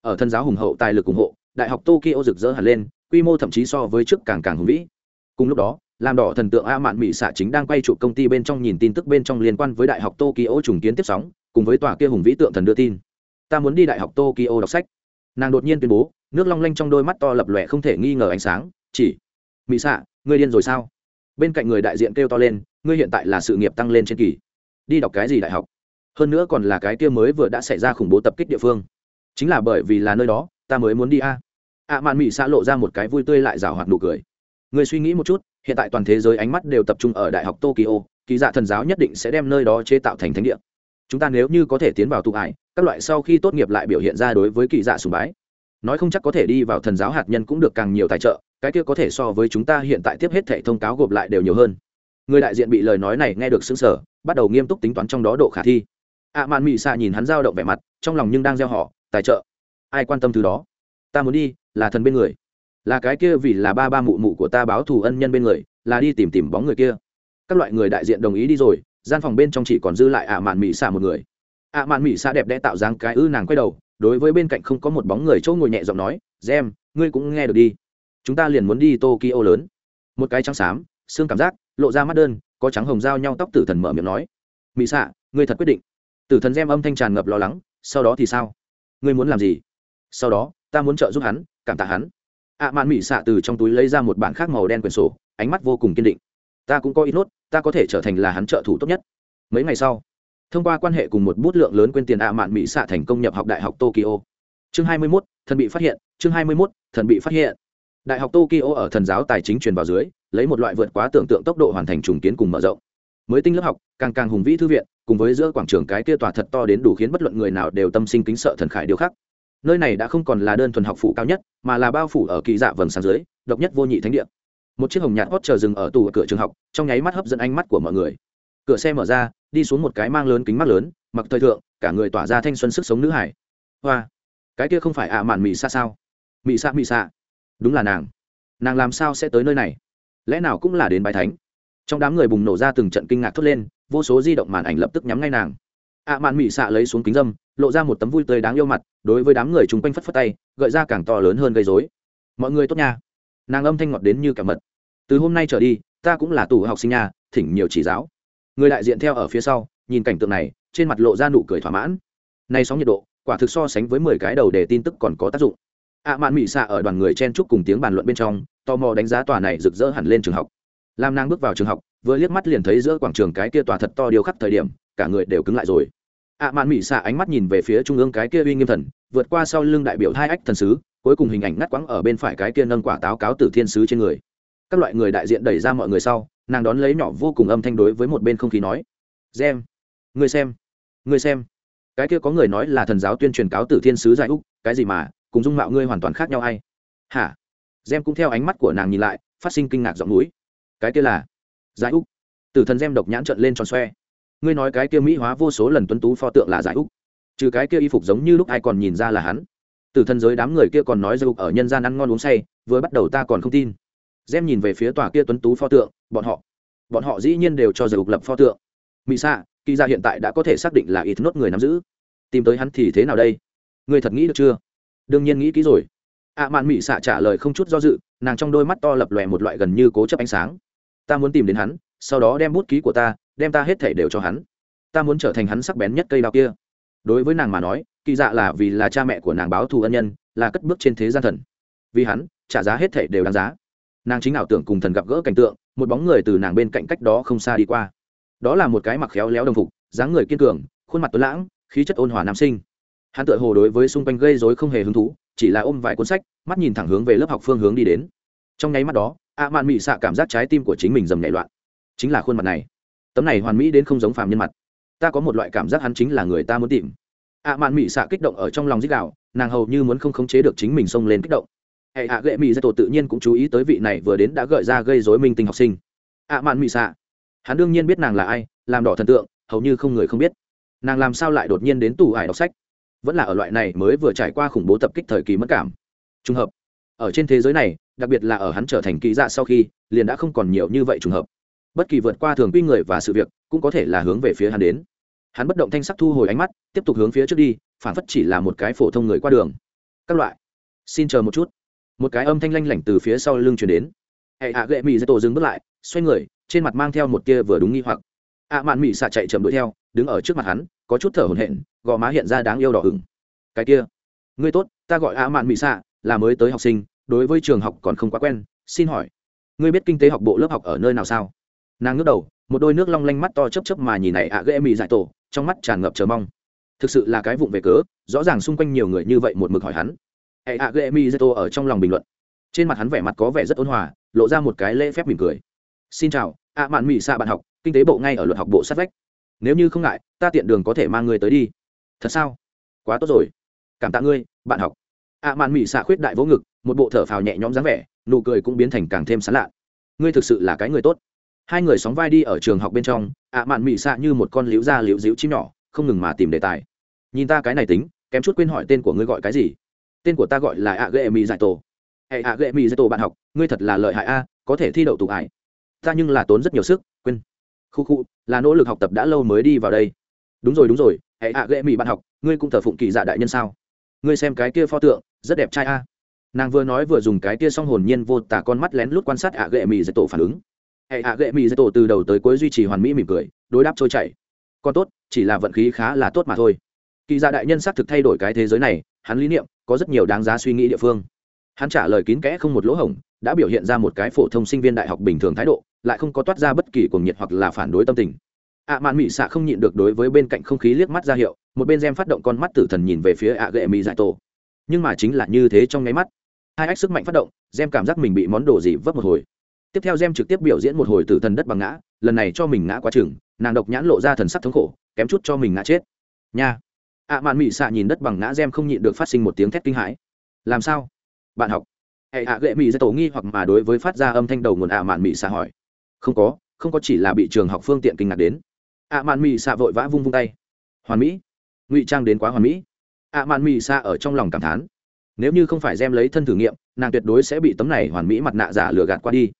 Ở thân giáo hùng hậu, tài lực ủng hộ, đại học tokyo rực rỡ hẳn lên, quy mô thậm chí so với trước càng càng hùng vĩ. Cùng lúc đó, làm đỏ thần tượng a mạn mỹ xạ chính đang quay trụ công ty bên trong nhìn tin tức bên trong liên quan với đại học tokyo trùng kiến tiếp sóng cùng với tòa kia hùng vĩ tượng thần đưa tin. Ta muốn đi đại học tokyo đọc sách. Nàng đột nhiên tuyên bố, nước long lanh trong đôi mắt to lập lòe không thể nghi ngờ ánh sáng. Chỉ mỹ xạ ngươi điên rồi sao? Bên cạnh người đại diện kêu to lên, ngươi hiện tại là sự nghiệp tăng lên trên kỳ. Đi đọc cái gì đại học? Hơn nữa còn là cái kia mới vừa đã xảy ra khủng bố tập kích địa phương. Chính là bởi vì là nơi đó, ta mới muốn đi a. Ạ mạn mỹ xã lộ ra một cái vui tươi lại rào hoạt nụ cười. Người suy nghĩ một chút, hiện tại toàn thế giới ánh mắt đều tập trung ở đại học tokyo, kỳ dạ thần giáo nhất định sẽ đem nơi đó chế tạo thành thánh địa chúng ta nếu như có thể tiến vào tụ ải, các loại sau khi tốt nghiệp lại biểu hiện ra đối với kỳ dạ sùng bái. Nói không chắc có thể đi vào thần giáo hạt nhân cũng được càng nhiều tài trợ, cái kia có thể so với chúng ta hiện tại tiếp hết thẻ thông cáo gộp lại đều nhiều hơn. Người đại diện bị lời nói này nghe được xứng sở bắt đầu nghiêm túc tính toán trong đó độ khả thi. Ạ à mạn mị xạ nhìn hắn dao động vẻ mặt, trong lòng nhưng đang gieo họ, tài trợ. Ai quan tâm thứ đó? Ta muốn đi, là thần bên người. Là cái kia vì là ba ba mụ mụ của ta báo thù ân nhân bên người, là đi tìm tìm bóng người kia. Các loại người đại diện đồng ý đi rồi gian phòng bên trong chỉ còn dư lại ạ à mạn mỹ xạ một người. ạ à mạn mỹ xạ đẹp đẽ tạo dáng cái ư nàng quay đầu, đối với bên cạnh không có một bóng người chỗ ngồi nhẹ giọng nói, gem, ngươi cũng nghe được đi. Chúng ta liền muốn đi tokyo lớn. Một cái trắng xám, xương cảm giác, lộ ra mắt đơn, có trắng hồng giao nhau tóc tử thần mở miệng nói mỹ xạ, ngươi thật quyết định. Tử thần gem âm thanh tràn ngập lo lắng, sau đó thì sao? Ngươi muốn làm gì? Sau đó, ta muốn trợ giúp hắn, cảm tạ hắn. ạ mạn mỹ xạ từ trong túi lấy ra một bản khác màu đen quyển sổ, ánh mắt vô cùng kiên định. Ta cũng có ít nốt ta có thể trở thành là hắn trợ thủ tốt nhất. Mấy ngày sau thông qua quan hệ cùng một bút lượng lớn quên tiền ạ mạn mỹ xạ thành công nhập học đại học tokyo. Chương 21, thần bị phát hiện. Chương 21, thần bị phát hiện. Đại học tokyo ở thần giáo tài chính truyền vào dưới lấy một loại vượt quá tưởng tượng tốc độ hoàn thành trùng kiến cùng mở rộng. Mới tinh lớp học càng càng hùng vĩ thư viện cùng với giữa quảng trường cái kia tòa thật to đến đủ khiến bất luận người nào đều tâm sinh kính sợ thần khải điều khác. nơi này đã không còn là đơn thuần học phụ cao nhất mà là bao phủ ở kỳ dạ vầng sáng dưới độc nhất vô nhị thánh địa một chiếc hồng nhạt hót chờ dừng ở tủ ở cửa trường học, trong nháy mắt hấp dẫn ánh mắt của mọi người. Cửa xe mở ra, đi xuống một cái mang lớn kính mắt lớn, mặc thời thượng, cả người tỏa ra thanh xuân sức sống nữ hải. Hoa, cái kia không phải ạ, mạn mị xa sao? Mị xa mị xa đúng là nàng. Nàng làm sao sẽ tới nơi này? Lẽ nào cũng là đến bài thánh? Trong đám người bùng nổ ra từng trận kinh ngạc thốt lên, vô số di động màn ảnh lập tức nhắm ngay nàng. Ạ, mạn mị xạ lấy xuống kính dâm, lộ ra một tấm vui tươi đáng yêu mặt, đối với đám người chung quanh phất phất tay, gợi ra càng to lớn hơn gây dối mọi người tốt nha nàng âm thanh ngọt đến như cả mật. Từ hôm nay trở đi, ta cũng là tù học sinh nha thỉnh nhiều chỉ giáo. Người đại diện theo ở phía sau, nhìn cảnh tượng này, trên mặt lộ ra nụ cười thỏa mãn. Nay sóng nhiệt độ, quả thực so sánh với mười cái đầu để tin tức còn có tác dụng. Ạ mạn mỹ xạ ở đoàn người chen chúc cùng tiếng bàn luận bên trong, tò mò đánh giá tòa này rực rỡ hẳn lên trường học. Làm nàng bước vào trường học, vừa liếc mắt liền thấy giữa quảng trường cái kia tòa thật to điều khắc thời điểm, cả người đều cứng lại rồi. Ạ mạn mỹ xạ ánh mắt nhìn về phía trung ương cái kia uy nghiêm thần, vượt qua sau lưng đại biểu hai ách thần sứ cuối cùng hình ảnh ngắt quãng ở bên phải cái kia nâng quả táo cáo tử thiên sứ trên người. Các loại người đại diện đẩy ra mọi người sau, nàng đón lấy nhỏ vô cùng âm thanh đối với một bên không khí nói, gem người xem người xem. Cái kia có người nói là thần giáo tuyên truyền cáo tử thiên sứ giải úc, cái gì mà, cùng dung mạo ngươi hoàn toàn khác nhau hay hả? Gem cũng theo ánh mắt của nàng nhìn lại, phát sinh kinh ngạc giọng núi. Cái kia là giải úc. Tử thần gem độc nhãn trận lên tròn xoe. Ngươi nói cái kia mỹ hóa vô số lần tuấn tú pho tượng là giải úc. Trừ cái kia y phục giống như lúc ai còn nhìn ra là hắn. Từ thân giới đám người kia còn nói dục ở nhân gian ăn ngon uống say, vừa bắt đầu ta còn không tin. Gem nhìn về phía tòa kia tuấn tú pho tượng, bọn họ bọn họ dĩ nhiên đều cho dục lập pho tượng. Mỹ xạ kỳ ra hiện tại đã có thể xác định là ít nốt người nắm giữ. Tìm tới hắn thì thế nào đây? Ngươi thật nghĩ được chưa? Đương nhiên nghĩ kỹ rồi. Ạ mạn mỹ xạ trả lời không chút do dự, nàng trong đôi mắt to lập lòe một loại gần như cố chấp ánh sáng. Ta muốn tìm đến hắn, sau đó đem bút ký của ta, đem ta hết thể đều cho hắn. Ta muốn trở thành hắn sắc bén nhất cây đao kia. Đối với nàng mà nói kỳ dạ là vì là cha mẹ của nàng báo thù ân nhân, là cất bước trên thế gian thần. Vì hắn, trả giá hết thể đều đáng giá. Nàng chính ảo tưởng cùng thần gặp gỡ cảnh tượng, một bóng người từ nàng bên cạnh cách đó không xa đi qua. Đó là một cái mặc khéo léo đồng phục, dáng người kiên cường, khuôn mặt tuấn lãng, khí chất ôn hòa nam sinh. Hắn tựa hồ đối với xung quanh gây dối không hề hứng thú, chỉ là ôm vài cuốn sách, mắt nhìn thẳng hướng về lớp học phương hướng đi đến. Trong nháy mắt đó, ạ mạn mị xạ cảm giác trái tim của chính mình dầm nhảy loạn. Chính là khuôn mặt này. Tấm này hoàn mỹ đến không giống phàm nhân mặt. Ta có một loại cảm giác hắn chính là người ta muốn tìm ạ mạn mị xạ kích động ở trong lòng dích đạo, nàng hầu như muốn không khống chế được chính mình xông lên kích động. Hệ ạ gệ mị ra tổ tự nhiên cũng chú ý tới vị này vừa đến đã gợi ra gây dối minh tinh học sinh. ạ mạn mị xạ, hắn đương nhiên biết nàng là ai, làm đỏ thần tượng, hầu như không người không biết. Nàng làm sao lại đột nhiên đến tù ải đọc sách? Vẫn là ở loại này mới vừa trải qua khủng bố tập kích thời kỳ mất cảm. Trùng hợp, ở trên thế giới này, đặc biệt là ở hắn trở thành kỹ dạ sau khi, liền đã không còn nhiều như vậy trùng hợp. Bất kỳ vượt qua thường quy người và sự việc, cũng có thể là hướng về phía hắn đến hắn bất động thanh sắc thu hồi ánh mắt, tiếp tục hướng phía trước đi phản phất chỉ là một cái phổ thông người qua đường. Các loại. Xin chờ một chút. Một cái âm thanh lanh lảnh từ phía sau lưng chuyển đến. Hệ hạ gệ mỹ dây tổ dừng bước lại, xoay người, trên mặt mang theo một tia vừa đúng nghi hoặc. Ạ, mạn mỹ xạ chạy chậm đuổi theo, đứng ở trước mặt hắn, có chút thở hổn hển, gò má hiện ra đáng yêu đỏ hửng cái kia. Ngươi tốt, ta gọi ạ, mạn mỹ xạ, là mới tới học sinh, đối với trường học còn không quá quen, xin hỏi. Ngươi biết kinh tế học bộ lớp học ở nơi nào sao? Nàng ngước đầu, một đôi nước long lanh mắt to chấp chấp mà nhìn này ạ ghê mị dại tổ trong mắt tràn ngập chờ mong. Thực sự là cái vụng về cớ, rõ ràng xung quanh nhiều người như vậy một mực hỏi hắn. Hệ ạ ghê mi dại ở trong lòng bình luận. Trên mặt hắn vẻ mặt có vẻ rất ôn hòa, lộ ra một cái lễ phép mỉm cười. Xin chào, ạ mạn mỹ xạ bạn học, kinh tế bộ ngay ở luật học bộ sát vách. Nếu như không ngại, ta tiện đường có thể mang người tới đi. Thật sao? Quá tốt rồi. Cảm tạ ngươi, bạn học. Ạ mạn mỹ xạ khuyết đại vỗ ngực, một bộ thở phào nhẹ nhõm dáng vẻ, nụ cười cũng biến thành càng thêm sán lạ. Ngươi thực sự là cái người tốt hai người sóng vai đi ở trường học bên trong, ạ mạn mỹ xạ như một con liễu da liễu dĩu chim nhỏ, không ngừng mà tìm đề tài. Nhìn ta cái này tính, kém chút quên hỏi tên của ngươi gọi cái gì? Tên của ta gọi là ạ ghệ mỹ giải tổ. Hệ ạ ghệ mỹ giải tổ bạn học, ngươi thật là lợi hại a, có thể thi đậu tụ ải. Ta nhưng là tốn rất nhiều sức, quên. Khu khu, là nỗ lực học tập đã lâu mới đi vào đây. Đúng rồi đúng rồi hệ ạ ghệ mỹ bạn học, ngươi cũng thờ phụng kỳ dạ đại nhân sao? Ngươi xem cái kia pho tượng, rất đẹp trai a. Nàng vừa nói vừa dùng cái kia song hồn nhiên vô tả con mắt lén lút quan sát ạ ghệ mỹ giải tổ phản ứng hệ hạ ghệ mỹ dây tổ từ đầu tới cuối duy trì hoàn mỹ mỉm cười, đối đáp trôi chảy. Còn tốt, chỉ là vận khí khá là tốt mà thôi. Kỳ gia đại nhân xác thực thay đổi cái thế giới này, hắn lý niệm, có rất nhiều đáng giá suy nghĩ địa phương. Hắn trả lời kín kẽ không một lỗ hổng, đã biểu hiện ra một cái phổ thông sinh viên đại học bình thường thái độ, lại không có toát ra bất kỳ cuồng nhiệt hoặc là phản đối tâm tình. Ạ mạn mỹ xạ không nhịn được đối với bên cạnh không khí liếc mắt ra hiệu, một bên gem phát động con mắt tử thần nhìn về phía ạ ghệ mỹ dạy tổ. Nhưng mà chính là như thế trong nháy mắt. Hai ách sức mạnh phát động gem cảm giác mình bị món đồ gì vấp một hồi tiếp theo gem trực tiếp biểu diễn một hồi tử thần đất bằng ngã, lần này cho mình ngã quá chừng, nàng độc nhãn lộ ra thần sắc thống khổ, kém chút cho mình ngã chết. Nha. Ạ mạn mỹ xạ nhìn đất bằng ngã gem không nhịn được phát sinh một tiếng thét kinh hãi. Làm sao? Bạn học. Hệ ạ gệ mỹ ra tổ nghi hoặc mà đối với phát ra âm thanh đầu nguồn ạ mạn mỹ xạ hỏi. Không có không có chỉ là bị trường học phương tiện kinh ngạc đến. Ạ mạn mỹ xạ vội vã vung vung tay. Hoàn mỹ. Ngụy trang đến quá hoàn mỹ. Ạ mạn mỹ xạ ở trong lòng cảm thán. Nếu như không phải gem lấy thân thử nghiệm, nàng tuyệt đối sẽ bị tấm này hoàn mỹ mặt nạ giả lừa gạt qua đi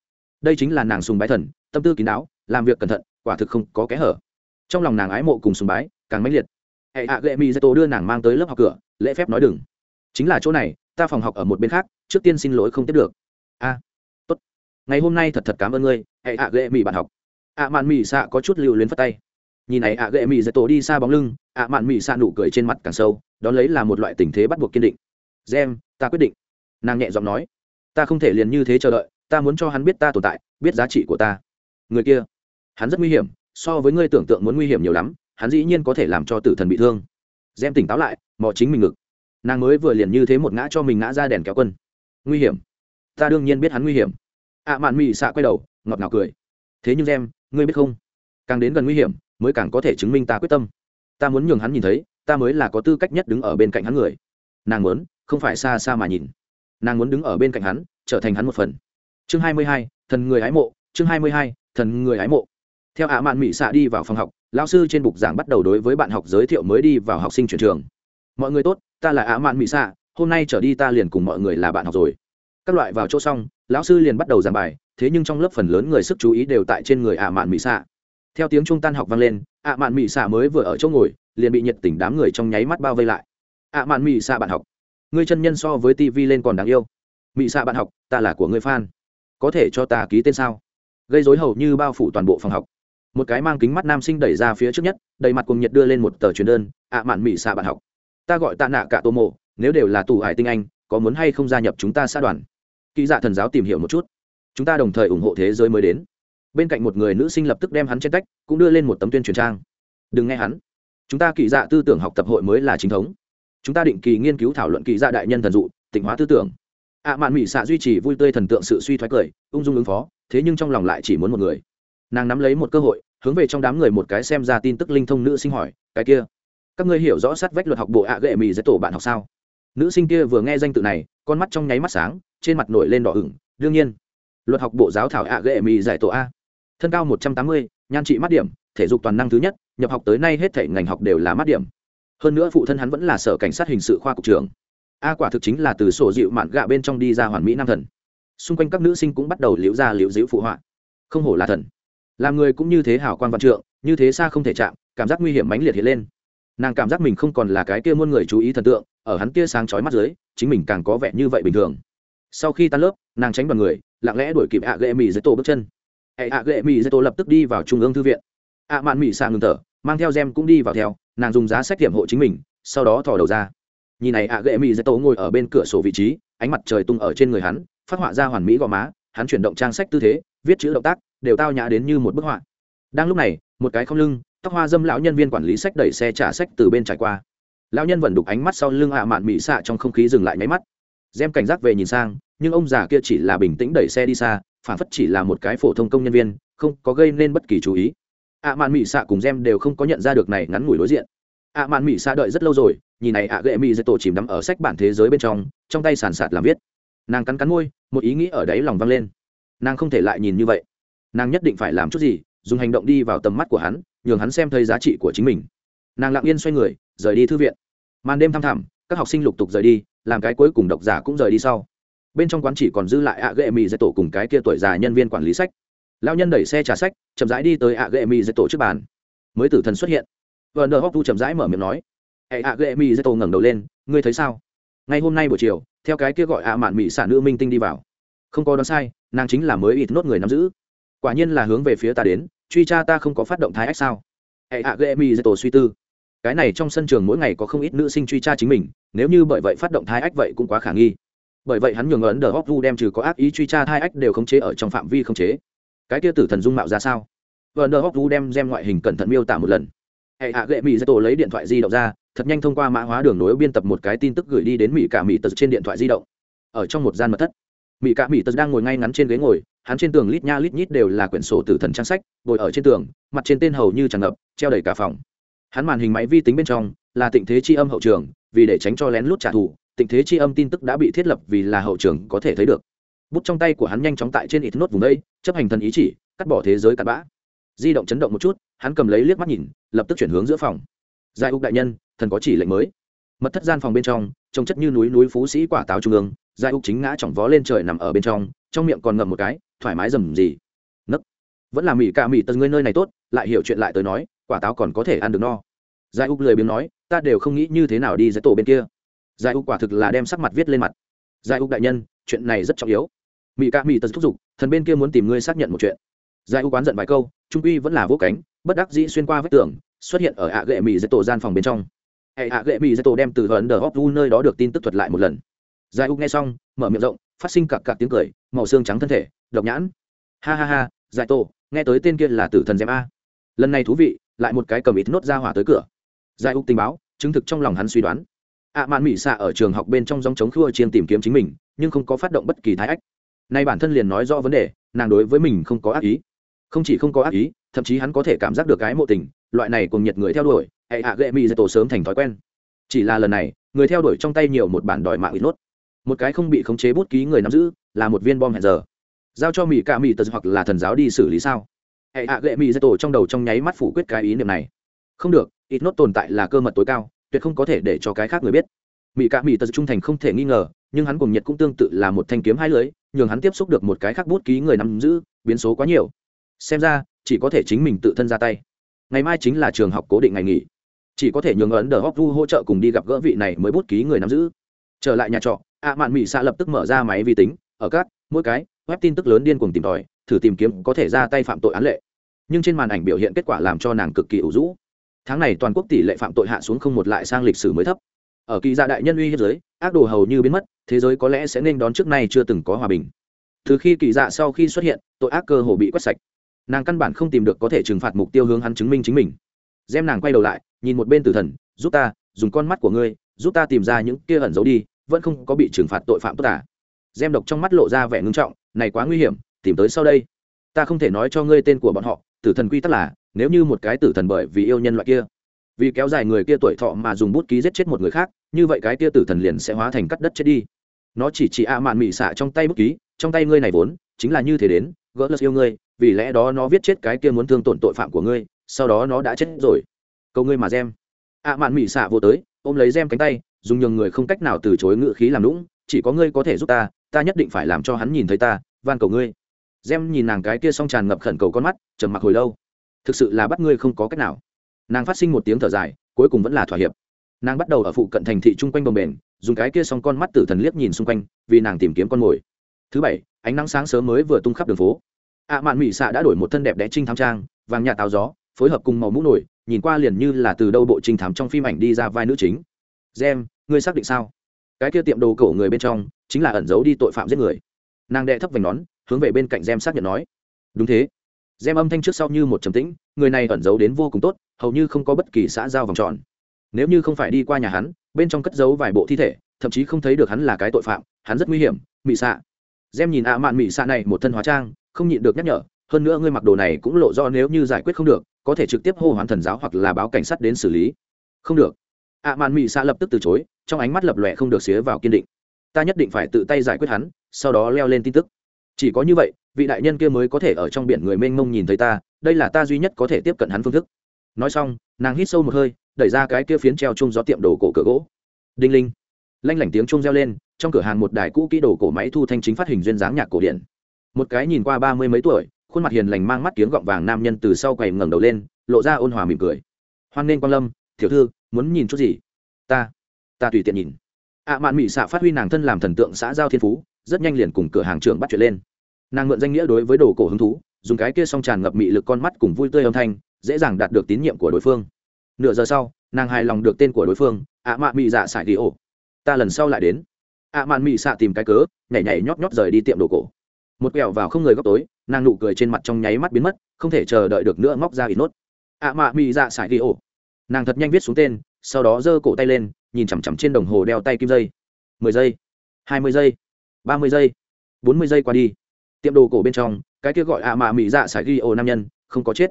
đây chính là nàng sùng bái thần, tâm tư kín đáo, làm việc cẩn thận, quả thực không có kẽ hở. Trong lòng nàng ái mộ cùng sùng bái, càng mãnh liệt. Hệ hạ gệ mỹ dạy tổ đưa nàng mang tới lớp học cửa, lễ phép nói đừng. Chính là chỗ này, ta phòng học ở một bên khác, trước tiên xin lỗi không tiếp được. A, tốt. Ngày hôm nay thật thật cảm ơn ngươi, hệ hạ gệ mỹ bạn học. Ạ mạn mỹ xạ có chút lưu luyến phất tay. Nhìn này ạ gệ mỹ dạy tổ đi xa bóng lưng, ạ mạn mỹ xạ nụ cười trên mặt càng sâu đón lấy là một loại tình thế bắt buộc kiên định. Gem, ta quyết định. Nàng nhẹ giọng nói. Ta không thể liền như thế chờ đợi ta muốn cho hắn biết ta tồn tại, biết giá trị của ta. Người kia, hắn rất nguy hiểm, so với ngươi tưởng tượng muốn nguy hiểm nhiều lắm, hắn dĩ nhiên có thể làm cho tử thần bị thương. Gem tỉnh táo lại, mò chính mình ngực. Nàng mới vừa liền như thế một ngã cho mình ngã ra đèn kéo quân. Nguy hiểm. Ta đương nhiên biết hắn nguy hiểm. Ạ mạn mị xạ quay đầu, ngọt ngào cười. Thế nhưng gem, ngươi biết không? Càng đến gần nguy hiểm, mới càng có thể chứng minh ta quyết tâm. Ta muốn nhường hắn nhìn thấy, ta mới là có tư cách nhất đứng ở bên cạnh hắn người. Nàng muốn, không phải xa xa mà nhìn. Nàng muốn đứng ở bên cạnh hắn, trở thành hắn một phần chương hai mươi hai, thần người ái mộ, chương hai mươi hai, thần người ái mộ. Theo ạ mạn mỹ xạ đi vào phòng học lao sư trên bục giảng bắt đầu đối với bạn học giới thiệu mới đi vào học sinh chuyển trường. Mọi người tốt, ta là ạ mạn mỹ xạ, hôm nay trở đi ta liền cùng mọi người là bạn học rồi. Các loại vào chỗ xong, lão sư liền bắt đầu giảng bài, thế nhưng trong lớp phần lớn người sức chú ý đều tại trên người ạ mạn mỹ xạ. Theo tiếng trung tan học vang lên, ạ mạn mỹ xạ mới vừa ở chỗ ngồi, liền bị nhiệt tình đám người trong nháy mắt bao vây lại. Ạ mạn mỹ xạ bạn học, ngươi chân nhân so với tv lên còn đáng yêu. Mỹ xạ bạn học, ta là của ngươi fan có thể cho ta ký tên sao? Gây dối hầu như bao phủ toàn bộ phòng học. Một cái mang kính mắt nam sinh đẩy ra phía trước nhất, đầy mặt cùng nhiệt đưa lên một tờ truyền đơn ạ mạn mỹ xạ bạn học. Ta gọi tạ nạ cả tô mộ, nếu đều là tù hải tinh anh, có muốn hay không gia nhập chúng ta xã đoàn? Kỹ dạ thần giáo tìm hiểu một chút. Chúng ta đồng thời ủng hộ thế giới mới đến. Bên cạnh một người nữ sinh lập tức đem hắn trên tách, cũng đưa lên một tấm tuyên truyền trang. Đừng nghe hắn. Chúng ta kỳ dạ tư tưởng học tập hội mới là chính thống. Chúng ta định kỳ nghiên cứu thảo luận kỳ dạ đại nhân thần dụ, tịnh hóa tư tưởng ạ mạn mỹ xạ duy trì vui tươi thần tượng sự suy thoái cười, ung dung ứng phó, thế nhưng trong lòng lại chỉ muốn một người. Nàng nắm lấy một cơ hội, hướng về trong đám người một cái xem ra tin tức linh thông nữ sinh hỏi, cái kia, các ngươi hiểu rõ sát vách luật học bộ ạ gệ mỹ dễ tổ bạn học sao? Nữ sinh kia vừa nghe danh tự này, con mắt trong nháy mắt sáng, trên mặt nổi lên đỏ ửng, đương nhiên, luật học bộ giáo thảo ạ gệ mỹ giải tổ a. Thân cao một trăm tám mươi, nhan trị mắt điểm, thể dục toàn năng thứ nhất, nhập học tới nay hết thể ngành học đều là mắt điểm. Hơn nữa phụ thân hắn vẫn là sở cảnh sát hình sự khoa cục trưởng a quả thực chính là từ sổ dịu mạn gạ bên trong đi ra hoàn mỹ nam thần. Xung quanh các nữ sinh cũng bắt đầu liễu ra liễu dĩu phụ họa. Không hổ là thần. Làm người cũng như thế hảo quan văn trượng, như thế xa không thể chạm, cảm giác nguy hiểm mãnh liệt hiện lên. Nàng cảm giác mình không còn là cái kia muôn người chú ý thần tượng, ở hắn kia sáng chói mắt dưới, chính mình càng có vẻ như vậy bình thường. Sau khi tan lớp, nàng tránh đoàn người, lặng lẽ đuổi kịp ạ ghệ mỹ dưới tổ bước chân. Hệ ạ ghệ mỹ dưới tổ lập tức đi vào trung ương thư viện. Ạ mạn mỹ xạ ngừng thở, mang theo gem cũng đi vào theo, nàng dùng giá sách điểm hộ chính mình, sau đó thò đầu ra nhìn này ạ ghệ mỹ dạy tổ ngồi ở bên cửa sổ vị trí, ánh mặt trời tung ở trên người hắn, phát họa ra hoàn mỹ gò má, hắn chuyển động trang sách tư thế, viết chữ động tác, đều tao nhã đến như một bức họa. Đang lúc này, một cái không lưng, tóc hoa dâm lão nhân viên quản lý sách đẩy xe trả sách từ bên trải qua. Lão nhân vẫn đục ánh mắt sau lưng ạ mạn mỹ xạ trong không khí dừng lại nháy mắt. Xem cảnh giác về nhìn sang, nhưng ông già kia chỉ là bình tĩnh đẩy xe đi xa, phản phất chỉ là một cái phổ thông công nhân viên, không có gây nên bất kỳ chú ý. Ạ mạn mỹ xạ cùng gem đều không có nhận ra được này ngắn ngủi đối diện ạ mạn mỹ xa đợi rất lâu rồi, nhìn này ạ ghệ mỹ dạy tổ chìm đắm ở sách bản thế giới bên trong trong tay sàn sạt làm viết. Nàng cắn cắn môi, một ý nghĩ ở đấy lòng vang lên. Nàng không thể lại nhìn như vậy. Nàng nhất định phải làm chút gì, dùng hành động đi vào tầm mắt của hắn, nhường hắn xem thấy giá trị của chính mình. Nàng lặng yên xoay người, rời đi thư viện. Màn đêm thăm thẳm, các học sinh lục tục rời đi, làm cái cuối cùng độc giả cũng rời đi sau. Bên trong quán chỉ còn dư lại ạ ghệ mỹ dạy tổ cùng cái kia tuổi già nhân viên quản lý sách. Lao nhân đẩy xe trả sách, chậm rãi đi tới ạ ghệ mỹ dạy tổ trước bàn. Mới tử thần xuất hiện vợ nờ hóc tu chậm rãi mở miệng nói. Hệ ạ, ghệ mỹ dây tổ ngẩng đầu lên, ngươi thấy sao? Ngay hôm nay buổi chiều, theo cái kia gọi ạ mạn mỹ xả nữ minh tinh đi vào. Không có đoán sai, nàng chính là mới ít nốt người nắm giữ. Quả nhiên là hướng về phía ta đến, truy tra ta không có phát động thái ách sao? Hệ hạ ghệ mỹ dây tổ suy tư. Cái này trong sân trường mỗi ngày có không ít nữ sinh truy tra chính mình, nếu như bởi vậy phát động thái ách vậy cũng quá khả nghi. Bởi vậy hắn nhường ấn đờ hóc vu đem trừ có ác ý truy tra thai ách đều khống chế ở trong phạm vi khống chế. Cái kia tử thần dung mạo ra sao? Vợ đờ hóc vu đem xem ngoại hình cẩn thận miêu tả một lần hệ hạ gệ mỹ dạy tổ lấy điện thoại di động ra, thật nhanh thông qua mã hóa đường nối biên tập một cái tin tức gửi đi đến mỹ cả mỹ tật trên điện thoại di động. Ở trong một gian mật thất, mỹ cả mỹ tật đang ngồi ngay ngắn trên ghế ngồi, hắn trên tường lít nha lít nhít đều là quyển sổ tử thần trang sách, ngồi ở trên tường, mặt trên tên hầu như tràn ngập, treo đầy cả phòng. Hắn màn hình máy vi tính bên trong là tịnh thế chi âm hậu trường, vì để tránh cho lén lút trả thù, tịnh thế chi âm tin tức đã bị thiết lập vì là hậu trường có thể thấy được. Bút trong tay của hắn nhanh chóng tại trên ít nốt vùng đây, chấp hành thần ý chỉ, cắt bỏ thế giới cặn bã di động chấn động một chút, hắn cầm lấy liếc mắt nhìn, lập tức chuyển hướng giữa phòng. Giải úc đại nhân, thần có chỉ lệnh mới. Mật thất gian phòng bên trong, trông chất như núi núi phú sĩ quả táo trung ương giải úc chính ngã chỏng vó lên trời nằm ở bên trong trong miệng còn ngậm một cái, thoải mái rầm gì. Nấc. Vẫn là mỹ cả mỹ tần ngươi nơi này tốt, lại hiểu chuyện lại tới nói, quả táo còn có thể ăn được no. Giải úc lười biếng nói, ta đều không nghĩ như thế nào đi dãy tổ bên kia. Giải úc quả thực là đem sắc mặt viết lên mặt. Giải úc đại nhân, chuyện này rất trọng yếu. Mỹ ca mỹ tật thúc giục, thần bên kia muốn tìm ngươi xác nhận một chuyện giải u quán giận vài câu, trung uy vẫn là vô cánh, bất đắc dĩ xuyên qua vách tường, xuất hiện ở ạ gệ mỹ dây tổ gian phòng bên trong. Hệ ạ gệ mỹ dây tổ đem từ hờn đờ hóc vu nơi đó được tin tức thuật lại một lần. Giải u nghe xong, mở miệng rộng, phát sinh cặp cặp tiếng cười, màu xương trắng thân thể, độc nhãn. Ha ha ha giải tổ, nghe tới tên kia là tử thần dèm a. Lần này thú vị, lại một cái cầm ít nốt ra hỏa tới cửa. Giải u tình báo, chứng thực trong lòng hắn suy đoán. Ạ à mạn mỹ xạ ở trường học bên trong dòng chống khua chiên tìm kiếm chính mình, nhưng không có phát động bất kỳ thái ách. Nay bản thân liền nói rõ vấn đề, nàng đối với mình không có ác ý không chỉ không có ác ý, thậm chí hắn có thể cảm giác được cái mộ tình, loại này cùng nhiệt người theo đuổi, hệ hạ gệ mỹ dạy tổ sớm thành thói quen. Chỉ là lần này, người theo đuổi trong tay nhiều một bản đòi mạng ít nốt. Một cái không bị khống chế bút ký người nắm giữ, là một viên bom hẹn giờ. Giao cho mỹ cả mỹ tật hoặc là thần giáo đi xử lý sao? Hệ hạ gệ mỹ dạy tổ trong đầu trong nháy mắt phủ quyết cái ý niệm này. Không được, ít nốt tồn tại là cơ mật tối cao, tuyệt không có thể để cho cái khác người biết. Mỹ cả mỹ tật trung thành không thể nghi ngờ, nhưng hắn cùng nhiệt cũng tương tự là một thanh kiếm hai lưới, nhường hắn tiếp xúc được một cái khác bút ký người nắm giữ, biến số quá nhiều xem ra, chỉ có thể chính mình tự thân ra tay. Ngày mai chính là trường học cố định ngày nghỉ. Chỉ có thể nhường ấn đờ hóc vu hỗ trợ cùng đi gặp gỡ vị này mới bút ký người nắm giữ. Trở lại nhà trọ, ạ mạn mỹ xạ lập tức mở ra máy vi tính, ở các, mỗi cái, web tin tức lớn điên cuồng tìm tòi, thử tìm kiếm có thể ra tay phạm tội án lệ. Nhưng trên màn ảnh biểu hiện kết quả làm cho nàng cực kỳ ủ rũ. Tháng này toàn quốc tỷ lệ phạm tội hạ xuống không một lại sang lịch sử mới thấp. Ở kỳ gia đại nhân uy hiếp giới, ác đồ hầu như biến mất, thế giới có lẽ sẽ nên đón trước nay chưa từng có hòa bình. Từ khi kỳ dạ sau khi xuất hiện, tội ác cơ hồ bị quét sạch nàng căn bản không tìm được có thể trừng phạt mục tiêu hướng hắn chứng minh chính mình. Xem nàng quay đầu lại, nhìn một bên tử thần, giúp ta, dùng con mắt của ngươi, giúp ta tìm ra những kia ẩn giấu đi, vẫn không có bị trừng phạt tội phạm tốt à. xem độc trong mắt lộ ra vẻ ngưng trọng, này quá nguy hiểm, tìm tới sau đây. Ta không thể nói cho ngươi tên của bọn họ, tử thần quy tắc là, nếu như một cái tử thần bởi vì yêu nhân loại kia, vì kéo dài người kia tuổi thọ mà dùng bút ký giết chết một người khác, như vậy cái kia tử thần liền sẽ hóa thành cắt đất chết đi. Nó chỉ chỉ ạ mạn mị xạ trong tay bút ký, trong tay ngươi này vốn, chính là như thế đến gỡ lật yêu ngươi, vì lẽ đó nó viết chết cái kia muốn thương tổn tội phạm của ngươi, sau đó nó đã chết rồi. Câu ngươi mà gem ạ mạn mỹ xạ vô tới, ôm lấy gem cánh tay, dùng nhường người không cách nào từ chối ngự khí làm lũng chỉ có ngươi có thể giúp ta ta nhất định phải làm cho hắn nhìn thấy ta, van cầu ngươi. Gem nhìn nàng cái kia xong tràn ngập khẩn cầu con mắt, trầm mặc hồi lâu. Thực sự là bắt ngươi không có cách nào. Nàng phát sinh một tiếng thở dài, cuối cùng vẫn là thỏa hiệp. Nàng bắt đầu ở phụ cận thành thị chung quanh bồng bền dùng cái kia xong con mắt tử thần liếc nhìn xung quanh, vì nàng tìm kiếm con mồi. Thứ bảy ánh nắng sáng sớm mới vừa tung khắp đường phố. Ạ mạn mỹ xạ đã đổi một thân đẹp đẽ trinh thám trang, vàng nhạt táo gió, phối hợp cùng màu mũ nổi, nhìn qua liền như là từ đâu bộ trinh thám trong phim ảnh đi ra vai nữ chính. Gem, ngươi xác định sao? Cái kia tiệm đồ cổ người bên trong, chính là ẩn giấu đi tội phạm giết người. Nàng đệ thấp vành nón, hướng về bên cạnh gem xác nhận nói. Đúng thế. Gem âm thanh trước sau như một trầm tĩnh, người này ẩn giấu đến vô cùng tốt, hầu như không có bất kỳ xã giao vòng tròn. Nếu như không phải đi qua nhà hắn, bên trong cất giấu vài bộ thi thể, thậm chí không thấy được hắn là cái tội phạm, hắn rất nguy hiểm, mị xạ gem nhìn ạ mạn mị xạ này một thân hóa trang, không nhịn được nhắc nhở, hơn nữa ngươi mặc đồ này cũng lộ do nếu như giải quyết không được, có thể trực tiếp hô hoán thần giáo hoặc là báo cảnh sát đến xử lý. Không được. Ạ mạn mỹ xạ lập tức từ chối, trong ánh mắt lập lòe không được xía vào kiên định. Ta nhất định phải tự tay giải quyết hắn, sau đó leo lên tin tức. Chỉ có như vậy, vị đại nhân kia mới có thể ở trong biển người mênh mông nhìn thấy ta, đây là ta duy nhất có thể tiếp cận hắn phương thức. Nói xong, nàng hít sâu một hơi, đẩy ra cái kia phiến treo chung gió tiệm đồ cổ cửa gỗ. Đinh linh. Lanh lảnh tiếng chung reo lên trong cửa hàng một đài cũ kỹ đồ cổ máy thu thanh chính phát hình duyên dáng nhạc cổ điển. Một cái nhìn qua ba mươi mấy tuổi, khuôn mặt hiền lành mang mắt kiếng gọng vàng nam nhân từ sau quầy ngẩng đầu lên, lộ ra ôn hòa mỉm cười. Hoan nên quan lâm, tiểu thư, muốn nhìn chút gì? Ta ta tùy tiện nhìn. Ạ mạn mỹ xạ phát huy nàng thân làm thần tượng xã giao thiên phú, rất nhanh liền cùng cửa hàng trưởng bắt chuyện lên. Nàng mượn danh nghĩa đối với đồ cổ hứng thú, dùng cái kia song tràn ngập mị lực con mắt cùng vui tươi âm thanh, dễ dàng đạt được tín nhiệm của đối phương. Nửa giờ sau, nàng hài lòng được tên của đối phương ạ mạn mỹ dạ sải đi ổ. Ta lần sau lại đến ạ mạn mị xạ tìm cái cớ, nhảy nhảy nhót nhót rời đi tiệm đồ cổ. Một quẹo vào không người góc tối, nàng nụ cười trên mặt trong nháy mắt biến mất, không thể chờ đợi được nữa móc ra ít nốt. ạ mạ mị dạ sải ghi ổ. Nàng thật nhanh viết xuống tên, sau đó giơ cổ tay lên, nhìn chằm chằm trên đồng hồ đeo tay kim dây. Mười giây, hai mươi giây, ba mươi giây, bốn mươi giây qua đi. Tiệm đồ cổ bên trong, cái kia gọi ạ mạ mị dạ sải ghi ổ nam nhân, không có chết.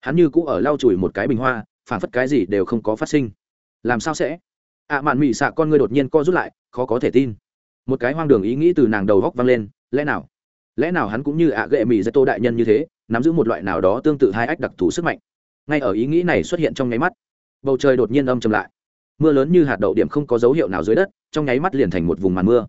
Hắn như cũ ở lau chùi một cái bình hoa phản phất cái gì đều không có phát sinh. Làm sao sẽ? ạ mạn mị xạ con người đột nhiên co rút lại, khó có thể tin một cái hoang đường ý nghĩ từ nàng đầu góc vang lên, lẽ nào? Lẽ nào hắn cũng như ạ ghệ mỹ dạy tô đại nhân như thế, nắm giữ một loại nào đó tương tự hai ách đặc thù sức mạnh? Ngay ở ý nghĩ này xuất hiện trong nháy mắt, bầu trời đột nhiên âm chầm lại. Mưa lớn như hạt đậu điểm không có dấu hiệu nào dưới đất, trong nháy mắt liền thành một vùng màn mưa.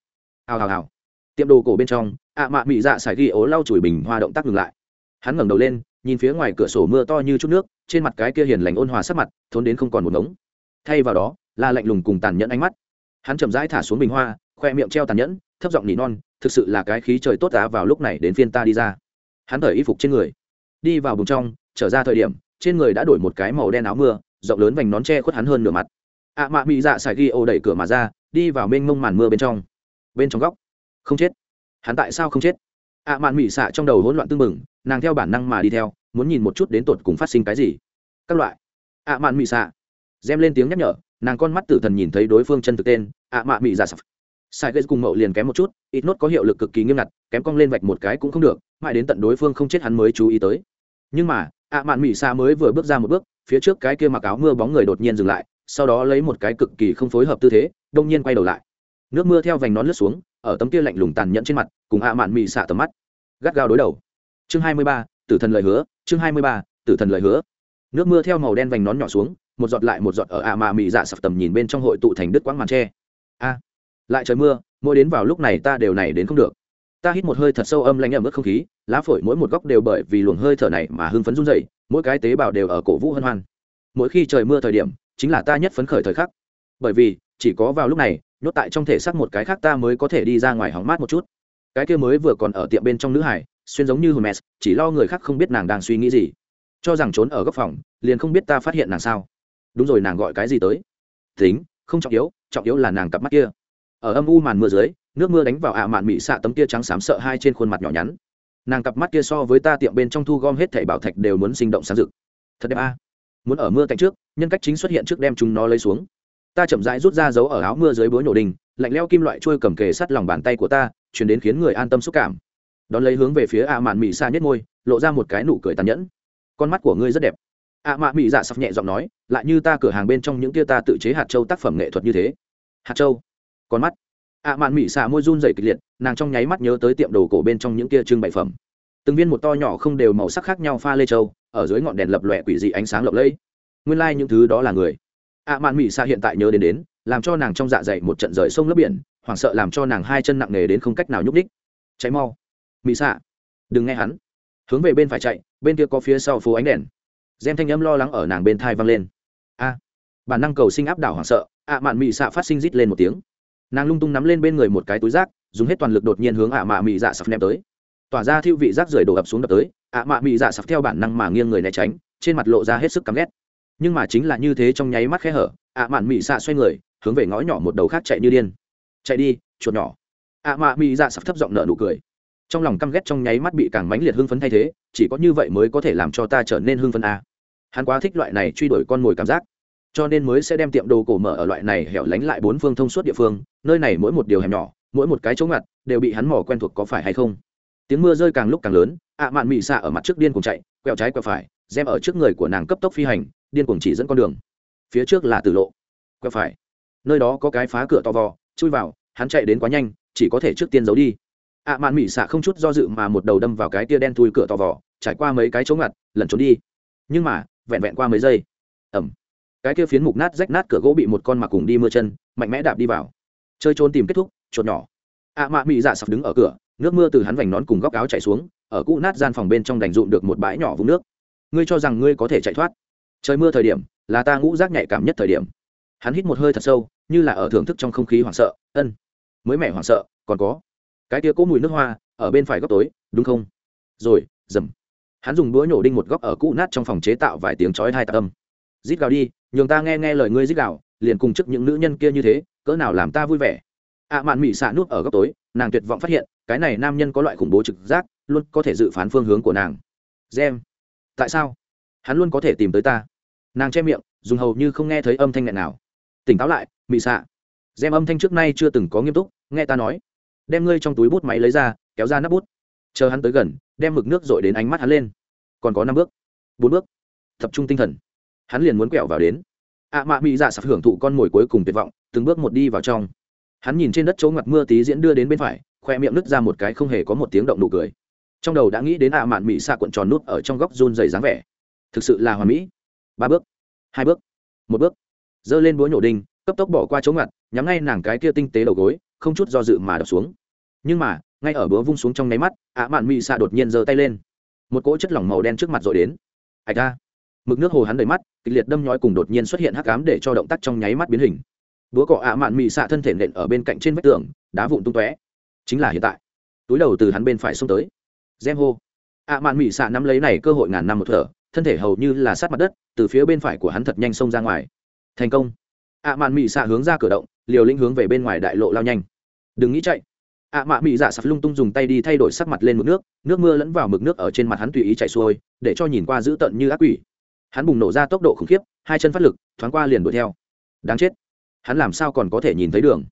Hào hào hào. Tiệm đồ cổ bên trong, ạ mạ mị dạ xài ghi ố lau chùi bình hoa động tác ngừng lại. Hắn ngẩng đầu lên, nhìn phía ngoài cửa sổ mưa to như chút nước, trên mặt cái kia hiền lành ôn hòa sắc mặt, thốn đến không còn một ngống. Thay vào đó, là lạnh lùng cùng tàn nhẫn ánh mắt. Hắn chậm rãi thả xuống bình hoa khoe miệng treo tàn nhẫn, thấp giọng nỉ non, thực sự là cái khí trời tốt á, vào lúc này đến phiên ta đi ra. Hắn thở y phục trên người. Đi vào bùng trong, trở ra thời điểm, trên người đã đổi một cái màu đen áo mưa, rộng lớn vành nón che khuất hắn hơn nửa mặt. Ạ à mạ mị dạ xài ghi ô đẩy cửa mà ra, đi vào mênh mông màn mưa bên trong. Bên trong góc. Không chết. Hắn tại sao không chết? Ạ à mạn mị xạ trong đầu hỗn loạn tưng bừng, nàng theo bản năng mà đi theo, muốn nhìn một chút đến tột cùng phát sinh cái gì. Các loại. Ạ à mạn mị dạ. xạ gem lên tiếng nhắc nhở, nàng con mắt tử thần nhìn thấy đối phương chân thực tên ạ mạ mị dạ sập sai gây cùng mậu liền kém một chút, ít nốt có hiệu lực cực kỳ nghiêm ngặt, kém cong lên vạch một cái cũng không được, mãi đến tận đối phương không chết hắn mới chú ý tới. Nhưng mà, ạ mạn mỹ xa mới vừa bước ra một bước, phía trước cái kia mặc áo mưa bóng người đột nhiên dừng lại, sau đó lấy một cái cực kỳ không phối hợp tư thế, đông nhiên quay đầu lại. Nước mưa theo vành nón lướt xuống, ở tấm kia lạnh lùng tàn nhẫn trên mặt, cùng ạ mạn mỹ xạ tầm mắt gắt gao đối đầu. Chương hai mươi ba, tử thần lời hứa, chương hai mươi ba, tử thần lời hứa. Nước mưa theo màu đen vành nón nhỏ xuống, một giọt lại một giọt ở ạ mạ mỹ dạ sập tầm nhìn bên trong hội tụ thành đứt quãng màn tre. A! Lại trời mưa, mỗi đến vào lúc này ta đều này đến không được. Ta hít một hơi thật sâu âm lạnh ẩm ướt không khí, lá phổi mỗi một góc đều bởi vì luồng hơi thở này mà hưng phấn run dậy mỗi cái tế bào đều ở cổ vũ hân hoan. Mỗi khi trời mưa thời điểm, chính là ta nhất phấn khởi thời khắc. Bởi vì, chỉ có vào lúc này, nhốt tại trong thể xác một cái khác ta mới có thể đi ra ngoài hóng mát một chút. Cái kia mới vừa còn ở tiệm bên trong nữ hải, xuyên giống như hermes, chỉ lo người khác không biết nàng đang suy nghĩ gì. Cho rằng trốn ở góc phòng, liền không biết ta phát hiện nàng sao. Đúng rồi, nàng gọi cái gì tới? Tính, không trọng yếu trọng yếu là nàng cặp mắt kia ở âm u màn mưa dưới, nước mưa đánh vào ạ mạn mị xạ tấm kia trắng xám sợ hai trên khuôn mặt nhỏ nhắn. Nàng cặp mắt kia so với ta tiệm bên trong thu gom hết thảy bảo thạch đều muốn sinh động sáng rực. Thật đẹp a. Muốn ở mưa cạnh trước, nhân cách chính xuất hiện trước đem chúng nó lấy xuống. Ta chậm rãi rút ra dấu ở áo mưa dưới bối nổ đình lạnh leo kim loại trôi cầm kề sắt lòng bàn tay của ta, chuyển đến khiến người an tâm xúc cảm. Đón lấy hướng về phía ạ mạn mị xa nhất môi, lộ ra một cái nụ cười tàn nhẫn. Con mắt của ngươi rất đẹp. Ạ mạn mị dạ sắp nhẹ giọng nói, lại như ta cửa hàng bên trong những kia ta tự chế hạt châu tác phẩm nghệ thuật như thế. Hạt châu con mắt. Ạ mạn mỹ xạ môi run dày kịch liệt, nàng trong nháy mắt nhớ tới tiệm đồ cổ bên trong những kia trưng bày phẩm. Từng viên một to nhỏ không đều màu sắc khác nhau pha lê châu ở dưới ngọn đèn lập lòe quỷ dị ánh sáng lộng lẫy. Nguyên lai、like、những thứ đó là người. Ạ mạn mỹ xạ hiện tại nhớ đến đến, làm cho nàng trong dạ dày một trận rời sông lấp biển, hoảng sợ làm cho nàng hai chân nặng nề đến không cách nào nhúc ních cháy mau. Mỹ xạ, đừng nghe hắn. Hướng về bên phải chạy, bên kia có phía sau phố ánh đèn. Gem thanh âm lo lắng ở nàng bên thai văng lên. A, bản năng cầu sinh áp đảo hoảng sợ, ạ mạn mỹ xạ phát sinh rít lên một tiếng nàng lung tung nắm lên bên người một cái túi rác, dùng hết toàn lực đột nhiên hướng ạ mạ mị dạ sập ném tới. Tỏa ra thiêu vị rác rưởi đổ ập xuống đập tới, ạ mạ mị dạ sập theo bản năng mà nghiêng người né tránh, trên mặt lộ ra hết sức căm ghét. Nhưng mà chính là như thế trong nháy mắt khe hở, ạ mạn mị xạ xoay người, hướng về ngõ nhỏ một đầu khác chạy như điên. Chạy đi, chuột nhỏ. ạ mạ mị dạ sập thấp giọng nợ nụ cười. Trong lòng căm ghét trong nháy mắt bị càng mãnh liệt hưng phấn thay thế, chỉ có như vậy mới có thể làm cho ta trở nên hưng phấn a hắn quá thích loại này truy đuổi con mồi cảm giác cho nên mới sẽ đem tiệm đồ cổ mở ở loại này hẻo lánh lại bốn phương thông suốt địa phương, nơi này mỗi một điều hẻm nhỏ, mỗi một cái chỗ ngặt đều bị hắn mỏ quen thuộc có phải hay không. Tiếng mưa rơi càng lúc càng lớn, ạ mạn mị xạ ở mặt trước điên cuồng chạy, quẹo trái quẹo phải gem ở trước người của nàng cấp tốc phi hành, điên cuồng chỉ dẫn con đường. Phía trước là tử lộ, quẹo phải. Nơi đó có cái phá cửa to vò, chui vào, hắn chạy đến quá nhanh, chỉ có thể trước tiên giấu đi. Ạ mạn mị xạ không chút do dự mà một đầu đâm vào cái tia đen thui cửa to vò, trải qua mấy cái chỗ ngặt, lẩn trốn đi. Nhưng mà, vẹn vẹn qua mấy giây. Ẩm cái kia phiến mục nát rách nát cửa gỗ bị một con mặc cùng đi mưa chân, mạnh mẽ đạp đi vào. Chơi trốn tìm kết thúc, chuột nhỏ. Ạ mạ mị dạ sập đứng ở cửa, nước mưa từ hắn vành nón cùng góc áo chảy xuống, ở cũ nát gian phòng bên trong đành rụm được một bãi nhỏ vũng nước. Ngươi cho rằng ngươi có thể chạy thoát. Trời mưa thời điểm, là ta ngũ rác nhạy cảm nhất thời điểm. Hắn hít một hơi thật sâu, như là ở thưởng thức trong không khí hoảng sợ, ân, mới mẻ hoảng sợ, còn có. Cái tia cỗ mùi nước hoa, ở bên phải góc tối, đúng không? Rồi, dầm. Hắn dùng đũa nhổ đinh một góc ở cũ nát trong phòng chế tạo vài tiếng chói hai tạ tâm rít gào đi, nhường ta nghe nghe lời ngươi rít gào, liền cùng trước những nữ nhân kia như thế, cỡ nào làm ta vui vẻ. Ạ mạn mị xạ núp ở góc tối, nàng tuyệt vọng phát hiện, cái này nam nhân có loại khủng bố trực giác, luôn có thể dự phán phương hướng của nàng. Gem. Tại sao? Hắn luôn có thể tìm tới ta. Nàng che miệng, dùng hầu như không nghe thấy âm thanh nghẹn nào tỉnh táo lại, mị xạ. Gem âm thanh trước nay chưa từng có nghiêm túc, nghe ta nói. Đem ngươi trong túi bút máy lấy ra, kéo ra nắp bút. Chờ hắn tới gần, đem mực nước dội đến ánh mắt hắn lên. Còn có năm bước. Bốn bước. Tập trung tinh thần hắn liền muốn quẹo vào đến. Ạ mạ mỹ dạ sạp hưởng thụ con mồi cuối cùng tuyệt vọng, từng bước một đi vào trong. Hắn nhìn trên đất chỗ ngặt mưa tí diễn đưa đến bên phải, khoe miệng nứt ra một cái không hề có một tiếng động nụ cười. Trong đầu đã nghĩ đến ạ mạn mỹ xạ cuộn tròn nút ở trong góc run dày dáng vẻ. Thực sự là hoàn mỹ. Ba bước, hai bước, một bước. Giơ lên búa nhổ đinh, cấp tốc bỏ qua chỗ ngặt, nhắm ngay nàng cái kia tinh tế đầu gối, không chút do dự mà đập xuống. Nhưng mà, ngay ở búa vung xuống trong nháy mắt, ạ mạn mỹ xạ đột nhiên giơ tay lên. Một cỗ chất lỏng màu đen trước mặt rồi đến. Ạch ra mực nước hồ hắn đầy mắt kịch liệt đâm nhói cùng đột nhiên xuất hiện hắc ám để cho động tác trong nháy mắt biến hình. Búa cỏ ạ mạn mị xạ thân thể nện ở bên cạnh trên vách tường, đá vụn tung tóe. Chính là hiện tại. Túi đầu từ hắn bên phải xông tới. Gem hô. Ạ mạn mị xạ nắm lấy này cơ hội ngàn năm một thở, thân thể hầu như là sát mặt đất, từ phía bên phải của hắn thật nhanh xông ra ngoài. Thành công. Ạ mạn mị xạ hướng ra cửa động, liều lĩnh hướng về bên ngoài đại lộ lao nhanh. Đừng nghĩ chạy. Ạ mạn mị dạ sập lung tung dùng tay đi thay đổi sắc mặt lên mực nước nước mưa lẫn vào mực nước ở trên mặt hắn tùy ý chạy xuôi, để cho nhìn qua dữ tợn như ác quỷ hắn bùng nổ ra tốc độ khủng khiếp, hai chân phát lực, thoáng qua liền đuổi theo. Đáng chết. Hắn làm sao còn có thể nhìn thấy đường?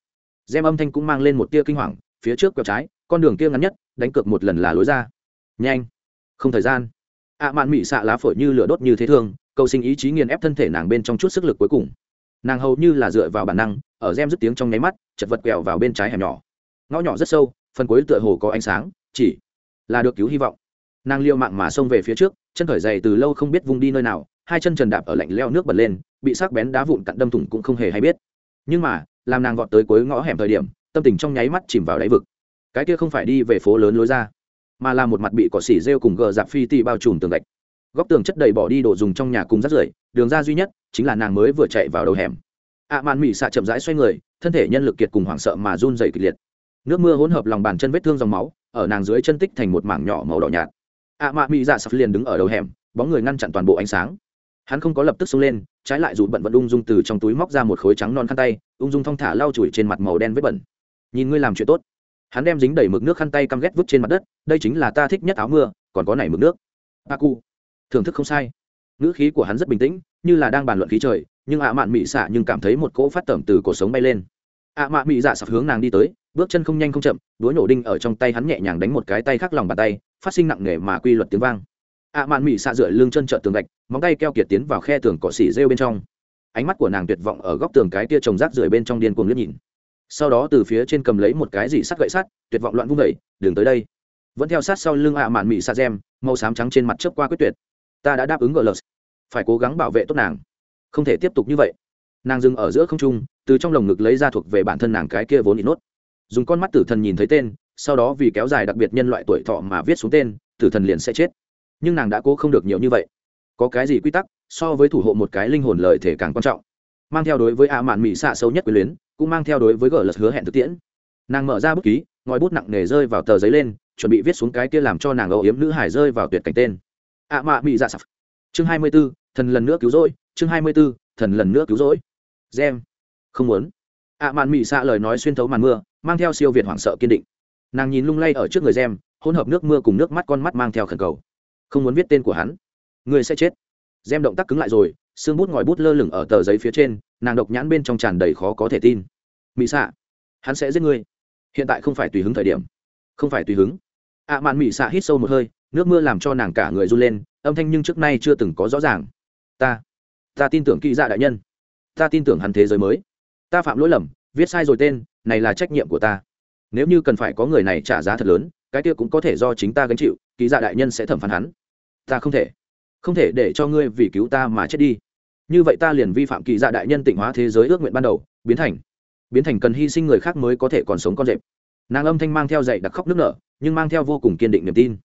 Gem âm thanh cũng mang lên một tia kinh hoàng, phía trước quẹo trái, con đường kia ngắn nhất, đánh cược một lần là lối ra. Nhanh. Không thời gian. Ạ mạn mị xạ lá phổi như lửa đốt như thế thương cầu sinh ý chí nghiền ép thân thể nàng bên trong chút sức lực cuối cùng. Nàng hầu như là dựa vào bản năng, ở gem dứt tiếng trong nháy mắt, chật vật quẹo vào bên trái hẻm nhỏ. Ngõ nhỏ rất sâu, phần cuối tựa hồ có ánh sáng, chỉ là được cứu hy vọng. Nàng liêu mạng mà xông về phía trước chân khởi dày từ lâu không biết vung đi nơi nào, hai chân trần đạp ở lạnh leo nước bật lên, bị sắc bén đá vụn cặn đâm thủng cũng không hề hay biết. Nhưng mà, làm nàng vọt tới cuối ngõ hẻm thời điểm, tâm tình trong nháy mắt chìm vào đáy vực. Cái kia không phải đi về phố lớn lối ra, mà là một mặt bị cỏ xỉ rêu cùng gờ dạp phi tì bao trùm tường gạch. Góc tường chất đầy bỏ đi đồ dùng trong nhà cùng rắt rưởi, đường ra duy nhất chính là nàng mới vừa chạy vào đầu hẻm. Ạ mạn mỹ xạ chậm rãi xoay người, thân thể nhân lực kiệt cùng hoảng sợ mà run dày kịch liệt. Nước mưa hỗn hợp lòng bàn chân vết thương dòng máu, ở nàng dưới chân tích thành một mảng nhỏ màu đỏ nhạt ạ mạ mỹ dạ sập liền đứng ở đầu hẻm, bóng người ngăn chặn toàn bộ ánh sáng. Hắn không có lập tức xông lên, trái lại dù bận vẫn ung dung từ trong túi móc ra một khối trắng non khăn tay, ung dung thong thả lau chùi trên mặt màu đen vết bẩn. Nhìn ngươi làm chuyện tốt. Hắn đem dính đầy mực nước khăn tay căm ghét vứt trên mặt đất, đây chính là ta thích nhất áo mưa, còn có này mực nước. A cu thưởng thức không sai. Ngữ khí của hắn rất bình tĩnh, như là đang bàn luận khí trời, nhưng ạ mạn mị xạ nhưng cảm thấy một cỗ phát tẩm từ cổ sống bay lên. ạ mạn mị dạ sập hướng nàng đi tới bước chân không nhanh không chậm đuối nổ đinh ở trong tay hắn nhẹ nhàng đánh một cái tay khác lòng bàn tay phát sinh nặng nề mà quy luật tiếng vang. Ạ mạn mị xạ rửa lưng chân trợn tường gạch móng tay keo kiệt tiến vào khe tường cỏ xỉ rêu bên trong. Ánh mắt của nàng tuyệt vọng ở góc tường cái tia trồng rác rưởi bên trong điên cuồng liếc nhìn. Sau đó từ phía trên cầm lấy một cái gì sắt gậy sắt tuyệt vọng loạn vung vẩy đường tới đây. Vẫn theo sát sau lưng ạ mạn mị xạ gem màu xám trắng trên mặt chớp qua quyết tuyệt. Ta đã đáp ứng gờ lợt, phải cố gắng bảo vệ tốt nàng. Không thể tiếp tục như vậy. Nàng dừng ở giữa không trung từ trong lồng ngực lấy ra thuộc về bản thân nàng cái kia vốn ít nốt dùng con mắt tử thần nhìn thấy tên, sau đó vì kéo dài đặc biệt nhân loại tuổi thọ mà viết xuống tên, tử thần liền sẽ chết. Nhưng nàng đã cố không được nhiều như vậy. Có cái gì quy tắc, so với thủ hộ một cái linh hồn lợi thể càng quan trọng. Mang theo đối với ạ mạn mỹ xạ xấu nhất quyền luyến, cũng mang theo đối với gờ lật hứa hẹn thực tiễn. Nàng mở ra bút ký, ngòi bút nặng nề rơi vào tờ giấy lên, chuẩn bị viết xuống cái kia làm cho nàng âu yếm nữ hải rơi vào tuyệt cảnh tên. Ạ mạ mỹ dạ sập chương hai mươi b ố thần lần nữa cứu rỗi, chương hai mươi b ố thần lần nữa cứu rỗi. Gem. Không muốn a mạn mỹ xạ lời nói xuyên thấu màn mưa, mang theo siêu việt hoảng sợ kiên định. Nàng nhìn lung lay ở trước người gem, hỗn hợp nước mưa cùng nước mắt con mắt mang theo khẩn cầu. Không muốn viết tên của hắn. Người sẽ chết. Gem động tác cứng lại rồi, xương bút ngòi bút lơ lửng ở tờ giấy phía trên, nàng độc nhãn bên trong tràn đầy khó có thể tin. Mỹ xạ, hắn sẽ giết ngươi. Hiện tại không phải tùy hứng thời điểm. Không phải tùy hứng. Ạ mạn mỹ xạ hít sâu một hơi, nước mưa làm cho nàng cả người run lên, âm thanh nhưng trước nay chưa từng có rõ ràng. Ta ta tin tưởng kỹ dạ đại nhân. Ta tin tưởng hắn thế giới mới ta phạm lỗi lầm, viết sai rồi tên, này là trách nhiệm của ta. Nếu như cần phải có người này trả giá thật lớn, cái kia cũng có thể do chính ta gánh chịu, ký giả đại nhân sẽ thẩm phán hắn. Ta không thể. Không thể để cho ngươi vì cứu ta mà chết đi. Như vậy ta liền vi phạm kỳ dạ đại nhân tịnh hóa thế giới ước nguyện ban đầu, biến thành. Biến thành cần hy sinh người khác mới có thể còn sống con rệp. Nàng âm thanh mang theo dạy đặc khóc nước nở, nhưng mang theo vô cùng kiên định niềm tin.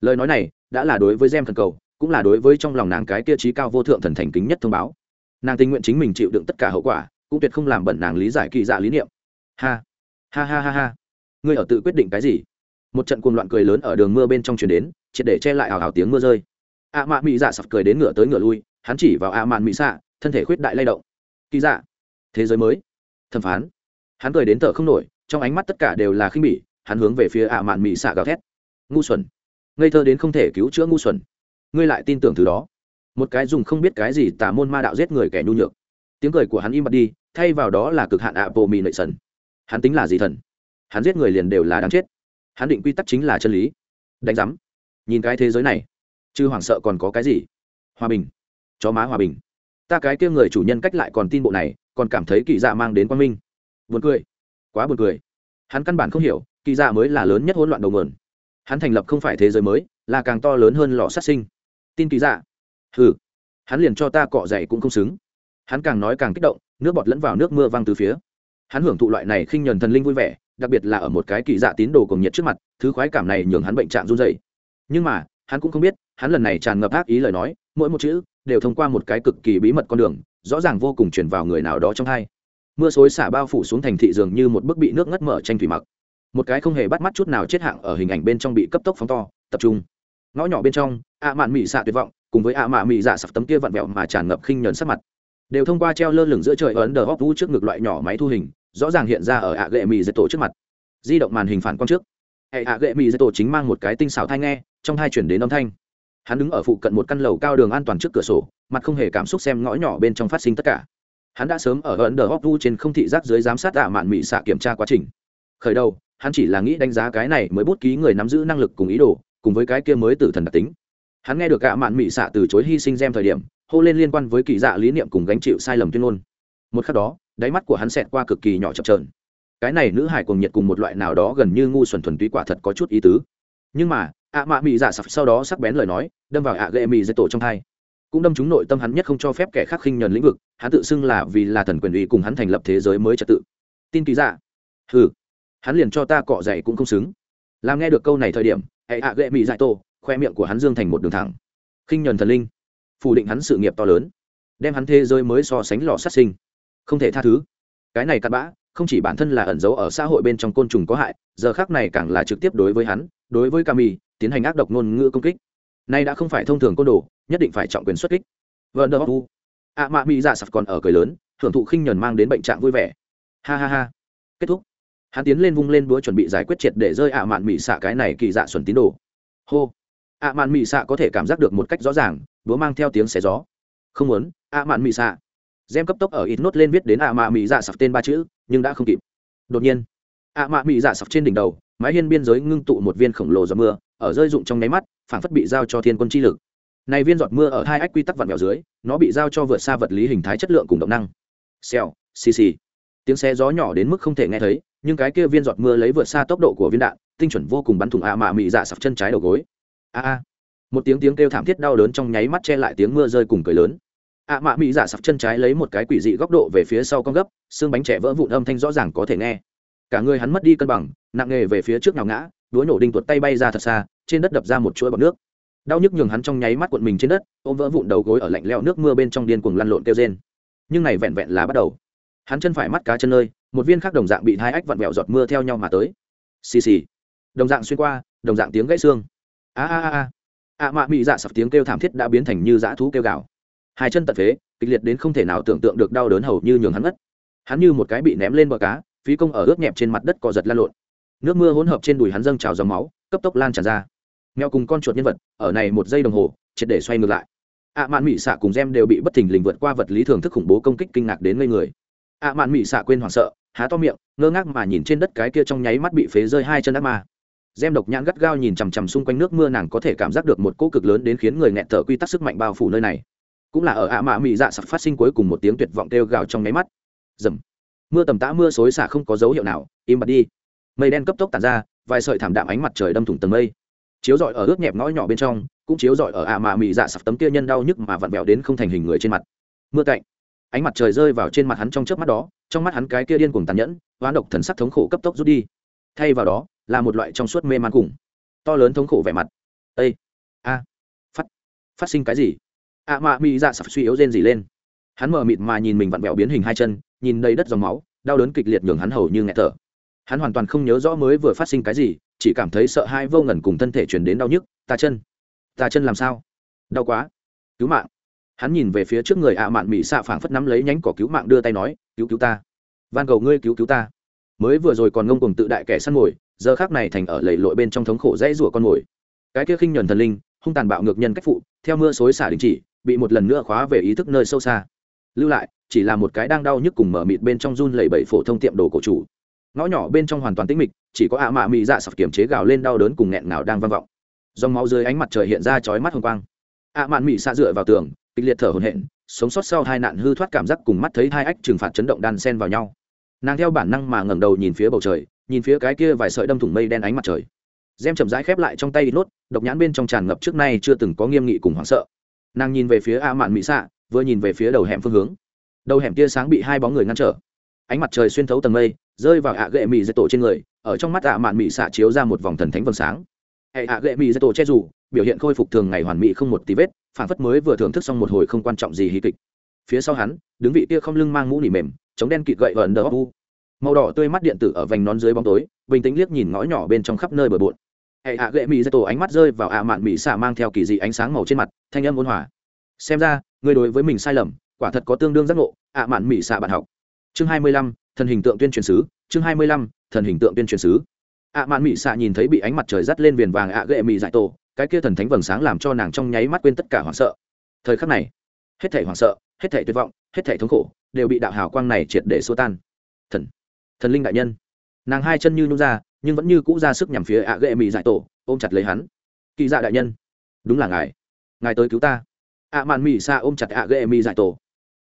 Lời nói này đã là đối với gem thần cầu, cũng là đối với trong lòng nàng cái kia trí cao vô thượng thần thành kính nhất thông báo. Nàng tình nguyện chính mình chịu đựng tất cả hậu quả cũng tuyệt không làm bẩn nàng lý giải kỳ dạ lý niệm. Ha ha ha ha ha. Ngươi ở tự quyết định cái gì? Một trận cuồng loạn cười lớn ở đường mưa bên trong chuyển đến, triệt để che lại hào hào tiếng mưa rơi. A mạ mỹ dạ sập cười đến ngựa tới ngựa lui, hắn chỉ vào a mạn mỹ xạ dạ, thân thể khuyết đại lay động. Kỳ dạ thế giới mới. Thẩm phán. Hắn cười đến thở không nổi, trong ánh mắt tất cả đều là khinh bỉ, hắn hướng về phía a mạn mỹ xạ dạ gào thét. Ngu xuẩn. Ngây thơ đến không thể cứu chữa ngu xuẩn. Ngươi lại tin tưởng thứ đó. Một cái dùng không biết cái gì tả môn ma đạo giết người kẻ nhu nhược tiếng cười của hắn im bặt đi, thay vào đó là cực hạn ạ bộ mì nệ sần hắn tính là gì thần? Hắn giết người liền đều là đáng chết. Hắn định quy tắc chính là chân lý. Đánh giám. Nhìn cái thế giới này. Chứ hoảng sợ còn có cái gì? Hòa bình. Chó má hòa bình. Ta cái kia người chủ nhân cách lại còn tin bộ này, còn cảm thấy kỳ dạ mang đến quang minh. Buồn cười. Quá buồn cười. Hắn căn bản không hiểu, kỳ dạ mới là lớn nhất hỗn loạn đầu nguồn. Hắn thành lập không phải thế giới mới, là càng to lớn hơn lò sát sinh. Tin kỳ dạ. Hừ. Hắn liền cho ta cọ dày cũng không xứng hắn càng nói càng kích động, nước bọt lẫn vào nước mưa văng từ phía. Hắn hưởng thụ loại này khinh nhuần thần linh vui vẻ, đặc biệt là ở một cái kỳ dạ tín đồ cùng nhiệt trước mặt, thứ khoái cảm này nhường hắn bệnh trạng run dày nhưng mà, hắn cũng không biết, hắn lần này tràn ngập ác ý lời nói, mỗi một chữ đều thông qua một cái cực kỳ bí mật con đường, rõ ràng vô cùng truyền vào người nào đó trong hai. Mưa xối xả bao phủ xuống thành thị dường như một bức bị nước ngất mở tranh thủy mặc. Một cái không hề bắt mắt chút nào chết hạng ở hình ảnh bên trong bị cấp tốc phóng to, tập trung. Ngõ nhỏ bên trong, ạ mạn mị xạ tuyệt vọng, cùng với ạ mạ mị dạ sập tấm kia vặn vẹo mà tràn ngập khinh nhờn sắc mặt đều thông qua treo lơ lửng giữa trời ấn đờ hóc vũ trước ngực loại nhỏ máy thu hình, rõ ràng hiện ra ở ạ gệ mỹ dây tổ trước mặt. Di động màn hình phản quang trước. Hệ ạ gệ mỹ dây tổ chính mang một cái tinh xảo thai nghe, trong hai chuyển đến âm thanh. Hắn đứng ở phụ cận một căn lầu cao đường an toàn trước cửa sổ, mặt không hề cảm xúc xem ngõ nhỏ bên trong phát sinh tất cả. Hắn đã sớm ở ấn đờ hóc vũ trên không thị giác dưới giám sát ạ mạn mỹ xạ kiểm tra quá trình. Khởi đầu, hắn chỉ là nghĩ đánh giá cái này mới bút ký người nắm giữ năng lực cùng ý đồ, cùng với cái kia mới tử thần đặc tính hắn nghe được ạ mạn mỹ xạ từ chối hy sinh gem thời điểm, hô lên liên quan với kỳ dạ lý niệm cùng gánh chịu sai lầm tuyên ngôn. Một khắc đó, đáy mắt của hắn xẹt qua cực kỳ nhỏ chập trờn cái này nữ hải cùng nhiệt cùng một loại nào đó gần như ngu xuẩn thuần túy quả thật có chút ý tứ. Nhưng mà, ạ mạ mỹ dạ sập sau đó sắc bén lời nói, đâm vào ạ ghệ mỹ dây dạ tổ trong thai. Cũng đâm trúng nội tâm hắn nhất không cho phép kẻ khác khinh nhờn lĩnh vực, hắn tự xưng là vì là thần quyền uy cùng hắn thành lập thế giới mới trật tự. Tin kỳ dạ. Ừ hắn liền cho ta cọ dày cũng không xứng. Làm nghe được câu này thời điểm hệ ạ ghệ mỹ dạy tổ khoe miệng của hắn dương thành một đường thẳng khinh nhuần thần linh phủ định hắn sự nghiệp to lớn đem hắn thế giới mới so sánh lò sát sinh không thể tha thứ cái này cặn bã không chỉ bản thân là ẩn giấu ở xã hội bên trong côn trùng có hại giờ khác này càng là trực tiếp đối với hắn đối với Kami, tiến hành ác độc ngôn ngữ công kích. Nay đã không phải thông thường côn đồ, nhất định phải trọng quyền xuất kích. Wonderful. A Mạ mỹ Dạ Sặc còn ở cười lớn, thưởng thụ khinh nhẫn mang đến bệnh trạng vui vẻ. Ha ha ha. Kết thúc. Hắn tiến lên vung lên búa chuẩn bị giải quyết triệt để rơi ạ mạn mỹ xạ cái này kỳ dạ xuẩn tín đồ. Hô ạ mạn mị xạ có thể cảm giác được một cách rõ ràng, búa mang theo tiếng xé gió. Không muốn, ạ mạn mị xạ. Gem cấp tốc ở ít nốt lên viết đến ạ mạ mị dạ sặc tên ba chữ, nhưng đã không kịp. Đột nhiên, ạ mạ mị dạ sặc trên đỉnh đầu, mái hiên biên giới ngưng tụ một viên khổng lồ giọt mưa ở rơi rụng trong nháy mắt phảng phất bị giao cho thiên quân chi lực này viên giọt mưa ở hai ách quy tắc vặn vẹo dưới nó bị giao cho vượt xa vật lý hình thái chất lượng cùng động năng xèo xì xì tiếng xe gió nhỏ đến mức không thể nghe thấy nhưng cái kia viên giọt mưa lấy vượt xa tốc độ của viên đạn tinh chuẩn vô cùng bắn thủng ạ mạ mị dạ sập chân trái đầu gối a a. Một tiếng tiếng kêu thảm thiết đau đớn trong nháy mắt che lại tiếng mưa rơi cùng cười lớn. Ạ mạ mị dạ giả sập chân trái lấy một cái quỷ dị góc độ về phía sau con gấp, xương bánh trẻ vỡ vụn âm thanh rõ ràng có thể nghe. Cả người hắn mất đi cân bằng, nặng nghề về phía trước nào ngã đuối nổ đinh tuột tay bay ra thật xa, trên đất đập ra một chuỗi bọt nước. Đau nhức nhường hắn trong nháy mắt cuộn mình trên đất, ôm vỡ vụn đầu gối ở lạnh leo nước mưa bên trong điên cuồng lăn lộn kêu rên. Nhưng này vẹn vẹn là bắt đầu. Hắn chân phải mắt cá chân nơi, một viên khác đồng dạng bị hai ách vặn vẹo giọt mưa theo nhau mà tới. Xì xì. Đồng dạng xuyên qua, đồng dạng tiếng gãy xương a a a a. Mạ mị dạ sập tiếng kêu thảm thiết đã biến thành như dã thú kêu gào. Hai chân tật phế, kịch liệt đến không thể nào tưởng tượng được đau đớn hầu như nhường hắn ngất. Hắn như một cái bị ném lên bờ cá, phí công ở ướt nhẹp trên mặt đất cọ giật lan lộn. Nước mưa hỗn hợp trên đùi hắn dâng trào dòng máu, cấp tốc lan tràn ra. Mèo cùng con chuột nhân vật, ở này một giây đồng hồ, triệt để xoay ngược lại. Ạ mạn mỹ xạ cùng gem đều bị bất thình lình vượt qua vật lý thường thức khủng bố công kích kinh ngạc đến ngây người. Ạ mạn mỹ xạ quên hoảng sợ, há to miệng, ngơ ngác mà nhìn trên đất cái kia trong nháy mắt bị phế rơi hai chân ác ma gem độc nhãn gắt gao nhìn chằm chằm xung quanh nước mưa, nàng có thể cảm giác được một cỗ cực lớn đến khiến người nghẹt thở quy tắc sức mạnh bao phủ nơi này. Cũng là ở ạ mạ mị dạ sập phát sinh cuối cùng một tiếng tuyệt vọng kêu gào trong máy mắt. Dầm. Mưa tầm tã mưa xối xả không có dấu hiệu nào, im bặt đi. Mây đen cấp tốc tàn ra, vài sợi thảm đạm ánh mặt trời đâm thủng tầng mây. Chiếu rọi ở ướt nhẹp ngõ nhỏ bên trong, cũng chiếu rọi ở ạ mạ mị dạ sập tấm kia nhân đau nhức mà vặn vẹo đến không thành hình người trên mặt. Mưa cạnh ánh mặt trời rơi vào trên mặt hắn trong chớp mắt đó, trong mắt hắn cái kia điên cuồng tàn nhẫn, hoán độc thần sắc thống khổ cấp tốc rút đi. Thay vào đó là một loại trong suốt mê man cùng. To lớn thống khổ vẻ mặt. Ây a, phát phát sinh cái gì? Ạ mạ mị dạ sập suy yếu rên gì lên. Hắn mở mịt mà nhìn mình vặn vẹo biến hình hai chân, nhìn đầy đất dòng máu, đau đớn kịch liệt nhường hắn hầu như nghẹt thở. Hắn hoàn toàn không nhớ rõ mới vừa phát sinh cái gì, chỉ cảm thấy sợ hai vô ngần cùng thân thể chuyển đến đau nhức. Ta chân ta chân làm sao? Đau quá. Cứu mạng. Hắn nhìn về phía trước người ạ mạn mỹ xạ phảng phất nắm lấy nhánh cỏ cứu mạng đưa tay nói, cứu cứu ta. Van cầu ngươi cứu cứu ta. Mới vừa rồi còn ngông cùng tự đại kẻ săn mồi giờ khác này thành ở lầy lội bên trong thống khổ dãy rủa con mồi. Cái kia khinh nhuần thần linh, hung tàn bạo ngược nhân cách phụ, theo mưa xối xả đình chỉ, bị một lần nữa khóa về ý thức nơi sâu xa. Lưu lại, chỉ là một cái đang đau nhức cùng mở mịt bên trong run lẩy bẩy phổ thông tiệm đồ cổ chủ. Ngõ nhỏ bên trong hoàn toàn tĩnh mịch, chỉ có ạ mạ mị dạ sập kiểm chế gào lên đau đớn cùng nghẹn nào đang vang vọng. Dòng máu dưới ánh mặt trời hiện ra chói mắt hồng quang. Ạ mạn mị xạ dựa vào tường, kịch liệt thở hổn hển, sống sót sau hai nạn hư thoát cảm giác cùng mắt thấy hai ách trừng phạt chấn động đan sen vào nhau nàng theo bản năng mà ngẩng đầu nhìn phía bầu trời, nhìn phía cái kia vài sợi đâm thủng mây đen ánh mặt trời. Gem chậm rãi khép lại trong tay nốt, độc nhãn bên trong tràn ngập trước nay chưa từng có nghiêm nghị cùng hoảng sợ. Nàng nhìn về phía a mạn mỹ xạ vừa nhìn về phía đầu hẻm phương hướng. Đầu hẻm tia sáng bị hai bóng người ngăn trở. Ánh mặt trời xuyên thấu tầng mây, rơi vào ạ gệ mì dây tổ trên người, ở trong mắt ạ mạn mị xạ chiếu ra một vòng thần thánh vầng sáng. Hệ ạ gệ mì dây tổ che dù, biểu hiện khôi phục thường ngày hoàn mỹ không một tí vết, phản phất mới vừa thưởng thức xong một hồi không quan trọng gì hí kịch. Phía sau hắn, đứng vị kia không lưng mang mũ nỉ mềm chống đen kịt gậy ở đờ u. Màu đỏ tươi mắt điện tử ở vành nón dưới bóng tối, bình tĩnh liếc nhìn ngõ nhỏ bên trong khắp nơi bờ bộn. Hệ hạ gệ mỹ dây tổ ánh mắt rơi vào ạ mạn mị xạ mang theo kỳ dị ánh sáng màu trên mặt, thanh âm ôn hòa. Xem ra, người đối với mình sai lầm, quả thật có tương đương giác ngộ, ạ mạn mị xạ bạn học. Chương hai mươi lăm, thần hình tượng tuyên truyền sứ, chương hai mươi lăm, thần hình tượng tuyên truyền sứ. Ạ mạn mị xạ nhìn thấy bị ánh mặt trời dắt lên viền vàng ạ gệ mị dại tổ, cái kia thần thánh vầng sáng làm cho nàng trong nháy mắt quên tất cả hoảng sợ. Thời khắc này, hết thảy hoảng sợ hết thảy tuyệt vọng, hết thảy thống khổ, đều bị đạo hào quang này triệt để xua tan. Thần thần linh đại nhân. Nàng hai chân như nhung ra, nhưng vẫn như cũ ra sức nhằm phía ạ gệ mị dại tổ, ôm chặt lấy hắn. Kỳ dạ đại nhân. Đúng là ngài. Ngài tới cứu ta. Ạ mạn mị xa ôm chặt ạ gệ mị dại tổ.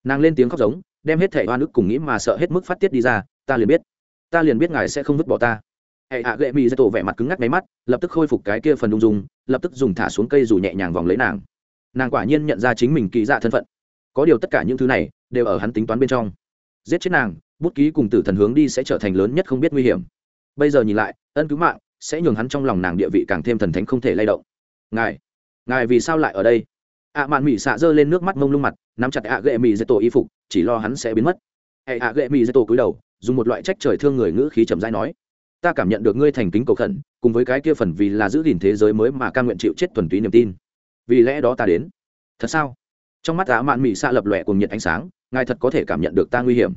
Nàng lên tiếng khóc giống, đem hết thẻ oan ức cùng nghĩ mà sợ hết mức phát tiết đi ra, ta liền biết. Ta liền biết ngài sẽ không vứt bỏ ta. Hệ ạ gệ mị ra tổ vẻ mặt cứng ngắc máy mắt, lập tức khôi phục cái kia phần đung dung, lập tức dùng thả xuống cây dù nhẹ nhàng vòng lấy nàng. Nàng quả nhiên nhận ra chính mình kỳ dạ thân phận có điều tất cả những thứ này đều ở hắn tính toán bên trong. Giết chết nàng, bút ký cùng tử thần hướng đi sẽ trở thành lớn nhất không biết nguy hiểm. Bây giờ nhìn lại, ân cứu mạng sẽ nhường hắn trong lòng nàng địa vị càng thêm thần thánh không thể lay động. Ngài ngài vì sao lại ở đây? Ạ mạn mỹ xạ giơ lên nước mắt mông lung mặt, nắm chặt ạ ghệ mỹ dây tổ y phục, chỉ lo hắn sẽ biến mất. Hệ ạ ghệ mỹ dây tổ cúi đầu, dùng một loại trách trời thương người ngữ khí trầm rãi nói, ta cảm nhận được ngươi thành kính cầu khẩn, cùng với cái kia phần vì là giữ gìn thế giới mới mà ca nguyện chịu chết thuần túy niềm tin. Vì lẽ đó ta đến. Thật sao? Trong mắt ạ mạn mỹ xạ lập lòe cùng nhiệt ánh sáng, ngài thật có thể cảm nhận được ta nguy hiểm.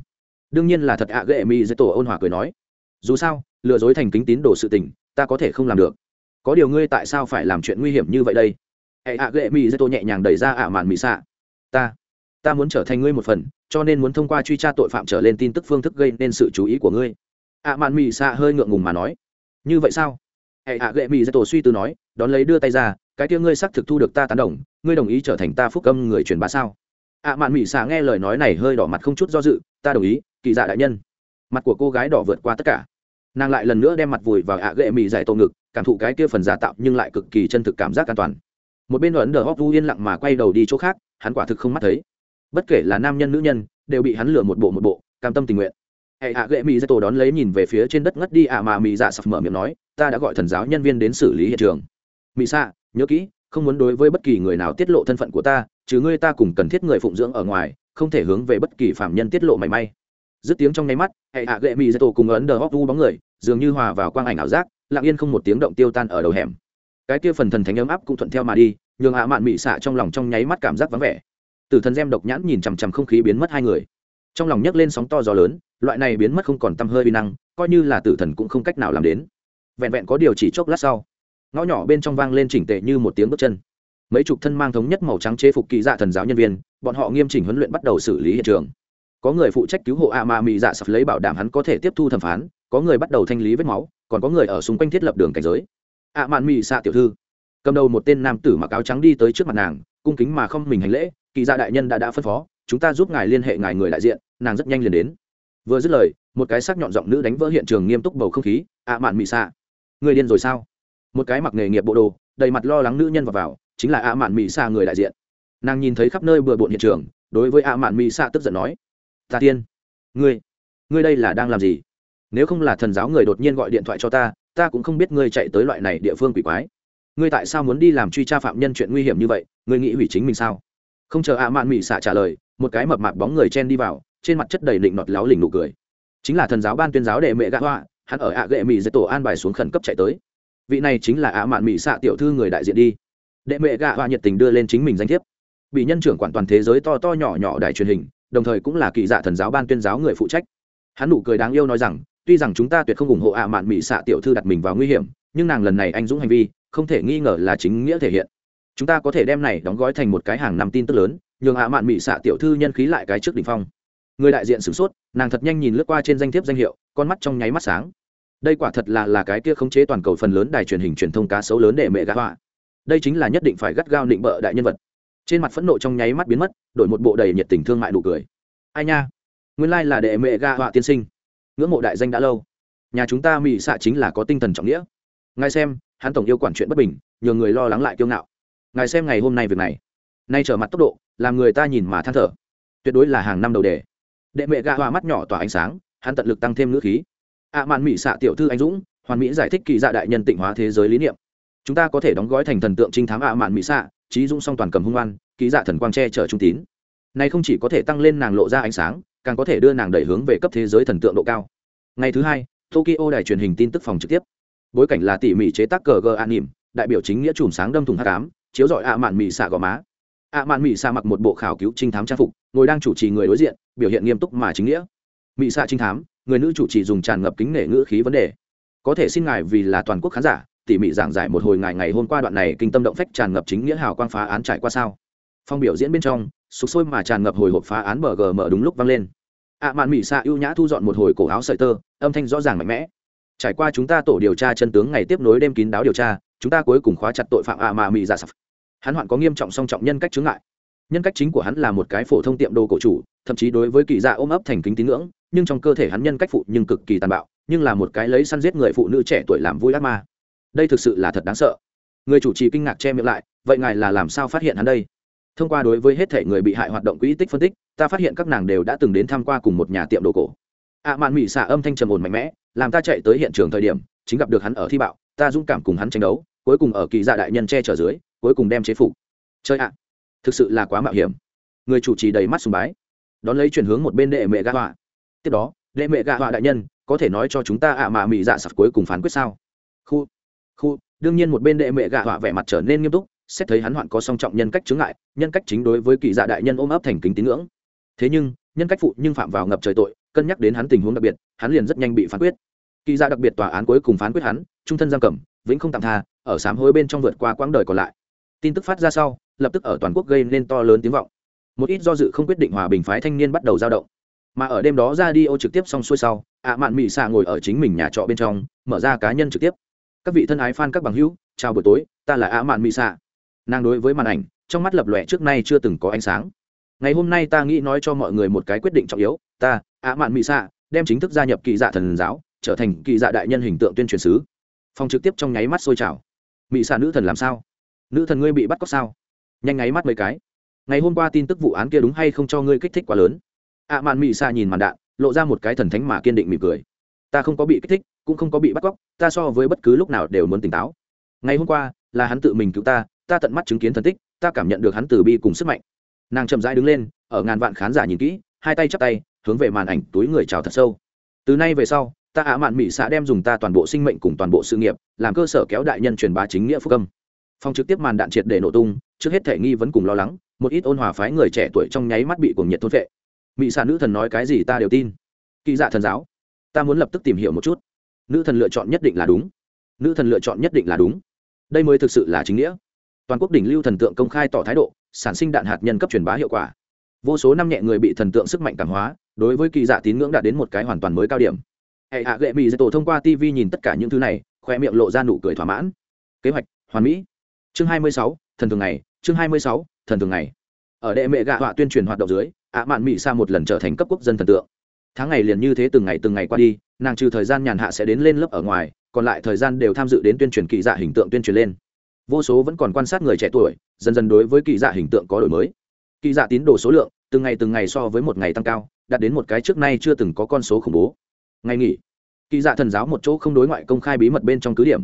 Đương nhiên là thật ạ ghệ mỹ dây tổ ôn hòa cười nói. Dù sao, lừa dối thành kính tín đồ sự tình, ta có thể không làm được. Có điều ngươi tại sao phải làm chuyện nguy hiểm như vậy đây? Hệ ạ ghệ mỹ dây tổ nhẹ nhàng đẩy ra ạ mạn mỹ xạ. Ta ta muốn trở thành ngươi một phần, cho nên muốn thông qua truy tra tội phạm trở lên tin tức phương thức gây nên sự chú ý của ngươi. Ạ mạn mỹ xạ hơi ngượng ngùng mà nói. Như vậy sao? Hệ ạ ghệ mỹ dây tổ suy tư nói, đón lấy đưa tay ra cái kia ngươi xác thực thu được ta tán đồng, ngươi đồng ý trở thành ta phúc âm người truyền bá sao? Ạ mạn mỹ xạ nghe lời nói này hơi đỏ mặt không chút do dự, ta đồng ý, kỳ dạ đại nhân. Mặt của cô gái đỏ vượt qua tất cả. Nàng lại lần nữa đem mặt vùi vào ạ ghệ mỹ giải tổ ngực, cảm thụ cái kia phần giả tạo nhưng lại cực kỳ chân thực cảm giác an toàn. Một bên ấn đờ hóc vu yên lặng mà quay đầu đi chỗ khác, hắn quả thực không mắt thấy. Bất kể là nam nhân, nữ nhân, đều bị hắn lừa một bộ một bộ, cam tâm tình nguyện. Hệ hạ ghệ mỹ dạy tổ đón lấy nhìn về phía trên đất ngất đi ạ mà mỹ dạ sập mở miệng nói, ta đã gọi thần giáo nhân viên đến xử lý hiện trường. Mỹ xạ nhớ kỹ, không muốn đối với bất kỳ người nào tiết lộ thân phận của ta chứ ngươi ta cùng cần thiết người phụng dưỡng ở ngoài, không thể hướng về bất kỳ phạm nhân tiết lộ mảy may. Dứt tiếng trong nháy mắt, hệ hạ gệ mỹ dây tổ cùng ấn đờ hóc vu bóng người, dường như hòa vào quang ảnh ảo giác, lặng yên không một tiếng động tiêu tan ở đầu hẻm. Cái kia phần thần thánh ấm áp cũng thuận theo mà đi, nhường hạ mạn mị xạ trong lòng trong nháy mắt cảm giác vắng vẻ. Từ thần gem độc nhãn nhìn chằm chằm không khí biến mất hai người. Trong lòng nhấc lên sóng to gió lớn, loại này biến mất không còn tâm hơi uy năng, coi như là tử thần cũng không cách nào làm đến. Vẹn vẹn có điều chỉ chốc lát sau ngõ nhỏ bên trong vang lên chỉnh tệ như một tiếng bước chân. Mấy chục thân mang thống nhất màu trắng chế phục kỳ dạ thần giáo nhân viên, bọn họ nghiêm chỉnh huấn luyện bắt đầu xử lý hiện trường. Có người phụ trách cứu hộ a ma mị dạ sập lấy bảo đảm hắn có thể tiếp thu thẩm phán, có người bắt đầu thanh lý vết máu, còn có người ở xung quanh thiết lập đường cảnh giới. A mạn mị xạ dạ tiểu thư. Cầm đầu một tên nam tử mặc áo trắng đi tới trước mặt nàng, cung kính mà không mình hành lễ, kỳ dạ đại nhân đã đã phân phó, chúng ta giúp ngài liên hệ ngài người đại diện, nàng rất nhanh liền đến. Vừa dứt lời, một cái sắc nhọn giọng nữ đánh vỡ hiện trường nghiêm túc bầu không khí ạ mạn mị xạ người điên rồi sao? Một cái mặc nghề nghiệp bộ đồ đầy mặt lo lắng nữ nhân vào, vào chính là ạ mạn mỹ xạ người đại diện. Nàng nhìn thấy khắp nơi bừa bộn hiện trường đối với ạ mạn mỹ xạ tức giận nói ta tiên ngươi ngươi đây là đang làm gì? Nếu không là thần giáo người đột nhiên gọi điện thoại cho ta ta cũng không biết ngươi chạy tới loại này địa phương quỷ quái. Ngươi tại sao muốn đi làm truy tra phạm nhân chuyện nguy hiểm như vậy? Ngươi nghĩ hủy chính mình sao? Không chờ ạ mạn mỹ xạ trả lời một cái mập mạp bóng người chen đi vào trên mặt chất đầy định nọt láo lỉnh nụ cười. Chính là thần giáo ban tuyên giáo đệ mẹ gã hoa hắn ở ạ ghệ mỹ dạy tổ an bài xuống khẩn cấp chạy tới vị này chính là ạ mạn mỹ xạ tiểu thư người đại diện đi. Đệ mẹ gạ và nhiệt tình đưa lên chính mình danh thiếp. Bị nhân trưởng quản toàn thế giới to to nhỏ nhỏ đài truyền hình, đồng thời cũng là kỳ dạ thần giáo ban tuyên giáo người phụ trách. Hắn nụ cười đáng yêu nói rằng, tuy rằng chúng ta tuyệt không ủng hộ ạ mạn mỹ xạ tiểu thư đặt mình vào nguy hiểm, nhưng nàng lần này anh dũng hành vi, không thể nghi ngờ là chính nghĩa thể hiện. Chúng ta có thể đem này đóng gói thành một cái hàng năm tin tức lớn, nhường ạ mạn mỹ xạ tiểu thư nhân khí lại cái trước đỉnh phong. Người đại diện sửng sốt, nàng thật nhanh nhìn lướt qua trên danh thiếp danh hiệu, con mắt trong nháy mắt sáng đây quả thật là là cái kia khống chế toàn cầu phần lớn đài truyền hình truyền thông cá sấu lớn để mẹ gã họa. Đây chính là nhất định phải gắt gao định bợ đại nhân vật. Trên mặt phẫn nộ trong nháy mắt biến mất, đổi một bộ đầy nhiệt tình thương mại nụ cười. Ai nha? Nguyên lai là đệ mẹ gã họa tiên sinh. Ngưỡng mộ đại danh đã lâu. Nhà chúng ta mỹ xạ chính là có tinh thần trọng nghĩa. Ngài xem, hắn tổng yêu quản chuyện bất bình nhờ người lo lắng lại kiêu ngạo. Ngài xem ngày hôm nay việc này. Nay trở mặt tốc độ, làm người ta nhìn mà than thở. Tuyệt đối là hàng năm đầu đề. Đệ mẹ gạ hoa mắt nhỏ tỏa ánh sáng, hắn tận lực tăng thêm ngữ khí ạ à mạn mỹ xạ tiểu thư anh dũng, hoàn mỹ giải thích kỳ dạ đại nhân tịnh hóa thế giới lý niệm. Chúng ta có thể đóng gói thành thần tượng trinh thám ạ à mạn mỹ xạ, trí dũng song toàn cầm hung oan ký dạ thần quang tre chở trung tín. Này không chỉ có thể tăng lên nàng lộ ra ánh sáng, càng có thể đưa nàng đẩy hướng về cấp thế giới thần tượng độ cao. Ngày thứ hai, tokyo đài truyền hình tin tức phòng trực tiếp. Bối cảnh là tỉ mỉ chế tác cờ gờ an nỉm, đại biểu chính nghĩa chùm sáng đâm thùng h tám chiếu dọi ạ mạn mỹ xạ gò má. Ạ mạn mỹ xạ mặc một bộ khảo cứu trinh thám trang phục, ngồi đang chủ trì người đối diện, biểu hiện nghiêm túc mà chính nghĩa. Mỹ xạ trinh thám người nữ chủ trì dùng tràn ngập kính nể ngữ khí vấn đề. Có thể xin ngài vì là toàn quốc khán giả, tỉ mỉ giảng giải một hồi ngày ngày hôm qua đoạn này kinh tâm động phách tràn ngập chính nghĩa hào quang phá án trải qua sao? Phong biểu diễn bên trong sụp sôi mà tràn ngập hồi hộp phá án bờ gờ mở đúng lúc vang lên. Ạ mạn mỹ xạ ưu nhã thu dọn một hồi cổ áo sợi tơ, âm thanh rõ ràng mạnh mẽ. Trải qua chúng ta tổ điều tra chân tướng ngày tiếp nối đêm kín đáo điều tra, chúng ta cuối cùng khóa chặt tội phạm ạ mạ mỹ giả sập. Hắn hoạn có nghiêm trọng song trọng nhân cách chướng ngại. Nhân cách chính của hắn là một cái phổ thông tiệm đồ cổ chủ, thậm chí đối với kỳ dạ ôm ấp thành kính tín ngưỡng nhưng trong cơ thể hắn nhân cách phụ nhưng cực kỳ tàn bạo nhưng là một cái lấy săn giết người phụ nữ trẻ tuổi làm vui ác ma. Đây thực sự là thật đáng sợ. Người chủ trì kinh ngạc che miệng lại vậy ngài là làm sao phát hiện hắn đây? Thông qua đối với hết thể người bị hại hoạt động quỹ tích phân tích ta phát hiện các nàng đều đã từng đến tham qua cùng một nhà tiệm đồ cổ. Ạ à, mạn mỹ xả âm thanh trầm ổn mạnh mẽ làm ta chạy tới hiện trường thời điểm chính gặp được hắn ở thi bạo ta dũng cảm cùng hắn tranh đấu cuối cùng ở kỳ dạ đại nhân che chở dưới cuối cùng đem chế phục. Chơi ạ thực sự là quá mạo hiểm. Người chủ trì đầy mắt sùng bái. Đón lấy chuyển hướng một bên đệ mẹ gạ họa tiếp đó đệ mẹ gạ họa đại nhân, có thể nói cho chúng ta ạ à mà mỹ dạ sặc cuối cùng phán quyết sao? Khu khu, đương nhiên một bên đệ mẹ gạ họa vẻ mặt trở nên nghiêm túc, xét thấy hắn hoạn có song trọng nhân cách chướng ngại, nhân cách chính đối với kỳ dạ đại nhân ôm ấp thành kính tín ngưỡng. Thế nhưng, nhân cách phụ nhưng phạm vào ngập trời tội, cân nhắc đến hắn tình huống đặc biệt, hắn liền rất nhanh bị phán quyết. Kỳ dạ đặc biệt tòa án cuối cùng phán quyết hắn, trung thân giam cầm, vĩnh không tạm tha, ở sám hối bên trong vượt qua quãng đời còn lại. Tin tức phát ra sau, lập tức ở toàn quốc gây nên to lớn tiếng vọng. Một ít do dự không quyết định hòa bình phái thanh niên bắt đầu dao động mà ở đêm đó ra đi ô trực tiếp xong xuôi sau, ạ mạn mỹ xạ ngồi ở chính mình nhà trọ bên trong, mở ra cá nhân trực tiếp. Các vị thân ái f a n các bằng hữu, chào buổi tối, ta là ạ mạn mỹ xạ. Nàng đối với màn ảnh, trong mắt lập lòe trước nay chưa từng có ánh sáng. Ngày hôm nay ta nghĩ nói cho mọi người một cái quyết định trọng yếu, ta, ạ mạn mỹ xạ, đem chính thức gia nhập kỳ dạ thần giáo, trở thành kỳ dạ đại nhân hình tượng tuyên truyền sứ. Phòng trực tiếp trong nháy mắt sôi trào. Mỹ xạ nữ thần làm sao? Nữ thần ngươi bị bắt cóc sao? Nhanh nháy mắt mấy cái. Ngày hôm qua tin tức vụ án kia đúng hay không cho ngươi kích thích quá lớn? Ạ mạn mỹ xạ nhìn màn đạn, lộ ra một cái thần thánh mà kiên định mỉm cười. Ta không có bị kích thích, cũng không có bị bắt cóc, ta so với bất cứ lúc nào đều muốn tỉnh táo. Ngày hôm qua, là hắn tự mình cứu ta ta tận mắt chứng kiến thần tích, ta cảm nhận được hắn từ bi cùng sức mạnh. Nàng chậm rãi đứng lên, ở ngàn vạn khán giả nhìn kỹ, hai tay chắp tay, hướng về màn ảnh túi người chào thật sâu. Từ nay về sau, ta ạ mạn mỹ xã đem dùng ta toàn bộ sinh mệnh cùng toàn bộ sự nghiệp, làm cơ sở kéo đại nhân truyền bá chính nghĩa phúc âm. Phong trực tiếp màn đạn triệt để nổ tung, trước hết thể nghi vẫn cùng lo lắng, một ít ôn hòa phái người trẻ tuổi trong nháy mắt bị cuồng nhiệt thôn vệ mỹ xạ nữ thần nói cái gì ta đều tin. Kỳ dạ thần giáo ta muốn lập tức tìm hiểu một chút. Nữ thần lựa chọn nhất định là đúng. Nữ thần lựa chọn nhất định là đúng. Đây mới thực sự là chính nghĩa. Toàn quốc đỉnh lưu thần tượng công khai tỏ thái độ sản sinh đạn hạt nhân cấp truyền bá hiệu quả. Vô số năm nhẹ người bị thần tượng sức mạnh cảm hóa đối với kỳ dạ tín ngưỡng đã đến một cái hoàn toàn mới cao điểm. Hệ hạ gệ mỹ dạy tổ thông qua tv nhìn tất cả những thứ này khoe miệng lộ ra nụ cười thỏa mãn. Kế hoạch hoàn mỹ. Chương 26, thần thường ngày chương 26, thần thường ngày ở đệ mẹ gạ họa tuyên truyền hoạt động dưới, ạ mạn mỹ sa một lần trở thành cấp quốc dân thần tượng. Tháng ngày liền như thế từng ngày từng ngày qua đi, nàng trừ thời gian nhàn hạ sẽ đến lên lớp ở ngoài, còn lại thời gian đều tham dự đến tuyên truyền kỳ dạ hình tượng tuyên truyền lên. Vô số vẫn còn quan sát người trẻ tuổi, dần dần đối với kỳ dạ hình tượng có đổi mới. Kỳ dạ tín đồ số lượng, từng ngày từng ngày so với một ngày tăng cao, đạt đến một cái trước nay chưa từng có con số khủng bố. Ngày nghỉ, kỳ dạ thần giáo một chỗ không đối ngoại công khai bí mật bên trong cứ điểm.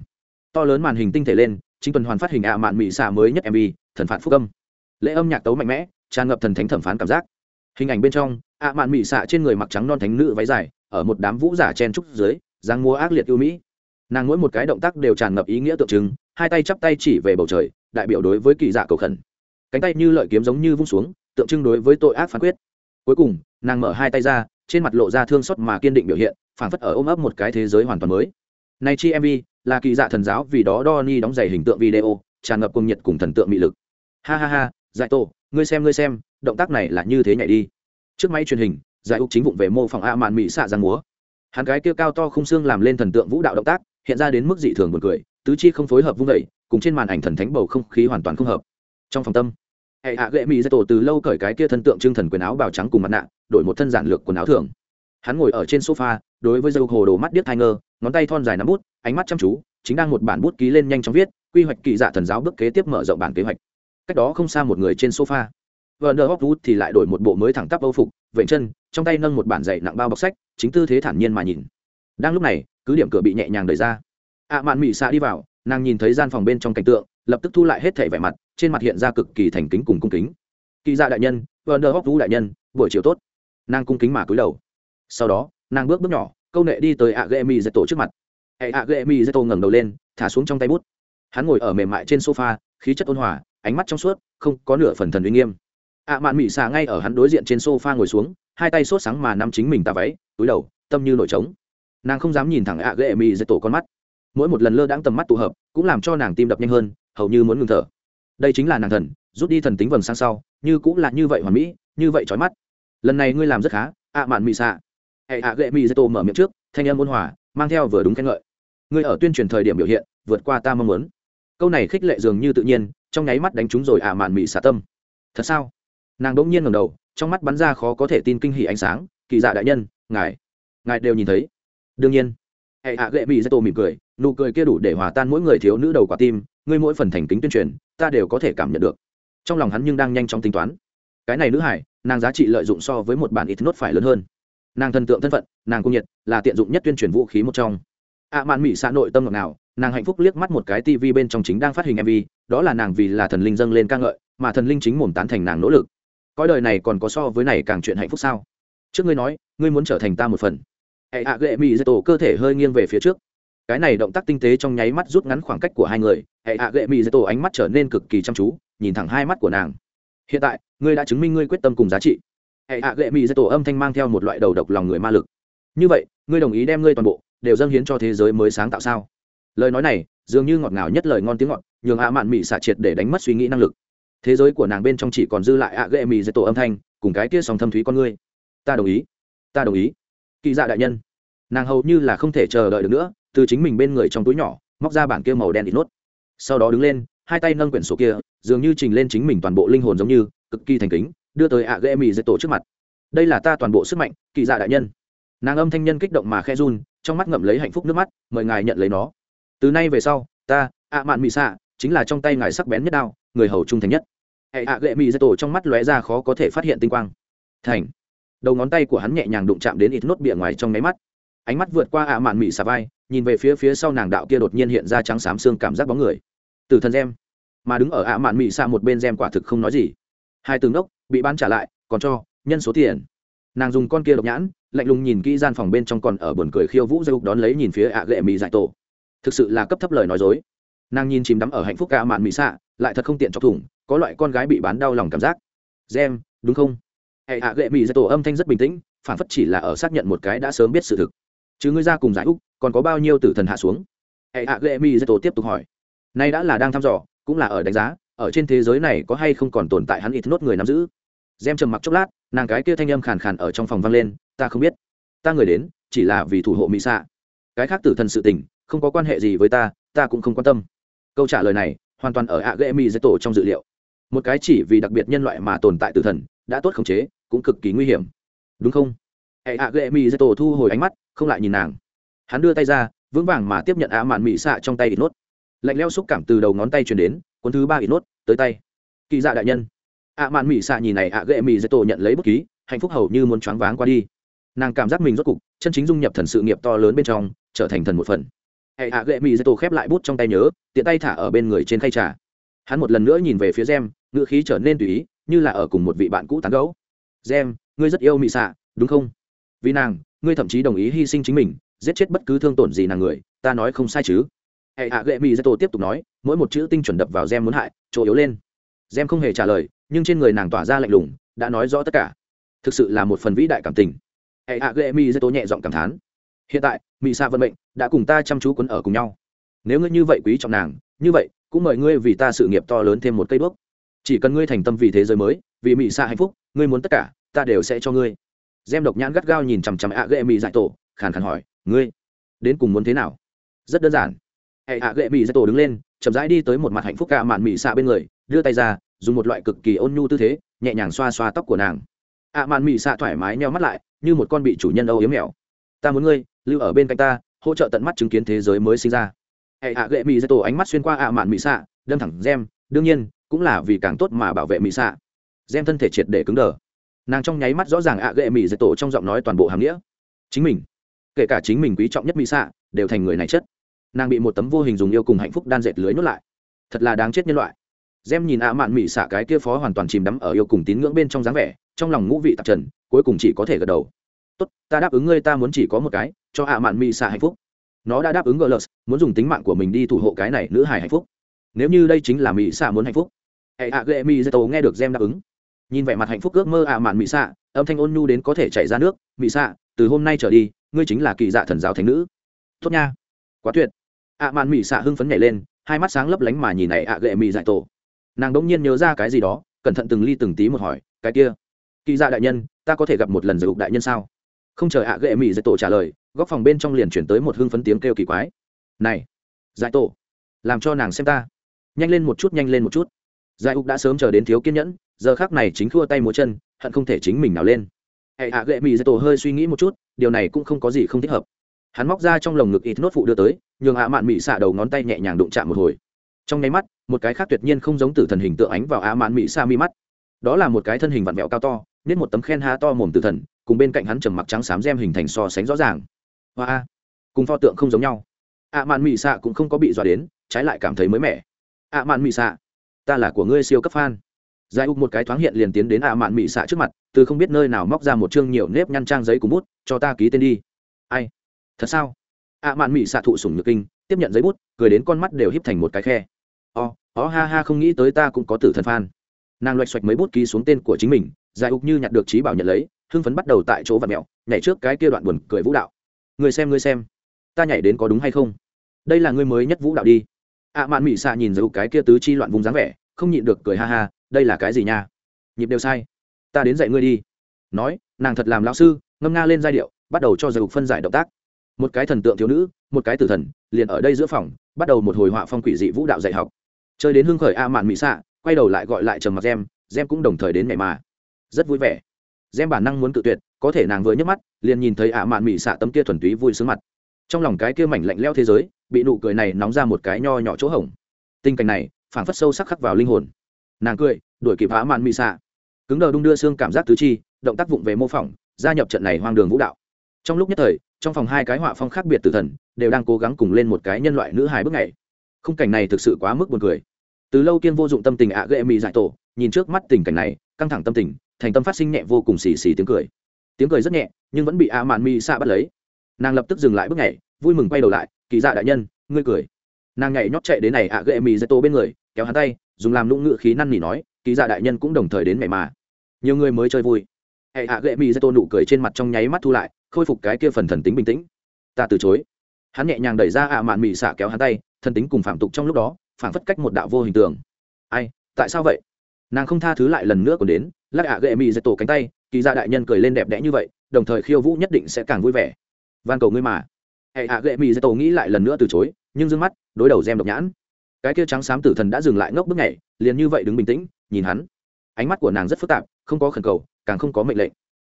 To lớn màn hình tinh thể lên, chính tuần hoàn phát hình ạ mạn mỹ xạ mới nhất mv thần phạt phúc âm lễ âm nhạc tấu mạnh mẽ, tràn ngập thần thánh thẩm phán cảm giác. Hình ảnh bên trong, ạ mạn mị xạ trên người mặc trắng non thánh nữ váy dài, ở một đám vũ giả chen trúc dưới giang múa ác liệt ưu mỹ. Nàng mỗi một cái động tác đều tràn ngập ý nghĩa tượng trưng, hai tay chắp tay chỉ về bầu trời, đại biểu đối với kỳ dạ cầu khẩn. Cánh tay như lợi kiếm giống như vung xuống, tượng trưng đối với tội ác phán quyết. Cuối cùng, nàng mở hai tay ra, trên mặt lộ ra thương xót mà kiên định biểu hiện, phảng phất ở ôm ấp một cái thế giới hoàn toàn mới. Này chi mv là kỳ dạ thần giáo vì đó Donny đóng giày hình tượng video, tràn ngập cùng nhiệt cùng thần tượng mị lực. Ha ha ha giải tổ ngươi xem ngươi xem, động tác này là như thế nhảy đi. Trước máy truyền hình, giải úc chính vụng về mô phỏng a màn mỹ xạ giang múa. Hắn cái kia cao to không xương làm lên thần tượng vũ đạo động tác, hiện ra đến mức dị thường buồn cười, tứ chi không phối hợp vung vẩy cùng trên màn ảnh thần thánh bầu không khí hoàn toàn không hợp. Trong phòng tâm, hệ hạ gệ mỹ giải tổ từ lâu cởi cái kia thân tượng trưng thần quần áo bào trắng cùng mặt nạ, đổi một thân giản lược quần áo thường. Hắn ngồi ở trên sofa, đối với dâu hồ đồ mắt điếc thai ngơ, ngón tay thon dài nắm bút, ánh mắt chăm chú, chính đang một bản bút ký lên nhanh chóng viết, quy hoạch kỳ dạ thần giáo bước kế tiếp mở rộng bản kế hoạch cách đó không xa một người trên sofa. Vợ nợ hóc thì lại đổi một bộ mới thẳng tắp âu phục vệnh chân, trong tay nâng một bản dày nặng bao bọc sách, chính tư thế thản nhiên mà nhìn. Đang lúc này, cứ điểm cửa bị nhẹ nhàng đẩy ra. Ạ mạn mị xạ đi vào, nàng nhìn thấy gian phòng bên trong cảnh tượng, lập tức thu lại hết thẻ vẻ mặt, trên mặt hiện ra cực kỳ thành kính cùng cung kính. Kỳ dạ đại nhân vợ nợ hóc đại nhân, buổi chiều tốt. Nàng cung kính mà cúi đầu. Sau đó, nàng bước bước nhỏ, câu nệ đi tới ạ ghệ mi dạy tổ trước mặt. Hệ ạ ghệ mi dạy tổ ngẩng đầu lên, thả xuống trong tay bút. Hắn ngồi ở mềm mại trên sofa, khí chất ôn hòa ánh mắt trong suốt, không có nửa phần thần uy nghiêm. Ạ mạn mị xạ ngay ở hắn đối diện trên sofa ngồi xuống, hai tay sốt sáng mà nắm chính mình tà váy, túi đầu, tâm như nổi trống. Nàng không dám nhìn thẳng ạ ghệ mị dạy tổ con mắt. Mỗi một lần lơ đãng tầm mắt tụ hợp, cũng làm cho nàng tim đập nhanh hơn, hầu như muốn ngừng thở. Đây chính là nàng thần, rút đi thần tính vầng sang sau, như cũng là như vậy hoàn mỹ, như vậy trói mắt. Lần này ngươi làm rất khá, ạ mạn mị xạ hệ ạ ghệ mị dạy tổ mở miệng trước, thanh âm ôn hòa, mang theo vừa đúng khen ngợi. Ngươi ở tuyên truyền thời điểm biểu hiện, vượt qua ta mong muốn câu này khích lệ dường như tự nhiên, trong nháy mắt đánh trúng rồi ả mạn mị xả tâm. Thật sao? Nàng đỗng nhiên ngầm đầu, trong mắt bắn ra khó có thể tin kinh hỉ ánh sáng, kỳ dạ đại nhân, ngài ngài đều nhìn thấy. Đương nhiên, hệ hạ gệ bị dây tô mỉm cười, nụ cười kia đủ để hòa tan mỗi người thiếu nữ đầu quả tim, ngươi mỗi phần thành kính tuyên truyền, ta đều có thể cảm nhận được. Trong lòng hắn nhưng đang nhanh chóng tính toán. Cái này nữ hải, nàng giá trị lợi dụng so với một bản ít nốt phải lớn hơn. Nàng thần tượng thân phận, nàng cung nhiệt, là tiện dụng nhất tuyên truyền vũ khí một trong. ạ mạn mỹ xã nội tâm ngọc nào nàng hạnh phúc liếc mắt một cái tivi bên trong chính đang phát hình mv đó là nàng vì là thần linh dâng lên ca ngợi, mà thần linh chính mồm tán thành nàng nỗ lực. Cõi đời này còn có so với này càng chuyện hạnh phúc sao? Trước ngươi nói, ngươi muốn trở thành ta một phần. Hệ hạ gệ mỹ dây tổ cơ thể hơi nghiêng về phía trước. Cái này động tác tinh tế trong nháy mắt rút ngắn khoảng cách của hai người, hệ hạ gệ mỹ dây tổ ánh mắt trở nên cực kỳ chăm chú, nhìn thẳng hai mắt của nàng. Hiện tại, ngươi đã chứng minh ngươi quyết tâm cùng giá trị. Hệ hạ gệ mỹ dây tổ âm thanh mang theo một loại đầu độc lòng người ma lực. Như vậy, ngươi đồng ý đem ngươi toàn bộ đều dâng hiến cho thế giới mới sáng tạo sao? Lời nói này dường như ngọt ngào nhất lời ngon tiếng ngọt, nhường ạ mạn mị xả triệt để đánh mất suy nghĩ năng lực. Thế giới của nàng bên trong chỉ còn dư lại ạ ghệ mì dây tổ âm thanh, cùng cái kia sòng thâm thúy con ngươi. Ta đồng ý. Ta đồng ý. Kỳ dạ đại nhân. Nàng hầu như là không thể chờ đợi được nữa, từ chính mình bên người trong túi nhỏ, móc ra bản kia màu đen ít nốt. Sau đó đứng lên, hai tay nâng quyển sổ kia, dường như trình lên chính mình toàn bộ linh hồn giống như, cực kỳ thành kính, đưa tới ạ ghệ mì dây tổ trước mặt. Đây là ta toàn bộ sức mạnh kỳ dạ đại nhân. Nàng âm thanh nhân kích động mà khe run, trong mắt ngậm lấy hạnh phúc nước mắt, mời ngài nhận lấy nó từ nay về sau, ta, ạ mạn mị xạ, chính là trong tay ngài sắc bén nhất đao, người hầu trung thành nhất. Hệ ạ gệ mỹ dây tổ trong mắt lóe ra khó có thể phát hiện tinh quang. Thành. Đầu ngón tay của hắn nhẹ nhàng đụng chạm đến ít nốt bịa ngoài trong máy mắt. Ánh mắt vượt qua ạ mạn mị xà vai, nhìn về phía phía sau nàng đạo kia đột nhiên hiện ra trắng xám xương cảm giác bóng người. Từ thân gem. Mà đứng ở ạ mạn mị xạ một bên gem quả thực không nói gì. Hai tướng đốc, bị bán trả lại, còn cho, nhân số tiền. Nàng dùng con kia độc nhãn, lạnh lùng nhìn kỹ gian phòng bên trong còn ở buồn cười khiêu vũ dây đón lấy nhìn phía ạ gệ mị dại tổ thực sự là cấp thấp lời nói dối. Nàng nhìn chìm đắm ở hạnh phúc cả mạn mỹ xạ, lại thật không tiện chọc thủng, có loại con gái bị bán đau lòng cảm giác. Gem, đúng không? Hệ hạ gệ mỹ ra tổ âm thanh rất bình tĩnh, phản phất chỉ là ở xác nhận một cái đã sớm biết sự thực. Chứ ngươi ra cùng giải úc, còn có bao nhiêu tử thần hạ xuống? Hệ hạ gệ mỹ ra tổ tiếp tục hỏi. Nay đã là đang thăm dò, cũng là ở đánh giá, ở trên thế giới này có hay không còn tồn tại hắn ít nốt người nắm giữ? Gem trầm mặc chốc lát, nàng cái kia thanh âm khàn khàn ở trong phòng vang lên, ta không biết. Ta người đến, chỉ là vì thủ hộ mỹ xạ. Cái khác tử thần sự tình không có quan hệ gì với ta ta cũng không quan tâm. Câu trả lời này, hoàn toàn ở ạ ghệ mỹ dây tổ trong dự liệu. Một cái chỉ vì đặc biệt nhân loại mà tồn tại tử thần, đã tốt khống chế, cũng cực kỳ nguy hiểm. Đúng không? Hệ ạ ghệ mỹ dây tổ thu hồi ánh mắt, không lại nhìn nàng. Hắn đưa tay ra, vững vàng mà tiếp nhận ạ mạn mỹ xạ trong tay ít nốt. Lạnh leo xúc cảm từ đầu ngón tay truyền đến, cuốn thứ ba ít nốt, tới tay. Kỳ dạ đại nhân. Ạ mạn mỹ xạ nhìn này ạ ghệ mỹ dây tổ nhận lấy bút ký, hạnh phúc hầu như muốn choáng váng qua đi. Nàng cảm giác mình rốt cục, chân chính dung nhập thần sự nghiệp to lớn bên trong, trở thành thần một phần hệ hạ gệ mỹ dây tổ khép lại bút trong tay nhớ, tiện tay thả ở bên người trên khay trà. Hắn một lần nữa nhìn về phía gem ngựa khí trở nên tùy ý, như là ở cùng một vị bạn cũ tán gấu gem, ngươi rất yêu mỹ xạ, đúng không? Vì nàng, ngươi thậm chí đồng ý hy sinh chính mình, giết chết bất cứ thương tổn gì nàng người, ta nói không sai chứ. Hệ hạ gệ mỹ dây tổ tiếp tục nói, mỗi một chữ tinh chuẩn đập vào gem muốn hại, chỗ yếu lên. Gem không hề trả lời, nhưng trên người nàng tỏa ra lạnh lùng, đã nói rõ tất cả. Thực sự là một phần vĩ đại cảm tình. Hệ hạ ghệ mỹ dây tổ nhẹ giọng cảm thán hiện tại mỹ xạ vận mệnh đã cùng ta chăm chú quấn ở cùng nhau. Nếu ngươi như vậy quý trọng nàng, như vậy, cũng mời ngươi vì ta sự nghiệp to lớn thêm một cây đuốc chỉ cần ngươi thành tâm vì thế giới mới, vì mỹ xạ hạnh phúc, ngươi muốn tất cả, ta đều sẽ cho ngươi. Gem độc nhãn gắt gao nhìn chằm chằm ạ ghệ mỹ dạy tổ, khàn khàn hỏi, ngươi, đến cùng muốn thế nào? Rất đơn giản. Hệ ạ ghệ mỹ dạy tổ đứng lên, chậm rãi đi tới một mặt hạnh phúc cả mạn mỹ xạ bên người, đưa tay ra, dùng một loại cực kỳ ôn nhu tư thế, nhẹ nhàng xoa xoa tóc của nàng. Ạ mạn mỹ xạ thoải mái nheo mắt lại, như một con bị chủ nhân âu yếm mèo. Ta muốn ngươi lưu ở bên cạnh ta, hỗ trợ tận mắt chứng kiến thế giới mới sinh ra. Hệ hạ gệ mỹ dây tổ ánh mắt xuyên qua ạ mạn mỹ xạ, đâm thẳng gem, đương nhiên, cũng là vì càng tốt mà bảo vệ mỹ xạ. Gem thân thể triệt để cứng đờ. Nàng trong nháy mắt rõ ràng ạ gệ mỹ dây tổ trong giọng nói toàn bộ hàm nghĩa. Chính mình, kể cả chính mình quý trọng nhất mỹ xạ, đều thành người này chất. Nàng bị một tấm vô hình dùng yêu cùng hạnh phúc đan dệt lưới nuốt lại. Thật là đáng chết nhân loại. Gem nhìn ạ mạn mỹ xạ cái kia phó hoàn toàn chìm đắm ở yêu cùng tín ngưỡng bên trong dáng vẻ, trong lòng ngũ vị tạp trần, cuối cùng chỉ có thể gật đầu. Tốt, ta đáp ứng ngươi, ta muốn chỉ có một cái cho ạ mạn mỹ xạ hạnh phúc. Nó đã đáp ứng gờ muốn dùng tính mạng của mình đi thủ hộ cái này nữ hài hạnh phúc. Nếu như đây chính là mỹ xạ muốn hạnh phúc. Hệ ạ ghệ mỹ dây tổ nghe được gem đáp ứng. Nhìn vẻ mặt hạnh phúc ước mơ ạ mạn mỹ xạ, âm thanh ôn nhu đến có thể chảy ra nước. Mỹ xạ, từ hôm nay trở đi, ngươi chính là kỳ dạ thần giáo thánh nữ. Tốt nha. Quá tuyệt. Ạ mạn mỹ xạ hưng phấn nhảy lên, hai mắt sáng lấp lánh mà nhìn này ạ ghệ mỹ dạy tổ. Nàng đỗng nhiên nhớ ra cái gì đó, cẩn thận từng ly từng tí một hỏi, cái kia, kỳ dạ đại nhân, ta có thể gặp một lần dự đại nhân sao? Không chờ ạ ghệ mỹ dạy tổ trả lời, góc phòng bên trong liền chuyển tới một hưng phấn tiếng kêu kỳ quái. Này giải tổ, làm cho nàng xem ta. Nhanh lên một chút, nhanh lên một chút. Giải ục đã sớm chờ đến thiếu kiên nhẫn, giờ khác này chính khua tay múa chân, hận không thể chính mình nào lên. Hệ hạ gệ mỹ dạy tổ hơi suy nghĩ một chút, điều này cũng không có gì không thích hợp. Hắn móc ra trong lồng ngực ít nốt phụ đưa tới, nhường hạ mạn mỹ xạ đầu ngón tay nhẹ nhàng đụng chạm một hồi. Trong nháy mắt, một cái khác tuyệt nhiên không giống tử thần hình tượng ánh vào hạ mạn mỹ xạ mi mắt. Đó là một cái thân hình vặn vẹo cao to nên một tấm khen ha to mồm tử thần cùng bên cạnh hắn trầm mặc trắng xám gem hình thành so sánh rõ ràng. Hoa cùng pho tượng không giống nhau. Ạ mạn mỹ xạ cũng không có bị dọa đến, trái lại cảm thấy mới mẻ. Ạ mạn mỹ xạ ta là của ngươi siêu cấp fan. Giải ục một cái thoáng hiện liền tiến đến ạ mạn mỹ xạ trước mặt, từ không biết nơi nào móc ra một chương nhiều nếp nhăn trang giấy cùng bút, cho ta ký tên đi. Ai? Thật sao? Ạ mạn mỹ xạ thụ sủng nhược kinh, tiếp nhận giấy bút, cười đến con mắt đều híp thành một cái khe. O ó ha ha, không nghĩ tới ta cũng có tử thần fan. Nàng loạch xoạch mấy bút ký xuống tên của chính mình, giải ục như nhặt được trí bảo nhận lấy hưng phấn bắt đầu tại chỗ và mẹo, nhảy trước cái kia đoạn buồn cười vũ đạo. Người xem người xem, ta nhảy đến có đúng hay không? Đây là người mới nhất vũ đạo đi. Ạ mạn mỹ xạ nhìn dấu cái kia tứ chi loạn vùng dáng vẻ, không nhịn được cười ha ha, đây là cái gì nha? Nhịp đều sai. Ta đến dạy ngươi đi. Nói, nàng thật làm lão sư, ngâm nga lên giai điệu, bắt đầu cho dầu phân giải động tác. Một cái thần tượng thiếu nữ, một cái tử thần, liền ở đây giữa phòng, bắt đầu một hồi họa phong quỷ dị vũ đạo dạy học. Chơi đến hưng khởi a mạn mỹ xạ, quay đầu lại gọi lại trầm mặc gem gem cũng đồng thời đến ngày mà. Rất vui vẻ gem bản năng muốn cự tuyệt, có thể nàng vừa nhấc mắt, liền nhìn thấy ạ mạn mị xạ tấm kia thuần túy vui sướng mặt. Trong lòng cái kia mảnh lạnh leo thế giới, bị nụ cười này nóng ra một cái nho nhỏ chỗ hổng. Tình cảnh này, phảng phất sâu sắc khắc vào linh hồn. Nàng cười, đuổi kịp ạ mạn mị xạ. Cứng đờ đung đưa xương cảm giác tứ chi, động tác vụng về mô phỏng, gia nhập trận này hoang đường vũ đạo. Trong lúc nhất thời, trong phòng hai cái họa phong khác biệt từ thần, đều đang cố gắng cùng lên một cái nhân loại nữ hài bước này khung cảnh này thực sự quá mức buồn cười. Từ lâu kiên vô dụng tâm tình ạ ghệ mị dại tổ, nhìn trước mắt tình cảnh này, căng thẳng tâm tình thành tâm phát sinh nhẹ vô cùng xì xì tiếng cười. Tiếng cười rất nhẹ, nhưng vẫn bị ạ mạn mi xạ bắt lấy. Nàng lập tức dừng lại bước nhảy, vui mừng quay đầu lại, kỳ dạ đại nhân, ngươi cười. Nàng nhảy nhót chạy đến này ạ gậy mì dây tô bên người, kéo hắn tay, dùng làm lũng ngự khí năn nỉ nói, kỳ dạ đại nhân cũng đồng thời đến ngày mà. Nhiều người mới chơi vui. Hệ ạ gậy mì dây tô nụ cười trên mặt trong nháy mắt thu lại, khôi phục cái kia phần thần tính bình tĩnh. Ta từ chối. Hắn nhẹ nhàng đẩy ra ạ mạn mì xạ kéo hắn tay, thần tính cùng phạm tục trong lúc đó phản phất cách một đạo vô hình tượng ai, tại sao vậy? Nàng không tha thứ lại lần nữa còn đến lắc ạ gệ mị dạy tổ cánh tay, kỳ ra đại nhân cười lên đẹp đẽ như vậy, đồng thời khiêu vũ nhất định sẽ càng vui vẻ. Van cầu ngươi mà. Hệ ạ gệ mị dạy tổ nghĩ lại lần nữa từ chối, nhưng d ư ơ n g mắt, đối đầu gem độc nhãn. Cái kia trắng xám tử thần đã dừng lại ngốc bước nhảy, liền như vậy đứng bình tĩnh, nhìn hắn. Ánh mắt của nàng rất phức tạp, không có khẩn cầu, càng không có mệnh lệnh.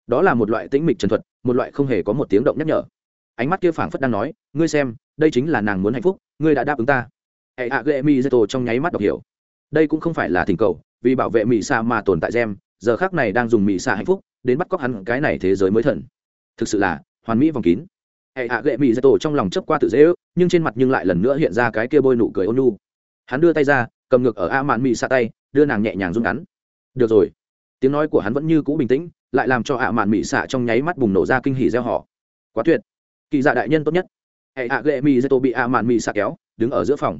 Đó là một loại tĩnh mịch trần thuật, một loại không hề có một tiếng động nhắc nhở. Ánh mắt kia phảng phất đang nói, ngươi xem, đây chính là nàng muốn hạnh phúc, ngươi đã đáp ứng ta. Hệ hạ ghệ mỹ dê tổ trong nháy mắt đọc hiểu. Đây cũng không phải là thỉnh cầu, vì bảo vệ mỹ sa mà tồn tại gem giờ khác này đang dùng mỹ xạ hạnh phúc đến bắt cóc hắn cái này thế giới mới thần. Thực sự là, hoàn mỹ vòng kín. Hệ hạ gệ mỹ ra tổ trong lòng chấp qua tự dễ ước, nhưng trên mặt nhưng lại lần nữa hiện ra cái kia bôi nụ cười ôn nu hắn đưa tay ra, cầm ngược ở a mạn mỹ xạ tay, đưa nàng nhẹ nhàng rung ngắn. Được rồi. Tiếng nói của hắn vẫn như cũ bình tĩnh, lại làm cho ạ mạn mỹ xạ trong nháy mắt bùng nổ ra kinh hỉ gieo họ quá tuyệt. Kỳ dạ đại nhân tốt nhất. Hệ hạ gệ mỹ ra tổ bị ạ mạn mỹ xạ kéo, đứng ở giữa phòng.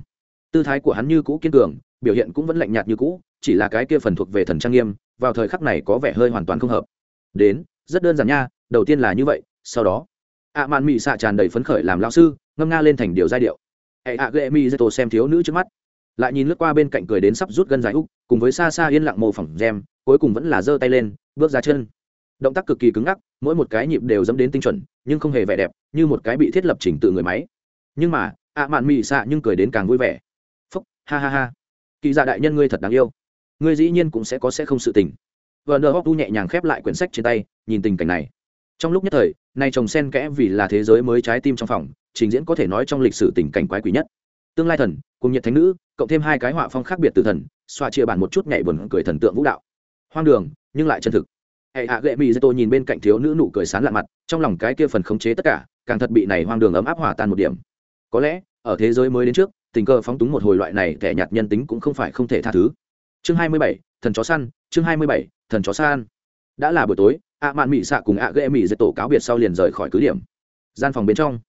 Tư thái của hắn như cũ kiên cường, biểu hiện cũng vẫn lạnh nhạt như cũ, chỉ là cái kia phần thuộc về thần trang nghiêm vào thời khắc này có vẻ hơi hoàn toàn không hợp. Đến, rất đơn giản nha, đầu tiên là như vậy, sau đó, ạ mạn mị xạ tràn đầy phấn khởi làm lao sư, ngâm nga lên thành điều giai điệu. Hệ ạ ghệ mị dê tổ xem thiếu nữ trước mắt. Lại nhìn lướt qua bên cạnh cười đến sắp rút gân dài úc, cùng với xa xa yên lặng mô phỏng gem cuối cùng vẫn là giơ tay lên, bước ra chân. Động tác cực kỳ cứng ngắc, mỗi một cái nhịp đều dẫm đến tinh chuẩn, nhưng không hề vẻ đẹp, như một cái bị thiết lập chỉnh tự người máy. Nhưng mà, ạ mạn mị xạ nhưng cười đến càng vui vẻ. Phúc, ha ha ha. Kỳ dạ đại nhân ngươi thật đáng yêu ngươi dĩ nhiên cũng sẽ có sẽ không sự tình. Vợ nờ hóc tu nhẹ nhàng khép lại quyển sách trên tay, nhìn tình cảnh này. Trong lúc nhất thời, nay chồng sen kẽ vì là thế giới mới trái tim trong phòng, trình diễn có thể nói trong lịch sử tình cảnh quái quỷ nhất. Tương lai thần, cùng nhiệt thánh nữ, cộng thêm hai cái họa phong khác biệt từ thần, xoa chia bản một chút nhảy buồn cười thần tượng vũ đạo. Hoang đường, nhưng lại chân thực. Hệ hạ gệ mỹ dây tô nhìn bên cạnh thiếu nữ nụ cười sán lạ mặt, trong lòng cái kia phần khống chế tất cả, càng thật bị này hoang đường ấm áp hỏa tan một điểm. Có lẽ, ở thế giới mới đến trước, tình cờ phóng túng một hồi loại này thẻ nhạt nhân tính cũng không phải không thể tha thứ chương hai mươi bảy, thần chó săn, chương hai mươi bảy, thần chó săn. Đã là buổi tối, ạ mạn mỹ xạ cùng ạ ghệ mỹ dây tổ cáo biệt sau liền rời khỏi cứ điểm. Gian phòng bên trong,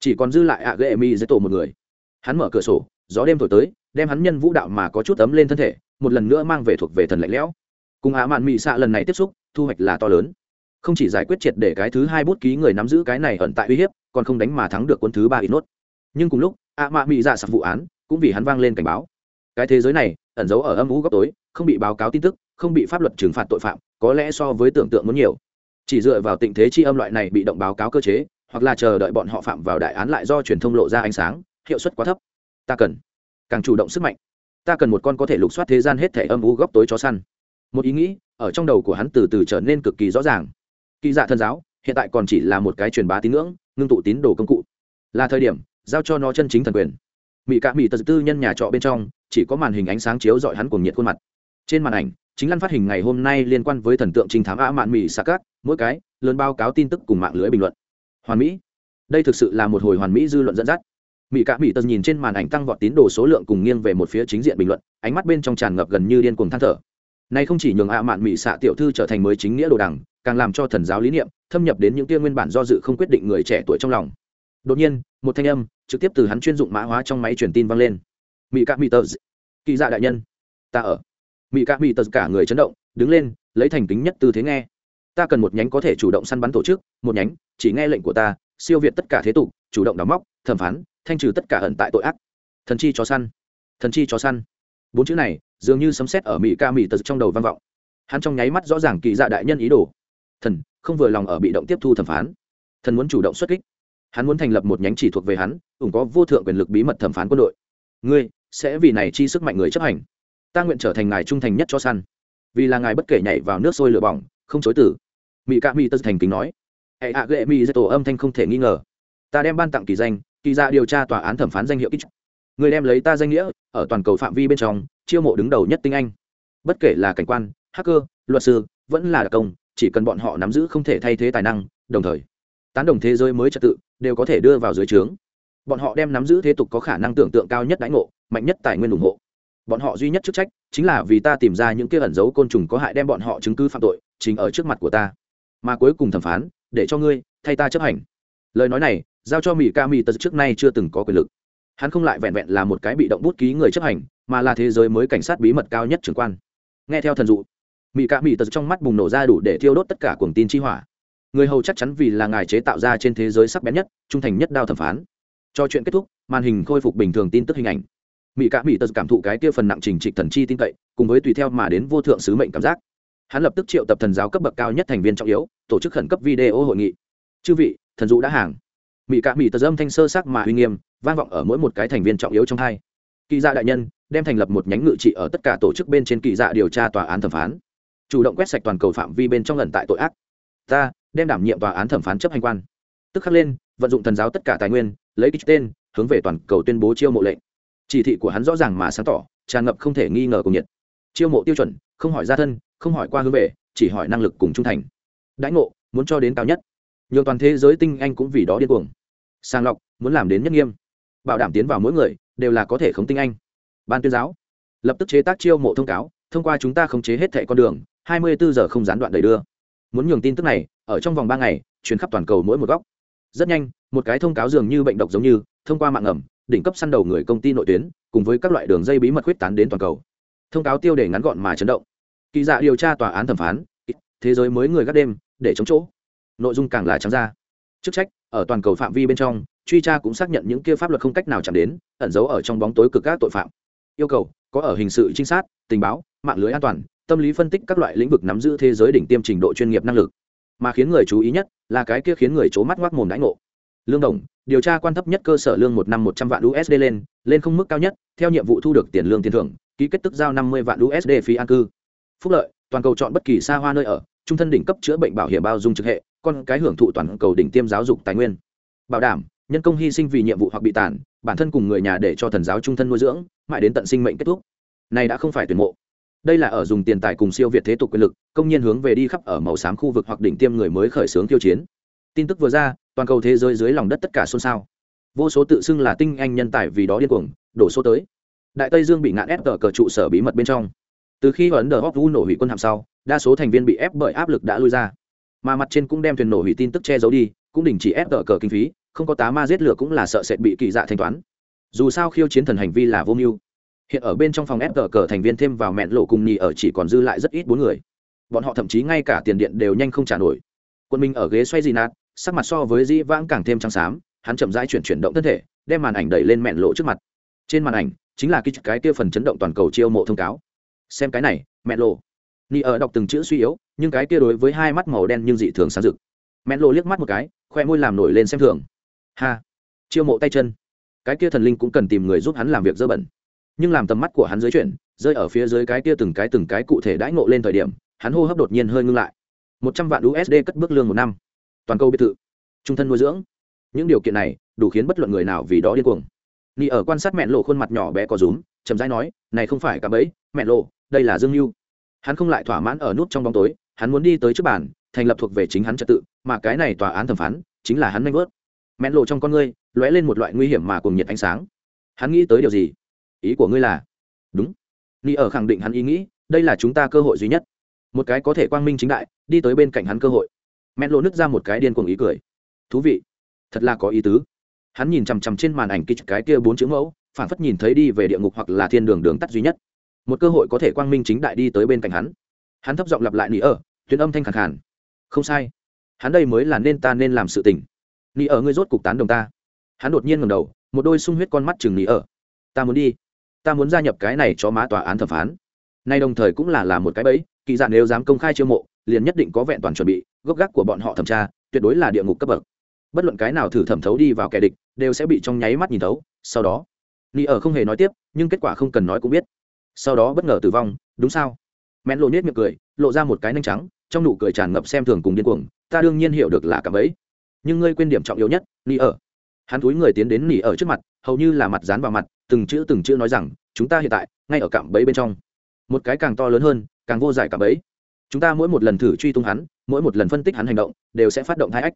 chỉ còn dư lại ạ ghệ mỹ dây tổ một người. Hắn mở cửa sổ, gió đêm thổi tới, đem hắn nhân vũ đạo mà có chút ấm lên thân thể, một lần nữa mang về thuộc về thần lạnh lẽo. Cùng ạ mạn mỹ xạ lần này tiếp xúc, thu hoạch là to lớn. Không chỉ giải quyết triệt để cái thứ hai bút ký người nắm giữ cái này ẩn tại uy hiếp, còn không đánh mà thắng được quân thứ ba ít nốt nhưng cùng lúc, ạ Mạn mỹ dạ sạc vụ án, cũng vì hắn vang lên cảnh báo cái thế giới này, ẩn giấu ở âm u góc tối, không bị báo cáo tin tức, không bị pháp luật trừng phạt tội phạm, có lẽ so với tưởng tượng muốn nhiều. Chỉ dựa vào tình thế chi âm loại này bị động báo cáo cơ chế, hoặc là chờ đợi bọn họ phạm vào đại án lại do truyền thông lộ ra ánh sáng, hiệu suất quá thấp. Ta cần càng chủ động sức mạnh. Ta cần một con có thể lục soát thế gian hết thể âm u góc tối chó săn. Một ý nghĩ, ở trong đầu của hắn từ từ trở nên cực kỳ rõ ràng. Kỳ dạ thân giáo, hiện tại còn chỉ là một cái truyền bá tín ngưỡng, ngưng tụ tín đồ công cụ. Là thời điểm, giao cho nó chân chính thần quyền. Mỹ cả mỹ tật tư nhân nhà trọ bên trong chỉ có màn hình ánh sáng chiếu dọi hắn cùng nhiệt khuôn mặt. Trên màn ảnh, chính lăn phát hình ngày hôm nay liên quan với thần tượng trinh thám ạ mạn mỹ xa cát, mỗi cái lớn báo cáo tin tức cùng mạng lưới bình luận. Hoàn mỹ. Đây thực sự là một hồi hoàn mỹ dư luận dẫn dắt. Mỹ cả mỹ tật nhìn trên màn ảnh tăng vọt tín đồ số lượng cùng nghiêng về một phía chính diện bình luận, ánh mắt bên trong tràn ngập gần như điên cuồng than thở. Nay không chỉ nhường ạ mạn mỹ xạ tiểu thư trở thành mới chính nghĩa đồ đằng, càng làm cho thần giáo lý niệm, thâm nhập đến những tia nguyên bản do dự không quyết định người trẻ tuổi trong lòng. Đột nhiên, một thanh âm trực tiếp từ hắn chuyên dụng mã hóa trong máy truyền tin vang lên mỹ cạ mỹ tờ kỳ dạ đại nhân, ta ở. Mỹ cạ mỹ tờ cả người chấn động, đứng lên, lấy thành kính nhất tư thế nghe. Ta cần một nhánh có thể chủ động săn bắn tổ chức, một nhánh, chỉ nghe lệnh của ta, siêu việt tất cả thế tục, chủ động đóng móc, thẩm phán, thanh trừ tất cả ẩn tại tội ác. Thần chi chó săn, thần chi chó săn. Bốn chữ này, dường như sấm sét ở mỹ ca mỹ tật trong đầu vang vọng. Hắn trong nháy mắt rõ ràng kỳ dạ đại nhân ý đồ. Thần, không vừa lòng ở bị động tiếp thu thẩm phán. Thần muốn chủ động xuất kích. Hắn muốn thành lập một nhánh chỉ thuộc về hắn, ủng có vô thượng quyền lực bí mật thẩm phán quân đội. Ngươi sẽ vì này chi sức mạnh người chấp hành. Ta nguyện trở thành ngài trung thành nhất cho săn. Vì là ngài bất kể nhảy vào nước sôi lửa bỏng, không chối tử mỹ ca mỹ tật thành kính nói. Hệ hạ ghệ mỹ tổ âm thanh không thể nghi ngờ. Ta đem ban tặng kỳ danh, kỳ ra điều tra tòa án thẩm phán danh hiệu kích người đem lấy ta danh nghĩa, ở toàn cầu phạm vi bên trong, chiêu mộ đứng đầu nhất tinh anh. Bất kể là cảnh quan, hacker, luật sư, vẫn là đặc công, chỉ cần bọn họ nắm giữ không thể thay thế tài năng, đồng thời, tán đồng thế giới mới trật tự, đều có thể đưa vào dưới trướng. Bọn họ đem nắm giữ thế tục có khả năng tưởng tượng cao nhất đãi ngộ mạnh nhất tài nguyên ủng hộ. Bọn họ duy nhất chức trách chính là vì ta tìm ra những kia ẩn dấu côn trùng có hại đem bọn họ chứng cứ phạm tội chính ở trước mặt của ta. Mà cuối cùng thẩm phán, để cho ngươi thay ta chấp hành. Lời nói này, giao cho mỹ ca mỹ tật trước nay chưa từng có quyền lực. Hắn không lại vẹn vẹn là một cái bị động bút ký người chấp hành, mà là thế giới mới cảnh sát bí mật cao nhất trưởng quan. Nghe theo thần dụ mỹ ca mỹ tật trong mắt bùng nổ ra đủ để thiêu đốt tất cả cuồng tin chi hỏa. Người hầu chắc chắn vì là ngài chế tạo ra trên thế giới sắc bén nhất, trung thành nhất đao thẩm phán. Cho chuyện kết thúc, màn hình khôi phục bình thường tin tức hình ảnh mỹ cạ mỹ tật cảm thụ cái kia phần nặng trình trịch thần chi tin cậy cùng với tùy theo mà đến vô thượng sứ mệnh cảm giác. Hắn lập tức triệu tập thần giáo cấp bậc cao nhất thành viên trọng yếu, tổ chức khẩn cấp video hội nghị. Chư vị, thần dụ đã hàng. Mỹ cạ mỹ tật âm thanh sơ sắc mà uy nghiêm, vang vọng ở mỗi một cái thành viên trọng yếu trong hai. Kỳ gia đại nhân, đem thành lập một nhánh ngự trị ở tất cả tổ chức bên trên kỳ dạ điều tra tòa án thẩm phán. Chủ động quét sạch toàn cầu phạm vi bên trong lần tại tội ác. Ta đem đảm nhiệm tòa án thẩm phán chấp hành quan. Tức khắc lên, vận dụng thần giáo tất cả tài nguyên, lấy kích tên, hướng về toàn cầu tuyên bố chiêu mộ lệnh chỉ thị của hắn rõ ràng mà sáng tỏ, tràn ngập không thể nghi ngờ cùng nhiệt. Chiêu mộ tiêu chuẩn, không hỏi gia thân, không hỏi qua hướng về, chỉ hỏi năng lực cùng trung thành. Đãi ngộ, muốn cho đến cao nhất. Nhiều toàn thế giới tinh anh cũng vì đó điên cuồng. Sàng lọc, muốn làm đến nhất nghiêm. Bảo đảm tiến vào mỗi người, đều là có thể khống tinh anh. Ban tuyên giáo. Lập tức chế tác chiêu mộ thông cáo, thông qua chúng ta khống chế hết thẻ con đường 24 giờ không gián đoạn đầy đưa. Muốn nhường tin tức này, ở trong vòng ba ngày chuyến khắp toàn cầu mỗi một góc. Rất nhanh, một cái thông cáo dường như bệnh độc giống như, thông qua mạng ẩm đỉnh cấp săn đầu người công ty nội tuyến, cùng với các loại đường dây bí mật huyết tán đến toàn cầu. Thông cáo tiêu đề ngắn gọn mà chấn động. Kỳ dạ điều tra tòa án thẩm phán thế giới mới người gác đêm, để chống chỗ. Nội dung càng là trắng ra. Chức trách, ở toàn cầu phạm vi bên trong, truy tra cũng xác nhận những kia pháp luật không cách nào chạm đến, ẩn giấu ở trong bóng tối cực các tội phạm. Yêu cầu, có ở hình sự, trinh sát, tình báo, mạng lưới an toàn, tâm lý phân tích các loại lĩnh vực nắm giữ thế giới đỉnh tiêm trình độ chuyên nghiệp năng lực. Mà khiến người chú ý nhất là cái kia khiến người c mắt ngoác mồm đãi ngộ lương đồng, điều tra quan thấp nhất cơ sở lương một năm một trăm vạn usd lên lên không mức cao nhất, theo nhiệm vụ thu được tiền lương tiền thưởng, ký kết tức giao năm mươi vạn usd phí an cư. Phúc lợi, toàn cầu chọn bất kỳ xa hoa nơi ở, trung thân đỉnh cấp chữa bệnh bảo hiểm bao dung trực hệ, con cái hưởng thụ toàn cầu đỉnh tiêm giáo dục tài nguyên. Bảo đảm, nhân công hy sinh vì nhiệm vụ hoặc bị tàn, bản thân cùng người nhà để cho thần giáo trung thân nuôi dưỡng, mãi đến tận sinh mệnh kết thúc. Này đã không phải tuyển mộ. Đây là ở dùng tiền tài cùng siêu việt thế tục quyền lực, công nhiên hướng về đi khắp ở màu xám khu vực hoặc đỉnh tiêm người mới khởi xướng tiêu chiến tin tức vừa ra, toàn cầu thế giới dưới lòng đất tất cả xôn xao. Vô số tự xưng là tinh anh nhân tài vì đó điên cuồng, đổ số tới. Đại tây dương bị ngạn ép tờ cờ trụ sở bí mật bên trong. Từ khi ấn độ hóc vu nổ hủy quân hạm sau, đa số thành viên bị ép bởi áp lực đã lui ra. Mà mặt trên cũng đem thuyền nổ hủy tin tức che giấu đi, cũng đình chỉ ép tờ cờ kinh phí, không có tá ma giết lửa cũng là sợ sệt bị kỳ dạ thanh toán. Dù sao khiêu chiến thần hành vi là vô mưu. Hiện ở bên trong phòng ép tờ cờ thành viên thêm vào mẹn lộ cùng nhì ở chỉ còn dư lại rất ít bốn người. Bọn họ thậm chí ngay cả tiền điện đều nhanh không trả nổi. Quân minh ở ghế xoay gì nạt sắc mặt so với dĩ vãng càng thêm trắng xám hắn chậm rãi chuyển chuyển động thân thể đem màn ảnh đẩy lên mẹn lộ trước mặt. Trên màn ảnh chính là cái, cái kia phần chấn động toàn cầu chiêu mộ thông cáo. Xem cái này mẹn lộ. Ni ở đọc từng chữ suy yếu nhưng cái kia đối với hai mắt màu đen nhưng dị thường sáng rực. Mẹn lộ liếc mắt một cái khoe môi làm nổi lên xem thường. Ha! Chiêu mộ tay chân. Cái kia thần linh cũng cần tìm người giúp hắn làm việc dơ bẩn. Nhưng làm tầm mắt của hắn dưới chuyển rơi ở phía dưới cái kia từng cái từng cái cụ thể đãi ngộ lên thời điểm hắn hô hấp đột nhiên hơi ngưng lại. Một trăm vạn usd cất bước lương một năm toàn cầu biệt thự, trung thân nuôi dưỡng. Những điều kiện này đủ khiến bất luận người nào vì đó điên cuồng. Ni ở quan sát mẹ lộ khuôn mặt nhỏ bé có rúm, chậm rãi nói, này không phải cả bẫy, mẹ lộ, đây là dương mưu hắn không lại thỏa mãn ở nút trong bóng tối, hắn muốn đi tới trước bàn, thành lập thuộc về chính hắn trật tự, mà cái này tòa án thẩm phán chính là hắn nanh vớt mẹ lộ trong con ngươi lóe lên một loại nguy hiểm mà cùng nhiệt ánh sáng. Hắn nghĩ tới điều gì? Ý của ngươi là? Đúng. Ni ở khẳng định hắn ý nghĩ, đây là chúng ta cơ hội duy nhất. Một cái có thể quang minh chính đại, đi tới bên cạnh hắn cơ hội mẹ lộ nứt ra một cái điên cuồng ý cười. Thú vị, thật là có ý tứ. Hắn nhìn chằm chằm trên màn ảnh kích cái kia bốn chữ mẫu phản phất nhìn thấy đi về địa ngục hoặc là thiên đường đường tắt duy nhất. Một cơ hội có thể quang minh chính đại đi tới bên cạnh hắn. Hắn thấp giọng lặp lại nỉ ở tuyến âm thanh khẳng khàn. Không sai, hắn đây mới là nên ta nên làm sự tình. Nỉ ở ngươi rốt cục tán đồng ta. Hắn đột nhiên ngầm đầu, một đôi sung huyết con mắt chừng nỉ ở. Ta muốn đi. Ta muốn gia nhập cái này cho má tòa án thẩm phán. Nay đồng thời cũng là là một cái bẫy, kỳ dạ nếu dám công khai chiêu mộ liền nhất định có vẹn toàn chuẩn bị, gốc gác của bọn họ thẩm tra, tuyệt đối là địa ngục cấp bậc. Bất luận cái nào thử thẩm thấu đi vào kẻ địch, đều sẽ bị trong nháy mắt nhìn thấu, sau đó, ni ở không hề nói tiếp, nhưng kết quả không cần nói cũng biết. Sau đó bất ngờ tử vong, đúng sao? Mẹn lộ nết miệng cười, lộ ra một cái nanh trắng, trong nụ cười tràn ngập xem thường cùng điên cuồng, ta đương nhiên hiểu được là cảm ấy nhưng ngươi quên điểm trọng yếu nhất, ni ở. Hắn túi người tiến đến nỉ ở trước mặt, hầu như là mặt dán vào mặt, từng chữ từng chữ nói rằng, chúng ta hiện tại, ngay ở cạm bẫy bên trong. Một cái càng to lớn hơn, càng vô giải cạm bẫy chúng ta mỗi một lần thử truy tung hắn, mỗi một lần phân tích hắn hành động, đều sẽ phát động thai ách.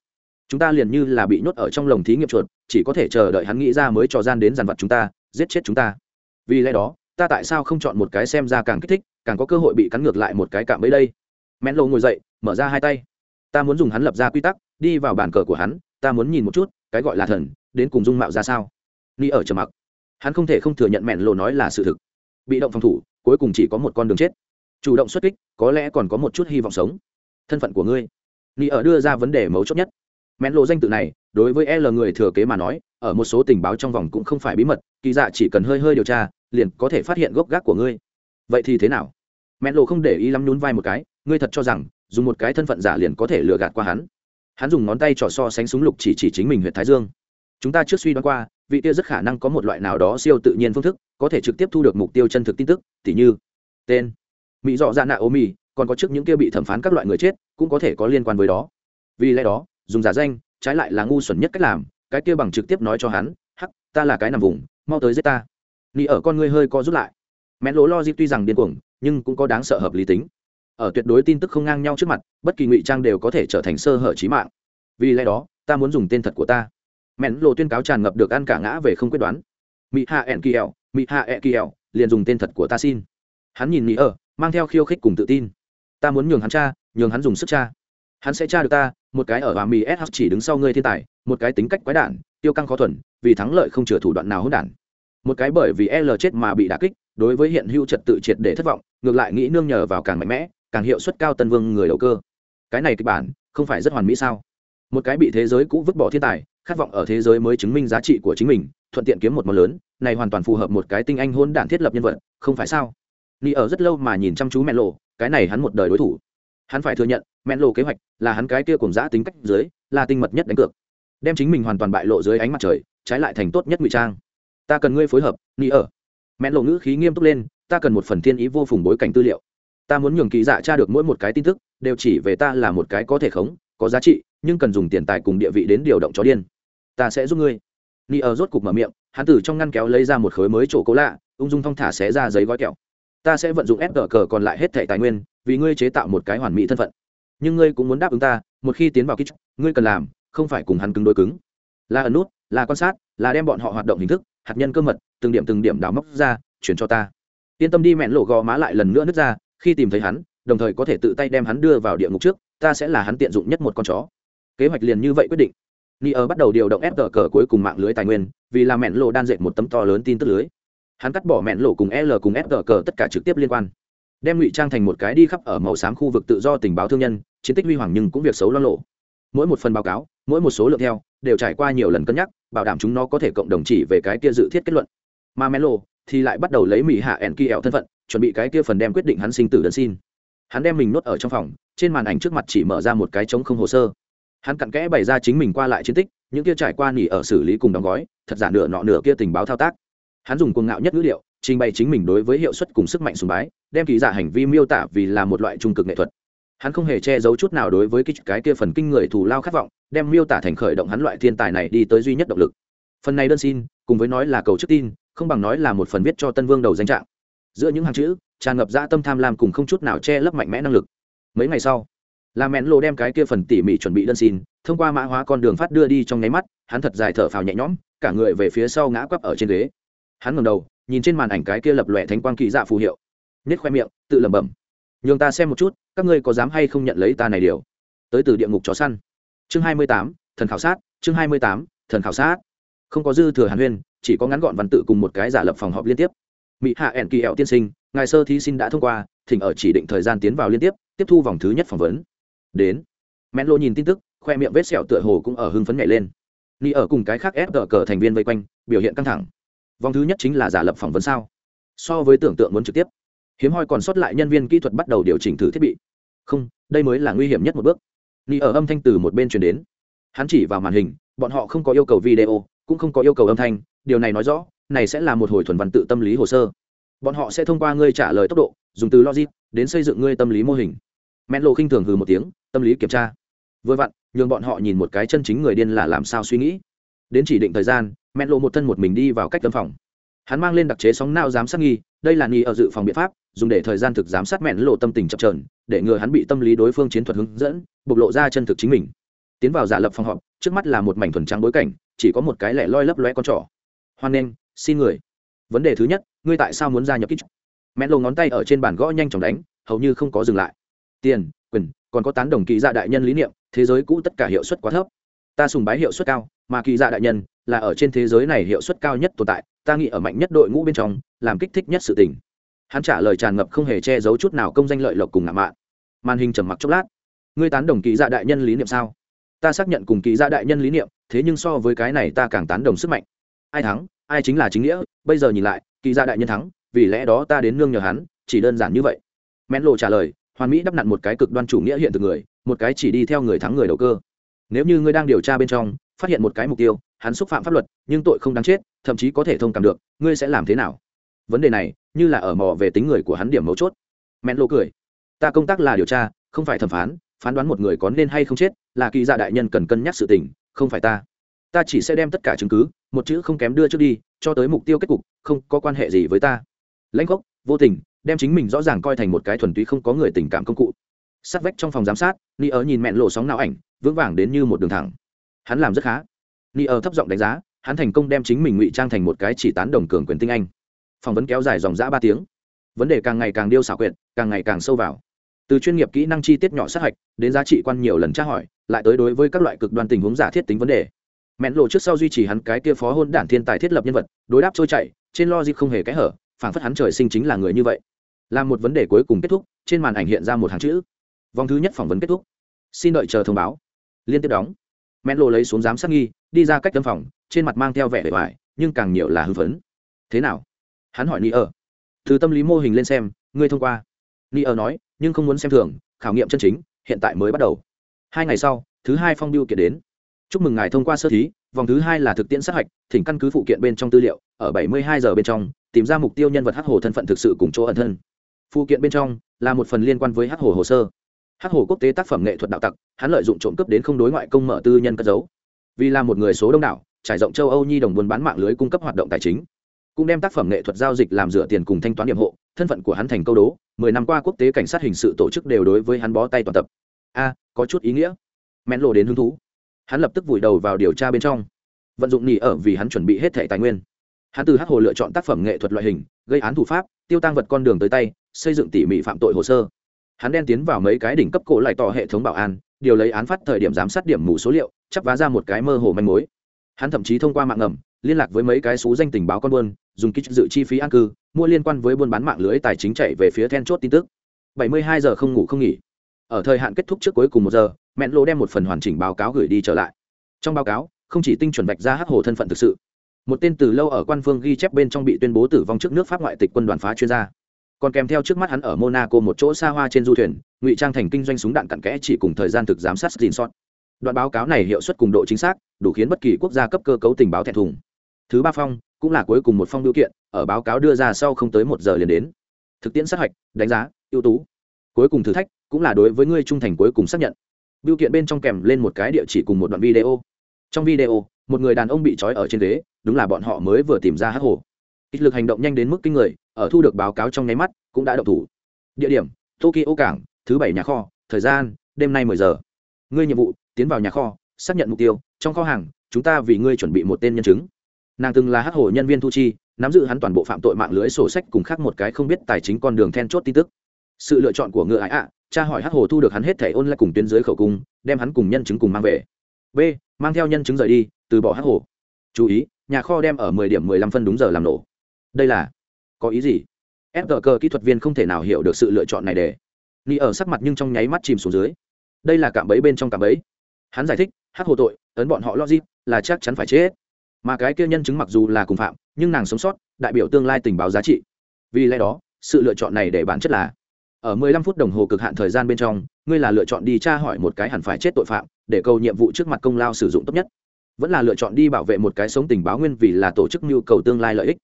Chúng ta liền như là bị nhốt ở trong lồng thí nghiệm chuột, chỉ có thể chờ đợi hắn nghĩ ra mới trò gian đến dàn vặt chúng ta, giết chết chúng ta. Vì lẽ đó, ta tại sao không chọn một cái xem ra càng kích thích, càng có cơ hội bị cắn ngược lại một cái cạm bẫy đây? Men lô ngồi dậy, mở ra hai tay. Ta muốn dùng hắn lập ra quy tắc, đi vào bàn cờ của hắn, ta muốn nhìn một chút, cái gọi là thần, đến cùng dung mạo ra sao? Ni ở trầm mặc. Hắn không thể không thừa nhận mẹn lộ nói là sự thực. Bị động phòng thủ, cuối cùng chỉ có một con đường chết chủ động xuất kích, có lẽ còn có một chút hy vọng sống. Thân phận của ngươi. Ni ở đưa ra vấn đề mấu chốt nhất. Mẹn lộ danh tự này, đối với l người thừa kế mà nói, ở một số tình báo trong vòng cũng không phải bí mật, kỳ dạ chỉ cần hơi hơi điều tra, liền có thể phát hiện gốc gác của ngươi. Vậy thì thế nào? Mẹn lộ không để ý lắm nhún vai một cái, ngươi thật cho rằng, dùng một cái thân phận giả liền có thể lừa gạt qua hắn? Hắn dùng ngón tay trỏ so sánh súng lục chỉ chỉ chính mình huyện thái dương. Chúng ta trước suy đoán qua, vị kia rất khả năng có một loại nào đó siêu tự nhiên phương thức, có thể trực tiếp thu được mục tiêu chân thực tin tức, tỉ như, tên mỹ dọ dạ nạ ô mì, còn có trước những kia bị thẩm phán các loại người chết, cũng có thể có liên quan với đó. Vì lẽ đó, dùng giả danh, trái lại là ngu xuẩn nhất cách làm, cái kia bằng trực tiếp nói cho hắn, hắc, ta là cái nằm vùng, mau tới giết ta. Ni ở con ngươi hơi co rút lại. Mẹ lỗ lo di tuy rằng điên cuồng, nhưng cũng có đáng sợ hợp lý tính. Ở tuyệt đối tin tức không ngang nhau trước mặt, bất kỳ ngụy trang đều có thể trở thành sơ hở trí mạng. Vì lẽ đó, ta muốn dùng tên thật của ta. Mẹn lộ tuyên cáo tràn ngập được ăn cả ngã về không quyết đoán. Mỹ hạ ẹn kỳ ẹo mỹ hạ ẹ kỳ ẹo liền dùng tên thật của ta xin. Hắn nhìn nghĩ ở mang theo khiêu khích cùng tự tin. Ta muốn nhường hắn cha, nhường hắn dùng sức cha. Hắn sẽ tra được ta, một cái ở bà mì sh chỉ đứng sau ngươi thiên tài, một cái tính cách quái đản, tiêu căng khó thuần, vì thắng lợi không chừa thủ đoạn nào hỗn đản. Một cái bởi vì l chết mà bị đả kích, đối với hiện hữu trật tự triệt để thất vọng, ngược lại nghĩ nương nhờ vào càng mạnh mẽ, càng hiệu suất cao tân vương người đầu cơ. Cái này kịch bản, không phải rất hoàn mỹ sao? Một cái bị thế giới cũ vứt bỏ thiên tài, khát vọng ở thế giới mới chứng minh giá trị của chính mình, thuận tiện kiếm một món lớn, này hoàn toàn phù hợp một cái tinh anh hôn đản thiết lập nhân vật, không phải sao? Ni ở rất lâu mà nhìn chăm chú mẹ lộ, cái này hắn một đời đối thủ. Hắn phải thừa nhận, mẹ lộ kế hoạch là hắn cái kia cùng giã tính cách dưới, là tinh mật nhất đánh cược. Đem chính mình hoàn toàn bại lộ dưới ánh mặt trời, trái lại thành tốt nhất ngụy trang. Ta cần ngươi phối hợp ni ở. Mẹ lộ ngữ khí nghiêm túc lên, ta cần một phần thiên ý vô phùng bối cảnh tư liệu. Ta muốn nhường kỳ dạ tra được mỗi một cái tin tức, đều chỉ về ta là một cái có thể khống, có giá trị, nhưng cần dùng tiền tài cùng địa vị đến điều động chó điên. Ta sẽ giúp ngươi. Ni ở rốt cục mở miệng, hắn từ trong ngăn kéo lấy ra một khối mới chỗ cố lạ, ung dung thong thả xé ra giấy gói kẹo ta sẽ vận dụng sg cờ còn lại hết thẻ tài nguyên, vì ngươi chế tạo một cái hoàn mỹ thân phận. Nhưng ngươi cũng muốn đáp ứng ta, một khi tiến vào kích ngươi cần làm, không phải cùng hắn cứng đối cứng. Là ẩn nút, là quan sát, là đem bọn họ hoạt động hình thức, hạt nhân cơ mật, từng điểm từng điểm đào móc ra, chuyển cho ta. Yên tâm đi, mẹn lộ gò má lại lần nữa nứt ra, khi tìm thấy hắn, đồng thời có thể tự tay đem hắn đưa vào địa ngục trước, ta sẽ là hắn tiện dụng nhất một con chó. Kế hoạch liền như vậy quyết định. Ni ở bắt đầu điều động ép tờ cờ cuối cùng mạng lưới tài nguyên, vì là mẹn lộ đan dệt một tấm to lớn tin tức lưới hắn cắt bỏ mẹn lộ cùng l cùng f tờ cờ tất cả trực tiếp liên quan. Đem ngụy trang thành một cái đi khắp ở màu xám khu vực tự do tình báo thương nhân, chiến tích huy hoàng nhưng cũng việc xấu lo lộ. Mỗi một phần báo cáo, mỗi một số lượng theo, đều trải qua nhiều lần cân nhắc, bảo đảm chúng nó có thể cộng đồng chỉ về cái kia dự thiết kết luận. Mà mẹn lộ thì lại bắt đầu lấy mỹ hạ ẻn kỳ ẹo thân phận, chuẩn bị cái kia phần đem quyết định hắn sinh tử đơn xin. Hắn đem mình nốt ở trong phòng, trên màn ảnh trước mặt chỉ mở ra một cái trống không hồ sơ. Hắn cặn kẽ bày ra chính mình qua lại chiến tích, những kia trải qua nỉ ở xử lý cùng đóng gói, thật giả nửa nọ nửa kia tình báo thao tác hắn dùng cuồng ngạo nhất ngữ liệu trình bày chính mình đối với hiệu suất cùng sức mạnh sùng bái đem kỳ giả hành vi miêu tả vì là một loại trung cực nghệ thuật. Hắn không hề che giấu chút nào đối với cái, cái kia phần kinh người thù lao khát vọng đem miêu tả thành khởi động hắn loại thiên tài này đi tới duy nhất động lực. Phần này đơn xin cùng với nói là cầu chức tin không bằng nói là một phần viết cho tân vương đầu danh trạng. Giữa những hàng chữ tràn ngập ra tâm tham lam cùng không chút nào che lấp mạnh mẽ năng lực. Mấy ngày sau là mẹn lộ đem cái kia phần tỉ mỉ chuẩn bị đơn xin thông qua mã hóa con đường phát đưa đi trong nháy mắt hắn thật dài thở phào nhẹ nhõm cả người về phía sau ngã quắp ở trên ghế hắn ngầm đầu, nhìn trên màn ảnh cái kia lập lòe thánh quang kỳ dạ phù hiệu. Nhất khoe miệng, tự lẩm bẩm. Nhường ta xem một chút, các ngươi có dám hay không nhận lấy ta này điều? Tới từ địa ngục chó săn. Chương hai mươi tám, thần khảo sát, chương hai mươi tám, thần khảo sát. Không có dư thừa hàn huyên, chỉ có ngắn gọn văn tự cùng một cái giả lập phòng họp liên tiếp. Mỹ hạ ẻn kỳ ẹo tiên sinh, ngài sơ thí sinh đã thông qua, thỉnh ở chỉ định thời gian tiến vào liên tiếp tiếp thu vòng thứ nhất phỏng vấn. Đến. Men lô nhìn tin tức, khoe miệng vết sẹo tựa hồ cũng ở hưng phấn nhảy lên. Ni ở cùng cái khác ép tờ cờ thành viên vây quanh, biểu hiện căng thẳng vòng thứ nhất chính là giả lập phỏng vấn sao? So với tưởng tượng muốn trực tiếp. Hiếm hoi còn sót lại nhân viên kỹ thuật bắt đầu điều chỉnh thử thiết bị. Không, đây mới là nguy hiểm nhất một bước. Ni ở âm thanh từ một bên truyền đến. Hắn chỉ vào màn hình, bọn họ không có yêu cầu video, cũng không có yêu cầu âm thanh. Điều này nói rõ, này sẽ là một hồi thuần văn tự tâm lý hồ sơ. Bọn họ sẽ thông qua ngươi trả lời tốc độ, dùng từ logic, đến xây dựng ngươi tâm lý mô hình. Men lộ khinh thường hừ một tiếng, tâm lý kiểm tra. Vừa vặn, nhường bọn họ nhìn một cái chân chính người điên là làm sao suy nghĩ. Đến chỉ định thời gian men lộ một thân một mình đi vào cách tâm phòng. Hắn mang lên đặc chế sóng nao giám sát nghi, đây là nghi ở dự phòng biện pháp, dùng để thời gian thực giám sát mẹn lộ tâm tình chập trờn để ngừa hắn bị tâm lý đối phương chiến thuật hướng dẫn, bộc lộ ra chân thực chính mình. Tiến vào giả lập phòng họp, trước mắt là một mảnh thuần trắng bối cảnh, chỉ có một cái lẻ loi lấp loe con trỏ. Hoan nghênh, xin người. Vấn đề thứ nhất, ngươi tại sao muốn gia nhập kích? Mẹn lộ ngón tay ở trên bàn gõ nhanh chóng đánh, hầu như không có dừng lại. Tiền, quyền, còn có tán đồng kỳ dạ đại nhân lý niệm, thế giới cũ tất cả hiệu suất quá thấp. Ta sùng bái hiệu suất cao mà kỳ dạ đại nhân là ở trên thế giới này hiệu suất cao nhất tồn tại, ta nghĩ ở mạnh nhất đội ngũ bên trong, làm kích thích nhất sự tình. Hắn trả lời tràn ngập không hề che giấu chút nào công danh lợi lộc cùng ngạo mạn. Màn hình trầm mặc chốc lát. Ngươi tán đồng kỳ dạ đại nhân lý niệm sao? Ta xác nhận cùng kỳ dạ đại nhân lý niệm, thế nhưng so với cái này ta càng tán đồng sức mạnh. Ai thắng, ai chính là chính nghĩa, bây giờ nhìn lại, kỳ dạ đại nhân thắng, vì lẽ đó ta đến nương nhờ hắn, chỉ đơn giản như vậy. Men lộ trả lời, hoàn mỹ đắp nặn một cái cực đoan chủ nghĩa hiện thực người, một cái chỉ đi theo người thắng người đầu cơ. Nếu như ngươi đang điều tra bên trong phát hiện một cái mục tiêu, hắn xúc phạm pháp luật, nhưng tội không đáng chết, thậm chí có thể thông cảm được, ngươi sẽ làm thế nào? Vấn đề này, như là ở mò về tính người của hắn điểm mấu chốt. Mẹn lộ cười. Ta công tác là điều tra, không phải thẩm phán phán đoán một người có nên hay không chết, là kỳ dạ đại nhân cần cân nhắc sự tình, không phải ta. Ta chỉ sẽ đem tất cả chứng cứ, một chữ không kém đưa trước đi, cho tới mục tiêu kết cục, không có quan hệ gì với ta. Lãnh gốc, vô tình, đem chính mình rõ ràng coi thành một cái thuần túy không có người tình cảm công cụ. Sát vách trong phòng giám sát, ni ở nhìn mẹn lộ sóng não ảnh, vững vàng đến như một đường thẳng hắn làm rất khá. Ni ở thấp giọng đánh giá, hắn thành công đem chính mình ngụy trang thành một cái chỉ tán đồng cường quyền tinh anh. Phỏng vấn kéo dài dòng dã ba tiếng. Vấn đề càng ngày càng điêu xảo quyệt, càng ngày càng sâu vào. Từ chuyên nghiệp kỹ năng chi tiết nhỏ sát hạch, đến giá trị quan nhiều lần tra hỏi, lại tới đối với các loại cực đoan tình huống giả thiết tính vấn đề. Mẹn lộ trước sau duy trì hắn cái kia phó hôn đản thiên tài thiết lập nhân vật, đối đáp trôi chảy, trên logic không hề kẽ hở, phảng phất hắn trời sinh chính là người như vậy. Làm một vấn đề cuối cùng kết thúc, trên màn ảnh hiện ra một hàng chữ. Vòng thứ nhất phỏng vấn kết thúc. Xin đợi chờ thông báo. Liên tiếp đóng mẹn lộ lấy xuống giám sát nghi, đi ra cách tâm phòng, trên mặt mang theo vẻ vẻ vải nhưng càng nhiều là hưng phấn. Thế nào? Hắn hỏi ni ở từ tâm lý mô hình lên xem, ngươi thông qua. Ni ở nói, nhưng không muốn xem thường, khảo nghiệm chân chính, hiện tại mới bắt đầu. Hai ngày sau, thứ hai phong biêu kiện đến. Chúc mừng ngài thông qua sơ thí, vòng thứ hai là thực tiễn sát hạch, thỉnh căn cứ phụ kiện bên trong tư liệu, ở 72 giờ bên trong, tìm ra mục tiêu nhân vật hắc hồ thân phận thực sự cùng chỗ ẩn thân. Phụ kiện bên trong là một phần liên quan với hắc hồ hồ sơ hắc hồ quốc tế tác phẩm nghệ thuật đạo tặc, hắn lợi dụng trộm cướp đến không đối ngoại công mở tư nhân cất giấu. Vì là một người số đông đảo, trải rộng châu âu nhi đồng buôn bán mạng lưới cung cấp hoạt động tài chính. Cũng đem tác phẩm nghệ thuật giao dịch làm rửa tiền cùng thanh toán nhiệm hộ, thân phận của hắn thành câu đố, mười năm qua quốc tế cảnh sát hình sự tổ chức đều đối với hắn bó tay toàn tập. A, có chút ý nghĩa. Men lộ đến hứng thú. Hắn lập tức vùi đầu vào điều tra bên trong. Vận dụng nỉ ở vì hắn chuẩn bị hết thẻ tài nguyên. Hắn từ hát hồ lựa chọn tác phẩm nghệ thuật loại hình, gây án thủ pháp, tiêu tăng vật con đường tới tay, xây dựng tỉ mỉ phạm tội hồ sơ hắn đen tiến vào mấy cái đỉnh cấp cổ lại tỏ hệ thống bảo an, điều lấy án phát thời điểm giám sát điểm mù số liệu, chắp vá ra một cái mơ hồ manh mối. Hắn thậm chí thông qua mạng ngầm, liên lạc với mấy cái số danh tình báo con buôn, dùng kích dự chi phí an cư, mua liên quan với buôn bán mạng lưới tài chính chạy về phía then chốt tin tức. 72 giờ không ngủ không nghỉ. Ở thời hạn kết thúc trước cuối cùng một giờ, mẹn lô đem một phần hoàn chỉnh báo cáo gửi đi trở lại. Trong báo cáo, không chỉ tinh chuẩn vạch ra hắc hồ thân phận thực sự, một tên từ lâu ở quan phương ghi chép bên trong bị tuyên bố tử vong trước nước pháp ngoại tịch quân đoàn phá chuyên gia còn kèm theo trước mắt hắn ở monaco một chỗ xa hoa trên du thuyền, ngụy trang thành kinh doanh súng đạn cặn kẽ chỉ cùng thời gian thực giám sát xin sót đoạn báo cáo này hiệu suất cùng độ chính xác, đủ khiến bất kỳ quốc gia cấp cơ cấu tình báo thẹn thùng. Thứ ba phong, cũng là cuối cùng một phong biểu kiện, ở báo cáo đưa ra sau không tới một giờ liền đến. Thực tiễn sát hạch, đánh giá, ưu tú. Cuối cùng thử thách, cũng là đối với ngươi trung thành cuối cùng xác nhận. Biểu kiện bên trong kèm lên một cái địa chỉ cùng một đoạn video. Trong video, một người đàn ông bị trói ở trên ghế, đúng là bọn họ mới vừa tìm ra hắc hồ. Ít lực hành động nhanh đến mức kinh người ở thu được báo cáo trong nháy mắt, cũng đã động thủ. Địa điểm, tokyo cảng, thứ bảy nhà kho, thời gian, đêm nay mười giờ. Ngươi nhiệm vụ, tiến vào nhà kho, xác nhận mục tiêu, trong kho hàng, chúng ta vì ngươi chuẩn bị một tên nhân chứng. Nàng từng là hắc hồ nhân viên thu chi, nắm giữ hắn toàn bộ phạm tội mạng lưới sổ sách cùng khác một cái không biết tài chính con đường then chốt tin tức. Sự lựa chọn của ngựa ái ạ, cha hỏi hắc hồ thu được hắn hết thẻ ôn lại cùng tuyến dưới khẩu cung, đem hắn cùng nhân chứng cùng mang về. B, mang theo nhân chứng rời đi, từ bỏ hắc hồ chú ý, nhà kho đem ở mười điểm mười lăm phân đúng giờ làm nổ. Đây là có ý gì? Ép cờ kỹ thuật viên không thể nào hiểu được sự lựa chọn này để. Ni ở sắc mặt nhưng trong nháy mắt chìm xuống dưới. Đây là cạm bẫy bên trong cạm bẫy. Hắn giải thích hát hồ tội, ấn bọn họ logic, là chắc chắn phải chết. Mà cái kia nhân chứng mặc dù là cùng phạm, nhưng nàng sống sót, đại biểu tương lai tình báo giá trị. Vì lẽ đó, sự lựa chọn này để bản chất là, ở 15 phút đồng hồ cực hạn thời gian bên trong, ngươi là lựa chọn đi tra hỏi một cái hẳn phải chết tội phạm, để cầu nhiệm vụ trước mặt công lao sử dụng tốt nhất. Vẫn là lựa chọn đi bảo vệ một cái sống tình báo nguyên vì là tổ chức nhu cầu tương lai lợi ích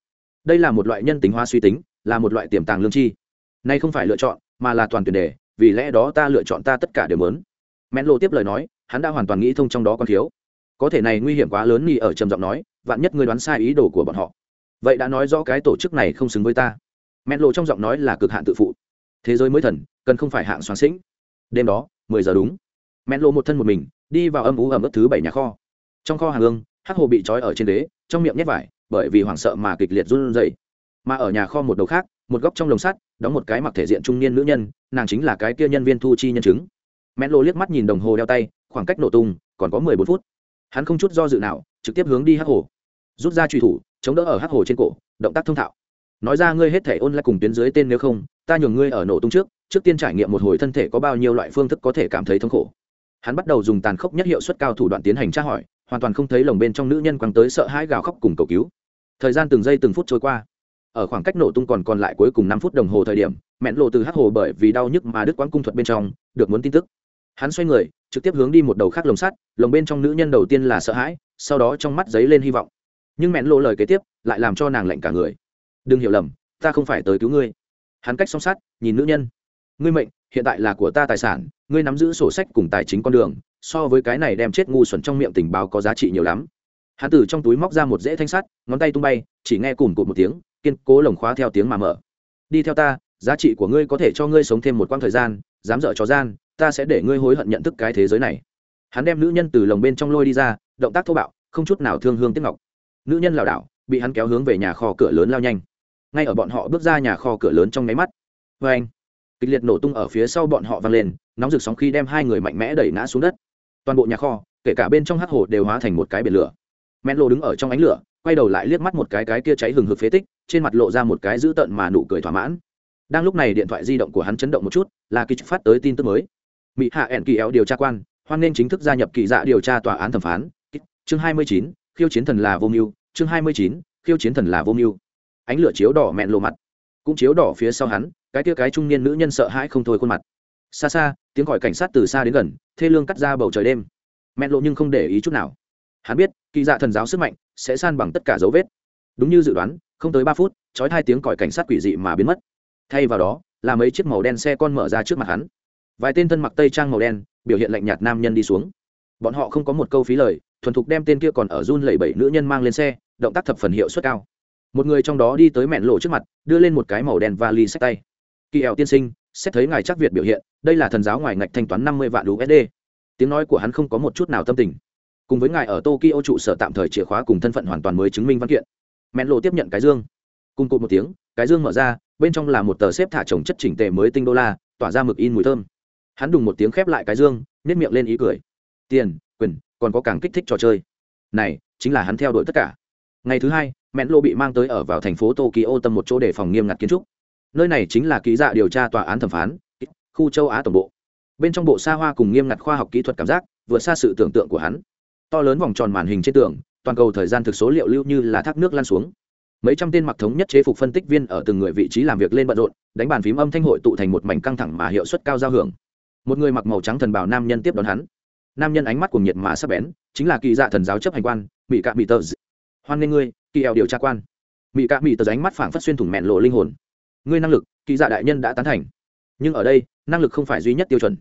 đây là một loại nhân tính hóa suy tính, là một loại tiềm tàng lương chi nay không phải lựa chọn, mà là toàn tuyển đề, vì lẽ đó ta lựa chọn ta tất cả đều muốn. Mẹn lộ tiếp lời nói, hắn đã hoàn toàn nghĩ thông trong đó còn thiếu có thể này nguy hiểm quá lớn nghi ở trầm giọng nói, vạn nhất ngươi đoán sai ý đồ của bọn họ. Vậy đã nói rõ cái tổ chức này không xứng với ta. Mẹn lộ trong giọng nói là cực hạn tự phụ. Thế giới mới thần, cần không phải hạng soáng sĩnh đêm đó, mười giờ đúng. Mẹn lộ một thân một mình, đi vào âm ú ẩm ướt thứ bảy nhà kho. Trong kho hàng ương, hắc hồ bị trói ở trên đế, trong miệng nhét vải bởi vì hoảng sợ mà kịch liệt run rẩy. Mà ở nhà kho một đầu khác, một góc trong lồng sắt, đóng một cái mặc thể diện trung niên nữ nhân, nàng chính là cái kia nhân viên thu chi nhân chứng. Menlo liếc mắt nhìn đồng hồ đeo tay, khoảng cách nổ tung, còn có mười bốn phút. Hắn không chút do dự nào, trực tiếp hướng đi hắc hồ. Rút ra truy thủ, chống đỡ ở hắc hồ trên cổ, động tác thông thạo. Nói ra ngươi hết thể ôn lại cùng tuyến dưới tên nếu không, ta nhường ngươi ở nổ tung trước trước tiên trải nghiệm một hồi thân thể có bao nhiêu loại phương thức có thể cảm thấy thống khổ. Hắn bắt đầu dùng tàn khốc nhất hiệu suất cao thủ đoạn tiến hành tra hỏi hoàn toàn không thấy lồng bên trong nữ nhân quăng tới sợ hãi gào khóc cùng cầu cứu. Thời gian từng giây từng phút trôi qua. Ở khoảng cách nổ tung còn còn lại cuối cùng năm phút đồng hồ thời điểm, mẹn lộ từ hắc hồ bởi vì đau nhức mà đứt quãng cung thuật bên trong, được muốn tin tức. Hắn xoay người, trực tiếp hướng đi một đầu khác lồng sắt, lồng bên trong nữ nhân đầu tiên là sợ hãi, sau đó trong mắt dấy lên hy vọng. Nhưng mẹn lộ lời kế tiếp, lại làm cho nàng lạnh cả người. Đừng hiểu lầm, ta không phải tới cứu ngươi. Hắn cách song sát nhìn nữ nhân. Ngươi mệnh hiện tại là của ta tài sản, ngươi nắm giữ sổ sách cùng tài chính con đường, so với cái này đem chết ngu xuẩn trong miệng tình báo có giá trị nhiều lắm. Hắn từ trong túi móc ra một dễ thanh sắt, ngón tay tung bay, chỉ nghe cùng cụt một tiếng, kiên cố lồng khóa theo tiếng mà mở. Đi theo ta, giá trị của ngươi có thể cho ngươi sống thêm một quãng thời gian, dám dở cho gian, ta sẽ để ngươi hối hận nhận thức cái thế giới này. Hắn đem nữ nhân từ lồng bên trong lôi đi ra, động tác thô bạo, không chút nào thương hương tiếc ngọc. Nữ nhân lảo đảo, bị hắn kéo hướng về nhà kho cửa lớn lao nhanh. Ngay ở bọn họ bước ra nhà kho cửa lớn trong nháy mắt. Vê anh kịch liệt nổ tung ở phía sau bọn họ vang lên nóng rực sóng khi đem hai người mạnh mẽ đẩy ngã xuống đất. Toàn bộ nhà kho kể cả bên trong hắc hồ đều hóa thành một cái biển lửa. Men lô đứng ở trong ánh lửa quay đầu lại liếc mắt một cái cái kia cháy hừng hực phế tích trên mặt lộ ra một cái dữ tợn mà nụ cười thỏa mãn. Đang lúc này điện thoại di động của hắn chấn động một chút là kịch phát tới tin tức mới. Mỹ hạ ẻn kỳ éo điều tra quan hoan nên chính thức gia nhập kỳ dạ điều tra tòa án thẩm phán. Chương 29, khiêu chiến thần là vô mưu chương 29, khiêu chiến thần là vô mưu. Ánh lửa chiếu đỏ mẹn lộ mặt cũng chiếu đỏ phía sau hắn cái kia cái trung niên nữ nhân sợ hãi không thôi khuôn mặt. Xa xa, tiếng gọi cảnh sát từ xa đến gần, thê lương cắt ra bầu trời đêm. Mẹn lộ nhưng không để ý chút nào. Hắn biết, kỳ dạ thần giáo sức mạnh sẽ san bằng tất cả dấu vết. Đúng như dự đoán, không tới ba phút trói hai tiếng còi cảnh sát quỷ dị mà biến mất. Thay vào đó, là mấy chiếc màu đen xe con mở ra trước mặt hắn. Vài tên thân mặc tây trang màu đen, biểu hiện lạnh nhạt nam nhân đi xuống. Bọn họ không có một câu phí lời, thuần thục đem tên kia còn ở run lẩy bẩy nữ nhân mang lên xe, động tác thập phần hiệu suất cao. Một người trong đó đi tới mẹn lộ trước mặt, đưa lên một cái màu đen vali sách tay kỳ ẻo tiên sinh, xét thấy ngài chắc việt biểu hiện, đây là thần giáo ngoài ngạch thanh toán năm mươi vạn usd tiếng nói của hắn không có một chút nào tâm tình. Cùng với ngài ở tokyo trụ sở tạm thời chìa khóa cùng thân phận hoàn toàn mới chứng minh văn kiện. Mẹn lộ tiếp nhận cái dương. Cùng cụt một tiếng, cái dương mở ra, bên trong là một tờ xếp thả trồng chất chỉnh tề mới tinh đô la, tỏa ra mực in mùi thơm. Hắn đùng một tiếng khép lại cái dương nếp miệng lên ý cười. Tiền, quyền, còn có càng kích thích trò chơi. Này, chính là hắn theo đuổi tất cả. Ngày thứ hai mẹn lộ bị mang tới ở vào thành phố tokyo tâm một chỗ để phòng nghiêm ngặt kiến trúc nơi này chính là ký dạ điều tra tòa án thẩm phán, khu châu á tổng bộ. Bên trong bộ xa hoa cùng nghiêm ngặt khoa học kỹ thuật cảm giác, vượt xa sự tưởng tượng của hắn. To lớn vòng tròn màn hình trên tường, toàn cầu thời gian thực số liệu lưu như là thác nước lan xuống. Mấy trăm tên mặc thống nhất chế phục phân tích viên ở từng người vị trí làm việc lên bận rộn, đánh bàn phím âm thanh hội tụ thành một mảnh căng thẳng mà hiệu suất cao giao hưởng. Một người mặc màu trắng thần bảo nam nhân tiếp đón hắn. Nam nhân ánh mắt cùng nhiệt mà sắp bén, chính là kỳ dạ thần giáo chấp hành quan, mỹ cạ mỹ tờ. Hoan nghê ngươi, kỳ eo điều tra quan. Mỹ cạ mỹ tờ ánh mắt phảng phất xuyên thủng mẹn lộ linh hồn ngươi năng lực kỳ dạ đại nhân đã tán thành. Nhưng ở đây, năng lực không phải duy nhất tiêu chuẩn.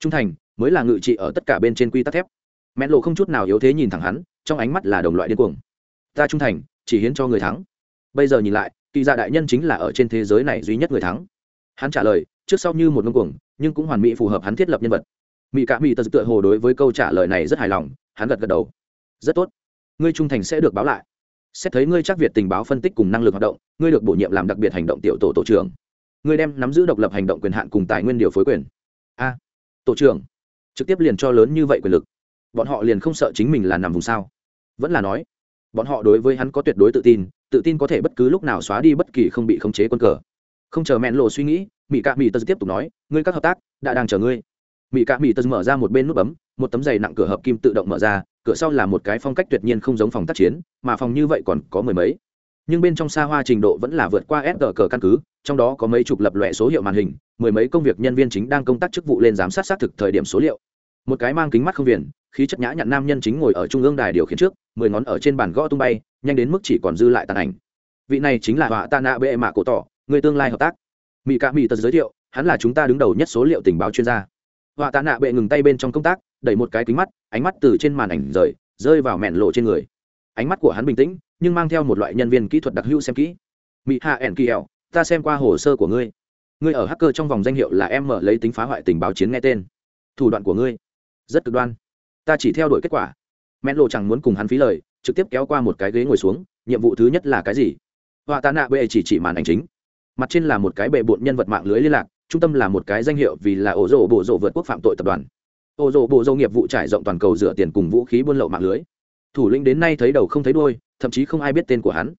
Trung thành mới là ngự trị ở tất cả bên trên quy tắc thép. Mẹn lộ không chút nào yếu thế nhìn thẳng hắn, trong ánh mắt là đồng loại điên cuồng. Ta trung thành, chỉ hiến cho người thắng. Bây giờ nhìn lại kỳ dạ đại nhân chính là ở trên thế giới này duy nhất người thắng. Hắn trả lời, trước sau như một ngông cuồng, nhưng cũng hoàn mỹ phù hợp hắn thiết lập nhân vật. Mỹ cả mỹ tật tựa hồ đối với câu trả lời này rất hài lòng, hắn gật gật đầu. Rất tốt. Ngươi trung thành sẽ được báo lại xét thấy ngươi chắc việt tình báo phân tích cùng năng lực hoạt động, ngươi được bổ nhiệm làm đặc biệt hành động tiểu tổ tổ trưởng. Ngươi đem nắm giữ độc lập hành động quyền hạn cùng tài nguyên điều phối quyền. A, tổ trưởng, trực tiếp liền cho lớn như vậy quyền lực. Bọn họ liền không sợ chính mình là nằm vùng sao? Vẫn là nói, bọn họ đối với hắn có tuyệt đối tự tin tự tin có thể bất cứ lúc nào xóa đi bất kỳ không bị khống chế quân cờ. Không chờ mẹn lộ suy nghĩ mỹ cạ mỹ tật tiếp tục nói, ngươi các hợp tác đã đang chờ ngươi. Mỹ cạ mỹ tật mở ra một bên nút bấm, một tấm giày nặng cửa hợp kim tự động mở ra cửa sau là một cái phong cách tuyệt nhiên không giống phòng tác chiến, mà phòng như vậy còn có mười mấy. Nhưng bên trong xa hoa trình độ vẫn là vượt qua s cờ căn cứ, trong đó có mấy chục lập loại số hiệu màn hình, mười mấy công việc nhân viên chính đang công tác chức vụ lên giám sát xác thực thời điểm số liệu. Một cái mang kính mắt không viền, khí chất nhã nhặn nam nhân chính ngồi ở trung ương đài điều khiển trước, mười ngón ở trên bàn gõ tung bay, nhanh đến mức chỉ còn dư lại tàn ảnh. Vị này chính là họa tạ nạ bệ mạ cổ tỏ, người tương lai hợp tác. Mỹ cạ mỹ tật giới thiệu, hắn là chúng ta đứng đầu nhất số liệu tình báo chuyên gia. Họa tạ nạ bệ ngừng tay bên trong công tác đẩy một cái kính mắt, ánh mắt từ trên màn ảnh rời, rơi vào mẹn lộ trên người. Ánh mắt của hắn bình tĩnh, nhưng mang theo một loại nhân viên kỹ thuật đặc hữu xem kỹ. Mỹ hạ ẻn kỳ ẻo ta xem qua hồ sơ của ngươi. Ngươi ở hacker trong vòng danh hiệu là em mở lấy tính phá hoại tình báo chiến nghe tên. Thủ đoạn của ngươi, rất cực đoan. Ta chỉ theo đuổi kết quả. Mẹn lộ chẳng muốn cùng hắn phí lời, trực tiếp kéo qua một cái ghế ngồi xuống, nhiệm vụ thứ nhất là cái gì? Họa tạ nạ bệ chỉ chỉ màn ảnh chính. Mặt trên là một cái bệ bộn nhân vật mạng lưới liên lạc, trung tâm là một cái danh hiệu vì là ổ rổ bộ rổ vượt quốc phạm tội tập đoàn ô dô bộ dâu nghiệp vụ trải rộng toàn cầu rửa tiền cùng vũ khí buôn lậu mạng lưới. Thủ lĩnh đến nay thấy đầu không thấy đuôi, thậm chí không ai biết tên của hắn.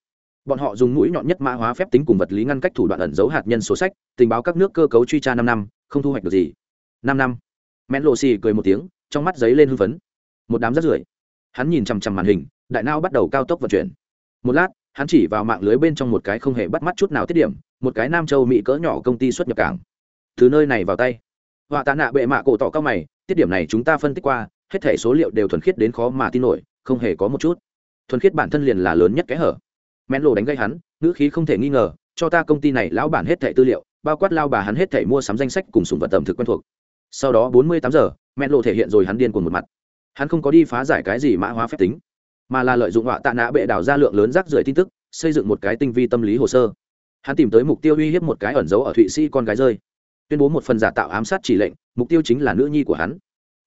Bọn họ dùng mũi nhọn nhất mã hóa phép tính cùng vật lý ngăn cách thủ đoạn ẩn giấu hạt nhân số sách tình báo các nước cơ cấu truy tra năm năm không thu hoạch được gì. Năm năm. Men lộ xì cười một tiếng trong mắt giấy lên hưng phấn. Một đám rất rưởi. Hắn nhìn chằm chằm màn hình đại não bắt đầu cao tốc vận chuyển. Một lát hắn chỉ vào mạng lưới bên trong một cái không hề bắt mắt chút nào tiết điểm một cái nam châu mỹ cỡ nhỏ công ty xuất nhập cảng. Từ nơi này vào tay. Họa tạ nạ bệ mạ cổ tỏ cao mày tiết điểm này chúng ta phân tích qua, hết thể số liệu đều thuần khiết đến khó mà tin nổi, không hề có một chút. Thuần khiết bản thân liền là lớn nhất cái hở. Men lộ đánh gây hắn, ngữ khí không thể nghi ngờ, cho ta công ty này lão bản hết thẻ tư liệu, bao quát lao bà hắn hết thẻ mua sắm danh sách cùng sùng vật tầm thực quen thuộc. Sau đó bốn mươi tám giờ men lộ thể hiện rồi hắn điên cuồng một mặt. Hắn không có đi phá giải cái gì mã hóa phép tính, mà là lợi dụng họa tạ nã bệ đào ra lượng lớn rác rưởi tin tức, xây dựng một cái tinh vi tâm lý hồ sơ. Hắn tìm tới mục tiêu uy hiếp một cái ẩn giấu ở thụy sĩ con gái rơi tuyên bố một phần giả tạo ám sát chỉ lệnh, mục tiêu chính là nữ nhi của hắn.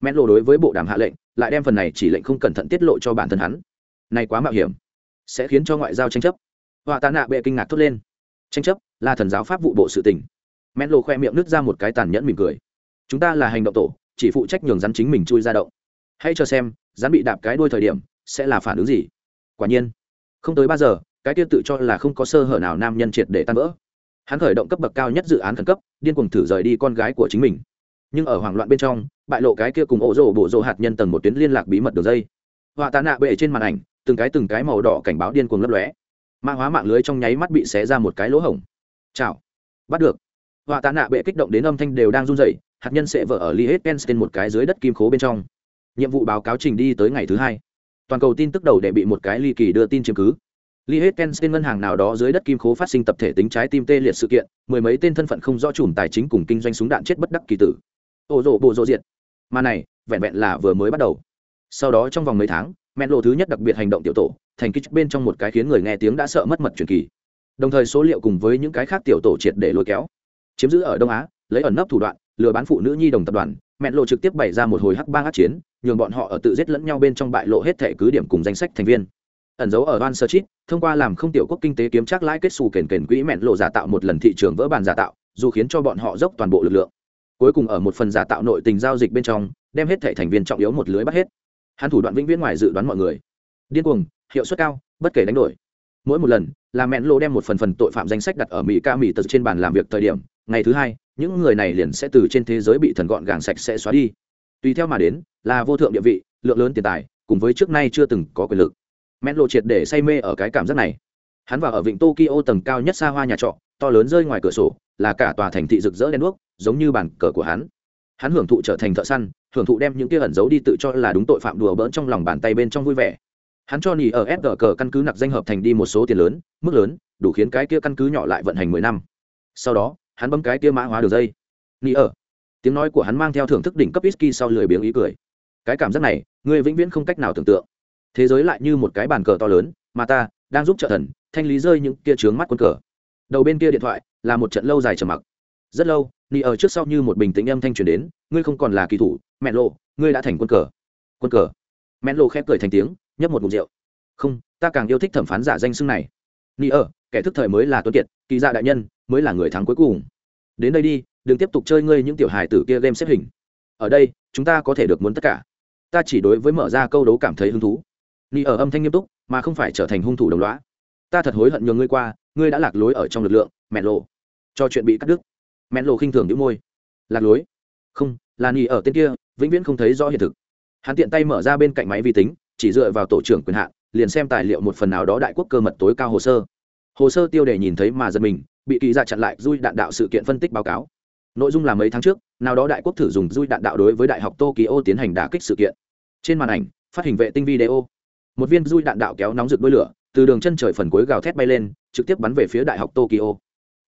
Men lộ đối với bộ đàm hạ lệnh, lại đem phần này chỉ lệnh không cẩn thận tiết lộ cho bản thân hắn. Này quá mạo hiểm, sẽ khiến cho ngoại giao tranh chấp. Họa tạ nạ bệ kinh ngạc thốt lên. Tranh chấp là thần giáo pháp vụ bộ sự tình. Men lộ khoe miệng nứt ra một cái tàn nhẫn mỉm cười. Chúng ta là hành động tổ, chỉ phụ trách nhường rắn chính mình chui ra động. Hãy cho xem, rắn bị đạp cái đuôi thời điểm, sẽ là phản ứng gì? Quả nhiên, không tới ba giờ, cái tiêu tự cho là không có sơ hở nào nam nhân triệt để tan vỡ hắn khởi động cấp bậc cao nhất dự án khẩn cấp, điên cuồng thử rời đi con gái của chính mình. Nhưng ở hoảng loạn bên trong, bại lộ cái kia cùng ổ rổ bộ rổ hạt nhân tầng một tuyến liên lạc bí mật đường dây. Họa tạ nạ bệ trên màn ảnh, từng cái từng cái màu đỏ cảnh báo điên cuồng lấp lóe. Mã hóa mạng lưới trong nháy mắt bị xé ra một cái lỗ hổng. Chào. Bắt được. Họa tạ nạ bệ kích động đến âm thanh đều đang run rẩy, hạt nhân sẽ vỡ ở ly hết một cái dưới đất kim khố bên trong. Nhiệm vụ báo cáo trình đi tới ngày thứ hai. Toàn cầu tin tức đầu để bị một cái ly kỳ đưa tin chứng cứ. Li hết penstein ngân hàng nào đó dưới đất kim khố phát sinh tập thể tính trái tim tê liệt sự kiện, mười mấy tên thân phận không rõ chùm tài chính cùng kinh doanh súng đạn chết bất đắc kỳ tử. Ô rộ bộ rộ diệt. Mà này, vẹn vẹn là vừa mới bắt đầu. Sau đó trong vòng mấy tháng men lộ thứ nhất đặc biệt hành động tiểu tổ, thành kích bên trong một cái khiến người nghe tiếng đã sợ mất mật truyền kỳ. Đồng thời số liệu cùng với những cái khác tiểu tổ triệt để lôi kéo. Chiếm giữ ở đông á, lấy ẩn nấp thủ đoạn, lừa bán phụ nữ nhi đồng tập đoàn, mẹn lộ trực tiếp bày ra một hồi hắc bang hắc chiến, nhường bọn họ ở tự giết lẫn nhau bên trong bại lộ hết thể cứ điểm cùng danh sách thành viên ẩn dấu ở van sơ chít, thông qua làm không tiểu quốc kinh tế kiếm chắc lãi kết xù kền kền quỹ mẹn lộ giả tạo một lần thị trường vỡ bàn giả tạo, dù khiến cho bọn họ dốc toàn bộ lực lượng. Cuối cùng ở một phần giả tạo nội tình giao dịch bên trong, đem hết thẻ thành viên trọng yếu một lưới bắt hết. Hắn thủ đoạn vĩnh viễn ngoài dự đoán mọi người. Điên cuồng, hiệu suất cao, bất kể đánh đổi. Mỗi một lần, là mẹn lộ đem một phần phần tội phạm danh sách đặt ở mỹ ca mỹ tật trên bàn làm việc thời điểm, ngày thứ hai, những người này liền sẽ từ trên thế giới bị thần gọn gàng sạch sẽ xóa đi. Tùy theo mà đến, là vô thượng địa vị, lượng lớn tiền tài, cùng với trước nay chưa từng có quyền lực mẹn lộ triệt để say mê ở cái cảm giác này. Hắn vào ở vịnh tokyo tầng cao nhất xa hoa nhà trọ, to lớn rơi ngoài cửa sổ, là cả tòa thành thị rực rỡ đen đuốc, giống như bàn cờ của hắn. Hắn hưởng thụ trở thành thợ săn, hưởng thụ đem những kia ẩn giấu đi tự cho là đúng tội phạm đùa bỡn trong lòng bàn tay bên trong vui vẻ. Hắn cho nỉ ở s cờ căn cứ nặc danh hợp thành đi một số tiền lớn, mức lớn, đủ khiến cái kia căn cứ nhỏ lại vận hành mười năm. Sau đó, hắn bấm cái kia mã hóa đường dây. Nỉ ở. Tiếng nói của hắn mang theo thưởng thức đỉnh cấp whisky sau lười biếng ý cười. Cái cảm giác này người vĩnh viễn không cách nào tưởng tượng thế giới lại như một cái bàn cờ to lớn, mà ta đang giúp trợ thần, thanh lý rơi những kia trướng mắt quân cờ. Đầu bên kia điện thoại là một trận lâu dài trầm mặc. Rất lâu, ni ở trước sau như một bình tĩnh âm thanh truyền đến, ngươi không còn là kỳ thủ, mẹ lộ, ngươi đã thành quân cờ. Quân cờ. Mẹ lộ khép cười thành tiếng, nhấp một mục rượu. Không, ta càng yêu thích thẩm phán giả danh xưng này. Ni ở, kẻ thức thời mới là tuấn kiệt, kỳ dạ đại nhân, mới là người thắng cuối cùng. Đến đây đi, đừng tiếp tục chơi ngươi những tiểu hài tử kia game xếp hình. Ở đây, chúng ta có thể được muốn tất cả. Ta chỉ đối với mở ra câu đấu cảm thấy hứng thú ni ở âm thanh nghiêm túc, mà không phải trở thành hung thủ đồng loá ta thật hối hận nhường ngươi qua, ngươi đã lạc lối ở trong lực lượng mẹ lộ cho chuyện bị cắt đứt. Mẹ lộ khinh thường những môi. Lạc lối? Không, là ni ở tên kia, vĩnh viễn không thấy rõ hiện thực. Hắn tiện tay mở ra bên cạnh máy vi tính, chỉ dựa vào tổ trưởng quyền hạn, liền xem tài liệu một phần nào đó đại quốc cơ mật tối cao hồ sơ. Hồ sơ tiêu đề nhìn thấy mà giật mình, bị kỳ ra chặn lại dui đạn đạo sự kiện phân tích báo cáo. Nội dung là mấy tháng trước, nào đó đại quốc thử dùng dui đạn đạo đối với đại học tokyo tiến hành đả kích sự kiện. Trên màn ảnh, phát hình vệ tinh video một viên dui đạn đạo kéo nóng rực đôi lửa, từ đường chân trời phần cuối gào thét bay lên, trực tiếp bắn về phía đại học tokyo.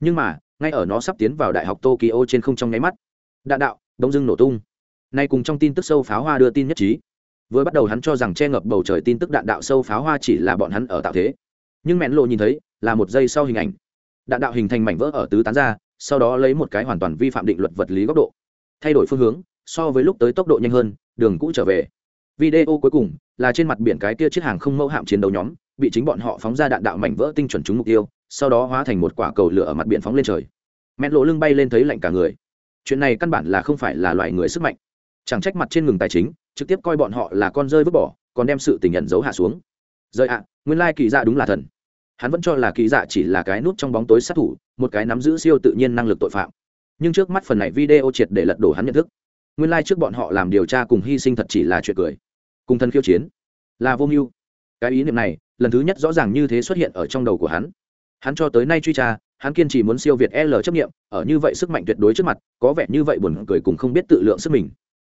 Nhưng mà, ngay ở nó sắp tiến vào đại học tokyo trên không trong nháy mắt, đạn đạo đông dưng nổ tung. Nay cùng trong tin tức sâu pháo hoa đưa tin nhất trí. Vừa bắt đầu hắn cho rằng che ngập bầu trời tin tức đạn đạo sâu pháo hoa chỉ là bọn hắn ở tạo thế. Nhưng mẹn lộ nhìn thấy, là một giây sau hình ảnh. Đạn đạo hình thành mảnh vỡ ở tứ tán ra, sau đó lấy một cái hoàn toàn vi phạm định luật vật lý góc độ. Thay đổi phương hướng, so với lúc tới tốc độ nhanh hơn, đường cũ trở về video cuối cùng là trên mặt biển cái kia chiếc hàng không mẫu hạm chiến đấu nhóm, bị chính bọn họ phóng ra đạn đạo mảnh vỡ tinh chuẩn trúng mục tiêu, sau đó hóa thành một quả cầu lửa ở mặt biển phóng lên trời. Mẹn lộ lưng bay lên thấy lạnh cả người. Chuyện này căn bản là không phải là loại người sức mạnh. Chẳng trách mặt trên ngừng tài chính, trực tiếp coi bọn họ là con rơi vứt bỏ, còn đem sự tình nhận giấu hạ xuống. Rời ạ, nguyên lai kỳ dạ đúng là thần. Hắn vẫn cho là kỳ dạ chỉ là cái nút trong bóng tối sát thủ, một cái nắm giữ siêu tự nhiên năng lực tội phạm. Nhưng trước mắt phần này video triệt để lật đổ hắn nhận thức nguyên lai trước bọn họ làm điều tra cùng hy sinh thật chỉ là chuyện cười. Cùng thân khiêu chiến. Là vô mưu. Cái ý niệm này, lần thứ nhất rõ ràng như thế xuất hiện ở trong đầu của hắn. Hắn cho tới nay truy tra, hắn kiên trì muốn siêu việt l chấp nghiệm ở như vậy sức mạnh tuyệt đối trước mặt, có vẻ như vậy buồn cười cùng không biết tự lượng sức mình.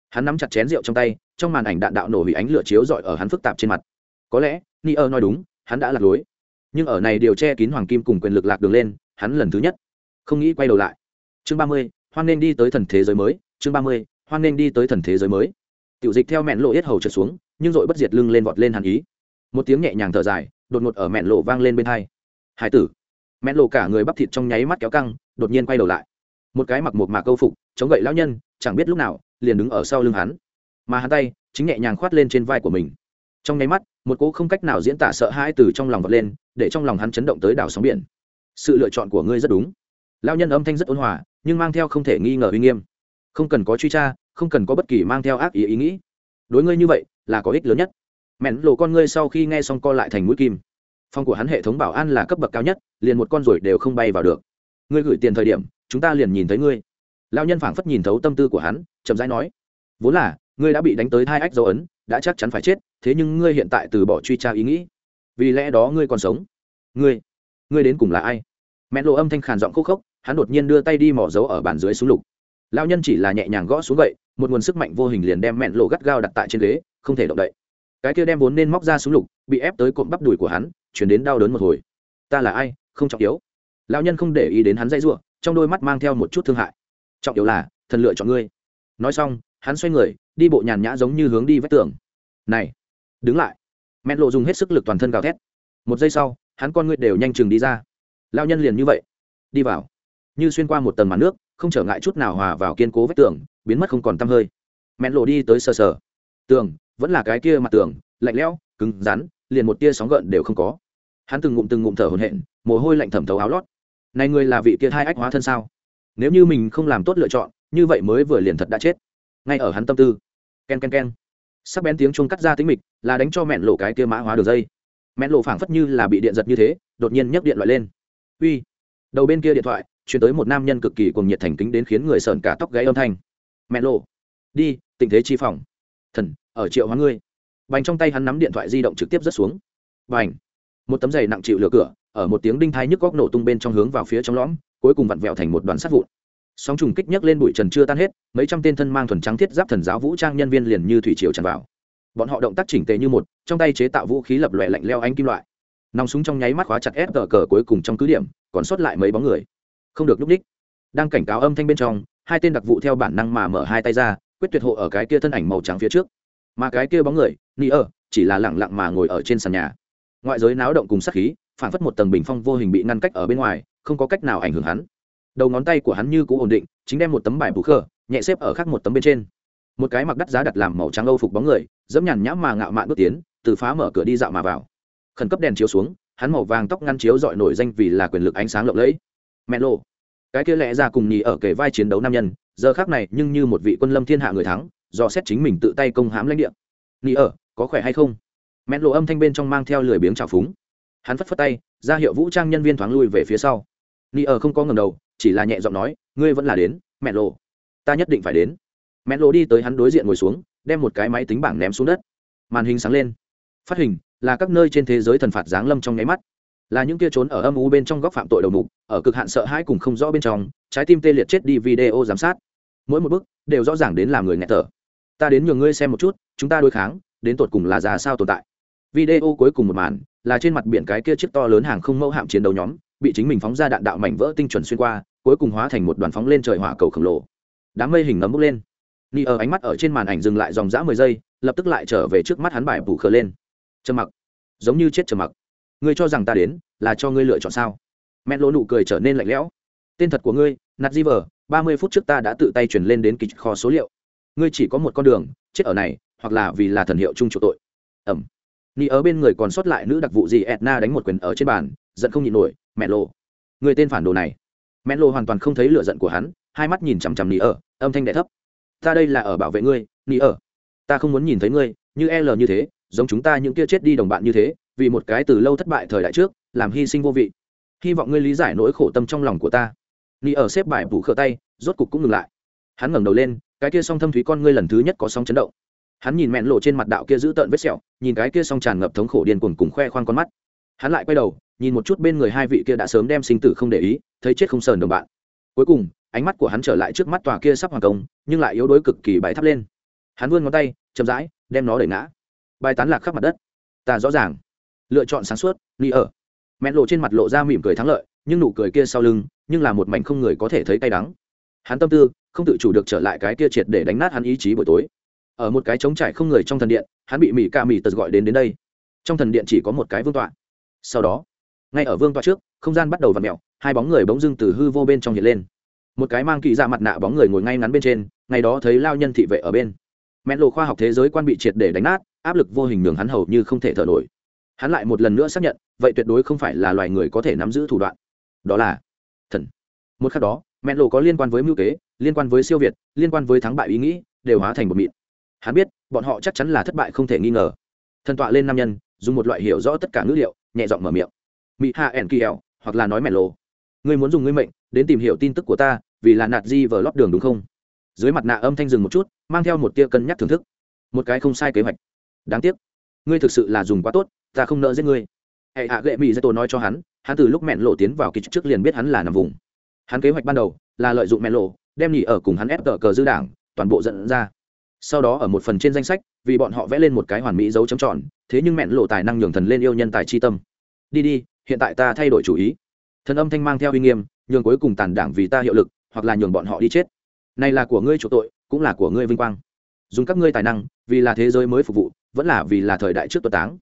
Hắn nắm chặt chén rượu trong tay, trong màn ảnh đạn đạo nổ hủy ánh lửa chiếu rọi ở hắn phức tạp trên mặt. Có lẽ, ni ơ nói đúng, hắn đã lạc lối. Nhưng ở này điều che kín hoàng kim cùng quyền lực lạc đường lên, hắn lần thứ nhất không nghĩ quay đầu lại. Chương ba mươi, hoan nên đi tới thần thế giới mới, chương ba mươi hoan nên đi tới thần thế giới mới. Tiểu dịch theo mẹn lộ yết hầu trượt xuống, nhưng dội bất diệt lưng lên vọt lên hàn ý. Một tiếng nhẹ nhàng thở dài, đột ngột ở mẹn lộ vang lên bên hai. Hải tử. Mẹn lộ cả người bắp thịt trong nháy mắt kéo căng, đột nhiên quay đầu lại. Một cái mặc một mạc câu phục, chống gậy lão nhân, chẳng biết lúc nào, liền đứng ở sau lưng hắn. Mà hắn tay, chính nhẹ nhàng khoát lên trên vai của mình. Trong nháy mắt, một cỗ không cách nào diễn tả sợ hãi từ trong lòng vọt lên, để trong lòng hắn chấn động tới đảo sóng biển. Sự lựa chọn của ngươi rất đúng. Lao nhân âm thanh rất ôn hòa, nhưng mang theo không thể nghi ngờ uy nghiêm không cần có truy tra, không cần có bất kỳ mang theo ác ý ý nghĩ. Đối ngươi như vậy, là có ích lớn nhất. Mẹn lộ con ngươi sau khi nghe xong co lại thành mũi kim. Phòng của hắn hệ thống bảo an là cấp bậc cao nhất, liền một con ruồi đều không bay vào được. Ngươi gửi tiền thời điểm, chúng ta liền nhìn thấy ngươi. Lao nhân phảng phất nhìn thấu tâm tư của hắn, chậm rãi nói. Vốn là, ngươi đã bị đánh tới hai ách dấu ấn, đã chắc chắn phải chết, thế nhưng ngươi hiện tại từ bỏ truy tra ý nghĩ. Vì lẽ đó ngươi còn sống. Ngươi ngươi đến cùng là ai? Mẹ lộ âm thanh khàn giọng khúc khốc, hắn đột nhiên đưa tay đi mỏ dấu ở bàn dưới xuống lục lao nhân chỉ là nhẹ nhàng gõ xuống vậy, một nguồn sức mạnh vô hình liền đem mẹn lộ gắt gao đặt tại trên ghế không thể động đậy. Cái kia đem vốn nên móc ra xuống lục bị ép tới cộm bắp đùi của hắn chuyển đến đau đớn một hồi. Ta là ai không trọng yếu. Lao nhân không để ý đến hắn dãy ruộng trong đôi mắt mang theo một chút thương hại. Trọng yếu là thần lựa chọn ngươi. Nói xong hắn xoay người đi bộ nhàn nhã giống như hướng đi vách tường. Này đứng lại. Mẹn lộ dùng hết sức lực toàn thân gào thét. Một giây sau hắn con ngươi đều nhanh chừng đi ra. Lao nhân liền như vậy. Đi vào. Như xuyên qua một tầng màn nước không trở ngại chút nào hòa vào kiên cố vách tường, biến mất không còn tăm hơi. Mẹn lộ đi tới sờ sờ. Tường, vẫn là cái kia mặt tường, lạnh lẽo, cứng rắn, liền một tia sóng gợn đều không có. Hắn từng ngụm từng ngụm thở hổn hển, mồ hôi lạnh thẩm thấu áo lót. Này người là vị kia hai ách hóa thân sao? Nếu như mình không làm tốt lựa chọn, như vậy mới vừa liền thật đã chết. Ngay ở hắn tâm tư. Ken ken ken. Sắc bén tiếng chuông cắt ra tính mịch, là đánh cho mẹn lộ cái kia mã hóa đường dây. Mẹn lộ phảng phất như là bị điện giật như thế, đột nhiên nhấc điện loại lên. Uy. Đầu bên kia điện thoại chuyển tới một nam nhân cực kỳ cuồng nhiệt thành kính đến khiến người sợn cả tóc gáy âm thanh. Mẹ lộ đi, tình thế chi phòng. Thần, ở triệu hóa ngươi. Bành trong tay hắn nắm điện thoại di động trực tiếp rớt xuống. Bành, một tấm giày nặng chịu lửa cửa, ở một tiếng đinh thai nhức góc nổ tung bên trong hướng vào phía trong lõm, cuối cùng vặn vẹo thành một đoàn sắt vụn. Sóng trùng kích nhấc lên bụi trần chưa tan hết, mấy trăm tên thân mang thuần trắng thiết giáp thần giáo vũ trang nhân viên liền như thủy triều tràn vào. Bọn họ động tác chỉnh tề như một, trong tay chế tạo vũ khí lập lòe lạnh leo ánh kim loại. Nòng súng trong nháy mắt khóa chặt ép tờ cờ cuối cùng trong cứ điểm, còn sót lại mấy bóng người không được núp ních đang cảnh cáo âm thanh bên trong, hai tên đặc vụ theo bản năng mà mở hai tay ra, quyết tuyệt hộ ở cái kia thân ảnh màu trắng phía trước. Mà cái kia bóng người, ni ơ, chỉ là lẳng lặng mà ngồi ở trên sàn nhà. Ngoại giới náo động cùng sắc khí, phản phất một tầng bình phong vô hình bị ngăn cách ở bên ngoài, không có cách nào ảnh hưởng hắn. Đầu ngón tay của hắn như cũ ổn định, chính đem một tấm bài bù khờ, nhẹ xếp ở khác một tấm bên trên. Một cái mặc đắt giá đặt làm màu trắng âu phục bóng người, dẫm nhàn nhã mà ngạo mạn bước tiến, từ phá mở cửa đi dạo mà vào. Khẩn cấp đèn chiếu xuống, hắn màu vàng tóc ngăn chiếu dọi nổi danh vì là quyền lực ánh sáng lộng lẫy mẹ lộ cái kia lẽ ra cùng nhì ở kể vai chiến đấu nam nhân, giờ khác này nhưng như một vị quân lâm thiên hạ người thắng, do xét chính mình tự tay công hãm lãnh địa. Nhì ở, có khỏe hay không? Mẹ lộ âm thanh bên trong mang theo lười biếng trào phúng. Hắn phất phất tay, ra hiệu vũ trang nhân viên thoáng lui về phía sau. Nhì ở không có ngầm đầu, chỉ là nhẹ giọng nói, ngươi vẫn là đến, mẹ lộ ta nhất định phải đến. Mẹ lộ đi tới hắn đối diện ngồi xuống, đem một cái máy tính bảng ném xuống đất. Màn hình sáng lên. Phát hình là các nơi trên thế giới thần phạt giáng lâm trong nháy mắt là những kia trốn ở âm u bên trong góc phạm tội đầu mục, ở cực hạn sợ hãi cùng không rõ bên trong, trái tim tê liệt chết đi video giám sát. Mỗi một bước đều rõ ràng đến làm người nghẹt thở. Ta đến nhường ngươi xem một chút, chúng ta đối kháng, đến tột cùng là ra sao tồn tại. Video cuối cùng một màn là trên mặt biển cái kia chiếc to lớn hàng không mẫu hạm chiến đấu nhóm, bị chính mình phóng ra đạn đạo mảnh vỡ tinh chuẩn xuyên qua, cuối cùng hóa thành một đoàn phóng lên trời hỏa cầu khổng lồ. Đám mây hình nấm bốc lên. Ni ở ánh mắt ở trên màn ảnh dừng lại dòng dã mười giây, lập tức lại trở về trước mắt hắn bài bù khờ lên. Trầm mặc. Giống như chết trầm mặc ngươi cho rằng ta đến là cho ngươi lựa chọn sao? Mẹ lỗ nụ cười trở nên lạnh lẽo. Tên thật của ngươi nạt di vờ ba mươi phút trước ta đã tự tay chuyển lên đến kịch kho số liệu. Ngươi chỉ có một con đường, chết ở này, hoặc là vì là thần hiệu chung chủ tội. Ẩm. Ni ở bên người còn sót lại nữ đặc vụ gì edna đánh một quyền ở trên bàn, giận không nhịn nổi mẹ lộ người tên phản đồ này. Mẹ lộ hoàn toàn không thấy lựa giận của hắn, hai mắt nhìn chằm chằm ni ở, âm thanh đẻ thấp. Ta đây là ở bảo vệ ngươi ni ở. Ta không muốn nhìn thấy ngươi, như l như thế, giống chúng ta những kia chết đi đồng bạn như thế vì một cái từ lâu thất bại thời đại trước, làm hy sinh vô vị. Hy vọng ngươi lý giải nỗi khổ tâm trong lòng của ta. Ni ở xếp bài bù khở tay, rốt cục cũng ngừng lại. Hắn ngẩng đầu lên, cái kia song thâm thúy con ngươi lần thứ nhất có song chấn động. Hắn nhìn mẹn lộ trên mặt đạo kia giữ tợn vết sẹo, nhìn cái kia song tràn ngập thống khổ điên cuồng cùng khoe khoang con mắt. Hắn lại quay đầu, nhìn một chút bên người hai vị kia đã sớm đem sinh tử không để ý, thấy chết không sờn đồng bạn. Cuối cùng, ánh mắt của hắn trở lại trước mắt tòa kia sắp hoàn công, nhưng lại yếu đuối cực kỳ bài thắp lên. Hắn vươn ngón tay, chậm rãi, đem nó đẩy ngã. Bài tán lạc khắp mặt đất. Ta rõ ràng lựa chọn sáng suốt ni ở. Mẹn lộ trên mặt lộ ra mỉm cười thắng lợi, nhưng nụ cười kia sau lưng, nhưng là một mảnh không người có thể thấy cay đắng. Hắn tâm tư, không tự chủ được trở lại cái kia triệt để đánh nát hắn ý chí buổi tối. Ở một cái trống trải không người trong thần điện, hắn bị mỹ ca mỹ tật gọi đến đến đây. Trong thần điện chỉ có một cái vương tọa. Sau đó, ngay ở vương tọa trước, không gian bắt đầu v ặ mẹo hai bóng người bỗng dưng từ hư vô bên trong hiện lên. Một cái mang kỳ ra mặt nạ bóng người ngồi ngay ngắn bên trên, ngày đó thấy lao nhân thị vệ ở bên. Mẹn lộ khoa học thế giới quan bị triệt để đánh nát, áp lực vô hình đường hắn hầu như không thể thở nổi hắn lại một lần nữa xác nhận, vậy tuyệt đối không phải là loài người có thể nắm giữ thủ đoạn. Đó là thần. Một khắc đó, mẹn lộ có liên quan với mưu kế, liên quan với siêu việt, liên quan với thắng bại ý nghĩ, đều hóa thành một mịn. Hắn biết, bọn họ chắc chắn là thất bại không thể nghi ngờ. Thần tọa lên nam nhân, dùng một loại hiểu rõ tất cả ngữ liệu, nhẹ giọng mở miệng. Mỹ hạ ẻn kỳ ẻo hoặc là nói mẹn lộ ngươi muốn dùng ngươi mệnh, đến tìm hiểu tin tức của ta, vì là nạt di vờ lót đường đúng không? Dưới mặt nạ âm thanh dừng một chút, mang theo một tia cân nhắc thưởng thức. Một cái không sai kế hoạch. Đáng tiếc, ngươi thực sự là dùng quá tốt ta không nợ giết ngươi. Hệ hạ gệ mỹ dây tổ nói cho hắn hắn từ lúc mẹn lộ tiến vào kỳ trước liền biết hắn là nằm vùng. Hắn kế hoạch ban đầu là lợi dụng mẹn lộ, đem nhỉ ở cùng hắn ép tờ cờ dư đảng, toàn bộ dẫn ra. Sau đó ở một phần trên danh sách, vì bọn họ vẽ lên một cái hoàn mỹ dấu chấm tròn, thế nhưng mẹn lộ tài năng nhường thần lên yêu nhân tài chi tâm. Đi đi, hiện tại ta thay đổi chủ ý. Thần âm thanh mang theo uy nghiêm, nhường cuối cùng tàn đảng vì ta hiệu lực, hoặc là nhường bọn họ đi chết. Này là của ngươi chủ tội, cũng là của ngươi vinh quang. Dùng các ngươi tài năng, vì là thế giới mới phục vụ, vẫn là vì là thời đại trước tuất táng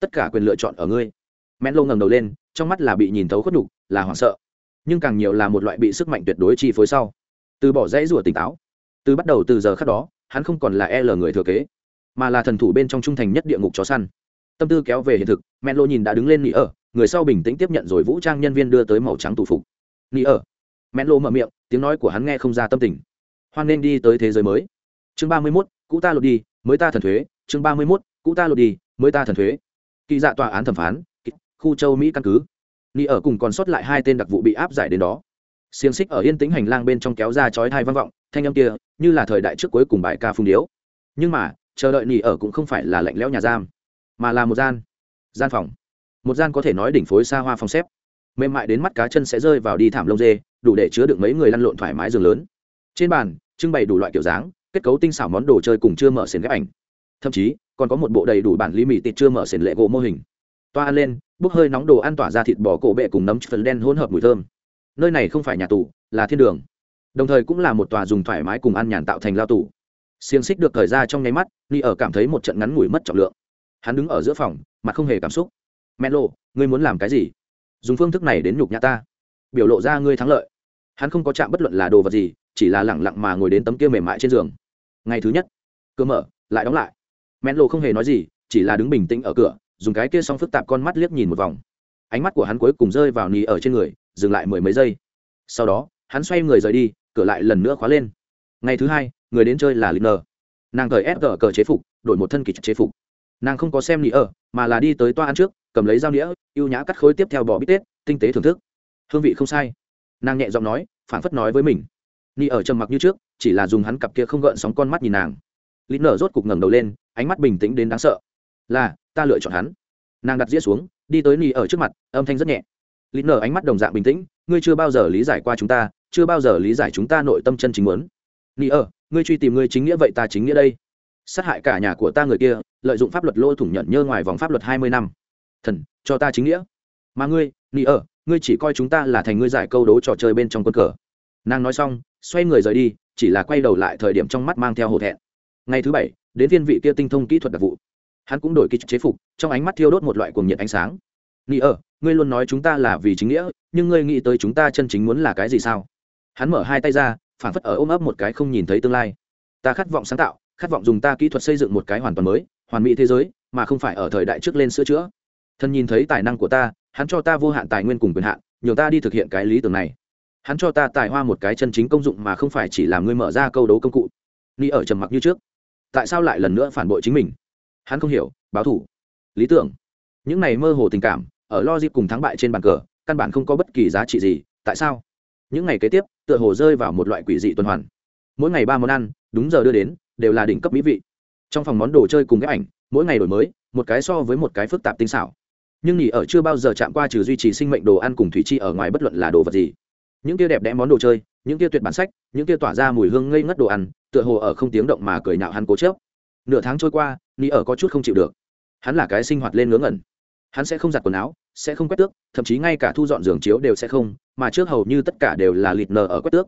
tất cả quyền lựa chọn ở ngươi. Men lô ngẩng đầu lên, trong mắt là bị nhìn thấu khuất nhục, là hoảng sợ. Nhưng càng nhiều là một loại bị sức mạnh tuyệt đối chi phối sau. Từ bỏ dãy rủa tỉnh táo. Từ bắt đầu từ giờ khác đó, hắn không còn là e l người thừa kế, mà là thần thủ bên trong trung thành nhất địa ngục chó săn. Tâm tư kéo về hiện thực men lô nhìn đã đứng lên nỉ ở, người sau bình tĩnh tiếp nhận rồi vũ trang nhân viên đưa tới màu trắng tù phục. Nỉ ở. Men lô mở miệng, tiếng nói của hắn nghe không ra tâm tình. Hoan nên đi tới thế giới mới. Chương ba mươi mốt, cũ ta lột đi, mới ta thần thuế. Chương ba mươi mốt, cũ ta lột đi, mới ta thần thuế kỳ dạ tòa án thẩm phán khu châu mỹ căn cứ. Ni ở cùng còn sót lại hai tên đặc vụ bị áp giải đến đó. Xiềng xích ở yên tĩnh hành lang bên trong kéo ra chói thai vang vọng, thanh âm kia như là thời đại trước cuối cùng bài ca phung điếu. Nhưng mà, chờ đợi ni ở cũng không phải là lạnh lẽo nhà giam, mà là một gian gian phòng. Một gian có thể nói đỉnh phối xa hoa phòng xếp. Mềm mại đến mắt cá chân sẽ rơi vào đi thảm lông dê, đủ để chứa được mấy người lăn lộn thoải mái giường lớn. Trên bàn, trưng bày đủ loại kiểu dáng, kết cấu tinh xảo món đồ chơi cùng chưa mở sền ghép ảnh. Thậm chí còn có một bộ đầy đủ bản lý mỹ tịt chưa mở sển lệ gỗ mô hình. Toa ăn lên, bốc hơi nóng đồ ăn tỏa ra thịt bò cổ bệ cùng nấm phần đen hỗn hợp mùi thơm. Nơi này không phải nhà tù, là thiên đường. Đồng thời cũng là một tòa dùng thoải mái cùng ăn nhàn tạo thành lao tù. Xiềng xích được thời ra trong nháy mắt, ni ở cảm thấy một trận ngắn ngủi mất trọng lượng. Hắn đứng ở giữa phòng, mặt không hề cảm xúc. Mẹ lộ ngươi muốn làm cái gì? Dùng phương thức này đến nhục nhã ta. Biểu lộ ra ngươi thắng lợi. Hắn không có chạm bất luận là đồ vật gì, chỉ là lẳng lặng mà ngồi đến tấm kia mềm mại trên giường. Ngày thứ nhất cơ mở, lại đóng lại mẹn lộ không hề nói gì, chỉ là đứng bình tĩnh ở cửa, dùng cái kia xong phức tạp con mắt liếc nhìn một vòng. Ánh mắt của hắn cuối cùng rơi vào nì ở trên người, dừng lại mười mấy giây. Sau đó, hắn xoay người rời đi, cửa lại lần nữa khóa lên. Ngày thứ hai, người đến chơi là Liner. nàng thời ép cờ cờ chế phục, đổi một thân kỳ chế phục. Nàng không có xem nỉ ở, mà là đi tới toa ăn trước, cầm lấy dao đĩa ưu nhã cắt khối tiếp theo bò bít tết, tinh tế thưởng thức. Hương vị không sai. Nàng nhẹ giọng nói phản phất nói với mình. Nỉ ở trầm mặc như trước, chỉ là dùng hắn cặp kia không gợn sóng con mắt nhìn nàng lít nở rốt cục ngẩng đầu lên, ánh mắt bình tĩnh đến đáng sợ. Là, ta lựa chọn hắn. Nàng đặt dĩa xuống, đi tới nỉ ở trước mặt, âm thanh rất nhẹ. Lít nở ánh mắt đồng dạng bình tĩnh, ngươi chưa bao giờ lý giải qua chúng ta, chưa bao giờ lý giải chúng ta nội tâm chân chính muốn. Nỉ ở, ngươi truy tìm ngươi chính nghĩa vậy ta chính nghĩa đây. Sát hại cả nhà của ta người kia, lợi dụng pháp luật lỗ thủng nhận nhơ ngoài vòng pháp luật hai mươi năm. Thần, cho ta chính nghĩa. Mà ngươi nỉ ở, ngươi chỉ coi chúng ta là thành ngươi giải câu đố trò chơi bên trong quân cờ. Nàng nói xong, xoay người rời đi, chỉ là quay đầu lại thời điểm trong mắt mang theo hổ thẹn ngày thứ bảy, đến viên vị kia tinh thông kỹ thuật đặc vụ. Hắn cũng đổi kích chế phục, trong ánh mắt thiêu đốt một loại cuồng nhiệt ánh sáng. Nghĩ ở ngươi luôn nói chúng ta là vì chính nghĩa, nhưng ngươi nghĩ tới chúng ta chân chính muốn là cái gì sao? Hắn mở hai tay ra phản phất ở ôm ấp một cái không nhìn thấy tương lai. Ta khát vọng sáng tạo, khát vọng dùng ta kỹ thuật xây dựng một cái hoàn toàn mới, hoàn mỹ thế giới, mà không phải ở thời đại trước lên sửa chữa. Thân nhìn thấy tài năng của ta, hắn cho ta vô hạn tài nguyên cùng quyền hạn, nhường ta đi thực hiện cái lý tưởng này. Hắn cho ta tài hoa một cái chân chính công dụng mà không phải chỉ làm ngươi mở ra câu đấu công cụ. Ni ở trầm mặc như trước tại sao lại lần nữa phản bội chính mình? Hắn không hiểu, báo thủ lý tưởng. Những này mơ hồ tình cảm, ở lo dịp cùng thắng bại trên bàn cờ, căn bản không có bất kỳ giá trị gì, tại sao? Những ngày kế tiếp, tựa hồ rơi vào một loại quỷ dị tuần hoàn. Mỗi ngày ba món ăn, đúng giờ đưa đến, đều là đỉnh cấp mỹ vị. Trong phòng món đồ chơi cùng ghép ảnh, mỗi ngày đổi mới, một cái so với một cái phức tạp tinh xảo. Nhưng nghỉ ở chưa bao giờ chạm qua trừ duy trì sinh mệnh đồ ăn cùng thủy chi ở ngoài bất luận là đồ vật gì. Những kia đẹp đẽ món đồ chơi những kia tuyệt bản sách, những kia tỏa ra mùi hương ngây ngất đồ ăn, tựa hồ ở không tiếng động mà cười nhạo hắn cố chớp nửa tháng trôi qua, ni ở có chút không chịu được. Hắn là cái sinh hoạt lên ngớ ngẩn. Hắn sẽ không giặt quần áo, sẽ không quét tước, thậm chí ngay cả thu dọn giường chiếu đều sẽ không, mà trước hầu như tất cả đều là lịt nờ ở quét tước.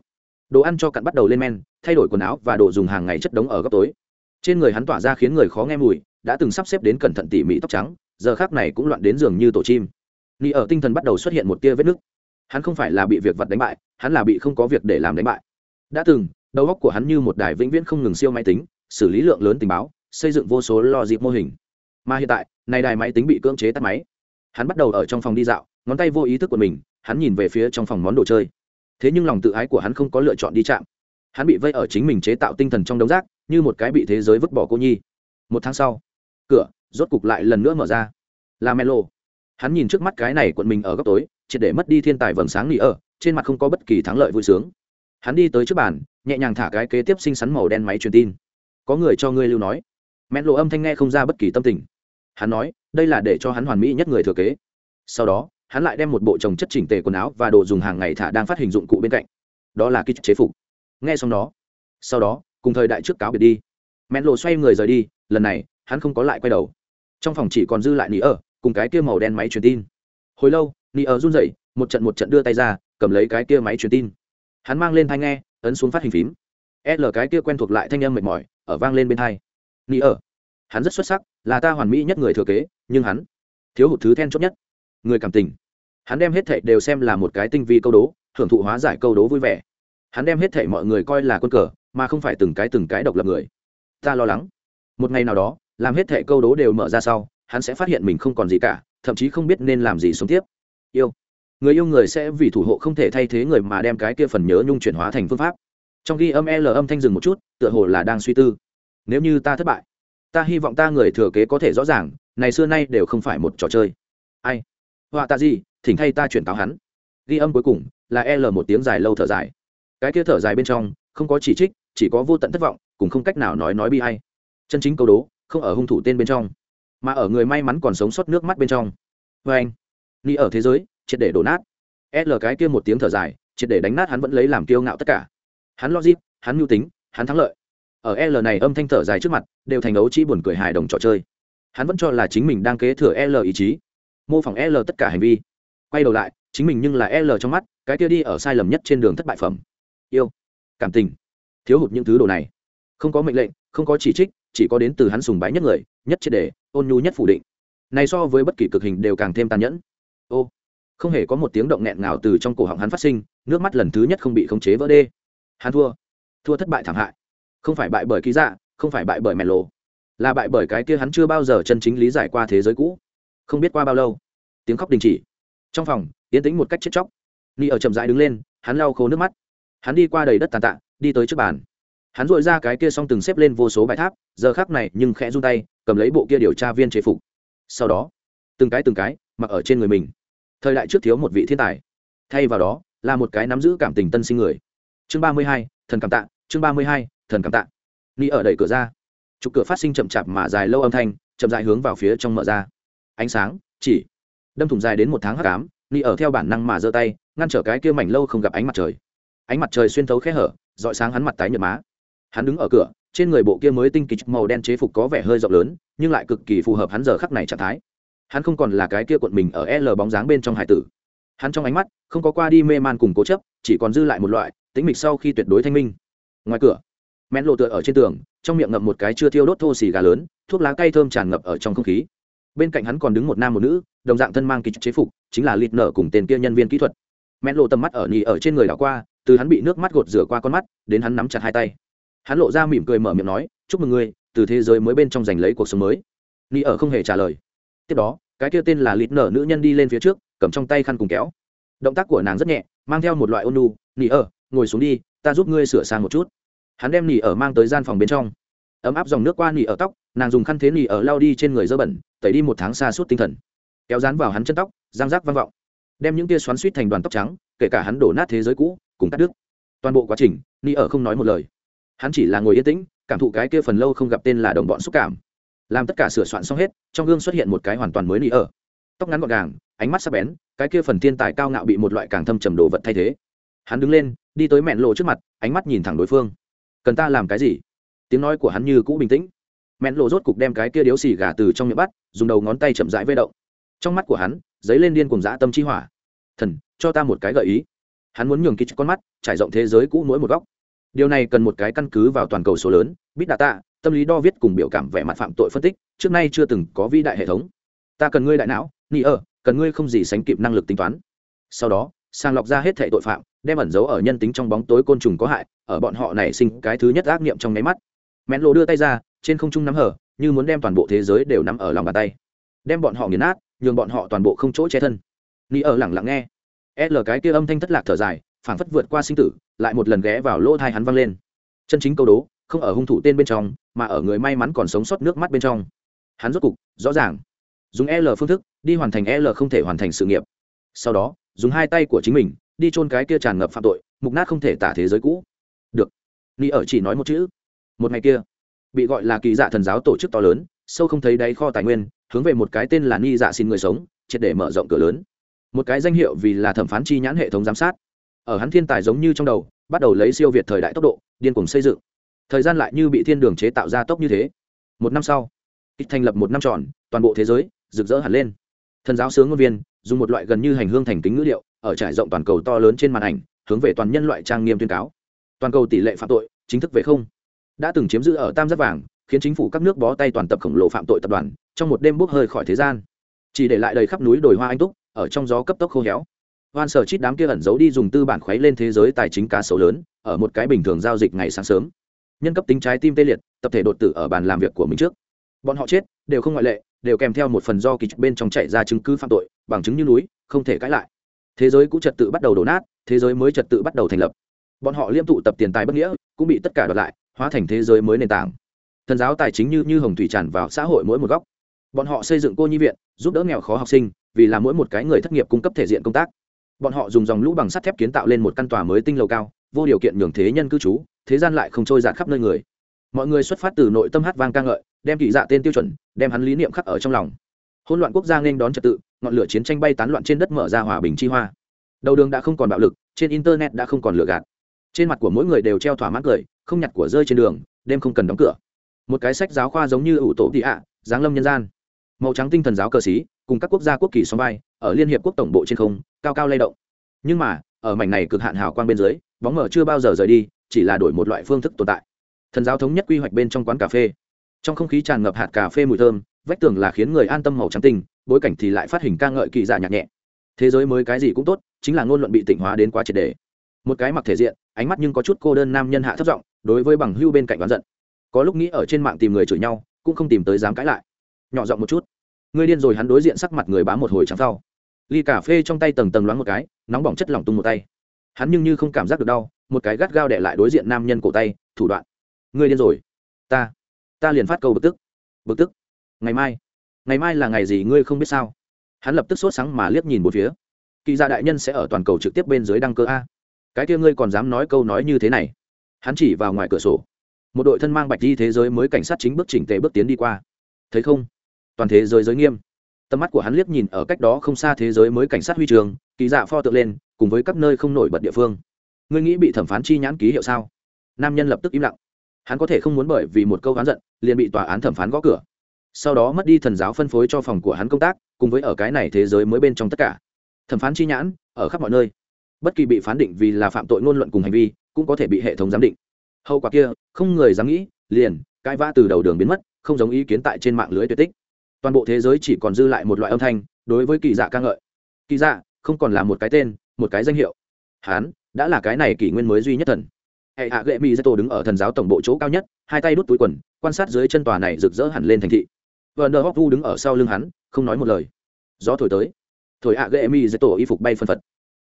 Đồ ăn cho cặn bắt đầu lên men, thay đổi quần áo và đồ dùng hàng ngày chất đống ở góc tối. Trên người hắn tỏa ra khiến người khó nghe mùi, đã từng sắp xếp đến cẩn thận tỉ mỉ tóc trắng, giờ khác này cũng loạn đến giường như tổ chim. Ni ở tinh thần bắt đầu xuất hiện một tia vết nứt hắn không phải là bị việc vật đánh bại, hắn là bị không có việc để làm đánh bại. Đã từng, đầu óc của hắn như một đài vĩnh viễn không ngừng siêu máy tính, xử lý lượng lớn tình báo, xây dựng vô số lo dịp mô hình. Mà hiện tại, này đài máy tính bị cưỡng chế tắt máy. Hắn bắt đầu ở trong phòng đi dạo, ngón tay vô ý thức của mình, hắn nhìn về phía trong phòng món đồ chơi. Thế nhưng lòng tự ái của hắn không có lựa chọn đi chạm. Hắn bị vây ở chính mình chế tạo tinh thần trong đống rác, như một cái bị thế giới vứt bỏ cô nhi. Một tháng sau, cửa rốt cục lại lần nữa mở ra. Là melo hắn nhìn trước mắt cái này quận mình ở góc tối, triệt để mất đi thiên tài vầng sáng nghỉ ở, trên mặt không có bất kỳ thắng lợi vui sướng. Hắn đi tới trước bàn, nhẹ nhàng thả cái kế tiếp xinh xắn màu đen máy truyền tin. Có người cho ngươi lưu nói. Mẹn lộ âm thanh nghe không ra bất kỳ tâm tình. Hắn nói, đây là để cho hắn hoàn mỹ nhất người thừa kế. Sau đó, hắn lại đem một bộ trồng chất chỉnh tề quần áo và đồ dùng hàng ngày thả đang phát hình dụng cụ bên cạnh. Đó là kích chế phục. Nghe xong đó, sau đó, cùng thời đại trước cáo biệt đi. Mẹn lộ xoay người rời đi, lần này, hắn không có lại quay đầu. Trong phòng chỉ còn dư lại nỉ ở cùng cái kia màu đen máy truyền tin. Hồi lâu, ni ở run rẩy, một trận một trận đưa tay ra, cầm lấy cái kia máy truyền tin. Hắn mang lên thai nghe, ấn xuống phát hình phím. L cái kia quen thuộc lại thanh âm mệt mỏi, ở vang lên bên thai ni ở, hắn rất xuất sắc, là ta hoàn mỹ nhất người thừa kế, nhưng hắn thiếu hụt thứ then chốt nhất, người cảm tình. Hắn đem hết thảy đều xem là một cái tinh vi câu đố hưởng thụ hóa giải câu đố vui vẻ. Hắn đem hết thảy mọi người coi là quân cờ, mà không phải từng cái từng cái độc lập người. Ta lo lắng. Một ngày nào đó, làm hết thảy câu đố đều mở ra sau hắn sẽ phát hiện mình không còn gì cả, thậm chí không biết nên làm gì sống tiếp. Yêu. Người yêu người sẽ vì thủ hộ không thể thay thế người mà đem cái kia phần nhớ nhung chuyển hóa thành phương pháp. Trong ghi âm l âm thanh dừng một chút, tựa hồ là đang suy tư. Nếu như ta thất bại, ta hy vọng ta người thừa kế có thể rõ ràng, này xưa nay đều không phải một trò chơi. Ai? Họa ta gì? Thỉnh thay ta chuyển cáo hắn. Ghi âm cuối cùng là l một tiếng dài lâu thở dài. Cái kia thở dài bên trong, không có chỉ trích, chỉ có vô tận thất vọng, cùng không cách nào nói nói bi hay chân chính câu đố, không ở hung thủ tên bên trong mà ở người may mắn còn sống sót nước mắt bên trong. Vê anh, ni ở thế giới, triệt để đổ nát. L cái kia một tiếng thở dài, triệt để đánh nát hắn vẫn lấy làm kiêu ngạo tất cả. Hắn logic, hắn mưu tính, hắn thắng lợi. Ở l này âm thanh thở dài trước mặt, đều thành ấu chỉ buồn cười hài đồng trò chơi. Hắn vẫn cho là chính mình đang kế thừa l ý chí. Mô phỏng l tất cả hành vi. Quay đầu lại, chính mình nhưng là l trong mắt, cái kia đi ở sai lầm nhất trên đường thất bại phẩm. Yêu, cảm tình, thiếu hụt những thứ đồ này. Không có mệnh lệnh, không có chỉ trích, chỉ có đến từ hắn sùng bái nhất người, nhất triệt đề ôn nhu nhất phủ định. Này so với bất kỳ cực hình đều càng thêm tàn nhẫn. Ô, không hề có một tiếng động nghẹn nào từ trong cổ họng hắn phát sinh, nước mắt lần thứ nhất không bị khống chế vỡ đê. Hắn thua thua thất bại thảm hại. Không phải bại bởi ký dạ không phải bại bởi mẹ lộ. Là bại bởi cái kia hắn chưa bao giờ chân chính lý giải qua thế giới cũ. Không biết qua bao lâu, tiếng khóc đình chỉ. Trong phòng tiến tĩnh một cách chết chóc. Ni ở chậm rãi đứng lên, hắn lau khô nước mắt. Hắn đi qua đầy đất tàn tạ, đi tới trước bàn. Hắn dội ra cái kia xong từng xếp lên vô số bài tháp, giờ khác này nhưng khẽ run tay cầm lấy bộ kia điều tra viên chế phục. Sau đó, từng cái từng cái mặc ở trên người mình. Thời đại trước thiếu một vị thiên tài. Thay vào đó, là một cái nắm giữ cảm tình tân sinh người. Chương ba mươi hai, thần cảm tạ, chương ba mươi hai, thần cảm tạ. Ni ở đẩy cửa ra. Trục cửa phát sinh chậm chạp mà dài lâu âm thanh, chậm dài hướng vào phía trong mở ra. Ánh sáng, chỉ đâm thủng dài đến một tháng h tám ni ở theo bản năng mà giơ tay, ngăn trở cái kia mảnh lâu không gặp ánh mặt trời. Ánh mặt trời xuyên thấu khe hở dọi sáng hắn mặt tái nhợt má. Hắn đứng ở cửa trên người bộ kia mới tinh kịch màu đen chế phục có vẻ hơi rộng lớn, nhưng lại cực kỳ phù hợp hắn giờ khắc này trạng thái. Hắn không còn là cái kia cuộn mình ở l bóng dáng bên trong hải tử. Hắn trong ánh mắt, không có qua đi mê man cùng cố chấp, chỉ còn dư lại một loại tính mịch sau khi tuyệt đối thanh minh. Ngoài cửa men lộ tựa ở trên tường, trong miệng ngậm một cái chưa thiêu đốt thô xì gà lớn, thuốc lá cay thơm tràn ngập ở trong không khí. Bên cạnh hắn còn đứng một nam một nữ, đồng dạng thân mang kịch chế phục, chính là lịt nở cùng tên kia nhân viên kỹ thuật. Men lộ tầm mắt ở nhì ở trên người đảo qua, từ hắn bị nước mắt gột rửa qua con mắt, đến hắn nắm chặt hai tay hắn lộ ra mỉm cười mở miệng nói, chúc mừng ngươi, từ thế giới mới bên trong giành lấy cuộc sống mới. Ni ở không hề trả lời. Tiếp đó, cái kia tên là lịt nở nữ nhân đi lên phía trước, cầm trong tay khăn cùng kéo. Động tác của nàng rất nhẹ, mang theo một loại ôn nu ni ở, ngồi xuống đi, ta giúp ngươi sửa sang một chút. Hắn đem nỉ ở mang tới gian phòng bên trong. Ấm áp dòng nước qua nỉ ở tóc, nàng dùng khăn thế nỉ ở lao đi trên người dơ bẩn, tẩy đi một tháng xa suốt tinh thần. Kéo dán vào hắn chân tóc giang rác vang vọng. Đem những tia xoắn suýt thành đoàn tóc trắng, kể cả hắn đổ nát thế giới cũ, cùng cắt đứt. Toàn bộ quá trình nỉ ở không nói một lời hắn chỉ là ngồi yên tĩnh, cảm thụ cái kia phần lâu không gặp tên là đồng bọn xúc cảm. Làm tất cả sửa soạn xong hết, trong gương xuất hiện một cái hoàn toàn mới nỉ ở. Tóc ngắn gọn gàng, ánh mắt sắc bén, cái kia phần thiên tài cao ngạo bị một loại càng thâm trầm đồ vật thay thế. Hắn đứng lên, đi tới mẹn lộ trước mặt, ánh mắt nhìn thẳng đối phương. Cần ta làm cái gì? Tiếng nói của hắn như cũ bình tĩnh. Mẹn lộ rốt cục đem cái kia điếu xì gà từ trong miệng bắt, dùng đầu ngón tay chậm rãi vây động. Trong mắt của hắn, dấy lên điên cùng dã tâm chi hỏa. Thần, cho ta một cái gợi ý. Hắn muốn nhường kích con mắt, trải rộng thế giới cũ mỗi một góc điều này cần một cái căn cứ vào toàn cầu số lớn bít đà tạ, tâm lý đo viết cùng biểu cảm vẻ mặt phạm tội phân tích, trước nay chưa từng có vĩ đại hệ thống. Ta cần ngươi đại não nghĩ ở cần ngươi không gì sánh kịp năng lực tính toán. Sau đó, sàng lọc ra hết thệ tội phạm, đem ẩn giấu ở nhân tính trong bóng tối côn trùng có hại, ở bọn họ nảy sinh cái thứ nhất ác niệm trong nháy mắt. Mẹn lộ đưa tay ra, trên không trung nắm hở, như muốn đem toàn bộ thế giới đều nắm ở lòng bàn tay. Đem bọn họ nghiền nát, nhường bọn họ toàn bộ không chỗ che thân. Nghĩ ở lẳng lặng nghe. L cái kia âm thanh thất lạc thở dài phảng phất vượt qua sinh tử, lại một lần ghé vào lỗ thai hắn văng lên. Chân chính câu đố, không ở hung thủ tên bên trong, mà ở người may mắn còn sống sót nước mắt bên trong. Hắn rốt cục, rõ ràng, dùng l phương thức, đi hoàn thành l không thể hoàn thành sự nghiệp. Sau đó, dùng hai tay của chính mình, đi chôn cái kia tràn ngập phạm tội, mục nát không thể tả thế giới cũ. Được. Ni ở chỉ nói một chữ. Một ngày kia, bị gọi là kỳ dạ thần giáo tổ chức to lớn, sâu không thấy đáy kho tài nguyên, hướng về một cái tên là ni dạ xin người sống, triệt để mở rộng cửa lớn. Một cái danh hiệu vì là thẩm phán chi nhãn hệ thống giám sát ở hắn thiên tài giống như trong đầu, bắt đầu lấy siêu việt thời đại tốc độ, điên cuồng xây dựng. Thời gian lại như bị thiên đường chế tạo ra tốc như thế. Một năm sau ít thành lập một năm tròn, toàn bộ thế giới rực rỡ hẳn lên. Thần giáo sướng ngôn viên, dùng một loại gần như hành hương thành kính ngữ liệu ở trải rộng toàn cầu to lớn trên màn ảnh, hướng về toàn nhân loại trang nghiêm tuyên cáo. Toàn cầu tỷ lệ phạm tội chính thức về không. Đã từng chiếm giữ ở tam giác vàng, khiến chính phủ các nước bó tay toàn tập khổng lồ phạm tội tập đoàn, trong một đêm bốc hơi khỏi thế gian. Chỉ để lại đầy khắp núi đồi hoa anh túc, ở trong gió cấp tốc khô héo hoan sở chít đám kia ẩn giấu đi dùng tư bản khuấy lên thế giới tài chính cá sấu lớn, ở một cái bình thường giao dịch ngày sáng sớm. Nhân cấp tính trái tim tê liệt, tập thể đột tử ở bàn làm việc của mình trước. Bọn họ chết, đều không ngoại lệ, đều kèm theo một phần do kỳ bên trong chạy ra chứng cứ phạm tội, bằng chứng như núi, không thể cãi lại. Thế giới cũ trật tự bắt đầu đổ nát, thế giới mới trật tự bắt đầu thành lập. Bọn họ liêm tụ tập tiền tài bất nghĩa, cũng bị tất cả đoạt lại, hóa thành thế giới mới nền tảng. Thần giáo tài chính như như hồng thủy tràn vào xã hội mỗi một góc. Bọn họ xây dựng cô nhi viện, giúp đỡ nghèo khó học sinh, vì là mỗi một cái người thất nghiệp cung cấp thể diện công tác bọn họ dùng dòng lũ bằng sắt thép kiến tạo lên một căn tòa mới tinh lầu cao, vô điều kiện nhường thế nhân cư trú, thế gian lại không trôi giạt khắp nơi người. Mọi người xuất phát từ nội tâm hát vang ca ngợi, đem kỳ dạ tên tiêu chuẩn, đem hắn lý niệm khắc ở trong lòng. Hỗn loạn quốc gia nên đón trật tự, ngọn lửa chiến tranh bay tán loạn trên đất mở ra hòa bình chi hoa. Đầu đường đã không còn bạo lực, trên internet đã không còn lửa gạt. Trên mặt của mỗi người đều treo thỏa mãn cười, không nhặt của rơi trên đường, đêm không cần đóng cửa. Một cái sách giáo khoa giống như ủ tổ tị ạ giáng lâm nhân gian. Màu trắng tinh thần giáo cờ xí cùng các quốc gia quốc kỳ song bay ở liên hiệp quốc tổng bộ trên không, cao cao lay động. Nhưng mà, ở mảnh này cực hạn hào quang bên dưới, bóng mở chưa bao giờ rời đi, chỉ là đổi một loại phương thức tồn tại. Thần giáo thống nhất quy hoạch bên trong quán cà phê. Trong không khí tràn ngập hạt cà phê mùi thơm, vách tường là khiến người an tâm màu trắng tinh, bối cảnh thì lại phát hình ca ngợi kỳ dạ nhạc nhẹ. Thế giới mới cái gì cũng tốt, chính là ngôn luận bị tịnh hóa đến quá triệt đề. Một cái mặc thể diện, ánh mắt nhưng có chút cô đơn nam nhân hạ thấp giọng, đối với bằng hưu bên cạnh đoán giận. Có lúc nghĩ ở trên mạng tìm người chửi nhau, cũng không tìm tới dám cãi lại. Nhỏ giọng một chút. Người điên rồi hắn đối diện sắc mặt người bám một hồi trắng sau ly cà phê trong tay tầng tầng loáng một cái, nóng bỏng chất lỏng tung một tay. Hắn nhưng như không cảm giác được đau, một cái gắt gao đẻ lại đối diện nam nhân cổ tay, thủ đoạn. Ngươi điên rồi. Ta ta liền phát câu bực tức. Bực tức. Ngày mai ngày mai là ngày gì ngươi không biết sao? Hắn lập tức sốt sáng mà liếc nhìn một phía. Kỳ gia đại nhân sẽ ở toàn cầu trực tiếp bên dưới đăng cơ a. Cái kia ngươi còn dám nói câu nói như thế này. Hắn chỉ vào ngoài cửa sổ. Một đội thân mang bạch đi thế giới mới cảnh sát chính bước chỉnh tề bước tiến đi qua. Thấy không? Toàn thế giới giới nghiêm tầm mắt của hắn liếc nhìn ở cách đó không xa thế giới mới cảnh sát huy trường, kỳ dạ pho tượng lên, cùng với các nơi không nổi bật địa phương. Ngươi nghĩ bị thẩm phán chi nhãn ký hiệu sao? Nam nhân lập tức im lặng. Hắn có thể không muốn bởi vì một câu hắn giận, liền bị tòa án thẩm phán gõ cửa. Sau đó mất đi thần giáo phân phối cho phòng của hắn công tác, cùng với ở cái này thế giới mới bên trong tất cả. Thẩm phán chi nhãn, ở khắp mọi nơi. Bất kỳ bị phán định vì là phạm tội ngôn luận cùng hành vi, cũng có thể bị hệ thống giám định. Hậu quả kia, không người dám nghĩ, liền cãi vã từ đầu đường biến mất, không giống ý kiến tại trên mạng lưới tuyệt tích toàn bộ thế giới chỉ còn dư lại một loại âm thanh, đối với kỳ dạ ca ngợi. Kỳ dạ không còn là một cái tên, một cái danh hiệu. Hán, đã là cái này kỷ nguyên mới duy nhất thần. Hệ hạ gệ mỹ dê tổ đứng ở thần giáo tổng bộ chỗ cao nhất, hai tay đút túi quần, quan sát dưới chân tòa này rực rỡ hẳn lên thành thị. Vợ nờ hóc vu đứng ở sau lưng hắn, không nói một lời. Gió thổi tới. Thổi hạ gệ mỹ dê tổ y phục bay phân phật.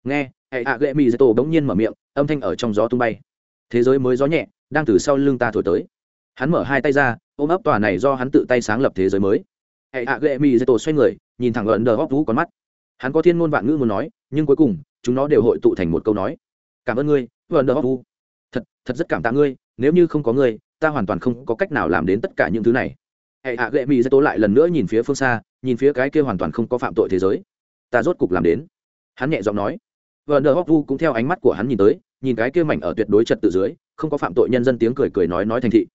Nghe, hệ hạ gệ mỹ dê tổ bỗng nhiên mở miệng, âm thanh ở trong gió tung bay. Thế giới mới gió nhẹ, đang từ sau lưng ta thổi tới. Hắn mở hai tay ra, ôm ấp tòa này do hắn tự tay sáng lập thế giới mới hệ hạ gệ mỹ dây tổ xoay người, nhìn thẳng gần đờ hóc vũ con mắt. Hắn có thiên ngôn vạn ngữ muốn nói, nhưng cuối cùng, chúng nó đều hội tụ thành một câu nói. Cảm ơn ngươi gần đờ hóc vũ thật thật rất cảm tạ ngươi, nếu như không có ngươi, ta hoàn toàn không có cách nào làm đến tất cả những thứ này. Hệ hạ gệ mỹ dây tổ lại lần nữa nhìn phía phương xa, nhìn phía cái kia hoàn toàn không có phạm tội thế giới. Ta rốt cục làm đến. Hắn nhẹ giọng nói. Vợ Đờ hóc Vũ cũng theo ánh mắt của hắn nhìn tới, nhìn cái kia mảnh ở tuyệt đối trật tự dưới, không có phạm tội nhân dân tiếng cười cười nói nói thành thị.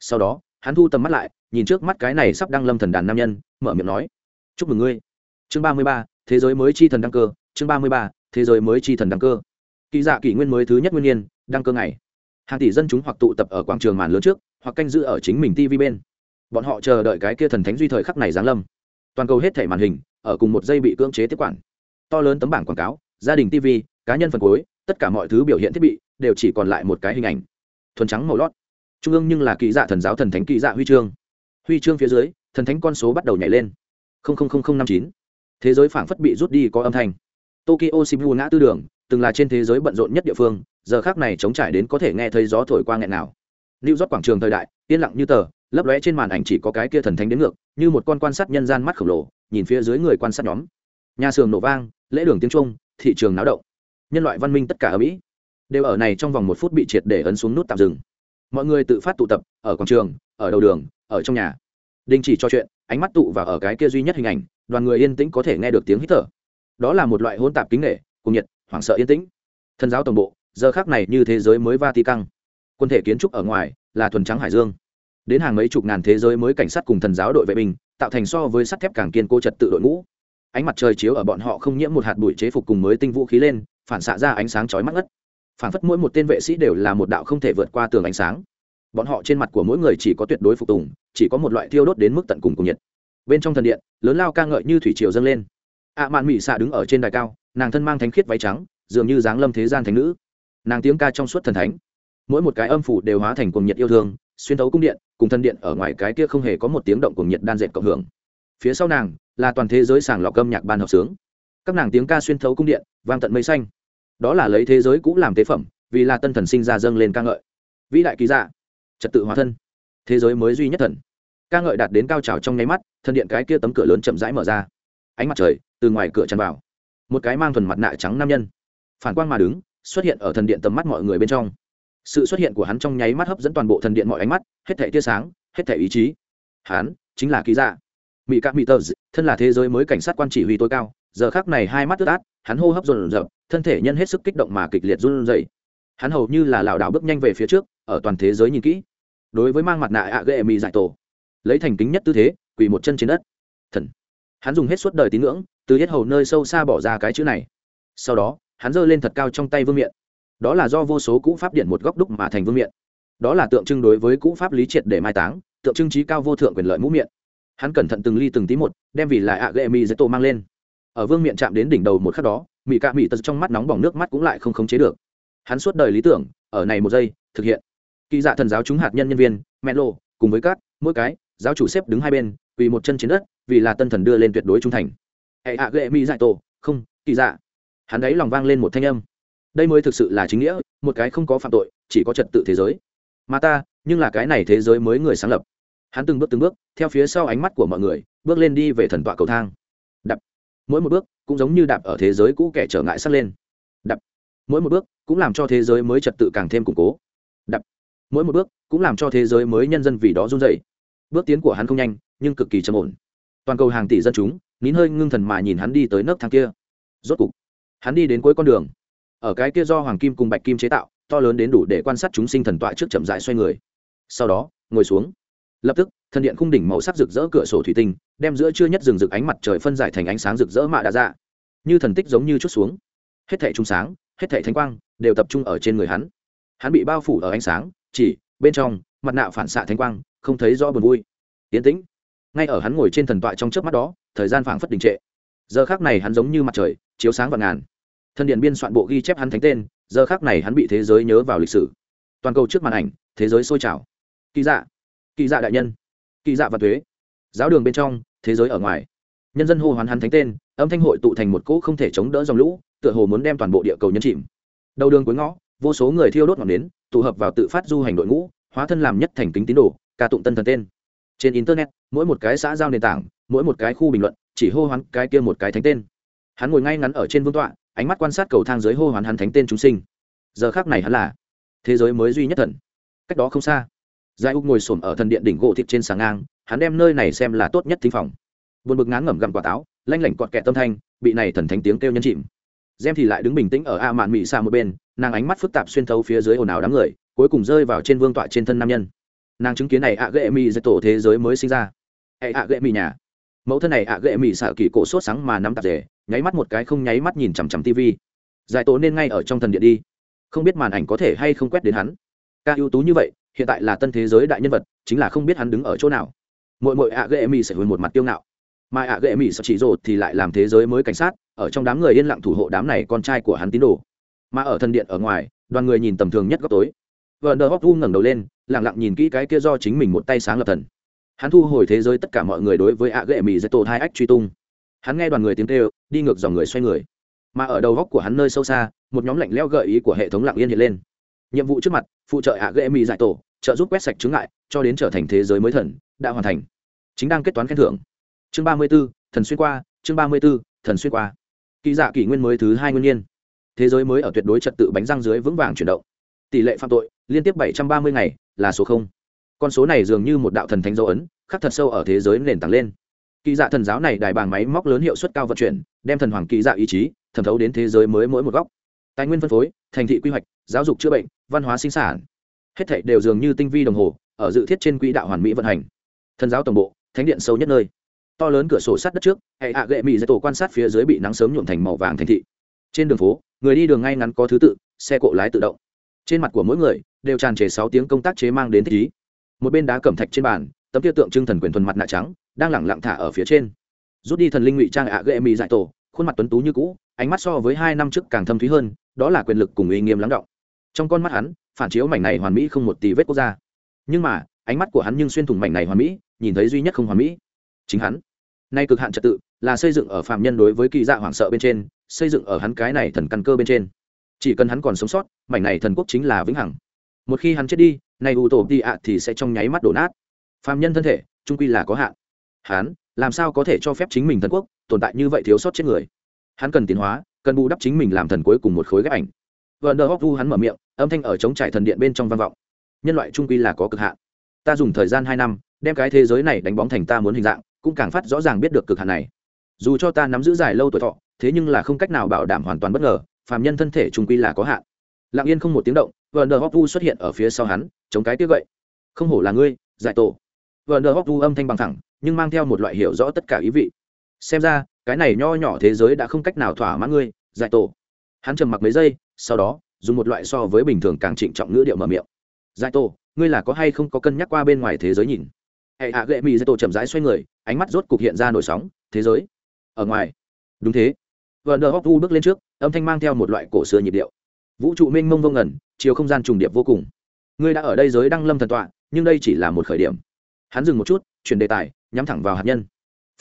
Sau đó, hắn thu tầm mắt lại nhìn trước mắt cái này sắp đăng lâm thần đàn nam nhân, mở miệng nói, chúc mừng ngươi. Chương ba mươi ba, thế giới mới chi thần đăng cơ. Chương ba mươi ba, thế giới mới chi thần đăng cơ. Kỳ dạ kỷ nguyên mới thứ nhất nguyên nhiên đăng cơ ngày. Hàng tỷ dân chúng hoặc tụ tập ở quảng trường màn lớn trước, hoặc canh giữ ở chính mình tv bên. Bọn họ chờ đợi cái kia thần thánh duy thời khắc này giáng lâm. Toàn cầu hết thể màn hình, ở cùng một giây bị cưỡng chế tiếp quản. To lớn tấm bảng quảng cáo, gia đình tv cá nhân phần cuối, tất cả mọi thứ biểu hiện thiết bị, đều chỉ còn lại một cái hình ảnh. Thuần trắng màu lót. Trung ương nhưng là kỳ dạ thần giáo thần thánh kỳ dạ huy chương huy chương phía dưới, thần thánh con số bắt đầu nhảy lên. Năm chín. Thế giới phảng phất bị rút đi có âm thanh. Tokyo shibu ngã tư đường, từng là trên thế giới bận rộn nhất địa phương, giờ khác này chống trải đến có thể nghe thấy gió thổi qua nghẹn nào. Lưu rót quảng trường thời đại, yên lặng như tờ, lấp lóe trên màn ảnh chỉ có cái kia thần thánh đến ngược, như một con quan sát nhân gian mắt khổng lồ, nhìn phía dưới người quan sát nhóm. Nhà xưởng nổ vang, lễ đường tiếng trung thị trường náo động. Nhân loại văn minh tất cả ở mỹ, đều ở này trong vòng một phút bị triệt để ấn xuống nút tạm dừng. Mọi người tự phát tụ tập, ở quảng trường, ở đầu đường ở trong nhà. Đình chỉ cho chuyện, ánh mắt tụ vào ở cái kia duy nhất hình ảnh, đoàn người yên tĩnh có thể nghe được tiếng hít thở. Đó là một loại hôn tạp kính nghệ cùng nhiệt, hoảng sợ yên tĩnh. Thân giáo tổng bộ, giờ khác này như thế giới mới va ti căng quân thể kiến trúc ở ngoài là thuần trắng hải dương. Đến hàng mấy chục ngàn thế giới mới cảnh sát cùng thần giáo đội vệ binh, tạo thành so với sắt thép càng kiên cố trật tự đội ngũ. Ánh mặt trời chiếu ở bọn họ không nhiễm một hạt bụi chế phục cùng mới tinh vũ khí lên, phản xạ ra ánh sáng chói mắt ngất. Phản phất mỗi một tên vệ sĩ đều là một đạo không thể vượt qua tường ánh sáng bọn họ trên mặt của mỗi người chỉ có tuyệt đối phục tùng, chỉ có một loại thiêu đốt đến mức tận cùng cùng nhiệt. Bên trong thần điện, lớn lao ca ngợi như thủy triều dâng lên. Ạ mạn mỹ xạ đứng ở trên đài cao, nàng thân mang thánh khiết váy trắng, dường như dáng lâm thế gian thánh nữ. Nàng tiếng ca trong suốt thần thánh. Mỗi một cái âm phủ đều hóa thành cuồng nhiệt yêu thương, xuyên thấu cung điện, cùng thân điện ở ngoài cái kia không hề có một tiếng động cuồng nhiệt đan dệt cộng hưởng. Phía sau nàng, là toàn thế giới sàng lọc âm nhạc ban hợp sướng. Các nàng tiếng ca xuyên thấu cung điện, vang tận mây xanh. Đó là lấy thế giới cũ làm tế phẩm, vì là tân thần sinh ra dâng lên ca ngợi. Vĩ đại ký giả dạ trật tự hóa thân. Thế giới mới duy nhất thần. Ca ngợi đạt đến cao trào trong nháy mắt, thân điện cái kia tấm cửa lớn chậm rãi mở ra. Ánh mặt trời từ ngoài cửa tràn vào. Một cái mang thuần mặt nạ trắng nam nhân. Phản quang mà đứng, xuất hiện ở thần điện tầm mắt mọi người bên trong. Sự xuất hiện của hắn trong nháy mắt hấp dẫn toàn bộ thần điện mọi ánh mắt, hết thể tia sáng, hết thể ý chí. Hắn chính là ký giả. Mỹ các mỹ tờ thân là thế giới mới cảnh sát quan chỉ huy tối cao, giờ khác này hai mắt tức át, hắn hô hấp dồn dập thân thể nhân hết sức kích động mà kịch liệt run rẩy hắn hầu như là lảo đảo bước nhanh về phía trước, ở toàn thế giới nhìn kỹ. Đối với mang mặt nạ ạ ghệ mỹ giải tổ, lấy thành kính nhất tư thế, quỳ một chân trên đất. Thần. Hắn dùng hết suốt đời tín ngưỡng, từ hết hầu nơi sâu xa bỏ ra cái chữ này. Sau đó, hắn giơ lên thật cao trong tay vương miện. Đó là do vô số cũ pháp điện một góc đúc mà thành vương miện. Đó là tượng trưng đối với cũ pháp lý triệt để mai táng, tượng trưng trí cao vô thượng quyền lợi mũ miệng hắn cẩn thận từng ly từng tí một, đem vì lại ạ ghệ mỹ dễ tổ mang lên. Ở vương miện chạm đến đỉnh đầu một khắc đó mỹ cạ mỹ tật trong mắt nóng bỏng nước mắt cũng lại không khống chế được hắn suốt đời lý tưởng, ở này một giây, thực hiện. Kỳ dạ thần giáo chúng hạt nhân nhân viên, mẹ lộ, cùng với các, mỗi cái, giáo chủ xếp đứng hai bên, vì một chân trên đất, vì là tân thần đưa lên tuyệt đối trung thành. Hệ ạ ghệ mỹ dạy tổ, không kỳ dạ. Hắn ấy lòng vang lên một thanh âm. Đây mới thực sự là chính nghĩa, một cái không có phạm tội, chỉ có trật tự thế giới. Mà ta, nhưng là cái này thế giới mới người sáng lập. Hắn từng bước từng bước, theo phía sau ánh mắt của mọi người, bước lên đi về thần tọa cầu thang. Đập mỗi một bước, cũng giống như đạp ở thế giới cũ kẻ trở ngại sắt lên mỗi một bước cũng làm cho thế giới mới trật tự càng thêm củng cố. Đập. Mỗi một bước cũng làm cho thế giới mới nhân dân vì đó run dày bước tiến của hắn không nhanh, nhưng cực kỳ trầm ổn. Toàn cầu hàng tỷ dân chúng nín hơi ngưng thần mà nhìn hắn đi tới nấc thang kia. Rốt cục, hắn đi đến cuối con đường. Ở cái kia do hoàng kim cùng bạch kim chế tạo, to lớn đến đủ để quan sát chúng sinh thần tọa trước chậm dại xoay người. Sau đó, ngồi xuống. Lập tức, thần điện khung đỉnh màu sắc rực rỡ cửa sổ thủy tinh, đem giữa chưa nhất rừng rực ánh mặt trời phân giải thành ánh sáng rực rỡ mạ đã ra dạ. như thần tích giống như chút xuống. Hết thảy trung sáng hết thảy thánh quang đều tập trung ở trên người hắn. Hắn bị bao phủ ở ánh sáng, chỉ, bên trong, mặt nạ phản xạ thánh quang, không thấy rõ buồn vui. Tiến tĩnh. Ngay ở hắn ngồi trên thần tọa trong trước mắt đó, thời gian phảng phất đình trệ. Giờ khác này hắn giống như mặt trời, chiếu sáng và ngàn. Thần điện biên soạn bộ ghi chép hắn thánh tên, giờ khác này hắn bị thế giới nhớ vào lịch sử. Toàn cầu trước màn ảnh, thế giới sôi trào. Kỳ dạ. Kỳ dạ đại nhân. Kỳ dạ và thuế giáo đường bên trong, thế giới ở ngoài. Nhân dân hô hoán hắn thánh tên, âm thanh hội tụ thành một cỗ không thể chống đỡ dòng lũ tựa hồ muốn đem toàn bộ địa cầu nhân chìm. Đầu đường cuối ngõ, vô số người thiêu đốt ngọn nến, tụ hợp vào tự phát du hành đội ngũ, hóa thân làm nhất thành kính tín đồ, ca tụng tân thần tên. Trên internet, mỗi một cái xã giao nền tảng, mỗi một cái khu bình luận, chỉ hô hoán cái kia một cái thánh tên. Hắn ngồi ngay ngắn ở trên vương tọa, ánh mắt quan sát cầu thang dưới hô hoán hắn thánh tên chúng sinh. Giờ khác này hắn là thế giới mới duy nhất thần. Cách đó không xa giải úc ngồi xổm ở thần điện đỉnh gỗ thịt trên sàng ngang, hắn đem nơi này xem là tốt nhất thính phòng. Buồn bực ngán ngẩm gặm quả táo, lanh lảnh cọt kẹ tâm thanh, bị này thần thánh tiếng kêu nhân chìm gem thì lại đứng bình tĩnh ở a mạn mị xa một bên, nàng ánh mắt phức tạp xuyên thấu phía dưới ồn ào đám người, cuối cùng rơi vào trên vương tọa trên thân nam nhân. Nàng chứng kiến này ạ ghệ mì dạy tổ thế giới mới sinh ra. Hệ ạ ghệ mì nhà. Mẫu thân này ạ ghệ mì xạ kỳ cổ sốt sáng mà nắm tạp rể nháy mắt một cái không nháy mắt nhìn chằm chằm tivi giải tổ nên ngay ở trong thần điện đi. Không biết màn ảnh có thể hay không quét đến hắn. Ca ưu tú như vậy, hiện tại là tân thế giới đại nhân vật, chính là không biết hắn đứng ở chỗ nào. Mỗi mỗi ạ ghệ mì sẽ hồi một mặt tiêu ngạo mà ạ ghệ mỹ sợ chỉ rồ thì lại làm thế giới mới cảnh sát, ở trong đám người yên lặng thủ hộ đám này con trai của hắn tín đồ. Mà ở thần điện ở ngoài, đoàn người nhìn tầm thường nhất góc tối. Vợ nờ hóc vu ngẩng đầu lên lẳng lặng nhìn kỹ cái kia do chính mình một tay sáng lập thần. Hắn thu hồi thế giới tất cả mọi người đối với ạ ghệ mỹ dây tổ hai ách truy tung. Hắn nghe đoàn người tiếng kêu, đi ngược dòng người xoay người. Mà ở đầu góc của hắn nơi sâu xa, một nhóm lạnh leo gợi ý của hệ thống lặng yên hiện lên. Nhiệm vụ trước mặt, phụ trợ ạ ghệ mỹ dạy tổ, trợ giúp quét sạch chứng ngại, cho đến trở thành thế giới mới thần, đã hoàn thành. Chính đang kết toán khen thưởng chương ba mươi b ố thần xuyên qua, chương ba mươi b ố thần xuyên qua. Kỳ dạ kỷ nguyên mới thứ hai nguyên nhiên thế giới mới ở tuyệt đối trật tự bánh răng dưới vững vàng chuyển động. Tỷ lệ phạm tội, liên tiếp bảy trăm ba mươi ngày, là số không. Con số này dường như một đạo thần thánh dấu ấn, khắc thật sâu ở thế giới nền tảng lên. Kỳ dạ thần giáo này đài bàng máy móc lớn hiệu suất cao vận chuyển, đem thần hoàng kỳ dạ ý chí, thẩm thấu đến thế giới mới mỗi một góc. Tài nguyên phân phối, thành thị quy hoạch, giáo dục chữa bệnh, văn hóa sinh sản. Hết thảy đều dường như tinh vi đồng hồ, ở dự thiết trên quỹ đạo hoàn mỹ vận hành. Thần giáo tổng bộ, thánh điện sâu nhất nơi to lớn cửa sổ sắt đất trước, hệ hạ gệ mỹ dạy tổ quan sát phía dưới bị nắng sớm nhuộm thành màu vàng thành thị. Trên đường phố, người đi đường ngay ngắn có thứ tự, xe cộ lái tự động. Trên mặt của mỗi người đều tràn trề sáu tiếng công tác chế mang đến thích ý. Một bên đá cẩm thạch trên bàn, tấm tiêu tượng trưng thần quyền thuần mặt nạ trắng, đang lẳng lặng thả ở phía trên. Rút đi thần linh ngụy trang ạ gệ mỹ dạy tổ, khuôn mặt tuấn tú như cũ, ánh mắt so với hai năm trước càng thâm thúy hơn, đó là quyền lực cùng uy nghiêm lắng động. Trong con mắt hắn, phản chiếu mảnh này hoàn mỹ không một tì vết quốc gia. Nhưng mà, ánh mắt của hắn nhưng xuyên thủng mảnh này hoàn mỹ, nhìn thấy duy nhất không hoàn mỹ, chính hắn nay cực hạn trật tự là xây dựng ở phạm nhân đối với kỳ dạ hoảng sợ bên trên, xây dựng ở hắn cái này thần căn cơ bên trên. Chỉ cần hắn còn sống sót, mảnh này thần quốc chính là vĩnh hằng. Một khi hắn chết đi, nay ủ tổ đi ạ thì sẽ trong nháy mắt đổ nát. Phạm nhân thân thể, trung quy là có hạn. Hắn, làm sao có thể cho phép chính mình thần quốc tồn tại như vậy thiếu sót chết người? Hắn cần tiến hóa, cần bù đắp chính mình làm thần cuối cùng một khối ghép ảnh. Vợ nờ hóc vu hắn mở miệng, âm thanh ở chống trải thần điện bên trong vang vọng. Nhân loại trung quy là có cực hạn. Ta dùng thời gian hai năm, đem cái thế giới này đánh bóng thành ta muốn hình dạng cũng càng phát rõ ràng biết được cực hạn này. Dù cho ta nắm giữ dài lâu tuổi thọ, thế nhưng là không cách nào bảo đảm hoàn toàn bất ngờ, phàm nhân thân thể trung quy là có hạn. Lặng yên không một tiếng động vợ nờ hóc vu xuất hiện ở phía sau hắn, chống cái tiếc gậy. Không hổ là ngươi, giải tổ. Vợ nờ hóc vu âm thanh bằng thẳng, nhưng mang theo một loại hiểu rõ tất cả ý vị. Xem ra, cái này nho nhỏ thế giới đã không cách nào thỏa mãn ngươi, giải tổ. Hắn trầm mặc mấy giây, sau đó, dùng một loại so với bình thường càng trịnh trọng ngữ điệu mở miệng. Giải tổ, ngươi là có hay không có cân nhắc qua bên ngoài thế giới nhìn? Hệ hạ gệ mỹ giải tổ chậm rãi xoay người ánh mắt rốt cục hiện ra nổi sóng, thế giới, ở ngoài. Đúng thế. Vợ nờ hóc vu bước lên trước, âm thanh mang theo một loại cổ xưa nhịp điệu. Vũ trụ mênh mông vô ngẩn chiều không gian trùng điệp vô cùng. Ngươi đã ở đây giới đăng lâm thần tọa, nhưng đây chỉ là một khởi điểm. Hắn dừng một chút, chuyển đề tài, nhắm thẳng vào hạt nhân.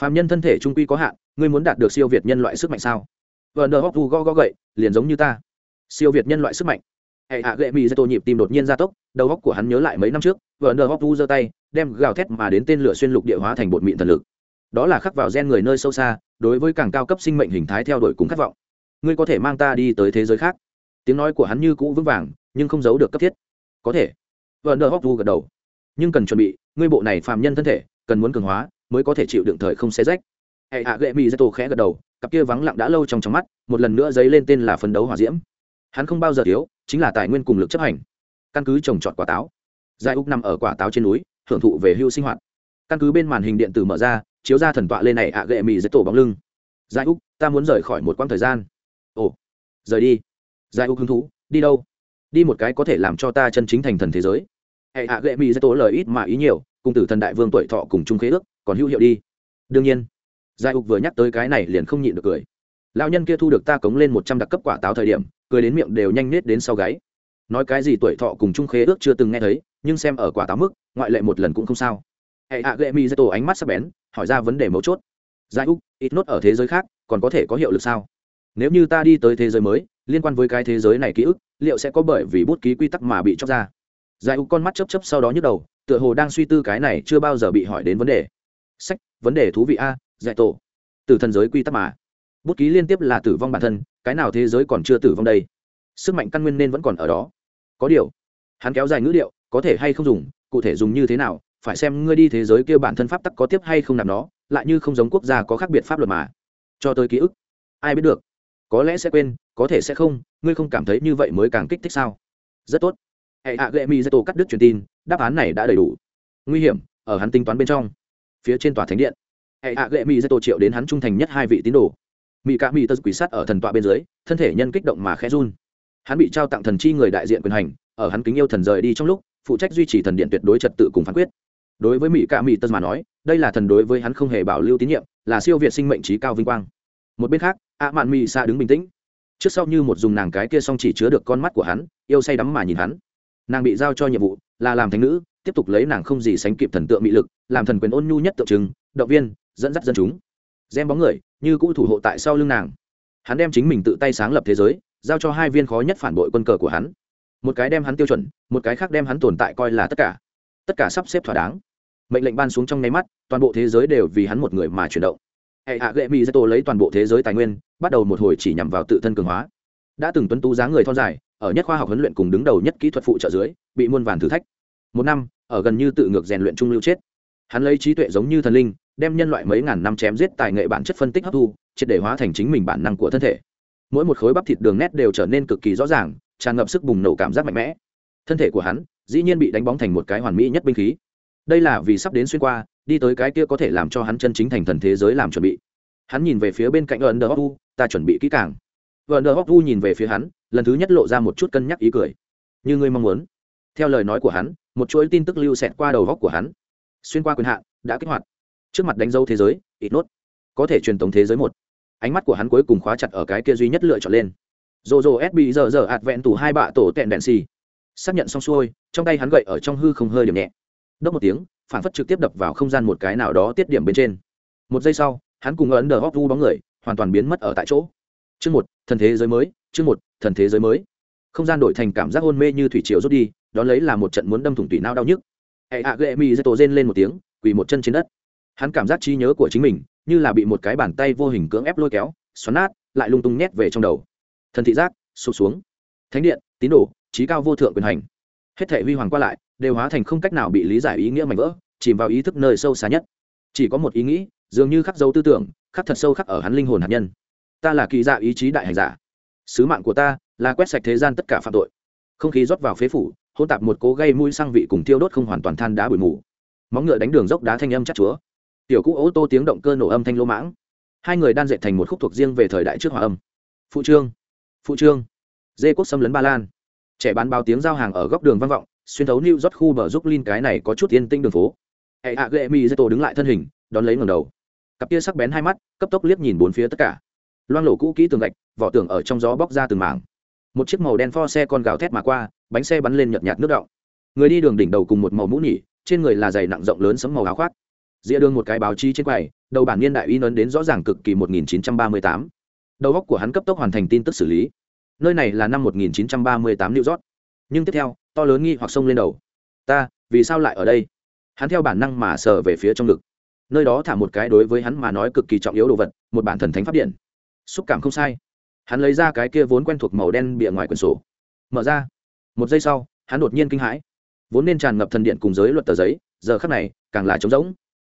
Phàm nhân thân thể trung quy có hạn, ngươi muốn đạt được siêu việt nhân loại sức mạnh sao? Vợ nờ hóc vu go go gậy, liền giống như ta. Siêu việt nhân loại sức mạnh hệ hạ gệ mỹ ra tô nhịp tim đột nhiên gia tốc, đầu góc của hắn nhớ lại mấy năm trước vợ nờ hóc vu giơ tay, đem gào thét mà đến tên lửa xuyên lục địa hóa thành bột mịn thần lực. Đó là khắc vào gen người nơi sâu xa, đối với càng cao cấp sinh mệnh hình thái theo đuổi cùng khát vọng. Ngươi có thể mang ta đi tới thế giới khác. Tiếng nói của hắn như cũ vững vàng, nhưng không giấu được cấp thiết. Có thể. Vợ nờ hóc vu gật đầu. Nhưng cần chuẩn bị, ngươi bộ này phàm nhân thân thể, cần muốn cường hóa, mới có thể chịu đựng thời không xé rách. Hệ hạ gệ mỹ ra khẽ gật đầu, cặp kia vắng lặng đã lâu trong trong mắt, một lần nữa dấy lên tên là phấn đấu hỏa diễm hắn không bao giờ thiếu, chính là tài nguyên cùng lực chấp hành. Căn cứ trồng trọt quả táo giải úc nằm ở quả táo trên núi, hưởng thụ về hưu sinh hoạt. Căn cứ bên màn hình điện tử mở ra, chiếu ra thần tọa lên này ạ gệ mì dưới tổ bóng lưng. Giải úc, ta muốn rời khỏi một quãng thời gian. Ồ, rời đi. Giải úc hứng thú, đi đâu? Đi một cái có thể làm cho ta chân chính thành thần thế giới. Hệ ạ gệ mì dưới tổ lời ít mà ý nhiều, cùng tử thần đại vương tuổi thọ cùng chung khế ước, còn hữu hiệu đi. Đương nhiên giải úc vừa nhắc tới cái này liền không nhịn được cười. Lão nhân kia thu được ta cống lên một trăm đặc cấp quả táo thời điểm cười đến miệng đều nhanh nết đến sau gáy. Nói cái gì tuổi thọ cùng trung khế ước chưa từng nghe thấy, nhưng xem ở quả táo mức, ngoại lệ một lần cũng không sao. Hệ hạ gệ mi ra tổ ánh mắt sắc bén, hỏi ra vấn đề mấu chốt. Giải úc, ít nốt ở thế giới khác, còn có thể có hiệu lực sao? Nếu như ta đi tới thế giới mới, liên quan với cái thế giới này ký ức, liệu sẽ có bởi vì bút ký quy tắc mà bị chóc ra? Giải úc con mắt chấp chấp sau đó nhức đầu, tựa hồ đang suy tư cái này chưa bao giờ bị hỏi đến vấn đề. Sách, vấn đề thú vị a, giải tổ. Từ thần giới quy tắc mà. Bút ký liên tiếp là tử vong bản thân cái nào thế giới còn chưa tử vong đây? Sức mạnh căn nguyên nên vẫn còn ở đó. Có điều, hắn kéo dài ngữ điệu, có thể hay không dùng, cụ thể dùng như thế nào, phải xem ngươi đi thế giới kia bản thân pháp tắc có tiếp hay không nạp nó, lại như không giống quốc gia có khác biệt pháp luật mà. Cho tới ký ức, ai biết được. Có lẽ sẽ quên, có thể sẽ không, ngươi không cảm thấy như vậy mới càng kích thích sao? Rất tốt. Hệ hạ gệ mi dây tổ cắt đứt truyền tin, đáp án này đã đầy đủ. Nguy hiểm, ở hắn tính toán bên trong. Phía trên tòa thánh điện. Hệ hạ gệ mi dây tổ triệu đến hắn trung thành nhất hai vị tín đồ mỹ Cả mỹ tơ quỷ sát ở thần tọa bên dưới, thân thể nhân kích động mà khẽ run. Hắn bị trao tặng thần chi người đại diện quyền hành, ở hắn kính yêu thần rời đi trong lúc, phụ trách duy trì thần điện tuyệt đối trật tự cùng phán quyết. Đối với mỹ Cả mỹ tơ mà nói, đây là thần đối với hắn không hề bảo lưu tín nhiệm, là siêu việt sinh mệnh trí cao vinh quang. Một bên khác ạ mạn mỹ xa đứng bình tĩnh. Trước sau như một dùng nàng cái kia song chỉ chứa được con mắt của hắn, yêu say đắm mà nhìn hắn. Nàng bị giao cho nhiệm vụ là làm thánh nữ, tiếp tục lấy nàng không gì sánh kịp thần tượng mỹ lực, làm thần quyền ôn nhu nhất tượng trưng, động viên, dẫn dắt dân chúng gem bóng người, như cũ thủ hộ tại sau lưng nàng. Hắn đem chính mình tự tay sáng lập thế giới, giao cho hai viên khó nhất phản bội quân cờ của hắn. Một cái đem hắn tiêu chuẩn, một cái khác đem hắn tồn tại coi là tất cả. Tất cả sắp xếp thỏa đáng. Mệnh lệnh ban xuống trong nháy mắt, toàn bộ thế giới đều vì hắn một người mà chuyển động. Hệ hạ gệ mỹ dây tô lấy toàn bộ thế giới tài nguyên, bắt đầu một hồi chỉ nhằm vào tự thân cường hóa. Đã từng tuấn tú dáng người thon dài, ở nhất khoa học huấn luyện cùng đứng đầu nhất kỹ thuật phụ trợ dưới, bị muôn vàn thử thách. Một năm, ở gần như tự ngược rèn luyện trung lưu chết. Hắn lấy trí tuệ giống như thần linh đem nhân loại mấy ngàn năm chém giết tài nghệ bản chất phân tích hấp thu, triệt để hóa thành chính mình bản năng của thân thể. Mỗi một khối bắp thịt đường nét đều trở nên cực kỳ rõ ràng, tràn ngập sức bùng nổ cảm giác mạnh mẽ. Thân thể của hắn dĩ nhiên bị đánh bóng thành một cái hoàn mỹ nhất binh khí. Đây là vì sắp đến xuyên qua, đi tới cái kia có thể làm cho hắn chân chính thành thần thế giới làm chuẩn bị. Hắn nhìn về phía bên cạnh ấn đờ hóc u ta chuẩn bị kỹ càng. Ấn đờ hóc u nhìn về phía hắn, lần thứ nhất lộ ra một chút cân nhắc ý cười. Như ngươi mong muốn. Theo lời nói của hắn, một chuỗi tin tức lưu xẹt qua đầu góc của hắn. Xuyên qua quyền hạn, đã kích hoạt trước mặt đánh dấu thế giới, ít nốt. Có thể truyền tống thế giới một. Ánh mắt của hắn cuối cùng khóa chặt ở cái kia duy nhất lựa chọn lên. Rồ rồ sb giờ giờ ạt vẹn tủ hai bạ tổ tẹn đèn xì. Xác nhận xong xuôi, trong tay hắn gậy ở trong hư không hơi điểm nhẹ. Đốc một tiếng, phản phất trực tiếp đập vào không gian một cái nào đó tiết điểm bên trên. Một giây sau, hắn cùng ấn đờ hóc vu bóng người, hoàn toàn biến mất ở tại chỗ. Chương một, thần thế giới mới, chương một, thần thế giới mới. Không gian đổi thành cảm giác hôn mê như thủy triều rút đi, đón lấy là một trận muốn đâm thủng tủy nao đau nhức. Hệ hạ ghệ mi dây tổ rên lên một tiếng, quỳ một chân trên đất hắn cảm giác trí nhớ của chính mình như là bị một cái bàn tay vô hình cưỡng ép lôi kéo, xoắn nát, lại lung tung nhét về trong đầu. Thần thị giác, sụp xuống. Thánh điện, tín đồ, trí cao vô thượng quyền hành. Hết thể huy hoàng qua lại, đều hóa thành không cách nào bị lý giải ý nghĩa mạnh vỡ, chìm vào ý thức nơi sâu xa nhất. Chỉ có một ý nghĩ, dường như khắc dấu tư tưởng, khắc thật sâu khắc ở hắn linh hồn hạt nhân. Ta là kỳ dạ ý chí đại hành giả. Sứ mạng của ta là quét sạch thế gian tất cả phạm tội. Không khí rót vào phế phủ hôn tạp một cố gây mũi sang vị cùng tiêu đốt không hoàn toàn than đá bụi mù. Móng ngựa đánh đường dốc đá thanh âm chắc chúa tiểu cũ ô tô tiếng động cơ nổ âm thanh lô mãng. Hai người đan dệt thành một khúc thuộc riêng về thời đại trước hòa âm. Phụ trương phụ trương. Dê quốc xâm lấn ba lan. Trẻ bán báo tiếng giao hàng ở góc đường vang vọng xuyên thấu new rót khu bờ giúp linh cái này có chút yên tinh đường phố. Hệ hạ ghệ mi dê tổ đứng lại thân hình đón lấy ngầm đầu. Cặp kia sắc bén hai mắt cấp tốc liếc nhìn bốn phía tất cả. Loang lộ cũ kỹ tường gạch vỏ tường ở trong gió bóc ra từng mảng. Một chiếc màu đen pho xe con gào thét mà qua bánh xe bắn lên nhợt nhạt nước động. Người đi đường đỉnh đầu cùng một màu mũ nhỉ, trên người là giày nặng rộng lớn sấm màu áo khoác dĩa đường một cái báo chí trên quầy, đầu bản niên đại in ấn đến rõ ràng cực kỳ 1938. đầu góc của hắn cấp tốc hoàn thành tin tức xử lý. Nơi này là năm 1938 New York. Nhưng tiếp theo, to lớn nghi hoặc sông lên đầu. Ta, vì sao lại ở đây? Hắn theo bản năng mà sờ về phía trong ngực. Nơi đó thả một cái đối với hắn mà nói cực kỳ trọng yếu đồ vật, một bản thần thánh pháp điện. Xúc cảm không sai. Hắn lấy ra cái kia vốn quen thuộc màu đen bìa ngoài quyển sổ. Mở ra. Một giây sau, hắn đột nhiên kinh hãi. Vốn nên tràn ngập thần điện cùng giới luật tờ giấy, giờ khắc này, càng là trống rỗng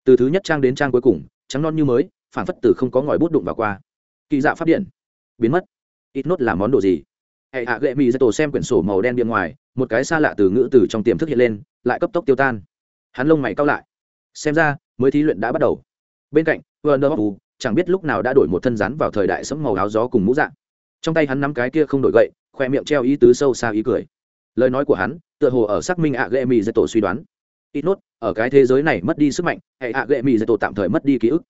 từ thứ nhất trang đến trang cuối cùng, trắng non như mới phản phất từ không có ngòi bút đụng vào qua. Kỳ dạ pháp điện. Biến mất. Ít nốt là món đồ gì? Hệ hạ gậy mỹ ra tổ xem quyển sổ màu đen bên ngoài, một cái xa lạ từ ngữ từ trong tiềm thức hiện lên, lại cấp tốc tiêu tan. Hắn lông mày cao lại. Xem ra, mới thí luyện đã bắt đầu. Bên cạnh Wonderwall chẳng biết lúc nào đã đổi một thân rắn vào thời đại sẫm màu áo gió cùng mũ dạng. Trong tay hắn nắm cái kia không đổi gậy, khoe miệng treo ý tứ sâu xa ý cười. Lời nói của hắn, tựa hồ ở xác minh ạ ghệ mỹ dạy tổ suy đoán ít nốt, ở cái thế giới này mất đi sức mạnh, hệ hạ gệ mỹ dạy tổ tạm thời mất đi ký ức.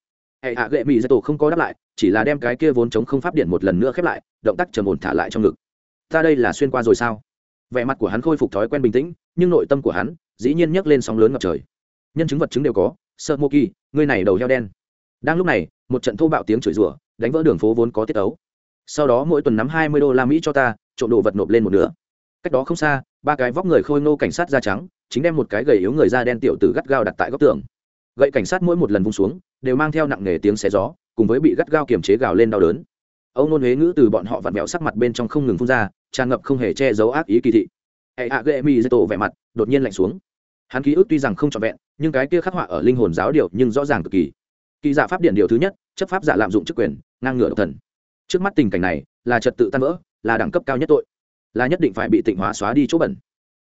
Hệ hạ gệ mỹ dạy tổ không có đáp lại, chỉ là đem cái kia vốn chống không pháp điện một lần nữa khép lại, động tác trầm ổn thả lại trong ngực. Ta đây là xuyên qua rồi sao? Vẻ mặt của hắn khôi phục thói quen bình tĩnh, nhưng nội tâm của hắn dĩ nhiên nhấc lên sóng lớn ngập trời. Nhân chứng vật chứng đều có, sợ mô kỳ ngươi này đầu heo đen. Đang lúc này, một trận thô bạo tiếng chửi rủa, đánh vỡ đường phố vốn có tiết ấu sau đó mỗi tuần nắm hai mươi đô la mỹ cho ta, trộm đồ vật nộp lên một nửa. Cách đó không xa ba cái vóc người khôi ngô cảnh sát da trắng, chính đem một cái gầy yếu người da đen tiểu tử gắt gao đặt tại góc tường. Gậy cảnh sát mỗi một lần vung xuống, đều mang theo nặng nề tiếng xé gió, cùng với bị gắt gao kiềm chế gào lên đau đớn. Âu nôn huế ngữ từ bọn họ vặn vẹo sắc mặt bên trong không ngừng phun ra, tràn ngập không hề che giấu ác ý kỳ thị. Hệ hạ ghệ mi dây tổ vẻ mặt, đột nhiên lạnh xuống. Hắn ký ức tuy rằng không trọn vẹn, nhưng cái kia khắc họa ở linh hồn giáo điều nhưng rõ ràng cực kỳ. Kỳ giả pháp điện điều thứ nhất, chấp pháp giả lạm dụng chức quyền, ngang ngửa độc thần. Trước mắt tình cảnh này, là trật tự tan vỡ, là đẳng cấp cao nhất tội là nhất định phải bị tịnh hóa xóa đi chỗ bẩn.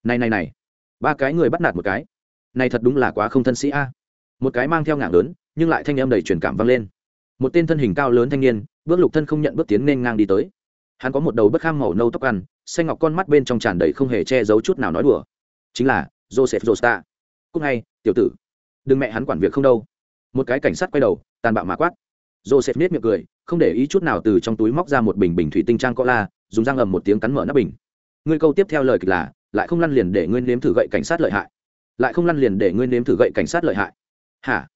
Này này này. Ba cái người bắt nạt một cái. Này thật đúng là quá không thân sĩ a. Một cái mang theo ngạng lớn, nhưng lại thanh em đầy truyền cảm vang lên. Một tên thân hình cao lớn thanh niên, bước lục thân không nhận bước tiến nên ngang đi tới. Hắn có một đầu bất kham màu nâu tóc ăn, xanh ngọc con mắt bên trong tràn đầy không hề che giấu chút nào nói đùa. Chính là, joseph josta. Cúc ngay, tiểu tử. Đừng mẹ hắn quản việc không đâu. Một cái cảnh sát quay đầu, tàn bạo mà quát. Joseph nết miệng cười, không để ý chút nào từ trong túi móc ra một bình bình thủy tinh trang cola dùng răng ầm một tiếng cắn mở nắp bình. Ngươi câu tiếp theo lời kịch là, lại không lăn liền để ngươi nếm thử gậy cảnh sát lợi hại. Lại không lăn liền để ngươi nếm thử gậy cảnh sát lợi hại. Hả?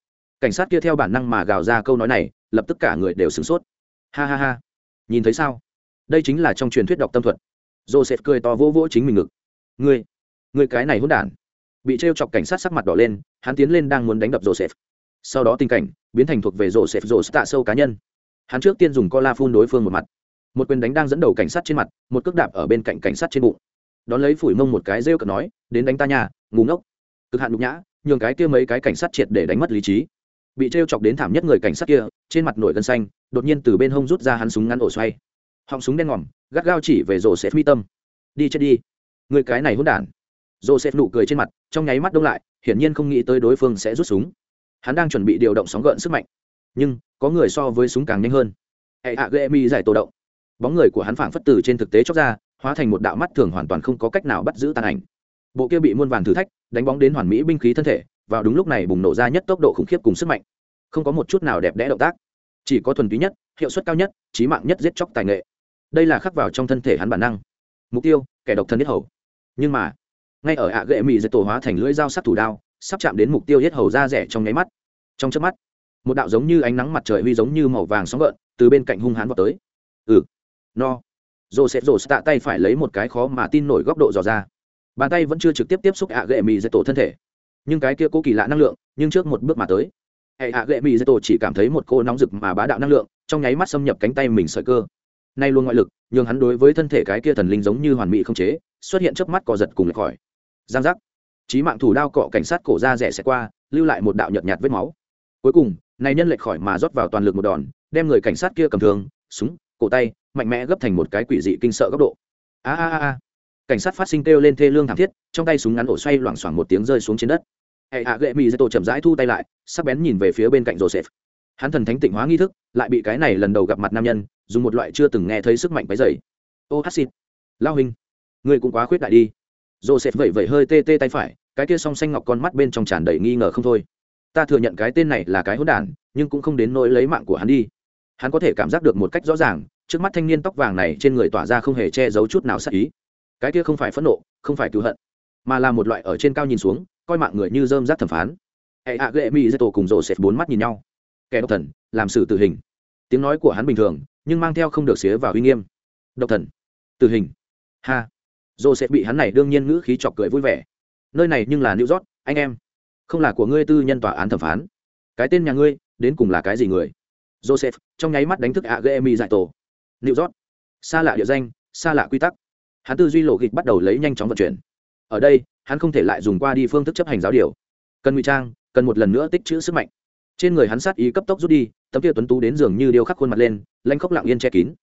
Cảnh sát kia theo bản năng mà gào ra câu nói này, lập tức cả người đều sửng sốt. Ha ha ha. Nhìn thấy sao? Đây chính là trong truyền thuyết đọc tâm thuật. Joseph cười to vỗ vỗ chính mình ngực. Ngươi ngươi cái này hỗn đản. Bị t chọc cảnh sát sắc mặt đỏ lên, hắn tiến lên đang muốn đánh đập joseph. Sau đó tình cảnh biến thành thuộc về joseph joseph tạ sâu cá nhân. Hắn trước tiên dùng cola phun đối phương một mặt một quyền đánh đang dẫn đầu cảnh sát trên mặt, một cước đạp ở bên cạnh cảnh sát trên bụng. Đón lấy phủi mông một cái rêu cợt nói, đến đánh ta nhà ngủ ngốc. Cực hạn nhục nhã, nhường cái kia mấy cái cảnh sát triệt để đánh mất lý trí. Bị t chọc đến thảm nhất người cảnh sát kia, trên mặt nổi gân xanh, đột nhiên từ bên hông rút ra hắn súng ngắn ổ xoay. Họng súng đen ngòm, gắt gao chỉ về rổ xếp mi tâm. Đi chết đi, người cái này hôn đản. Rổ xếp nụ cười trên mặt, trong nháy mắt đông lại, hiển nhiên không nghĩ tới đối phương sẽ rút súng. Hắn đang chuẩn bị điều động sóng gợn sức mạnh, nhưng có người so với súng càng nhanh hơn. Hệ hạ ghệ mi giải tổ động bóng người của hắn phảng phất từ trên thực tế chóc ra, hóa thành một đạo mắt thường hoàn toàn không có cách nào bắt giữ tàn ảnh. Bộ kia bị muôn vàn thử thách, đánh bóng đến hoàn mỹ binh khí thân thể, vào đúng lúc này bùng nổ ra nhất tốc độ khủng khiếp cùng sức mạnh. Không có một chút nào đẹp đẽ động tác, chỉ có thuần túy nhất, hiệu suất cao nhất trí mạng nhất giết chóc tài nghệ. Đây là khắc vào trong thân thể hắn bản năng. Mục tiêu, kẻ độc thân nhất hầu. Nhưng mà, ngay ở ạ gệ mỹ dệt tổ hóa thành lưỡi dao sắc thủ đao, sắp chạm đến mục tiêu hết hầu ra rẻ trong nháy mắt. Trong chớp mắt, một đạo giống như ánh nắng mặt trời huy giống như màu vàng sóng gợn, từ bên cạnh hung hãn vào tới. Ừ no. Rồ sẽ rồ tạ tay phải lấy một cái khó mà tin nổi góc độ dò ra. Bàn tay vẫn chưa trực tiếp tiếp xúc ạ gệ mì dây tổ thân thể. Nhưng cái kia cố kỳ lạ năng lượng, nhưng trước một bước mà tới. Hệ ạ gệ mì dây tổ chỉ cảm thấy một cô nóng rực mà bá đạo năng lượng, trong nháy mắt xâm nhập cánh tay mình sợi cơ. Nay luôn ngoại lực, nhường hắn đối với thân thể cái kia thần linh giống như hoàn mỹ không chế, xuất hiện trước mắt cò giật cùng lệch khỏi. Giang giác. Trí mạng thủ đao cọ cảnh sát cổ ra rẻ sẽ qua, lưu lại một đạo nhợt nhạt vết máu. Cuối cùng, này nhân lệch khỏi mà rót vào toàn lực một đòn, đem người cảnh sát kia cầm thường súng cổ tay, mạnh mẽ gấp thành một cái quỷ dị kinh sợ góc độ. A a a cảnh sát phát sinh kêu lên thê lương thảm thiết, trong tay súng ngắn ổ xoay loảng xoảng một tiếng rơi xuống trên đất. Hệ hạ gệ mỹ dây tổ chậm rãi thu tay lại, sắc bén nhìn về phía bên cạnh joseph. Hắn thần thánh tịnh hóa nghi thức, lại bị cái này lần đầu gặp mặt nam nhân, dùng một loại chưa từng nghe thấy sức mạnh váy dày ô hát xịt. Lao hình người cũng quá khuyết đại đi. Joseph vẩy vẩy hơi tê tê tay phải, cái kia song xanh ngọc con mắt bên trong tràn đầy nghi ngờ không thôi. Ta thừa nhận cái tên này là cái hỗn đản, nhưng cũng không đến nỗi lấy mạng của hắn đi hắn có thể cảm giác được một cách rõ ràng, trước mắt thanh niên tóc vàng này trên người tỏa ra không hề che giấu chút nào sắc ý. Cái kia không phải phẫn nộ, không phải cứu hận, mà là một loại ở trên cao nhìn xuống, coi mạng người như dơm rác thẩm phán. Hệ hạ ghệ mỹ dây tổ cùng rổ xẹt bốn mắt nhìn nhau. Kẻ độc thần, làm xử tử hình. Tiếng nói của hắn bình thường, nhưng mang theo không được xía vào uy nghiêm. Độc thần, tử hình. Ha. Rổ xẹt bị hắn này đương nhiên ngữ khí chọc cười vui vẻ. Nơi này nhưng là new york, anh em. Không là của ngươi tư nhân tòa án thẩm phán. Cái tên nhà ngươi, đến cùng là cái gì người? Joseph, trong nháy mắt đánh thức ạ ghệ tổ. New york. Xa lạ địa danh, xa lạ quy tắc. Hắn tư duy lộ kịch bắt đầu lấy nhanh chóng vận chuyển. Ở đây, hắn không thể lại dùng qua đi phương thức chấp hành giáo điều. Cần ngụy trang, cần một lần nữa tích trữ sức mạnh. Trên người hắn sát ý cấp tốc rút đi, tấm kia tuấn tú đến giường như điêu khắc khuôn mặt lên, lanh khóc lặng yên che kín.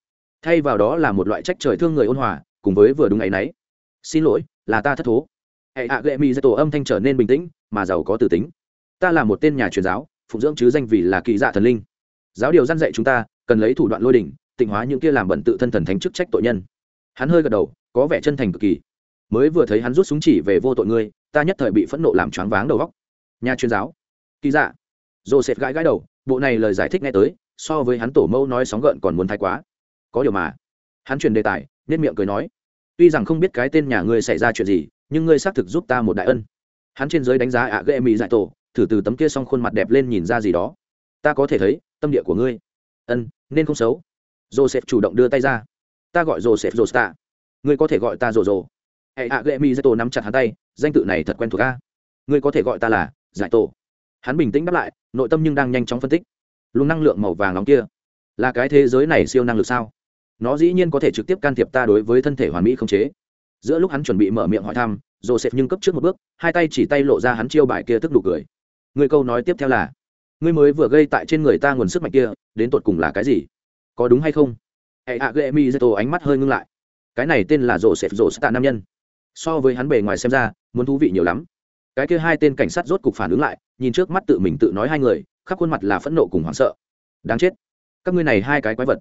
Thay vào đó là một loại trách trời thương người ôn hòa, cùng với vừa đúng ấ y n ấ y xin lỗi, là ta thất thố. Hệ hạ gệ mỹ dạy tổ âm thanh trở nên bình tĩnh, mà giàu có tử tính. Ta là một tên nhà truyền giáo, phụng dưỡng chứ danh vì là kỳ dạ thần linh giáo điều gian dạy chúng ta, cần lấy thủ đoạn lôi đỉnh, tịnh hóa những kia làm bận tự thân thần thánh chức trách tội nhân. Hắn hơi gật đầu, có vẻ chân thành cực kỳ. Mới vừa thấy hắn rút súng chỉ về vô tội ngươi, ta nhất thời bị phẫn nộ làm choáng váng đầu góc nhà chuyên giáo. Kỳ dạ. Joseph gãi gãi đầu, bộ này lời giải thích nghe tới, so với hắn tổ mẫu nói sóng gợn còn muốn thái quá. Có điều mà, hắn truyền đề tài nên miệng cười nói, tuy rằng không biết cái tên nhà ngươi xảy ra chuyện gì, nhưng ngươi xác thực giúp ta một đại ân. Hắn trên giới đánh giá ạ ghệ mỹ dạy tổ, thử từ tấm kia xong khuôn mặt đẹp lên nhìn ra gì đó. Ta có thể thấy tâm địa của ngươi. Ân, nên không xấu. Joseph chủ động đưa tay ra. Ta gọi joseph josta. Ngươi có thể gọi ta rồ rồ hệ hạ ghệ mi dạy tổ nắm chặt hắn tay, danh tự này thật quen thuộc ca ngươi có thể gọi ta là giải tổ hắn bình tĩnh đáp lại, nội tâm nhưng đang nhanh chóng phân tích. Luồng năng lượng màu vàng nóng kia, là cái thế giới này siêu năng lực sao? Nó dĩ nhiên có thể trực tiếp can thiệp ta đối với thân thể hoàn mỹ không chế. Giữa lúc hắn chuẩn bị mở miệng hỏi thăm, joseph nhưng cấp trước một bước, hai tay chỉ tay lộ ra hắn chiêu bài kia tức đủ cười. Người câu nói tiếp theo là ngươi mới vừa gây tại trên người ta nguồn sức mạnh kia, đến tột cùng là cái gì? Có đúng hay không? Hệ hạ ghệ mi dây tổ ánh mắt hơi ngưng lại. Cái này tên là rổ xẹp rổ tạ nam nhân. So với hắn bề ngoài xem ra, muốn thú vị nhiều lắm. Cái kia hai tên cảnh sát rốt cục phản ứng lại, nhìn trước mắt tự mình tự nói hai người, khắp khuôn mặt là phẫn nộ cùng hoảng sợ. Đáng chết. Các ngươi này hai cái quái vật.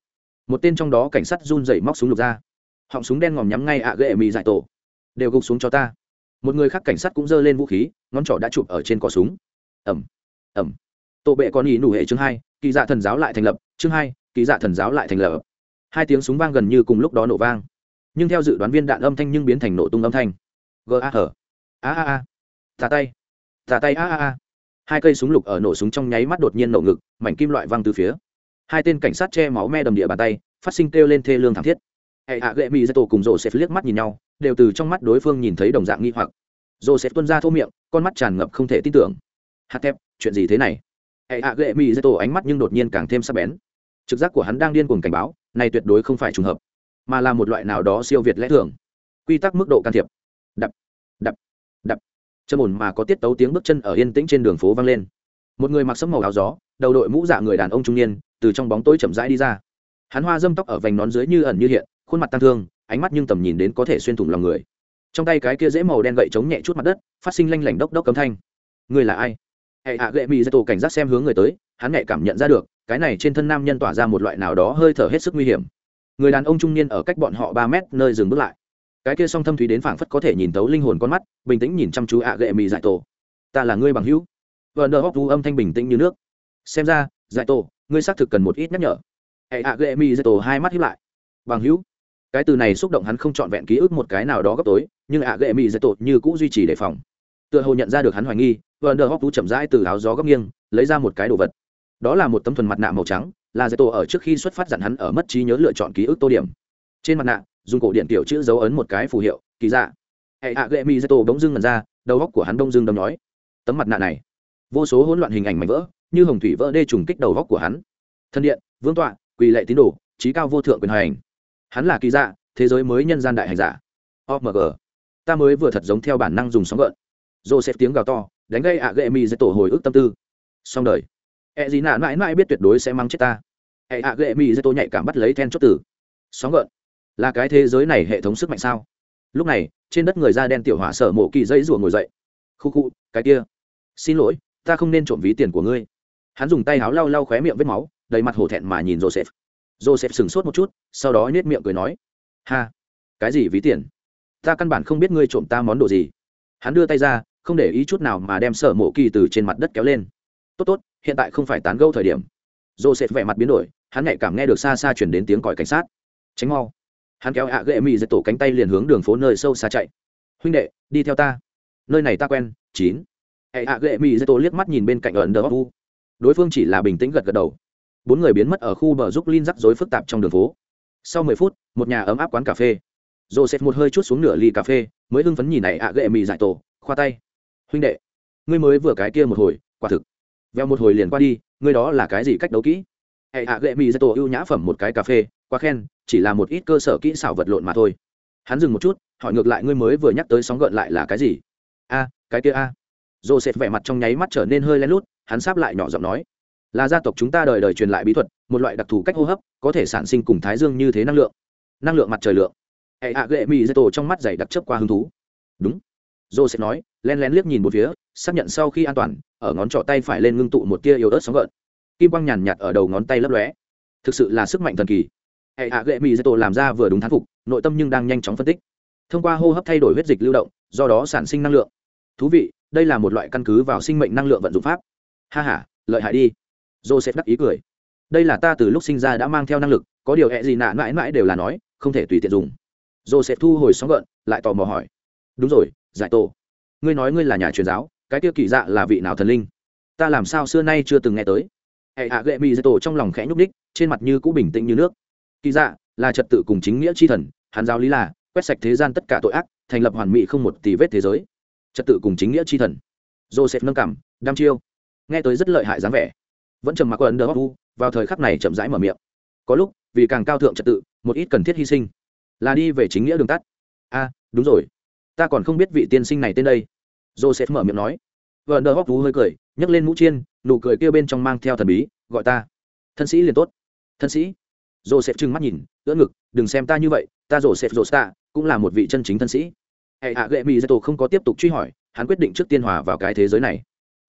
Một tên trong đó cảnh sát run rẩy móc súng lục ra. Họng súng đen ngòm nhắm ngay ạ ghệ mì dại tổ. Đều gục xuống cho ta. Một người khác cảnh sát cũng giơ lên vũ khí, ngón trỏ đã chụp ở trên cò súng. Ẩm ẩm tổ bệ còn ý nụ hệ chương hai, kỳ dạ thần giáo lại thành lập, chương hai, kỳ dạ thần giáo lại thành lập. Hai tiếng súng vang gần như cùng lúc đó nổ vang. Nhưng theo dự đoán viên đạn âm thanh nhưng biến thành nổ tung âm thanh. G a hở a a a. Tà tay. Tà tay a a a. Hai cây súng lục ở nổ súng trong nháy mắt đột nhiên nổ ngực, mảnh kim loại văng từ phía. Hai tên cảnh sát che máu me đầm địa bàn tay, phát sinh kêu lên thê lương thảm thiết. Hệ hạ gậy mỹ ra tổ cùng rổ xếp liếc mắt nhìn nhau, đều từ trong mắt đối phương nhìn thấy đồng dạng nghi hoặc. Rổ xếp tuân ra thô miệng, con mắt tràn ngập không thể tin tưởng. Hạt thép, chuyện gì thế này? Hệ hạ gệ mỹ dây tổ ánh mắt nhưng đột nhiên càng thêm sắc bén. Trực giác của hắn đang điên cuồng cảnh báo, này tuyệt đối không phải trùng hợp, mà là một loại nào đó siêu việt lẽ thường. Quy tắc mức độ can thiệp. Đập đập đập. Châm ổn mà có tiết tấu tiếng bước chân ở yên tĩnh trên đường phố vang lên. Một người mặc sẫm màu áo gió, đầu đội mũ dạ người đàn ông trung niên, từ trong bóng tối chậm rãi đi ra. Hắn hoa dâm tóc ở vành nón dưới như ẩn như hiện, khuôn mặt tăng thương, ánh mắt nhưng tầm nhìn đến có thể xuyên thủng lòng người. Trong tay cái kia dễ màu đen gậy chống nhẹ chút mặt đất, phát sinh lanh lảnh đốc đốc cấm thanh. Người là ai? Hệ hạ gệ mỹ ra tổ cảnh giác xem hướng người tới, hắn nhạy cảm nhận ra được, cái này trên thân nam nhân tỏa ra một loại nào đó hơi thở hết sức nguy hiểm. Người đàn ông trung niên ở cách bọn họ ba mét nơi dừng bước lại. Cái kia song thâm thúy đến phảng phất có thể nhìn tấu linh hồn con mắt, bình tĩnh nhìn chăm chú ạ gệ mỹ dạy tổ ta là ngươi bằng hữu. Vợ nợ hóc vu âm thanh bình tĩnh như nước. Xem ra dạy tổ ngươi xác thực cần một ít nhắc nhở. Hệ ạ gệ mỹ dạy tổ hai mắt hiếp lại. Bằng hữu. Cái từ này xúc động hắn không trọn vẹn ký ức một cái nào đó gấp tối, nhưng ạ gệ mỹ dạy tổ như cũ duy trì đề phòng tựa hồ nhận ra được hắn hoài nghi vợ nờ hóc tú chậm rãi từ áo gió gấp nghiêng, lấy ra một cái đồ vật. Đó là một tấm thuần mặt nạ màu trắng, là dạy tổ ở trước khi xuất phát dặn hắn ở mất trí nhớ lựa chọn ký ức tô điểm. Trên mặt nạ, dùng cổ điện tiểu chữ dấu ấn một cái phù hiệu, kỳ dạ. Hệ hạ gệ mi dạy tổ bỗng dưng ngần ra, đầu góc của hắn đông dưng đông nói tấm mặt nạ này, vô số hỗn loạn hình ảnh mảnh vỡ, như hồng thủy vỡ đê trùng kích đầu góc của hắn. Thân điện, vương tọa, quỳ lệ tín đồ, trí cao vô thượng quyền hành. Hắn là kỳ dạ thế giới mới nhân gian đại hành giả. Omg ta mới vừa thật giống theo bản năng dùng sóng gợn joseph tiếng gào to, đánh gây ạ gệ mì dạy tổ hồi ức tâm tư. Xong đời. E gì nạ mãi mãi biết tuyệt đối sẽ mang chết ta. Ẹ ạ gệ mỹ dây tổ nhạy cảm bắt lấy then chốt tử sóng gợn. Là cái thế giới này hệ thống sức mạnh sao? Lúc này, trên đất người da đen tiểu hỏa sở mộ kỳ dây rùa ngồi dậy. Khu khu, cái kia. Xin lỗi, ta không nên trộm ví tiền của ngươi. Hắn dùng tay háo lau lau khóe miệng vết máu, đầy mặt hổ thẹn mà nhìn joseph. Joseph sửng sốt một chút, sau đó nhét miệng cười nói. Ha, cái gì ví tiền? Ta căn bản không biết ngươi trộm ta món đồ gì. Hắn đưa tay ra không để ý chút nào mà đem sở mộ kỳ từ trên mặt đất kéo lên. Tốt tốt, hiện tại không phải tán gẫu thời điểm. Joseph vẻ mặt biến đổi, hắn nhạy cảm nghe được xa xa chuyển đến tiếng còi cảnh sát. Tránh mau. Hắn kéo ạ ghệ mì dệt tổ cánh tay liền hướng đường phố nơi sâu xa chạy. Huynh đệ, đi theo ta. Nơi này ta quen, chín. Hệ ạ ghệ mì dệt tổ liếc mắt nhìn bên cạnh ẩn đờ u. Đối phương chỉ là bình tĩnh gật gật đầu. Bốn người biến mất ở khu bờ giúp linh rắc rối phức tạp trong đường phố. Sau mười phút, một nhà ấm áp quán cà phê. Joseph một hơi chút xuống nửa ly cà phê, mới hưng phấn nhìn này ạ ghệ mì dại tổ, khoa tay huynh đệ, ngươi mới vừa cái kia một hồi, quả thực. Veo một hồi liền qua đi, ngươi đó là cái gì cách đấu kỹ? Hệ hạ gệ mi ra tổ ưu nhã phẩm một cái cà phê, quá khen, chỉ là một ít cơ sở kỹ xảo vật lộn mà thôi. Hắn dừng một chút, hỏi ngược lại ngươi mới vừa nhắc tới sóng gợn lại là cái gì? A, cái kia a. À. joseph vẻ mặt trong nháy mắt trở nên hơi len lút, hắn sáp lại nhỏ giọng nói. Là gia tộc chúng ta đời đời truyền lại bí thuật, một loại đặc thù cách hô hấp, có thể sản sinh cùng thái dương như thế năng lượng. Năng lượng mặt trời lượng. Hệ hạ gệ mi ra tổ trong mắt dày đặc chấp qua hứng thú. Đúng. Joseph nói len lén liếc nhìn một phía, xác nhận sau khi an toàn, ở ngón trỏ tay phải lên ngưng tụ một tia yếu ớt sóng gợn. Kim quang nhàn nhạt ở đầu ngón tay lấp lóe. Thực sự là sức mạnh thần kỳ. Hệ hạ gệ mỹ dây tổ làm ra vừa đúng thán phục, nội tâm nhưng đang nhanh chóng phân tích. Thông qua hô hấp thay đổi huyết dịch lưu động, do đó sản sinh năng lượng. Thú vị, đây là một loại căn cứ vào sinh mệnh năng lượng vận dụng pháp. Ha h a lợi hại đi. Joseph đắc ý cười. Đây là ta từ lúc sinh ra đã mang theo năng lực, có điều hẹ gì nạ mãi mãi đều là nói, không thể tùy tiện dùng. Joseph thu hồi sóng gợn, lại tò mò hỏi. Đúng rồi, giải tổ ngươi nói ngươi là nhà truyền giáo, cái tiêu kỳ dạ là vị nào thần linh? Ta làm sao xưa nay chưa từng nghe tới? Hệ hạ gệ mỹ dây tổ trong lòng khẽ nhúc đích trên mặt như cũ bình tĩnh như nước. Kỳ dạ là trật tự cùng chính nghĩa c h i thần hàn giáo lý là, quét sạch thế gian tất cả tội ác, thành lập hoàn mỹ không một tỷ vết thế giới. Trật tự cùng chính nghĩa c h i thần. Joseph nâng cảm đam chiêu. Nghe tới rất lợi hại dáng vẻ. Vẫn trầm mặc ấn đờ u, vào thời khắc này chậm rãi mở miệng. Có lúc, vì càng cao thượng trật tự, một ít cần thiết hy sinh. Là đi về chính nghĩa đường tắt. A đúng rồi. Ta còn không biết vị tiên sinh này tên đây joseph mở miệng nói. Vợ nờ hóc vú hơi cười, nhấc lên mũ chiên, nụ cười kia bên trong mang theo thần bí, gọi ta. Thân sĩ liền tốt. Thân sĩ. Joseph trừng mắt nhìn, ưỡn ngực, đừng xem ta như vậy, ta joseph josta, cũng là một vị chân chính thân sĩ. Hệ hạ gệ mỹ dạy tổ không có tiếp tục truy hỏi, hắn quyết định trước tiên hòa vào cái thế giới này.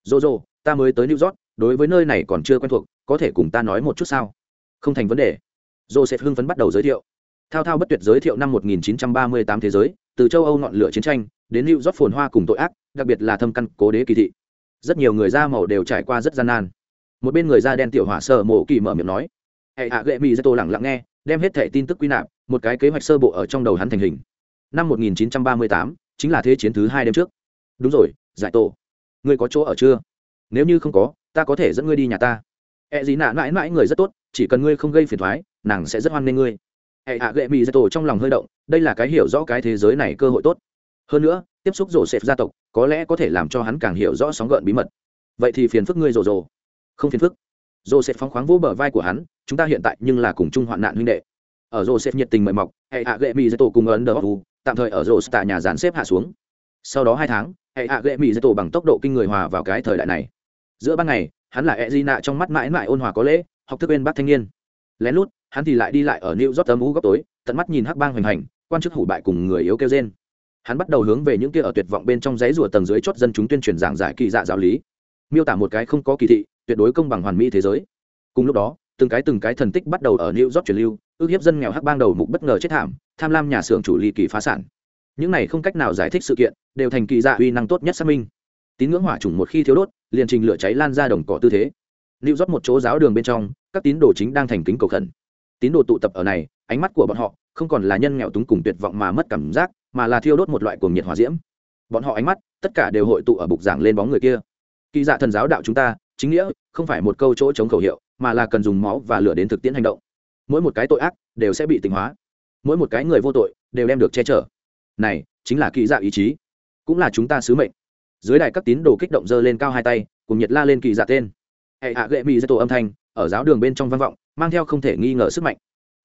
Dô dô ta mới tới new york, đối với nơi này còn chưa quen thuộc, có thể cùng ta nói một chút sao? Không thành vấn đề. Joseph hưng phấn bắt đầu giới thiệu. Thao thao bất tuyệt giới thiệu năm 1938 thế giới, từ châu âu ngọn lửa chiến tranh, đến new york phồn hoa cùng tội ác đặc biệt là thâm căn cố đế kỳ thị. Rất nhiều người da màu đều trải qua rất gian nan. Một bên người da đen tiểu hỏa sợ mộ kỳ mở miệng nói hệ hạ gệ mỹ dây tô lặng lặng nghe đem hết thẻ tin tức quy nạp một cái kế hoạch sơ bộ ở trong đầu hắn thành hình. Năm 1938, chính là thế chiến thứ hai đêm trước. Đúng rồi giải tổ. Ngươi có chỗ ở chưa? Nếu như không có ta có thể dẫn ngươi đi nhà ta. Ẹ gì nạ mãi mãi người rất tốt chỉ cần ngươi không gây phiền thoái nàng sẽ rất hoan nghênh ngươi. Hệ hạ gệ mỹ dây tổ trong lòng hơi động đây là cái hiểu rõ cái thế giới này cơ hội tốt. Hơn nữa tiếp xúc rổ xẹp gia tộc, có lẽ có thể làm cho hắn càng hiểu rõ sóng gợn bí mật. Vậy thì phiền phức ngươi rồ rồ. Không phiền phức. Rổ xẹp phóng khoáng vỗ bờ vai của hắn, chúng ta hiện tại nhưng là cùng chung hoạn nạn huynh đệ. Ở rổ xẹp nhiệt tình mời mọc, hệ hạ gệ mỹ dây tổ cùng ấn đờ tạm thời ở rổ tại nhà dàn xếp hạ xuống. Sau đó hai tháng, hệ hạ gệ mỹ dây tổ bằng tốc độ kinh người hòa vào cái thời đại này. Giữa ban ngày, hắn là e di nạ trong mắt mãi mãi ôn hòa có lễ, học thức bên bác thanh niên. Lén lút, hắn thì lại đi lại ở new york tấm ú góc tối, tận mắt nhìn hắc bang hoành hành, quan chức hủ bại cùng người yếu kêu trên hắn bắt đầu hướng về những kia ở tuyệt vọng bên trong giấy rùa tầng dưới chót dân chúng tuyên truyền giảng giải kỳ dạ giáo lý. Miêu tả một cái không có kỳ thị, tuyệt đối công bằng hoàn mỹ thế giới. Cùng lúc đó, từng cái từng cái thần tích bắt đầu ở new york truyền lưu, ước hiếp dân nghèo hắc bang đầu mục bất ngờ chết thảm, tham lam nhà xưởng chủ ly kỳ phá sản. Những này không cách nào giải thích sự kiện, đều thành kỳ dạ uy năng tốt nhất xác minh. Tín ngưỡng hỏa chủng một khi thiếu đốt, liền trình lửa cháy lan ra đồng cỏ tư thế. Lưu rót một chỗ giáo đường bên trong, các tín đồ chính đang thành kính cầu khẩn. Tín đồ tụ tập ở này, ánh mắt của bọn họ không còn là nhân nghèo túng cùng tuyệt vọng mà mất cảm giác mà là thiêu đốt một loại cuồng nhiệt hỏa diễm. Bọn họ ánh mắt, tất cả đều hội tụ ở bục giảng lên bóng người kia. Kỳ dạ thần giáo đạo chúng ta, chính nghĩa, không phải một câu chỗ chống khẩu hiệu, mà là cần dùng máu và lửa đến thực tiễn hành động. Mỗi một cái tội ác, đều sẽ bị tỉnh hóa. Mỗi một cái người vô tội, đều đem được che chở. Này, chính là kỳ dạ ý chí. Cũng là chúng ta sứ mệnh. Dưới đài các tín đồ kích động dơ lên cao hai tay, cùng nhiệt la lên kỳ dạ tên. Hệ hạ gệ mỹ dây tổ âm thanh, ở giáo đường bên trong vang vọng, mang theo không thể nghi ngờ sức mạnh.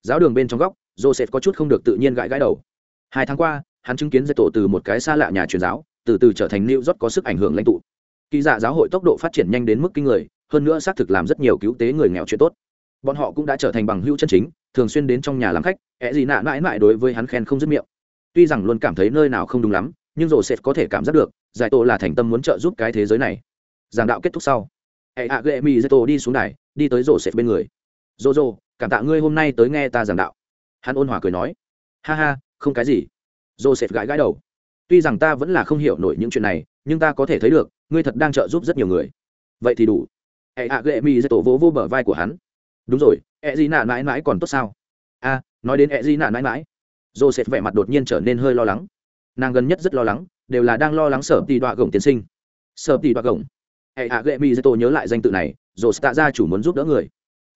Giáo đường bên trong góc, joseph có chút không được tự nhiên gãi gãi đầu. Hai tháng qua hắn chứng kiến dây tổ từ một cái xa lạ nhà truyền giáo, từ từ trở thành new york có sức ảnh hưởng lãnh tụ. Kỳ dạ giáo hội tốc độ phát triển nhanh đến mức kinh người, hơn nữa xác thực làm rất nhiều cứu tế người nghèo chuyện tốt. Bọn họ cũng đã trở thành bằng hữu chân chính, thường xuyên đến trong nhà làm khách ẹ gì nạ mãi mãi đối với hắn khen không dứt miệng. Tuy rằng luôn cảm thấy nơi nào không đúng lắm, nhưng rồi sệt có thể cảm giác được, giải tổ là thành tâm muốn trợ giúp cái thế giới này. Giảng đạo kết thúc sau e hệ hạ ghệ mỹ giải tổ đi xuống đài, đi tới rổ sệt bên người. Rô rô cảm tạ ngươi hôm nay tới nghe ta giảng đạo. Hắn ôn hòa cười nói. Ha ha, không cái gì rô gãi gãi đầu. Tuy rằng ta vẫn là không hiểu nổi những chuyện này, nhưng ta có thể thấy được, ngươi thật đang trợ giúp rất nhiều người. Vậy thì đủ. Hệ hạ ghệ mỹ giải tổ vỗ vô bờ vai của hắn. Đúng rồi ẹ gì nạ mãi mãi còn tốt sao? A, nói đến ẹ gì nạ mãi mãi, joseph vẻ mặt đột nhiên trở nên hơi lo lắng. Nàng gần nhất rất lo lắng, đều là đang lo lắng sở tỷ đoạ gồng tiên sinh. Sở tỷ đoạ gồng. Hệ hạ ghệ mỹ dê tô nhớ lại danh tự này rồi tạ gia chủ muốn giúp đỡ người.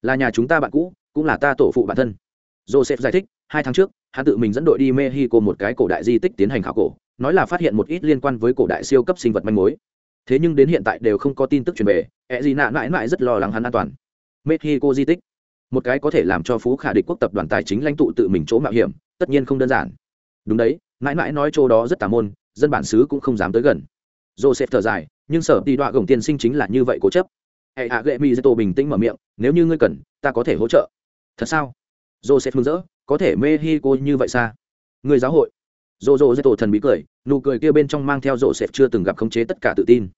Là nhà chúng ta bạn cũ, cũng là ta tổ phụ bản thân joseph giải thích, hai tháng trước, hắn tự mình dẫn đội đi mexico một cái cổ đại di tích tiến hành khảo cổ, nói là phát hiện một ít liên quan với cổ đại siêu cấp sinh vật manh mối. Thế nhưng đến hiện tại đều không có tin tức truyền về e gì nạ mãi mãi rất lo lắng hắn an toàn. Mexico di tích, một cái có thể làm cho phú khả địch quốc tập đoàn tài chính lãnh tụ tự mình chỗ mạo hiểm, tất nhiên không đơn giản. Đúng đấy, mãi mãi nói chỗ đó rất tà môn, dân bản xứ cũng không dám tới gần. Joseph thở dài, nhưng sở tỷ đọa gồng tiên sinh chính là như vậy cố chấp. Hệ hạ gệ mi dê bình tĩnh mở miệng, nếu như ngươi cần, ta có thể hỗ trợ. Thật sao? Joseph mừng rỡ, có thể Mexico như vậy xa. Người giáo hội. Dô dô tổ thần bí cười, nụ cười kia bên trong mang theo joseph chưa từng gặp khống chế tất cả tự tin.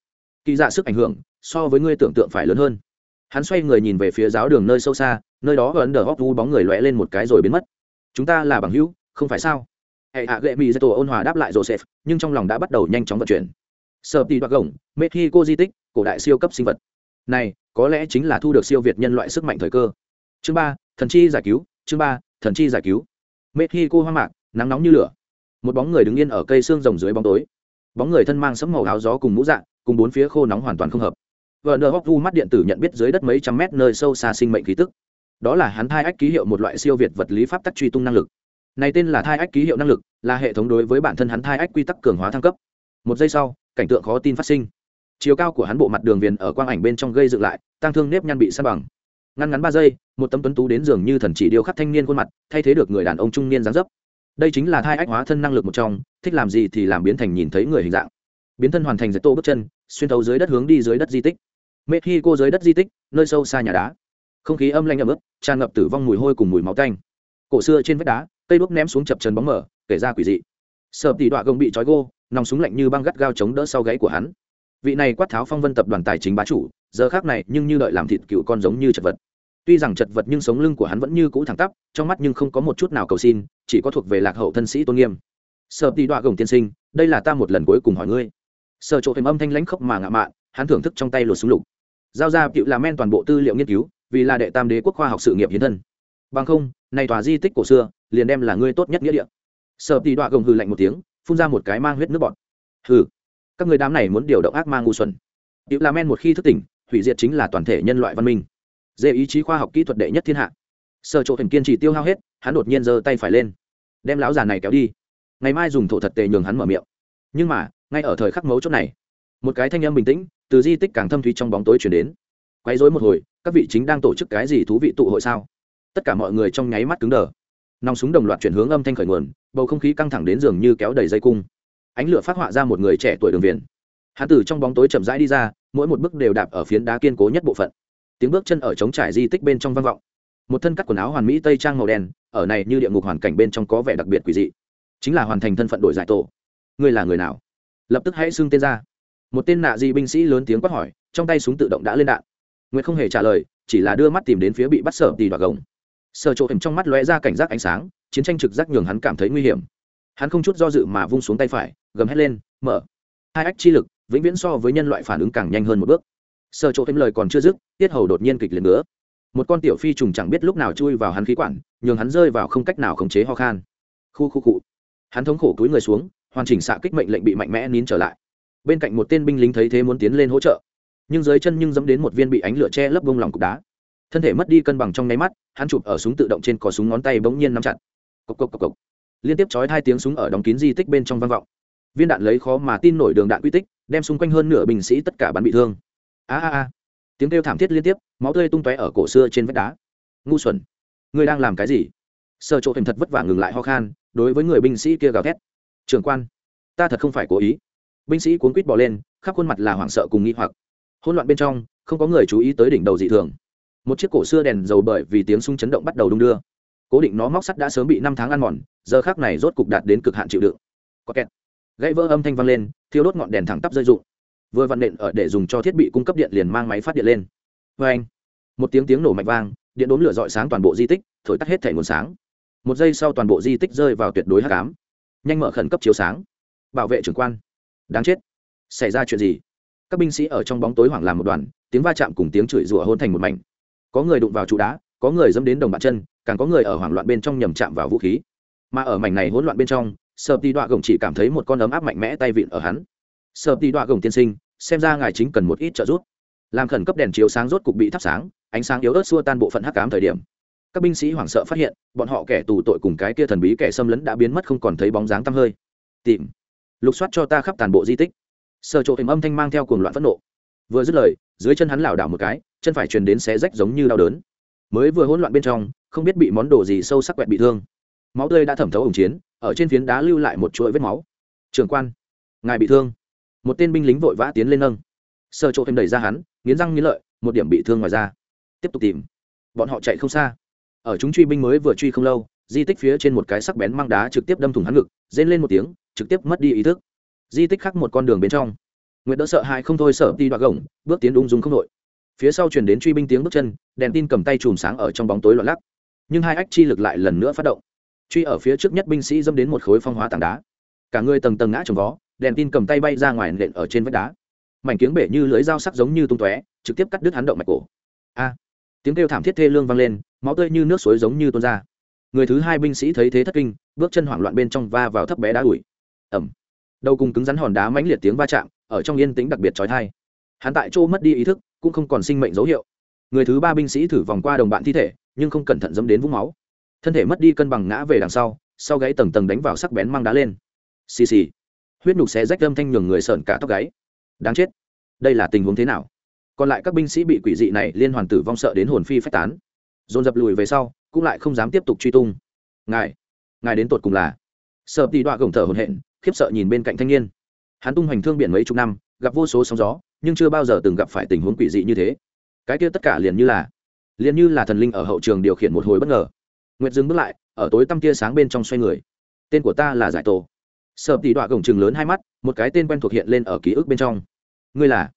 Kỳ dạ sức ảnh hưởng, so với ngươi tưởng tượng phải lớn hơn. Hắn xoay người nhìn về phía giáo đường nơi sâu xa, nơi đó ấn đờ hóc vu bóng người lóe lên một cái rồi biến mất. Chúng ta là bằng hữu, không phải sao? Hệ hạ gệ mỹ dê ôn hòa đáp lại joseph, nhưng trong lòng đã bắt đầu nhanh chóng vận chuyển. Sợ tì đoạt gồng, mexico di tích, cổ đại siêu cấp sinh vật. Này, có lẽ chính là thu được siêu việt nhân loại sức mạnh thời cơ. Chương ba, thần chi giải cứu chương ba, thần chi giải cứu. Mexico hoang mạc, nắng nóng như lửa. Một bóng người đứng yên ở cây xương rồng dưới bóng tối. Bóng người thân mang sấm màu áo gió cùng mũ dạng, cùng bốn phía khô nóng hoàn toàn không hợp. Vợ nờ hóc vu mắt điện tử nhận biết dưới đất mấy trăm mét nơi sâu xa sinh mệnh khí tức. Đó là hắn thai ách ký hiệu một loại siêu việt vật lý pháp tắc truy tung năng lực. Này tên là thai ách ký hiệu năng lực, là hệ thống đối với bản thân hắn thai ách quy tắc cường hóa thăng cấp. Một giây sau, cảnh tượng khó tin phát sinh. Chiều cao của hắn bộ mặt đường viền ở quang ảnh bên trong gây dựng lại tăng thương nếp nhăn bị sa bằng ngăn ngắn ba giây, một tấm tuấn tú đến giường như thần chỉ điêu khắc thanh niên khuôn mặt, thay thế được người đàn ông trung niên dáng dấp. Đây chính là thai ách hóa thân năng lực một trong, thích làm gì thì làm biến thành nhìn thấy người hình dạng. Biến thân hoàn thành giật tô bước chân, xuyên thấu dưới đất hướng đi dưới đất di tích. Mê khi cô dưới đất di tích, nơi sâu xa nhà đá. Không khí âm lanh ấm ướt, tràn ngập tử vong mùi hôi cùng mùi máu tanh. Cổ xưa trên vách đá, cây đuốc ném xuống chập trần bóng mở kể ra quỷ dị. Sợ tỷ đọa gông bị trói gô, nòng súng lạnh như băng gắt gao chống đỡ sau gáy của hắn. Vị này quát tháo phong vân tập đoàn tài chính bá chủ, giờ khác này nhưng như đợi làm thịt cựu con giống như chật vật tuy rằng chật vật nhưng sống lưng của hắn vẫn như cũ thẳng tắp, trong mắt nhưng không có một chút nào cầu xin, chỉ có thuộc về lạc hậu thân sĩ tôn nghiêm. Sợ đi đọa gồng tiên sinh, đây là ta một lần cuối cùng hỏi ngươi. Sợ chỗ thêm âm thanh lãnh khốc mà ngạ mạn, hắn thưởng thức trong tay lột súng lục. Giao ra cựu là men toàn bộ tư liệu nghiên cứu, vì là đệ tam đế quốc khoa học sự nghiệp hiến thân. Bằng không, này tòa di tích cổ xưa, liền đem là ngươi tốt nhất nghĩa địa. Sợ đi đọa gồng hừ lạnh một tiếng, phun ra một cái mang huyết nước bọt. Hừ, các người đám này muốn điều động ác ma ngu xuẩn. Cựu là men một khi thức tỉnh, hủy diệt chính là toàn thể nhân loại văn minh dê ý chí khoa học kỹ thuật đệ nhất thiên hạ. Sợ chỗ thần kiên trì tiêu hao hết, hắn đột nhiên giơ tay phải lên. Đem lão già này kéo đi. Ngày mai dùng thổ thật tề nhường hắn mở miệng. Nhưng mà, ngay ở thời khắc mấu chốt này, một cái thanh âm bình tĩnh, từ di tích càng thâm thúy trong bóng tối chuyển đến. Quấy rối một hồi, các vị chính đang tổ chức cái gì thú vị tụ hội sao? Tất cả mọi người trong nháy mắt cứng đờ. Nòng súng đồng loạt chuyển hướng âm thanh khởi nguồn, bầu không khí căng thẳng đến giường như kéo đầy dây cung. Ánh lửa phát họa ra một người trẻ tuổi đường viền. Hắn từ trong bóng tối chậm rãi đi ra, mỗi một bước đều đạp ở phiến đá kiên cố nhất bộ phận tiếng bước chân ở trống trải di tích bên trong vang vọng. Một thân cắt quần áo hoàn mỹ tây trang màu đen, ở này như địa ngục hoàn cảnh bên trong có vẻ đặc biệt quỷ dị. Chính là hoàn thành thân phận đổi giải tổ. Ngươi là người nào? Lập tức hãy xưng tên ra. Một tên nạ di binh sĩ lớn tiếng quát hỏi, trong tay súng tự động đã lên đạn. Nguyệt không hề trả lời, chỉ là đưa mắt tìm đến phía bị bắt sở tì đoạt gồng. Sở chỗ hình trong mắt lóe ra cảnh giác ánh sáng, chiến tranh trực giác nhường hắn cảm thấy nguy hiểm. Hắn không chút do dự mà vung xuống tay phải, gầm hét lên, mở. Hai ách chi lực, vĩnh viễn so với nhân loại phản ứng càng nhanh hơn một bước sợ chỗ thêm lời còn chưa dứt, tiết hầu đột nhiên kịch liệt nữa. Một con tiểu phi trùng chẳng biết lúc nào chui vào hắn khí quản, nhường hắn rơi vào không cách nào khống chế ho khan. Khu khu cụ hắn thống khổ túi người xuống, hoàn chỉnh xạ kích mệnh lệnh bị mạnh mẽ nín trở lại. Bên cạnh một tên binh lính thấy thế muốn tiến lên hỗ trợ. Nhưng dưới chân nhưng dẫm đến một viên bị ánh lửa che lấp bông lòng cục đá. Thân thể mất đi cân bằng trong nháy mắt, hắn chụp ở súng tự động trên cò súng ngón tay bỗng nhiên nắm chặt. Cộc cộc cộc cộc. Liên tiếp chói hai tiếng súng ở đóng kín di tích bên trong vang vọng. Viên đạn lấy khó mà tin nổi đường đạn quy tích, đem xung quanh hơn nửa binh sĩ tất cả bắn bị thương a a a. Tiếng kêu thảm thiết liên tiếp, máu tươi tung tóe ở cổ xưa trên vách đá. Ngu xuẩn người đang làm cái gì? Sợ chỗ thành thật vất vả ngừng lại ho khan, đối với người binh sĩ kia gào thét. Trưởng quan, ta thật không phải cố ý. Binh sĩ cuốn quýt bỏ lên, khắp khuôn mặt là hoảng sợ cùng nghi hoặc. Hỗn loạn bên trong, không có người chú ý tới đỉnh đầu dị thường. Một chiếc cổ xưa đèn dầu bởi vì tiếng súng chấn động bắt đầu đung đưa. Cố định nó móc sắt đã sớm bị năm tháng ăn mòn, giờ khác này rốt cục đạt đến cực hạn chịu đựng. Có kẹt. Gãy vỡ âm thanh vang lên, thiêu đốt ngọn đèn thẳng tắp rơi rụng vừa vặn nện ở để dùng cho thiết bị cung cấp điện liền mang máy phát điện lên. Vê anh, một tiếng tiếng nổ mạnh vang, điện đốn lửa dọi sáng toàn bộ di tích, thổi tắt hết thể nguồn sáng. Một giây sau toàn bộ di tích rơi vào tuyệt đối hắc ám. Nhanh mở khẩn cấp chiếu sáng. Bảo vệ trưởng quan. Đáng chết. Xảy ra chuyện gì? Các binh sĩ ở trong bóng tối hoảng làm một đoàn, tiếng va chạm cùng tiếng chửi rủa hôn thành một mảnh. Có người đụng vào trụ đá, có người dẫm đến đồng bàn chân, càng có người ở hoảng loạn bên trong nhầm chạm vào vũ khí. Mà ở mảnh này hỗn loạn bên trong, sợ đi đọa gồng chỉ cảm thấy một con ấm áp mạnh mẽ tay vịn ở hắn sợ tì đọa gồng tiên sinh, xem ra ngài chính cần một ít trợ giúp. Làm khẩn cấp đèn chiếu sáng rốt cục bị thắp sáng, ánh sáng yếu ớt xua tan bộ phận hắc cám thời điểm. Các binh sĩ hoảng sợ phát hiện, bọn họ kẻ tù tội cùng cái kia thần bí kẻ xâm lấn đã biến mất không còn thấy bóng dáng tăm hơi. Tìm. Lục soát cho ta khắp toàn bộ di tích. Sợ chỗ hình âm thanh mang theo cuồng loạn phẫn nộ. Vừa dứt lời, dưới chân hắn lảo đảo một cái, chân phải truyền đến xé rách giống như đau đớn. Mới vừa hỗn loạn bên trong, không biết bị món đồ gì sâu sắc quẹt bị thương. Máu tươi đã thẩm thấu ổng chiến, ở trên phiến đá lưu lại một chuỗi vết máu. Trường quan, ngài bị thương một tên binh lính vội vã tiến lên nâng. Sợ chỗ thêm đẩy ra hắn, nghiến răng nghiến lợi, một điểm bị thương ngoài ra tiếp tục tìm. Bọn họ chạy không xa. Ở chúng truy binh mới vừa truy không lâu, di tích phía trên một cái sắc bén mang đá trực tiếp đâm thủng hắn ngực, rên lên một tiếng, trực tiếp mất đi ý thức. Di tích khắc một con đường bên trong. Nguyễn đỡ sợ hãi không thôi, sợ đi đoạt gồng, bước tiến ung dung không đội. Phía sau chuyển đến truy binh tiếng bước chân, đèn tin cầm tay chùm sáng ở trong bóng tối loạn lắc. Nhưng hai ách chi lực lại lần nữa phát động. Truy ở phía trước nhất binh sĩ dâm đến một khối phong hóa tảng đá. Cả người tầng tầng ngã trồng vó đèn tin cầm tay bay ra ngoài nện ở trên vách đá. Mảnh kiếng bể như lưới dao sắc giống như tung tóe, trực tiếp cắt đứt hắn động mạch cổ. A! Tiếng kêu thảm thiết thê lương vang lên, máu tươi như nước suối giống như tuôn ra. Người thứ hai binh sĩ thấy thế thất kinh, bước chân hoảng loạn bên trong va vào thấp bé đá ủi. Ẩm đầu cùng cứng rắn hòn đá mãnh liệt tiếng va chạm, ở trong yên tĩnh đặc biệt trói thai hắn tại chỗ mất đi ý thức, cũng không còn sinh mệnh dấu hiệu. Người thứ ba binh sĩ thử vòng qua đồng bạn thi thể, nhưng không cẩn thận dẫm đến vũng máu. Thân thể mất đi cân bằng ngã về đằng sau sau gáy tầng tầng đánh vào sắc bén mang đá lên. Xì xì huyết nhục xé rách âm thanh nhường người sợn cả tóc gáy. Đáng chết. Đây là tình huống thế nào? Còn lại các binh sĩ bị quỷ dị này liên hoàn tử vong sợ đến hồn phi phách tán. Dồn dập lùi về sau, cũng lại không dám tiếp tục truy tung. Ngài ngài đến tột cùng là? Sợ tì đoạ gồng thở hồn hện khiếp sợ nhìn bên cạnh thanh niên. Hắn tung hoành thương biển mấy chục năm, gặp vô số sóng gió, nhưng chưa bao giờ từng gặp phải tình huống quỷ dị như thế. Cái kia tất cả liền như là, liền như là thần linh ở hậu trường điều khiển một hồi bất ngờ. Nguyệt dừng bước lại, ở tối tăm tia sáng bên trong xoay người. Tên của ta là giải tổ sợ tỷ đọa gồng chừng lớn hai mắt, một cái tên quen thuộc hiện lên ở ký ức bên trong. Ngươi là?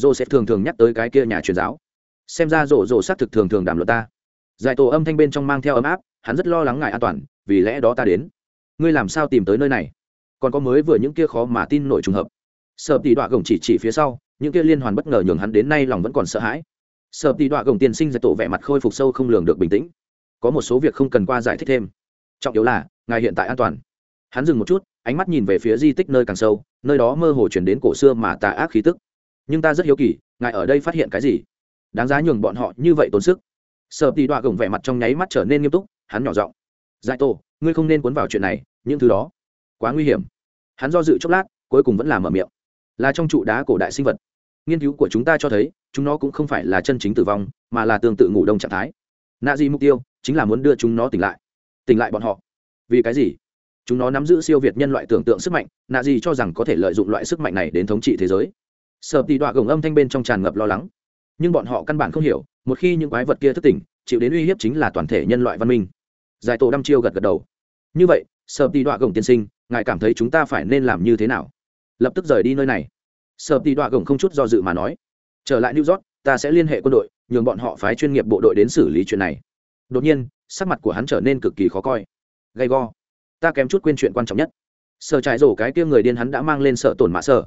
Joseph thường thường nhắc tới cái kia nhà truyền giáo. Xem ra rổ rổ xác thực thường thường đàm luận ta. Giải tổ âm thanh bên trong mang theo ấm áp, hắn rất lo lắng ngại an toàn, vì lẽ đó ta đến. Ngươi làm sao tìm tới nơi này? Còn có mới vừa những kia khó mà tin nổi trùng hợp. Sợ tỷ đọa gồng chỉ chỉ phía sau, những kia liên hoàn bất ngờ nhường hắn đến nay lòng vẫn còn sợ hãi. Sợ tỷ đọa gồng tiền sinh giải tổ vẻ mặt khôi phục sâu không lường được bình tĩnh. Có một số việc không cần qua giải thích thêm. Trọng yếu là, ngài hiện tại an toàn. Hắn dừng một chút ánh mắt nhìn về phía di tích nơi càng sâu, nơi đó mơ hồ chuyển đến cổ xưa mà tà ác khí tức. Nhưng ta rất hiếu kỳ, ngài ở đây phát hiện cái gì? Đáng giá nhường bọn họ như vậy tốn sức. Sợ tỷ đọa gồng vẻ mặt trong nháy mắt trở nên nghiêm túc, hắn nhỏ giọng. Giải tổ, ngươi không nên cuốn vào chuyện này, những thứ đó. Quá nguy hiểm. Hắn do dự chốc lát, cuối cùng vẫn là mở miệng. Là trong trụ đá cổ đại sinh vật. Nghiên cứu của chúng ta cho thấy, chúng nó cũng không phải là chân chính tử vong, mà là tương tự ngủ đông trạng thái. Nạ di mục tiêu chính là muốn đưa chúng nó tỉnh lại. Tỉnh lại bọn họ. Vì cái gì? Chúng nó nắm giữ siêu việt nhân loại tưởng tượng sức mạnh, nạ gì cho rằng có thể lợi dụng loại sức mạnh này đến thống trị thế giới. Sợ tì đọa gồng âm thanh bên trong tràn ngập lo lắng. Nhưng bọn họ căn bản không hiểu, một khi những quái vật kia thức tỉnh, chịu đến uy hiếp chính là toàn thể nhân loại văn minh. Giải tổ đăm chiêu gật gật đầu. Như vậy sợ tì đọa gồng tiên sinh, ngài cảm thấy chúng ta phải nên làm như thế nào? Lập tức rời đi nơi này. Sợ tì đọa gồng không chút do dự mà nói. Trở lại new york, ta sẽ liên hệ quân đội, nhường bọn họ phái chuyên nghiệp bộ đội đến xử lý chuyện này. Đột nhiên, sắc mặt của hắn trở nên cực kỳ khó coi. Gay go ta kém chút quên chuyện quan trọng nhất. Sợ Trại rổ cái kia người điên hắn đã mang lên sợ tổn mạ sợ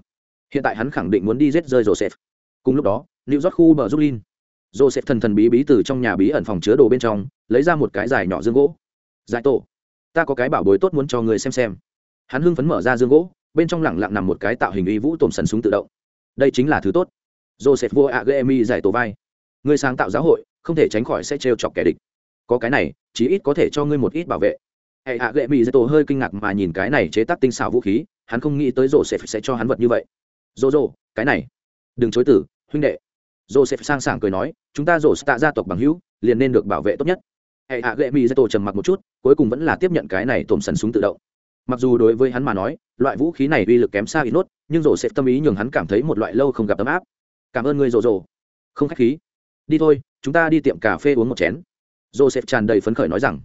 hiện tại hắn khẳng định muốn đi giết rơi joseph. Cùng lúc đó, new rót khu bờ giúp linh joseph thần thần bí bí từ trong nhà bí ẩn phòng chứa đồ bên trong, lấy ra một cái dài nhỏ dương gỗ. Giải tổ, ta có cái bảo bối tốt muốn cho người xem xem. Hắn hưng phấn mở ra dương gỗ, bên trong lẳng lặng nằm một cái tạo hình uy vũ tổm sần súng tự động. Đây chính là thứ tốt. Joseph vua agemi giải tổ vai. Người sáng tạo giáo hội, không thể tránh khỏi sẽ trêu chọc kẻ địch. Có cái này, chí ít có thể cho ngươi một ít bảo vệ hệ hạ gệ mỹ dây tổ hơi kinh ngạc mà nhìn cái này chế tác tinh xảo vũ khí, hắn không nghĩ tới rổ sẽ sẽ cho hắn vật như vậy. Rô rô cái này. Đừng chối tử, huynh đệ. Rô sẽ sang sảng cười nói, chúng ta rổ tạ gia tộc bằng hữu, liền nên được bảo vệ tốt nhất. Hệ hạ gệ mỹ dây tổ trầm mặc một chút, cuối cùng vẫn là tiếp nhận cái này tổm sần súng tự động. Mặc dù đối với hắn mà nói, loại vũ khí này uy lực kém xa ít nốt, nhưng rổ sẽ tâm ý nhường hắn cảm thấy một loại lâu không gặp ấm áp. Cảm ơn ngươi rổ rổ không khách khí. Đi thôi, chúng ta đi tiệm cà phê uống một chén. Joseph tràn đầy phấn khởi nói rằng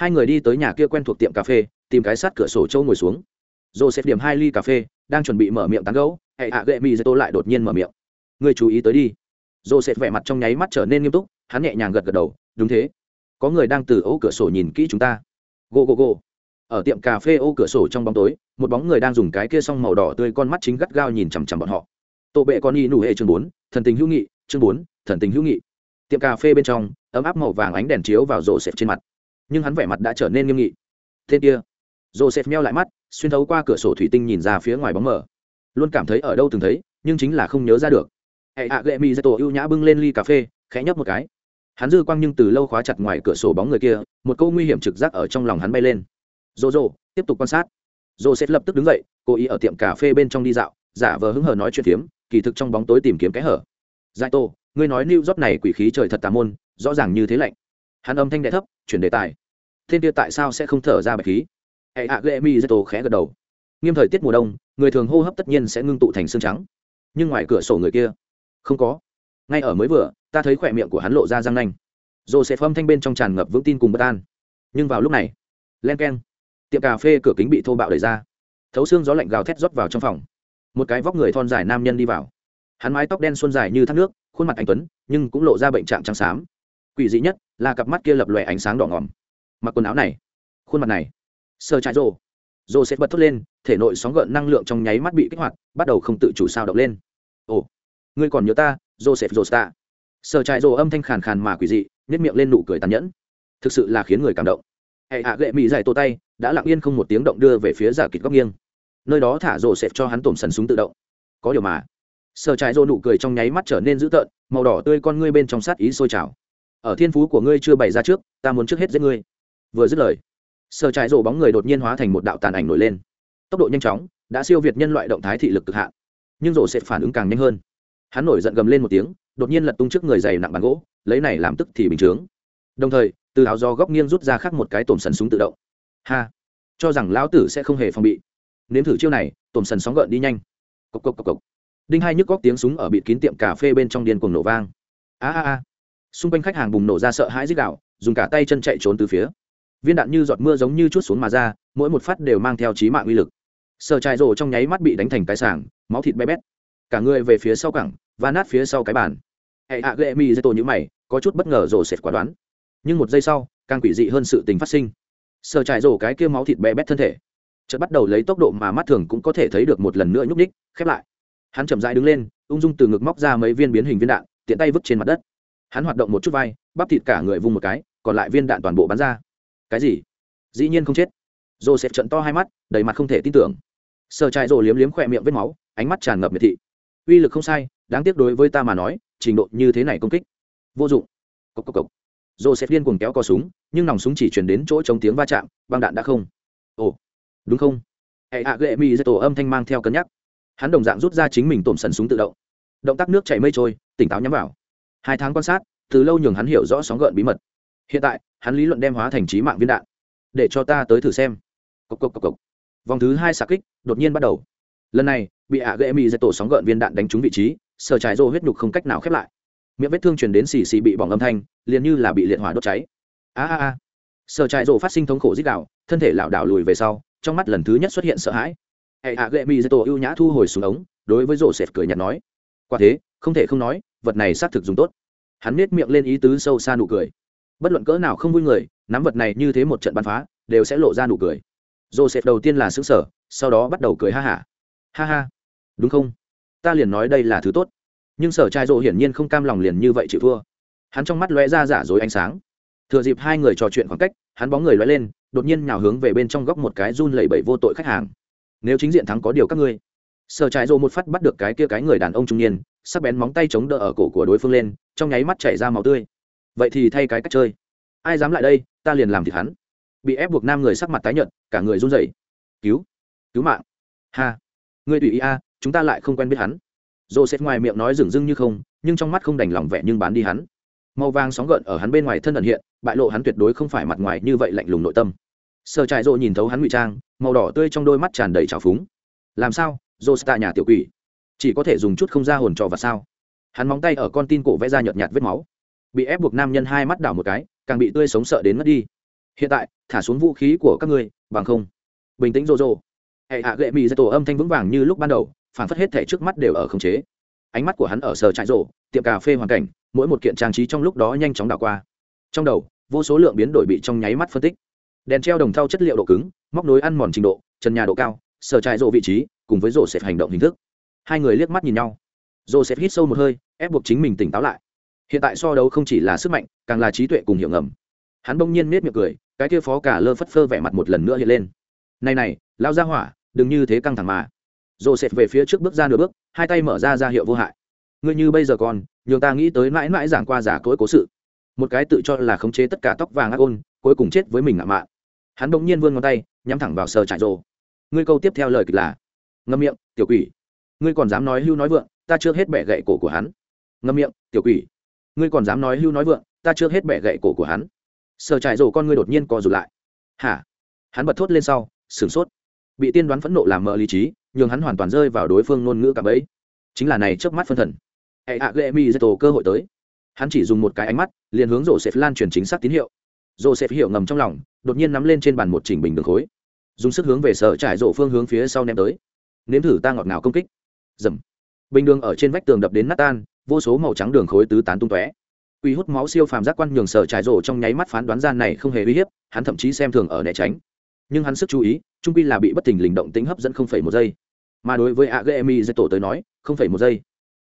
hai người đi tới nhà kia quen thuộc tiệm cà phê, tìm cái sát cửa sổ châu ngồi xuống. Joseph điểm hai ly cà phê, đang chuẩn bị mở miệng tán gấu hệ hạ gậy mỹ dây tô lại đột nhiên mở miệng. Ngươi chú ý tới đi. Joseph vẻ mặt trong nháy mắt trở nên nghiêm túc, hắn nhẹ nhàng gật gật đầu, đúng thế. Có người đang từ ô cửa sổ nhìn kỹ chúng ta. Go go go ở tiệm cà phê ô cửa sổ trong bóng tối, một bóng người đang dùng cái kia song màu đỏ tươi con mắt chính gắt gao nhìn chằm chằm bọn họ. Tổ bệ con y nụ hệ chương bốn, thần tình hữu nghị, chương bốn, thần tình hữu nghị. Tiệm cà phê bên trong, ấm áp màu vàng ánh đèn chiếu vào rổ xẹp trên mặt nhưng hắn vẻ mặt đã trở nên nghiêm nghị. Tên kia. Joseph meo lại mắt, xuyên thấu qua cửa sổ thủy tinh nhìn ra phía ngoài bóng mờ. Luôn cảm thấy ở đâu từng thấy, nhưng chính là không nhớ ra được. Hệ hạ gệ mỹ dạy tổ ưu nhã bưng lên ly cà phê, khẽ nhấp một cái. Hắn dư quang nhưng từ lâu khóa chặt ngoài cửa sổ bóng người kia, một câu nguy hiểm trực giác ở trong lòng hắn bay lên. Rô rô tiếp tục quan sát. Rô sẽ lập tức đứng dậy, cố ý ở tiệm cà phê bên trong đi dạo, giả vờ hứng hờ nói chuyện phiếm, kỳ thực trong bóng tối tìm kiếm cái hở. Giải tô ngươi nói new job này quỷ khí trời thật tà môn, rõ ràng như thế lạnh hắn âm thanh đ thấp, chuyển đề tài. Thiên kia tại sao sẽ không thở ra bạch khí? Hệ hạ ghệ mi zeto khẽ gật đầu. Nghiêm thời tiết mùa đông, người thường hô hấp tất nhiên sẽ ngưng tụ thành xương trắng. Nhưng ngoài cửa sổ người kia? Không có. Ngay ở mới vừa, ta thấy khỏe miệng của hắn lộ ra răng nanh. Rồi sẽ phâm thanh bên trong tràn ngập vững tin cùng bất an. Nhưng vào lúc này, len k e n tiệm cà phê cửa kính bị thô bạo đẩy ra. Thấu xương gió lạnh gào thét rót vào trong phòng. Một cái vóc người thon dài nam nhân đi vào. Hắn mái tóc đen xuân dài như thác nước, khuôn mặt anh tuấn, nhưng cũng lộ ra bệnh trạng trắng xám quỷ dị nhất là cặp mắt kia lập lòe ánh sáng đỏ ngòm. Mặc quần áo này, khuôn mặt này sơ trái rồ. Rồ sẽ bật thốt lên, thể nội sóng gợn năng lượng trong nháy mắt bị kích hoạt, bắt đầu không tự chủ sao động lên. Ồ, ngươi còn nhớ ta joseph josta sơ trái rồ âm thanh khàn khàn mà quỷ dị nhét miệng lên nụ cười tàn nhẫn. Thực sự là khiến người cảm động. Hệ hạ gệ mỹ dày tô tay, đã lặng yên không một tiếng động đưa về phía giả kịch góc nghiêng. Nơi đó thả rồ xẹp cho hắn tổm sần súng tự động. Có điều mà sở trái rô nụ cười trong nháy mắt trở nên dữ tợn, màu đỏ tươi con ngươi bên trong sát ý sôi trào ở thiên phú của ngươi chưa bày ra trước, ta muốn trước hết giết ngươi. Vừa dứt lời, sở trái rổ bóng người đột nhiên hóa thành một đạo tàn ảnh nổi lên. Tốc độ nhanh chóng, đã siêu việt nhân loại động thái thị lực cực hạn. Nhưng rổ sẽ phản ứng càng nhanh hơn. Hắn nổi giận gầm lên một tiếng, đột nhiên lật tung trước người dày nặng bàn gỗ, lấy này làm tức thì bình chướng đồng thời, từ áo do góc nghiêng rút ra khắc một cái tổm sần súng tự động. Ha! Cho rằng lão tử sẽ không hề phòng bị. Nếm thử chiêu này, tổm sần sóng gợn đi nhanh. Cộc cộc cộc cộc. Đinh hai nhức góc tiếng súng ở bịt kín tiệm cà phê bên trong điên cuồng nổ vang. A a a xung quanh khách hàng bùng nổ ra sợ hãi dích đạo dùng cả tay chân chạy trốn từ phía. Viên đạn như giọt mưa giống như chút xuống mà ra, mỗi một phát đều mang theo trí mạng uy lực. Sợ trại rổ trong nháy mắt bị đánh thành cái sảng, máu thịt bé bét. Cả người về phía sau cẳng và nát phía sau cái bàn. Hệ hạ ghệ mi dây tổ như mày, có chút bất ngờ rổ sệt quả đoán. Nhưng một giây sau, càng quỷ dị hơn sự tình phát sinh. Sợ trại rổ cái kia máu thịt bé bét thân thể. Chợt bắt đầu lấy tốc độ mà mắt thường cũng có thể thấy được một lần nữa nhúc ních khép lại. Hắn chậm rãi đứng lên, ung dung từ ngực móc ra mấy viên biến hình viên đạn, tiện tay vứt trên mặt đất hắn hoạt động một chút vai, bắp thịt cả người vung một cái, còn lại viên đạn toàn bộ bắn ra. Cái gì? Dĩ nhiên không chết. Joseph trận to hai mắt, đầy mặt không thể tin tưởng. Sợ trại rồ liếm liếm khỏe miệng vết máu, ánh mắt tràn ngập miệt thị. Uy lực không sai, đáng tiếc đối với ta mà nói, trình độ như thế này công kích, vô dụng. Cộc cộc cộc. Joseph điên cuồng kéo cò súng, nhưng nòng súng chỉ chuyển đến chỗ chống tiếng va chạm, băng đạn đã không. Ồ, đúng không? Hệ hạ gệ mi dây tổ âm thanh mang theo cân nhắc. Hắn đồng dạng rút ra chính mình tổm sần súng tự động. Động tác nước chảy mây trôi, tỉnh táo nhắm vào hai tháng quan sát, từ lâu nhường hắn hiểu rõ sóng gợn bí mật. Hiện tại, hắn lý luận đem hóa thành trí mạng viên đạn. Để cho ta tới thử xem. Cộc cộc cộc cộc. Vòng thứ hai xạ kích, đột nhiên bắt đầu. Lần này, bị ạ ghệ mỹ dây tổ sóng gợn viên đạn đánh trúng vị trí sờ trái rô huyết nhục không cách nào khép lại. Miệng vết thương truyền đến xì xì bị bỏng âm thanh, liền như là bị liệt hỏa đốt cháy. A a a. Sờ trái rô phát sinh thống khổ dích đạo, thân thể lảo đảo lùi về sau, trong mắt lần thứ nhất xuất hiện sợ hãi. Hệ ạ ghệ mỹ dây tổ ưu nhã thu hồi xuống ống, đối với rô sệt cười nhạt nói. Quả thế, không thể không nói vật này xác thực dùng tốt. Hắn nết miệng lên ý tứ sâu xa nụ cười. Bất luận cỡ nào không vui người, nắm vật này như thế một trận bắn phá, đều sẽ lộ ra nụ cười. Joseph đầu tiên là xứng sở sau đó bắt đầu cười ha hả. Ha. ha. Ha đúng không? Ta liền nói đây là thứ tốt. Nhưng sở trai rộ hiển nhiên không cam lòng liền như vậy chịu thua. Hắn trong mắt lóe ra giả dối ánh sáng. Thừa dịp hai người trò chuyện khoảng cách, hắn bóng người lóe lên, đột nhiên nhào hướng về bên trong góc một cái run lẩy bẩy vô tội khách hàng. Nếu chính diện thắng có điều các ngươi sở trại rộ một phát bắt được cái kia cái người đàn ông trung niên, sắc bén móng tay chống đỡ ở cổ của đối phương lên, trong nháy mắt chảy ra màu tươi. Vậy thì thay cái cách chơi. Ai dám lại đây, ta liền làm thịt hắn. Bị ép buộc nam người sắc mặt tái nhợt, cả người run rẩy. Cứu. Cứu mạng. Ha. Ngươi tùy ý a, chúng ta lại không quen biết hắn. Joseph ngoài miệng nói dửng dưng như không, nhưng trong mắt không đành lòng vẻ nhưng bán đi hắn. Màu vàng sóng gợn ở hắn bên ngoài thân ẩn hiện, bại lộ hắn tuyệt đối không phải mặt ngoài như vậy lạnh lùng nội tâm. Sở trại rộ nhìn thấu hắn ngụy trang, màu đỏ tươi trong đôi mắt tràn đầy trào phúng. Làm sao? Rosta nhà tiểu quỷ. Chỉ có thể dùng chút không ra hồn trò và sao? Hắn móng tay ở con tin cổ vẽ ra nhợt nhạt vết máu. Bị ép buộc nam nhân hai mắt đảo một cái, càng bị tươi sống sợ đến mất đi. Hiện tại, thả xuống vũ khí của các ngươi, bằng không. Bình tĩnh Rojo. hệ hạ gệ mì ra tổ âm thanh vững vàng như lúc ban đầu, phản phất hết thể trước mắt đều ở khống chế. Ánh mắt của hắn ở sờ trại rổ tiệm cà phê hoàn cảnh, mỗi một kiện trang trí trong lúc đó nhanh chóng đảo qua. Trong đầu, vô số lượng biến đổi bị trong nháy mắt phân tích. Đèn treo đồng thau chất liệu độ cứng, móc nối ăn mòn trình độ, trần nhà độ cao, sờ trại rổ vị trí cùng với rổ xẹp hành động hình thức. Hai người liếc mắt nhìn nhau. Rổ xẹp hít sâu một hơi, ép buộc chính mình tỉnh táo lại. Hiện tại so đấu không chỉ là sức mạnh, càng là trí tuệ cùng hiểu ngầm. Hắn bỗng nhiên nết miệng cười, cái kia phó cả lơ phất phơ vẻ mặt một lần nữa hiện lên. Này này lao ra hỏa, đừng như thế căng thẳng mà. Rồ sệt về phía trước bước ra nửa bước, hai tay mở ra ra hiệu vô hại. Ngươi như bây giờ còn, nhường ta nghĩ tới mãi mãi giảng qua giả cỗi cố sự. Một cái tự cho là khống chế tất cả tóc vàng ác ôn, cuối cùng chết với mình ngạo mạn. Hắn bỗng nhiên vươn ngón tay, nhắm thẳng vào sờ trải rồ. Ngươi câu tiếp theo lời kịch là ngâm miệng, tiểu quỷ. Ngươi còn dám nói hưu nói vượng, ta chưa hết bẻ gậy cổ của hắn. Ngâm miệng, tiểu quỷ. Ngươi còn dám nói hưu nói vượng, ta chưa hết bẻ gậy cổ của hắn. Sở trại rổ con ngươi đột nhiên co rụt lại. Hả? Hắn bật thốt lên sau, sửng sốt. Bị tiên đoán phẫn nộ làm mờ lý trí, nhường hắn hoàn toàn rơi vào đối phương ngôn ngữ cả bấy. chính là này trước mắt phân thần. Hệ hạ ghệ mi dây tổ cơ hội tới. Hắn chỉ dùng một cái ánh mắt, liền hướng rổ xếp lan truyền chính xác tín hiệu. Rổ xếp hiểu ngầm trong lòng, đột nhiên nắm lên trên bàn một chỉnh bình đường khối. Dùng sức hướng về sở trải rổ phương hướng phía sau ném tới nếm thử ta ngọt ngào công kích. Dầm. Bình đường ở trên vách tường đập đến nát tan, vô số màu trắng đường khối tứ tán tung tóe. Uy hút máu siêu phàm giác quan nhường sở trải rổ trong nháy mắt phán đoán gian này không hề uy hiếp, hắn thậm chí xem thường ở né tránh. Nhưng hắn sức chú ý, trung pi là bị bất thình lình động tính hấp dẫn không phẩy một giây. Mà đối với agmi dây tổ tới nói, không phẩy một giây.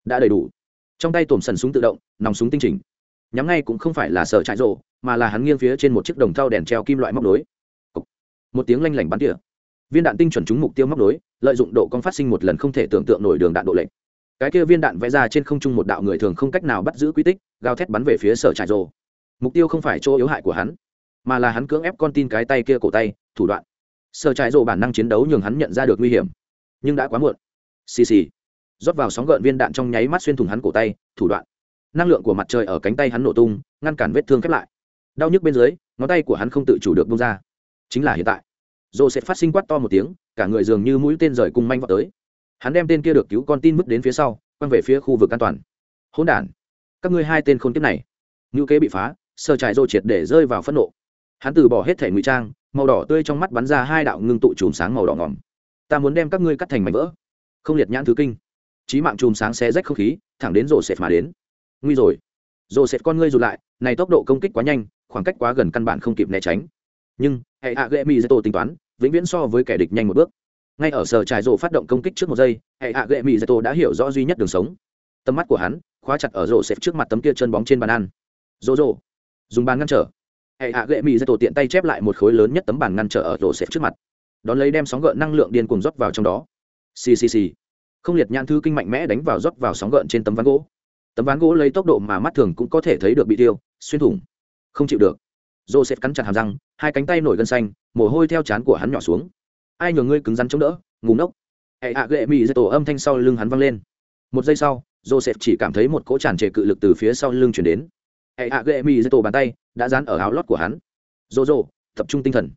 Đã đầy đủ. Trong tay tổm sần súng tự động, nòng súng tinh chỉnh. Nhắm ngay cũng không phải là sở trại rộ mà là hắn nghiêng phía trên một chiếc đồng thau đèn treo kim loại móc nối. Một tiếng lanh lảnh bắn tỉa viên đạn tinh chuẩn trúng mục tiêu móc nối, lợi dụng độ con phát sinh một lần không thể tưởng tượng nổi đường đạn độ lệnh cái kia viên đạn vẽ ra trên không trung một đạo người thường không cách nào bắt giữ quy tích, gào thét bắn về phía sở trại rồ. Mục tiêu không phải chỗ yếu hại của hắn, mà là hắn cưỡng ép con tin cái tay kia cổ tay, thủ đoạn. Sở trại rồ bản năng chiến đấu nhường hắn nhận ra được nguy hiểm, nhưng đã quá muộn. Xì xì. Rót vào sóng gợn viên đạn trong nháy mắt xuyên thủng hắn cổ tay, thủ đoạn. Năng lượng của mặt trời ở cánh tay hắn nổ tung, ngăn cản vết thương khép lại. Đau nhức bên dưới, ngón tay của hắn không tự chủ được bông ra. Chính là hiện tại. Rồi sẽ phát sinh quát to một tiếng, cả người dường như mũi tên rời cung manh vào tới. Hắn đem tên kia được cứu con tin mức đến phía sau, quăng về phía khu vực an toàn. Hỗn đản, các ngươi hai tên khôn kiếp này. Ngữ kế bị phá, sơ trại rô triệt để rơi vào phẫn nộ. Hắn từ bỏ hết thể ngụy trang, màu đỏ tươi trong mắt bắn ra hai đạo ngưng tụ chùm sáng màu đỏ ngỏm ta muốn đem các ngươi cắt thành mảnh vỡ. Không liệt nhãn thứ kinh. Trí mạng chùm sáng xe rách không khí, thẳng đến rổ sệt mà đến. Nguy rồi. Rổ sệt con ngươi rụt lại, này tốc độ công kích quá nhanh, khoảng cách quá gần căn bản không kịp né tránh. Nhưng, hệ hạ ghệ mỹ dây tổ tính toán vĩnh viễn so với kẻ địch nhanh một bước. Ngay ở sở trải rổ phát động công kích trước một giây, hệ hạ gệ mỹ dạy tổ đã hiểu rõ duy nhất đường sống. Tầm mắt của hắn khóa chặt ở rổ xếp trước mặt tấm kia chân bóng trên bàn ăn. Rổ rổ dùng bàn ngăn trở. Hệ hạ gệ mỹ dạy tổ tiện tay chép lại một khối lớn nhất tấm bàn ngăn trở ở rổ xếp trước mặt. Đón lấy đem sóng gợn năng lượng điên cuồng rót vào trong đó. Ccc không liệt nhãn thư kinh mạnh mẽ đánh vào rót vào sóng gợn trên tấm ván gỗ. Tấm ván gỗ lấy tốc độ mà mắt thường cũng có thể thấy được bị tiêu, xuyên thủng. Không chịu được joseph cắn chặt hàm răng, hai cánh tay nổi gân xanh, mồ hôi theo chán của hắn nhỏ xuống. Ai nhường ngươi cứng rắn chống đỡ ngủ ngốc. Hệ hạ gệ mỹ dây tổ âm thanh sau lưng hắn văng lên. Một giây sau, joseph chỉ cảm thấy một cỗ tràn trề cự lực từ phía sau lưng chuyển đến. Hệ hạ gệ mỹ dây tổ bàn tay đã dán ở áo lót của hắn. Rô rô tập trung tinh thần.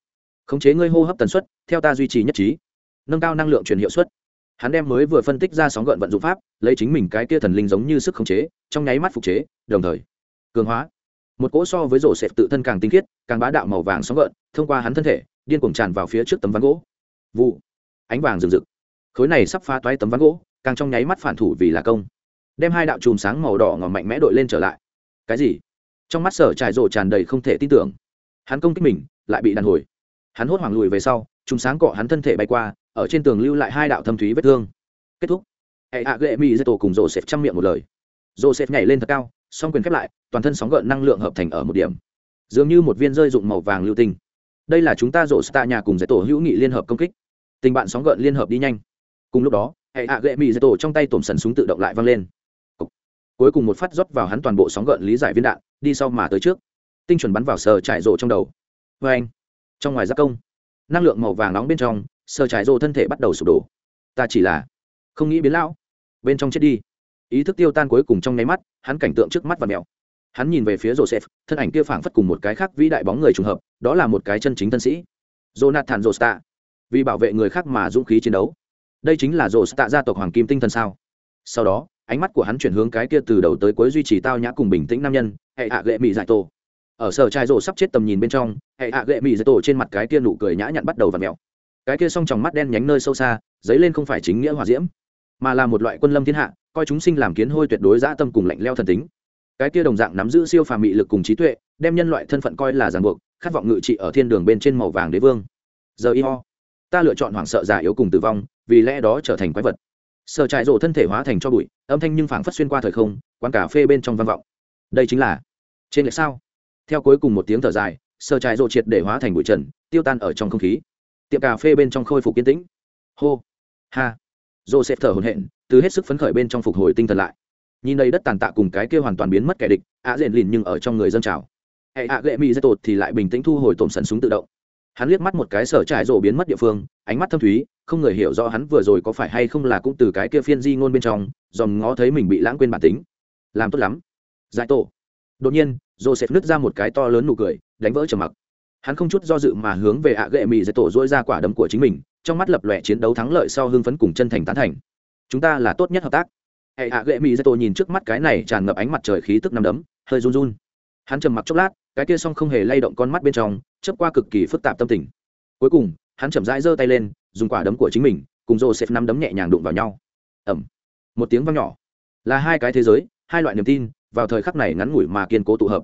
Khống chế ngươi hô hấp tần suất, theo ta duy trì nhất trí. Nâng cao năng lượng truyền hiệu suất. Hắn đem mới vừa phân tích ra sóng gợn vận dụng pháp, lấy chính mình cái kia thần linh giống như sức khống chế, trong nháy mắt phục chế, đồng thời, cường hóa một cỗ so với rổ sệt tự thân càng tinh khiết, càng bá đạo màu vàng sóng gợn, thông qua hắn thân thể, điên cuồng tràn vào phía trước tấm ván gỗ. Vụ. Ánh vàng rừng rực. Khối này sắp phá toái tấm ván gỗ, càng trong nháy mắt phản thủ vì là công. Đem hai đạo chùm sáng màu đỏ ngỏ mạnh mẽ đội lên trở lại. Cái gì? Trong mắt sở trải rộ tràn đầy không thể tin tưởng. Hắn công kích mình, lại bị đàn hồi. Hắn hốt hoảng lùi về sau, chùm sáng cọ hắn thân thể bay qua, ở trên tường lưu lại hai đạo thâm thúy vết thương. Kết thúc. Hệ hạ ghệ mỹ dây tổ cùng rổ xếp chăm miệng một lời. Rổ xếp nhảy lên thật cao, song quyền khép lại toàn thân sóng gợn năng lượng hợp thành ở một điểm. Dường như một viên rơi dụng màu vàng lưu tinh. Đây là chúng ta rổ sta nhà cùng giải tổ hữu nghị liên hợp công kích. Tình bạn sóng gợn liên hợp đi nhanh. Cùng lúc đó, hệ hạ ghệ mỹ giải tổ trong tay tổm sần súng tự động lại văng lên. Cuối cùng một phát rót vào hắn toàn bộ sóng gợn lý giải viên đạn, đi sau mà tới trước. Tinh chuẩn bắn vào sờ trải rộ trong đầu. Vê anh. Trong ngoài giác công, năng lượng màu vàng nóng bên trong, sờ trải rộ thân thể bắt đầu sụp đổ. Ta chỉ là không nghĩ biến lão. Bên trong chết đi. Ý thức tiêu tan cuối cùng trong nháy mắt, hắn cảnh tượng trước mắt và mèo hắn nhìn về phía joseph, thân ảnh kia phảng phất cùng một cái khác vĩ đại bóng người trùng hợp, đó là một cái chân chính tân sĩ. Jonathan josta. Vì bảo vệ người khác mà dũng khí chiến đấu. Đây chính là josta gia tộc hoàng kim tinh thần sao? Sau đó, ánh mắt của hắn chuyển hướng cái kia từ đầu tới cuối duy trì tao nhã cùng bình tĩnh nam nhân, hệ hạ gệ mỹ giải tổ. Ở sở trai rổ sắp chết tầm nhìn bên trong, hệ hạ gệ mỹ giải tổ trên mặt cái kia nụ cười nhã nhặn bắt đầu và mèo. Cái kia s o n g tròng mắt đen nhánh nơi sâu xa, dấy lên không phải chính nghĩa hòa diễm, mà là một loại quân lâm thiên hạ, coi chúng sinh làm kiến hôi tuyệt đối dã tâm cùng lạnh leo thần tính cái kia đồng dạng nắm giữ siêu phàm mị lực cùng trí tuệ, đem nhân loại thân phận coi là ràng buộc, khát vọng ngự trị ở thiên đường bên trên màu vàng đế vương. Giờ y ho, ta lựa chọn hoảng sợ già yếu cùng tử vong, vì lẽ đó trở thành quái vật. Sở trại rổ thân thể hóa thành cho bụi, âm thanh nhưng phảng phất xuyên qua thời không, quán cà phê bên trong vang vọng. Đây chính là trên lệ sao? Theo cuối cùng một tiếng thở dài, sở trại rổ triệt để hóa thành bụi trần, tiêu tan ở trong không khí. Tiệm cà phê bên trong khôi phục yên tĩnh. Hô, ha. Rổ sẽ thở hổn hển, từ hết sức phấn khởi bên trong phục hồi tinh thần lại nhìn đây đất tàn tạ cùng cái kia hoàn toàn biến mất kẻ địch, ạ rền lìn nhưng ở trong người dân trào. Hệ ạ gệ mỹ dây tột thì lại bình tĩnh thu hồi tổm sần súng tự động. Hắn liếc mắt một cái sở trải rộ biến mất địa phương, ánh mắt thâm thúy, không người hiểu rõ hắn vừa rồi có phải hay không là cũng từ cái kia phiên di ngôn bên trong, dòm ngó thấy mình bị lãng quên bản tính. Làm tốt lắm. Giải tổ. Đột nhiên, joseph nứt ra một cái to lớn nụ cười, đánh vỡ trầm mặc. Hắn không chút do dự mà hướng về ạ gệ mỹ dây tổ dỗi ra quả đấm của chính mình, trong mắt lập lòe chiến đấu thắng lợi sau hưng phấn cùng chân thành tán thành. Chúng ta là tốt nhất hợp tác hệ hạ gệ mỹ dây tô nhìn trước mắt cái này tràn ngập ánh mặt trời khí tức nằm đấm, hơi run run. Hắn trầm mặc chốc lát, cái kia xong không hề lay động con mắt bên trong, chớp qua cực kỳ phức tạp tâm tình. Cuối cùng, hắn chậm rãi giơ tay lên, dùng quả đấm của chính mình, cùng joseph năm đấm nhẹ nhàng đụng vào nhau. Ẩm một tiếng vang nhỏ. Là hai cái thế giới, hai loại niềm tin, vào thời khắc này ngắn ngủi mà kiên cố tụ hợp.